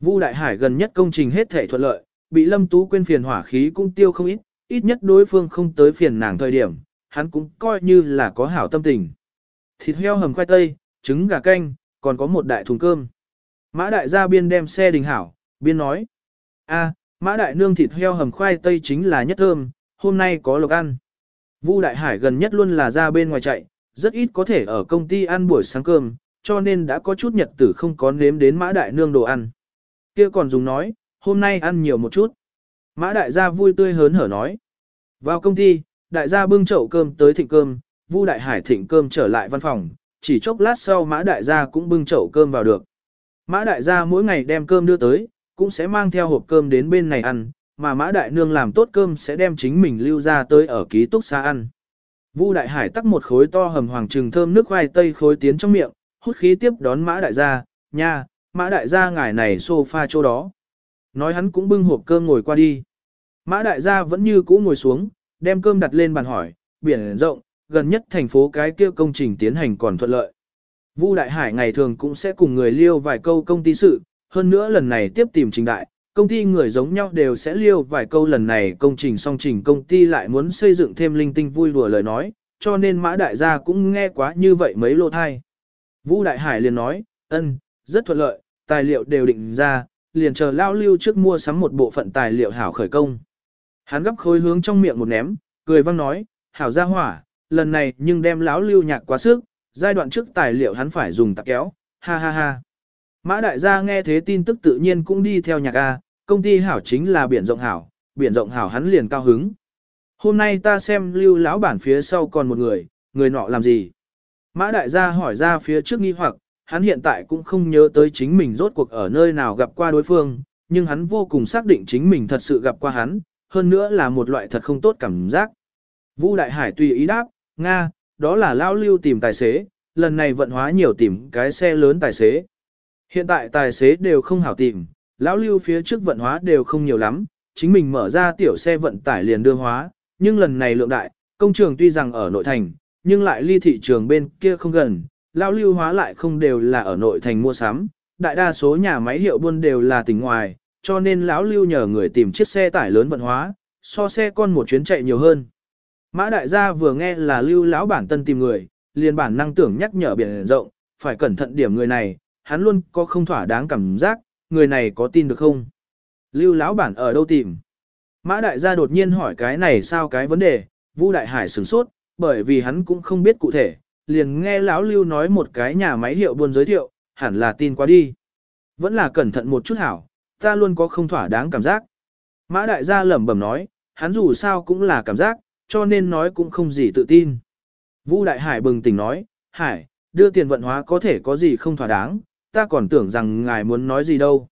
Vu Đại Hải gần nhất công trình hết thể thuận lợi, bị Lâm Tú quên phiền hỏa khí cũng tiêu không ít, ít nhất đối phương không tới phiền nàng thời điểm, hắn cũng coi như là có hảo tâm tình. Thịt heo hầm khoai tây, trứng gà canh, còn có một đại thùng cơm. Mã đại gia biên đem xe đình hảo, biên nói. a mã đại nương thịt heo hầm khoai tây chính là nhất thơm, hôm nay có lộc ăn. Vu Đại Hải gần nhất luôn là ra bên ngoài chạy, rất ít có thể ở công ty ăn buổi sáng cơm, cho nên đã có chút nhật tử không có nếm đến mã đại nương đồ ăn. Kia còn dùng nói, hôm nay ăn nhiều một chút. Mã đại gia vui tươi hớn hở nói. Vào công ty, đại gia bưng chậu cơm tới thịnh cơm, Vu Đại Hải thịnh cơm trở lại văn phòng, chỉ chốc lát sau Mã Đại gia cũng bưng chậu cơm vào được. Mã Đại gia mỗi ngày đem cơm đưa tới, cũng sẽ mang theo hộp cơm đến bên này ăn, mà Mã Đại Nương làm tốt cơm sẽ đem chính mình lưu ra tới ở ký túc xa ăn. Vu Đại Hải tắc một khối to hầm hoàng trừng thơm nước khoai tây khối tiến trong miệng, hút khí tiếp đón Mã Đại gia, nha, Mã Đại gia ngài này sofa chỗ đó. Nói hắn cũng bưng hộp cơm ngồi qua đi. Mã Đại gia vẫn như cũ ngồi xuống, đem cơm đặt lên bàn hỏi, biển rộng, gần nhất thành phố cái kia công trình tiến hành còn thuận lợi. Vu Đại Hải ngày thường cũng sẽ cùng người liêu vài câu công ty sự, hơn nữa lần này tiếp tìm trình đại, công ty người giống nhau đều sẽ liêu vài câu lần này công trình song trình công ty lại muốn xây dựng thêm linh tinh vui đùa lời nói, cho nên mã đại gia cũng nghe quá như vậy mấy lô thai. Vũ Đại Hải liền nói, ân, rất thuận lợi, tài liệu đều định ra, liền chờ lao lưu trước mua sắm một bộ phận tài liệu hảo khởi công. Hắn gấp khối hướng trong miệng một ném, cười văng nói, hảo ra hỏa, lần này nhưng đem lão lưu nhạc quá sức, giai đoạn trước tài liệu hắn phải dùng tạp kéo, ha ha ha. Mã đại gia nghe thế tin tức tự nhiên cũng đi theo nhạc A, công ty hảo chính là biển rộng hảo, biển rộng hảo hắn liền cao hứng. Hôm nay ta xem lưu lão bản phía sau còn một người, người nọ làm gì? Mã đại gia hỏi ra phía trước nghi hoặc, hắn hiện tại cũng không nhớ tới chính mình rốt cuộc ở nơi nào gặp qua đối phương, nhưng hắn vô cùng xác định chính mình thật sự gặp qua hắn, hơn nữa là một loại thật không tốt cảm giác. Vu Đại Hải tùy ý đáp, Nga, đó là lao lưu tìm tài xế, lần này vận hóa nhiều tìm cái xe lớn tài xế. Hiện tại tài xế đều không hảo tìm, lão lưu phía trước vận hóa đều không nhiều lắm, chính mình mở ra tiểu xe vận tải liền đưa hóa, nhưng lần này lượng đại, công trường tuy rằng ở nội thành, nhưng lại ly thị trường bên kia không gần, lão lưu hóa lại không đều là ở nội thành mua sắm, đại đa số nhà máy hiệu buôn đều là tỉnh ngoài, cho nên lão lưu nhờ người tìm chiếc xe tải lớn vận hóa, so xe con một chuyến chạy nhiều hơn. Mã đại gia vừa nghe là lưu lão bản tân tìm người, liền bản năng tưởng nhắc nhở biển rộng, phải cẩn thận điểm người này, hắn luôn có không thỏa đáng cảm giác, người này có tin được không? Lưu lão bản ở đâu tìm? Mã đại gia đột nhiên hỏi cái này sao cái vấn đề, Vu đại hải sửng sốt, bởi vì hắn cũng không biết cụ thể, liền nghe lão Lưu nói một cái nhà máy hiệu buôn giới thiệu, hẳn là tin quá đi. Vẫn là cẩn thận một chút hảo, ta luôn có không thỏa đáng cảm giác. Mã đại gia lẩm bẩm nói, hắn dù sao cũng là cảm giác, cho nên nói cũng không gì tự tin. Vu đại hải bừng tỉnh nói, hải, đưa tiền vận hóa có thể có gì không thỏa đáng, ta còn tưởng rằng ngài muốn nói gì đâu.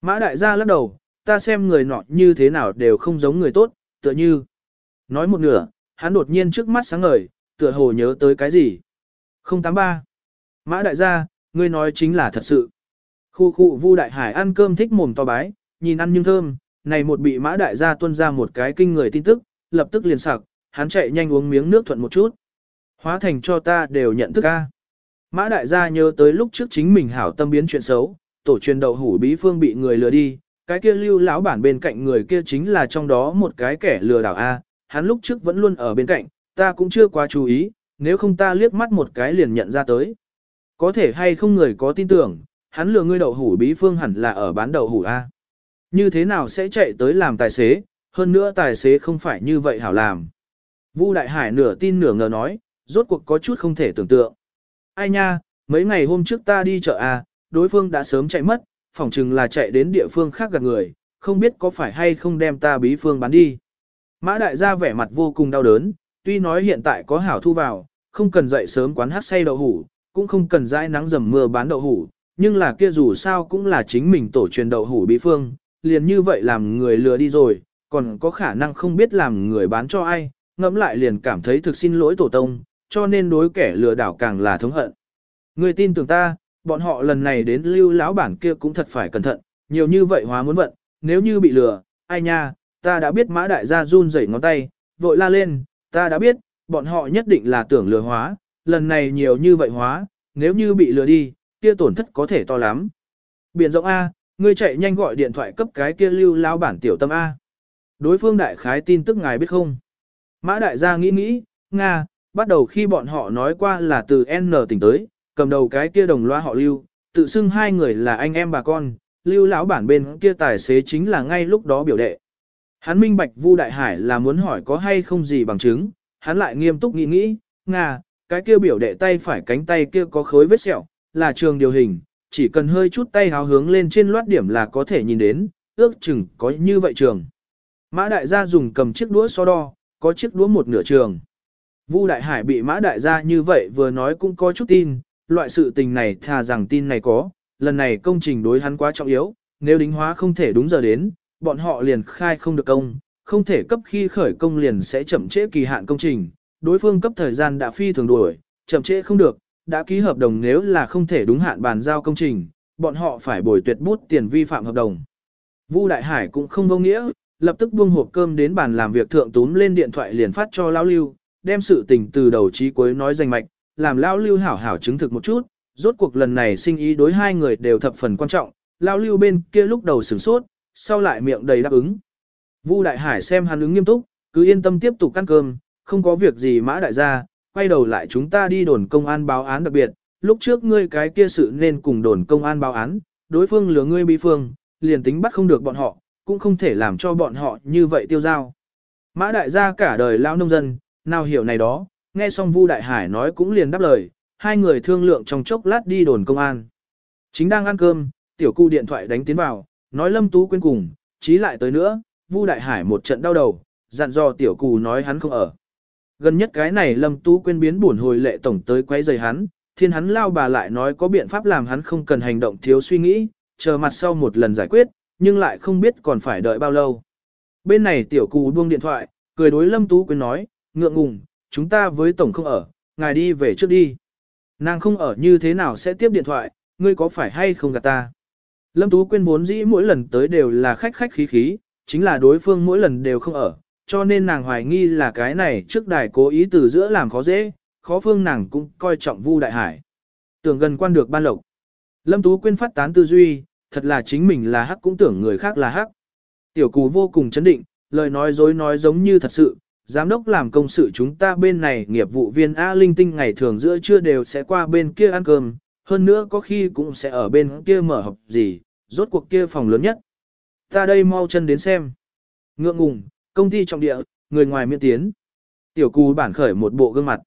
Mã đại gia lắc đầu, ta xem người nọ như thế nào đều không giống người tốt, tựa như. Nói một nửa, hắn đột nhiên trước mắt sáng ngời, tựa hồ nhớ tới cái gì. 083. Mã đại gia, ngươi nói chính là thật sự. Khu khu Vu Đại Hải ăn cơm thích mồm to bái, nhìn ăn nhưng thơm, này một bị Mã đại gia tuân ra một cái kinh người tin tức, lập tức liền sặc, hắn chạy nhanh uống miếng nước thuận một chút. Hóa thành cho ta đều nhận thức a. Mã đại gia nhớ tới lúc trước chính mình hảo tâm biến chuyện xấu, tổ truyền đậu hủ bí phương bị người lừa đi, cái kia lưu lão bản bên cạnh người kia chính là trong đó một cái kẻ lừa đảo A, hắn lúc trước vẫn luôn ở bên cạnh, ta cũng chưa quá chú ý, nếu không ta liếc mắt một cái liền nhận ra tới. Có thể hay không người có tin tưởng, hắn lừa ngươi đậu hủ bí phương hẳn là ở bán đậu hủ A. Như thế nào sẽ chạy tới làm tài xế, hơn nữa tài xế không phải như vậy hảo làm. Vu Đại Hải nửa tin nửa ngờ nói, rốt cuộc có chút không thể tưởng tượng. Ai nha, mấy ngày hôm trước ta đi chợ à, đối phương đã sớm chạy mất, phỏng chừng là chạy đến địa phương khác gặp người, không biết có phải hay không đem ta bí phương bán đi. Mã đại gia vẻ mặt vô cùng đau đớn, tuy nói hiện tại có hảo thu vào, không cần dậy sớm quán hát say đậu hủ, cũng không cần dãi nắng dầm mưa bán đậu hủ, nhưng là kia dù sao cũng là chính mình tổ truyền đậu hủ bí phương, liền như vậy làm người lừa đi rồi, còn có khả năng không biết làm người bán cho ai, ngẫm lại liền cảm thấy thực xin lỗi tổ tông, cho nên đối kẻ lừa đảo càng là thống hận. Người tin tưởng ta, bọn họ lần này đến lưu lão bản kia cũng thật phải cẩn thận, nhiều như vậy hóa muốn vận, nếu như bị lừa, ai nha, ta đã biết mã đại gia run rẩy ngón tay, vội la lên, ta đã biết, bọn họ nhất định là tưởng lừa hóa, lần này nhiều như vậy hóa, nếu như bị lừa đi, kia tổn thất có thể to lắm. Biển rộng A, ngươi chạy nhanh gọi điện thoại cấp cái kia lưu lão bản tiểu tâm A. Đối phương đại khái tin tức ngài biết không? Mã đại gia nghĩ nghĩ, Nga, bắt đầu khi bọn họ nói qua là từ N tỉnh tới, cầm đầu cái kia đồng loa họ lưu, tự xưng hai người là anh em bà con, lưu lão bản bên kia tài xế chính là ngay lúc đó biểu đệ. Hắn minh bạch Vu Đại Hải là muốn hỏi có hay không gì bằng chứng, hắn lại nghiêm túc nghĩ nghĩ, Nga, cái kia biểu đệ tay phải cánh tay kia có khối vết sẹo, là trường điều hình, chỉ cần hơi chút tay háo hướng lên trên loát điểm là có thể nhìn đến, ước chừng có như vậy trường. Mã đại gia dùng cầm chiếc đũa so đo, có chiếc đũa một nửa trường. Vu đại hải bị mã đại gia như vậy vừa nói cũng có chút tin, loại sự tình này thà rằng tin này có, lần này công trình đối hắn quá trọng yếu, nếu đính hóa không thể đúng giờ đến, bọn họ liền khai không được công, không thể cấp khi khởi công liền sẽ chậm trễ kỳ hạn công trình, đối phương cấp thời gian đã phi thường đuổi, chậm trễ không được, đã ký hợp đồng nếu là không thể đúng hạn bàn giao công trình, bọn họ phải bồi tuyệt bút tiền vi phạm hợp đồng. Vu Đại Hải cũng không vô nghĩa, lập tức buông hộp cơm đến bàn làm việc thượng túm lên điện thoại liền phát cho Lão Lưu, đem sự tình từ đầu chí cuối nói danh mạch, làm Lão Lưu hảo hảo chứng thực một chút, rốt cuộc lần này sinh ý đối hai người đều thập phần quan trọng, Lão Lưu bên kia lúc đầu sửng sốt, sau lại miệng đầy đáp ứng. Vu Đại Hải xem hắn ứng nghiêm túc, cứ yên tâm tiếp tục ăn cơm, không có việc gì mã đại gia, quay đầu lại chúng ta đi đồn công an báo án đặc biệt, lúc trước ngươi cái kia sự nên cùng đồn công an báo án, đối phương lừa ngươi bị phương, liền tính bắt không được bọn họ, cũng không thể làm cho bọn họ như vậy tiêu dao. Mã đại gia cả đời lao nông dân, nào hiểu này đó, nghe xong Vu Đại Hải nói cũng liền đáp lời, hai người thương lượng trong chốc lát đi đồn công an. Chính đang ăn cơm, tiểu cu điện thoại đánh tiến vào, nói Lâm Tú quên cùng, trí lại tới nữa, Vu Đại Hải một trận đau đầu, dặn dò tiểu cù nói hắn không ở. Gần nhất cái này Lâm Tú quên biến buồn hồi lệ tổng tới quấy rầy hắn, thiên hắn lao bà lại nói có biện pháp làm hắn không cần hành động thiếu suy nghĩ, chờ mặt sau một lần giải quyết, nhưng lại không biết còn phải đợi bao lâu. Bên này tiểu cù buông điện thoại, cười đối Lâm Tú quên nói, ngượng ngùng, chúng ta với tổng không ở, ngài đi về trước đi. Nàng không ở như thế nào sẽ tiếp điện thoại, ngươi có phải hay không gạt ta? Lâm Tú Quyên vốn dĩ mỗi lần tới đều là khách khách khí khí, chính là đối phương mỗi lần đều không ở, cho nên nàng hoài nghi là cái này trước đài cố ý từ giữa làm khó dễ, khó phương nàng cũng coi trọng Vu Đại Hải. Tưởng gần quan được ban lộc. Lâm Tú Quyên phát tán tư duy, thật là chính mình là hắc cũng tưởng người khác là hắc. Tiểu cù vô cùng chấn định, lời nói dối nói giống như thật sự, giám đốc làm công sự chúng ta bên này nghiệp vụ viên A Linh Tinh ngày thường giữa trưa đều sẽ qua bên kia ăn cơm, hơn nữa có khi cũng sẽ ở bên kia mở học gì, rốt cuộc kia phòng lớn nhất. Ta đây mau chân đến xem. Ngượng ngùng, công ty trọng địa, người ngoài miễn tiến. Tiểu cù bản khởi một bộ gương mặt.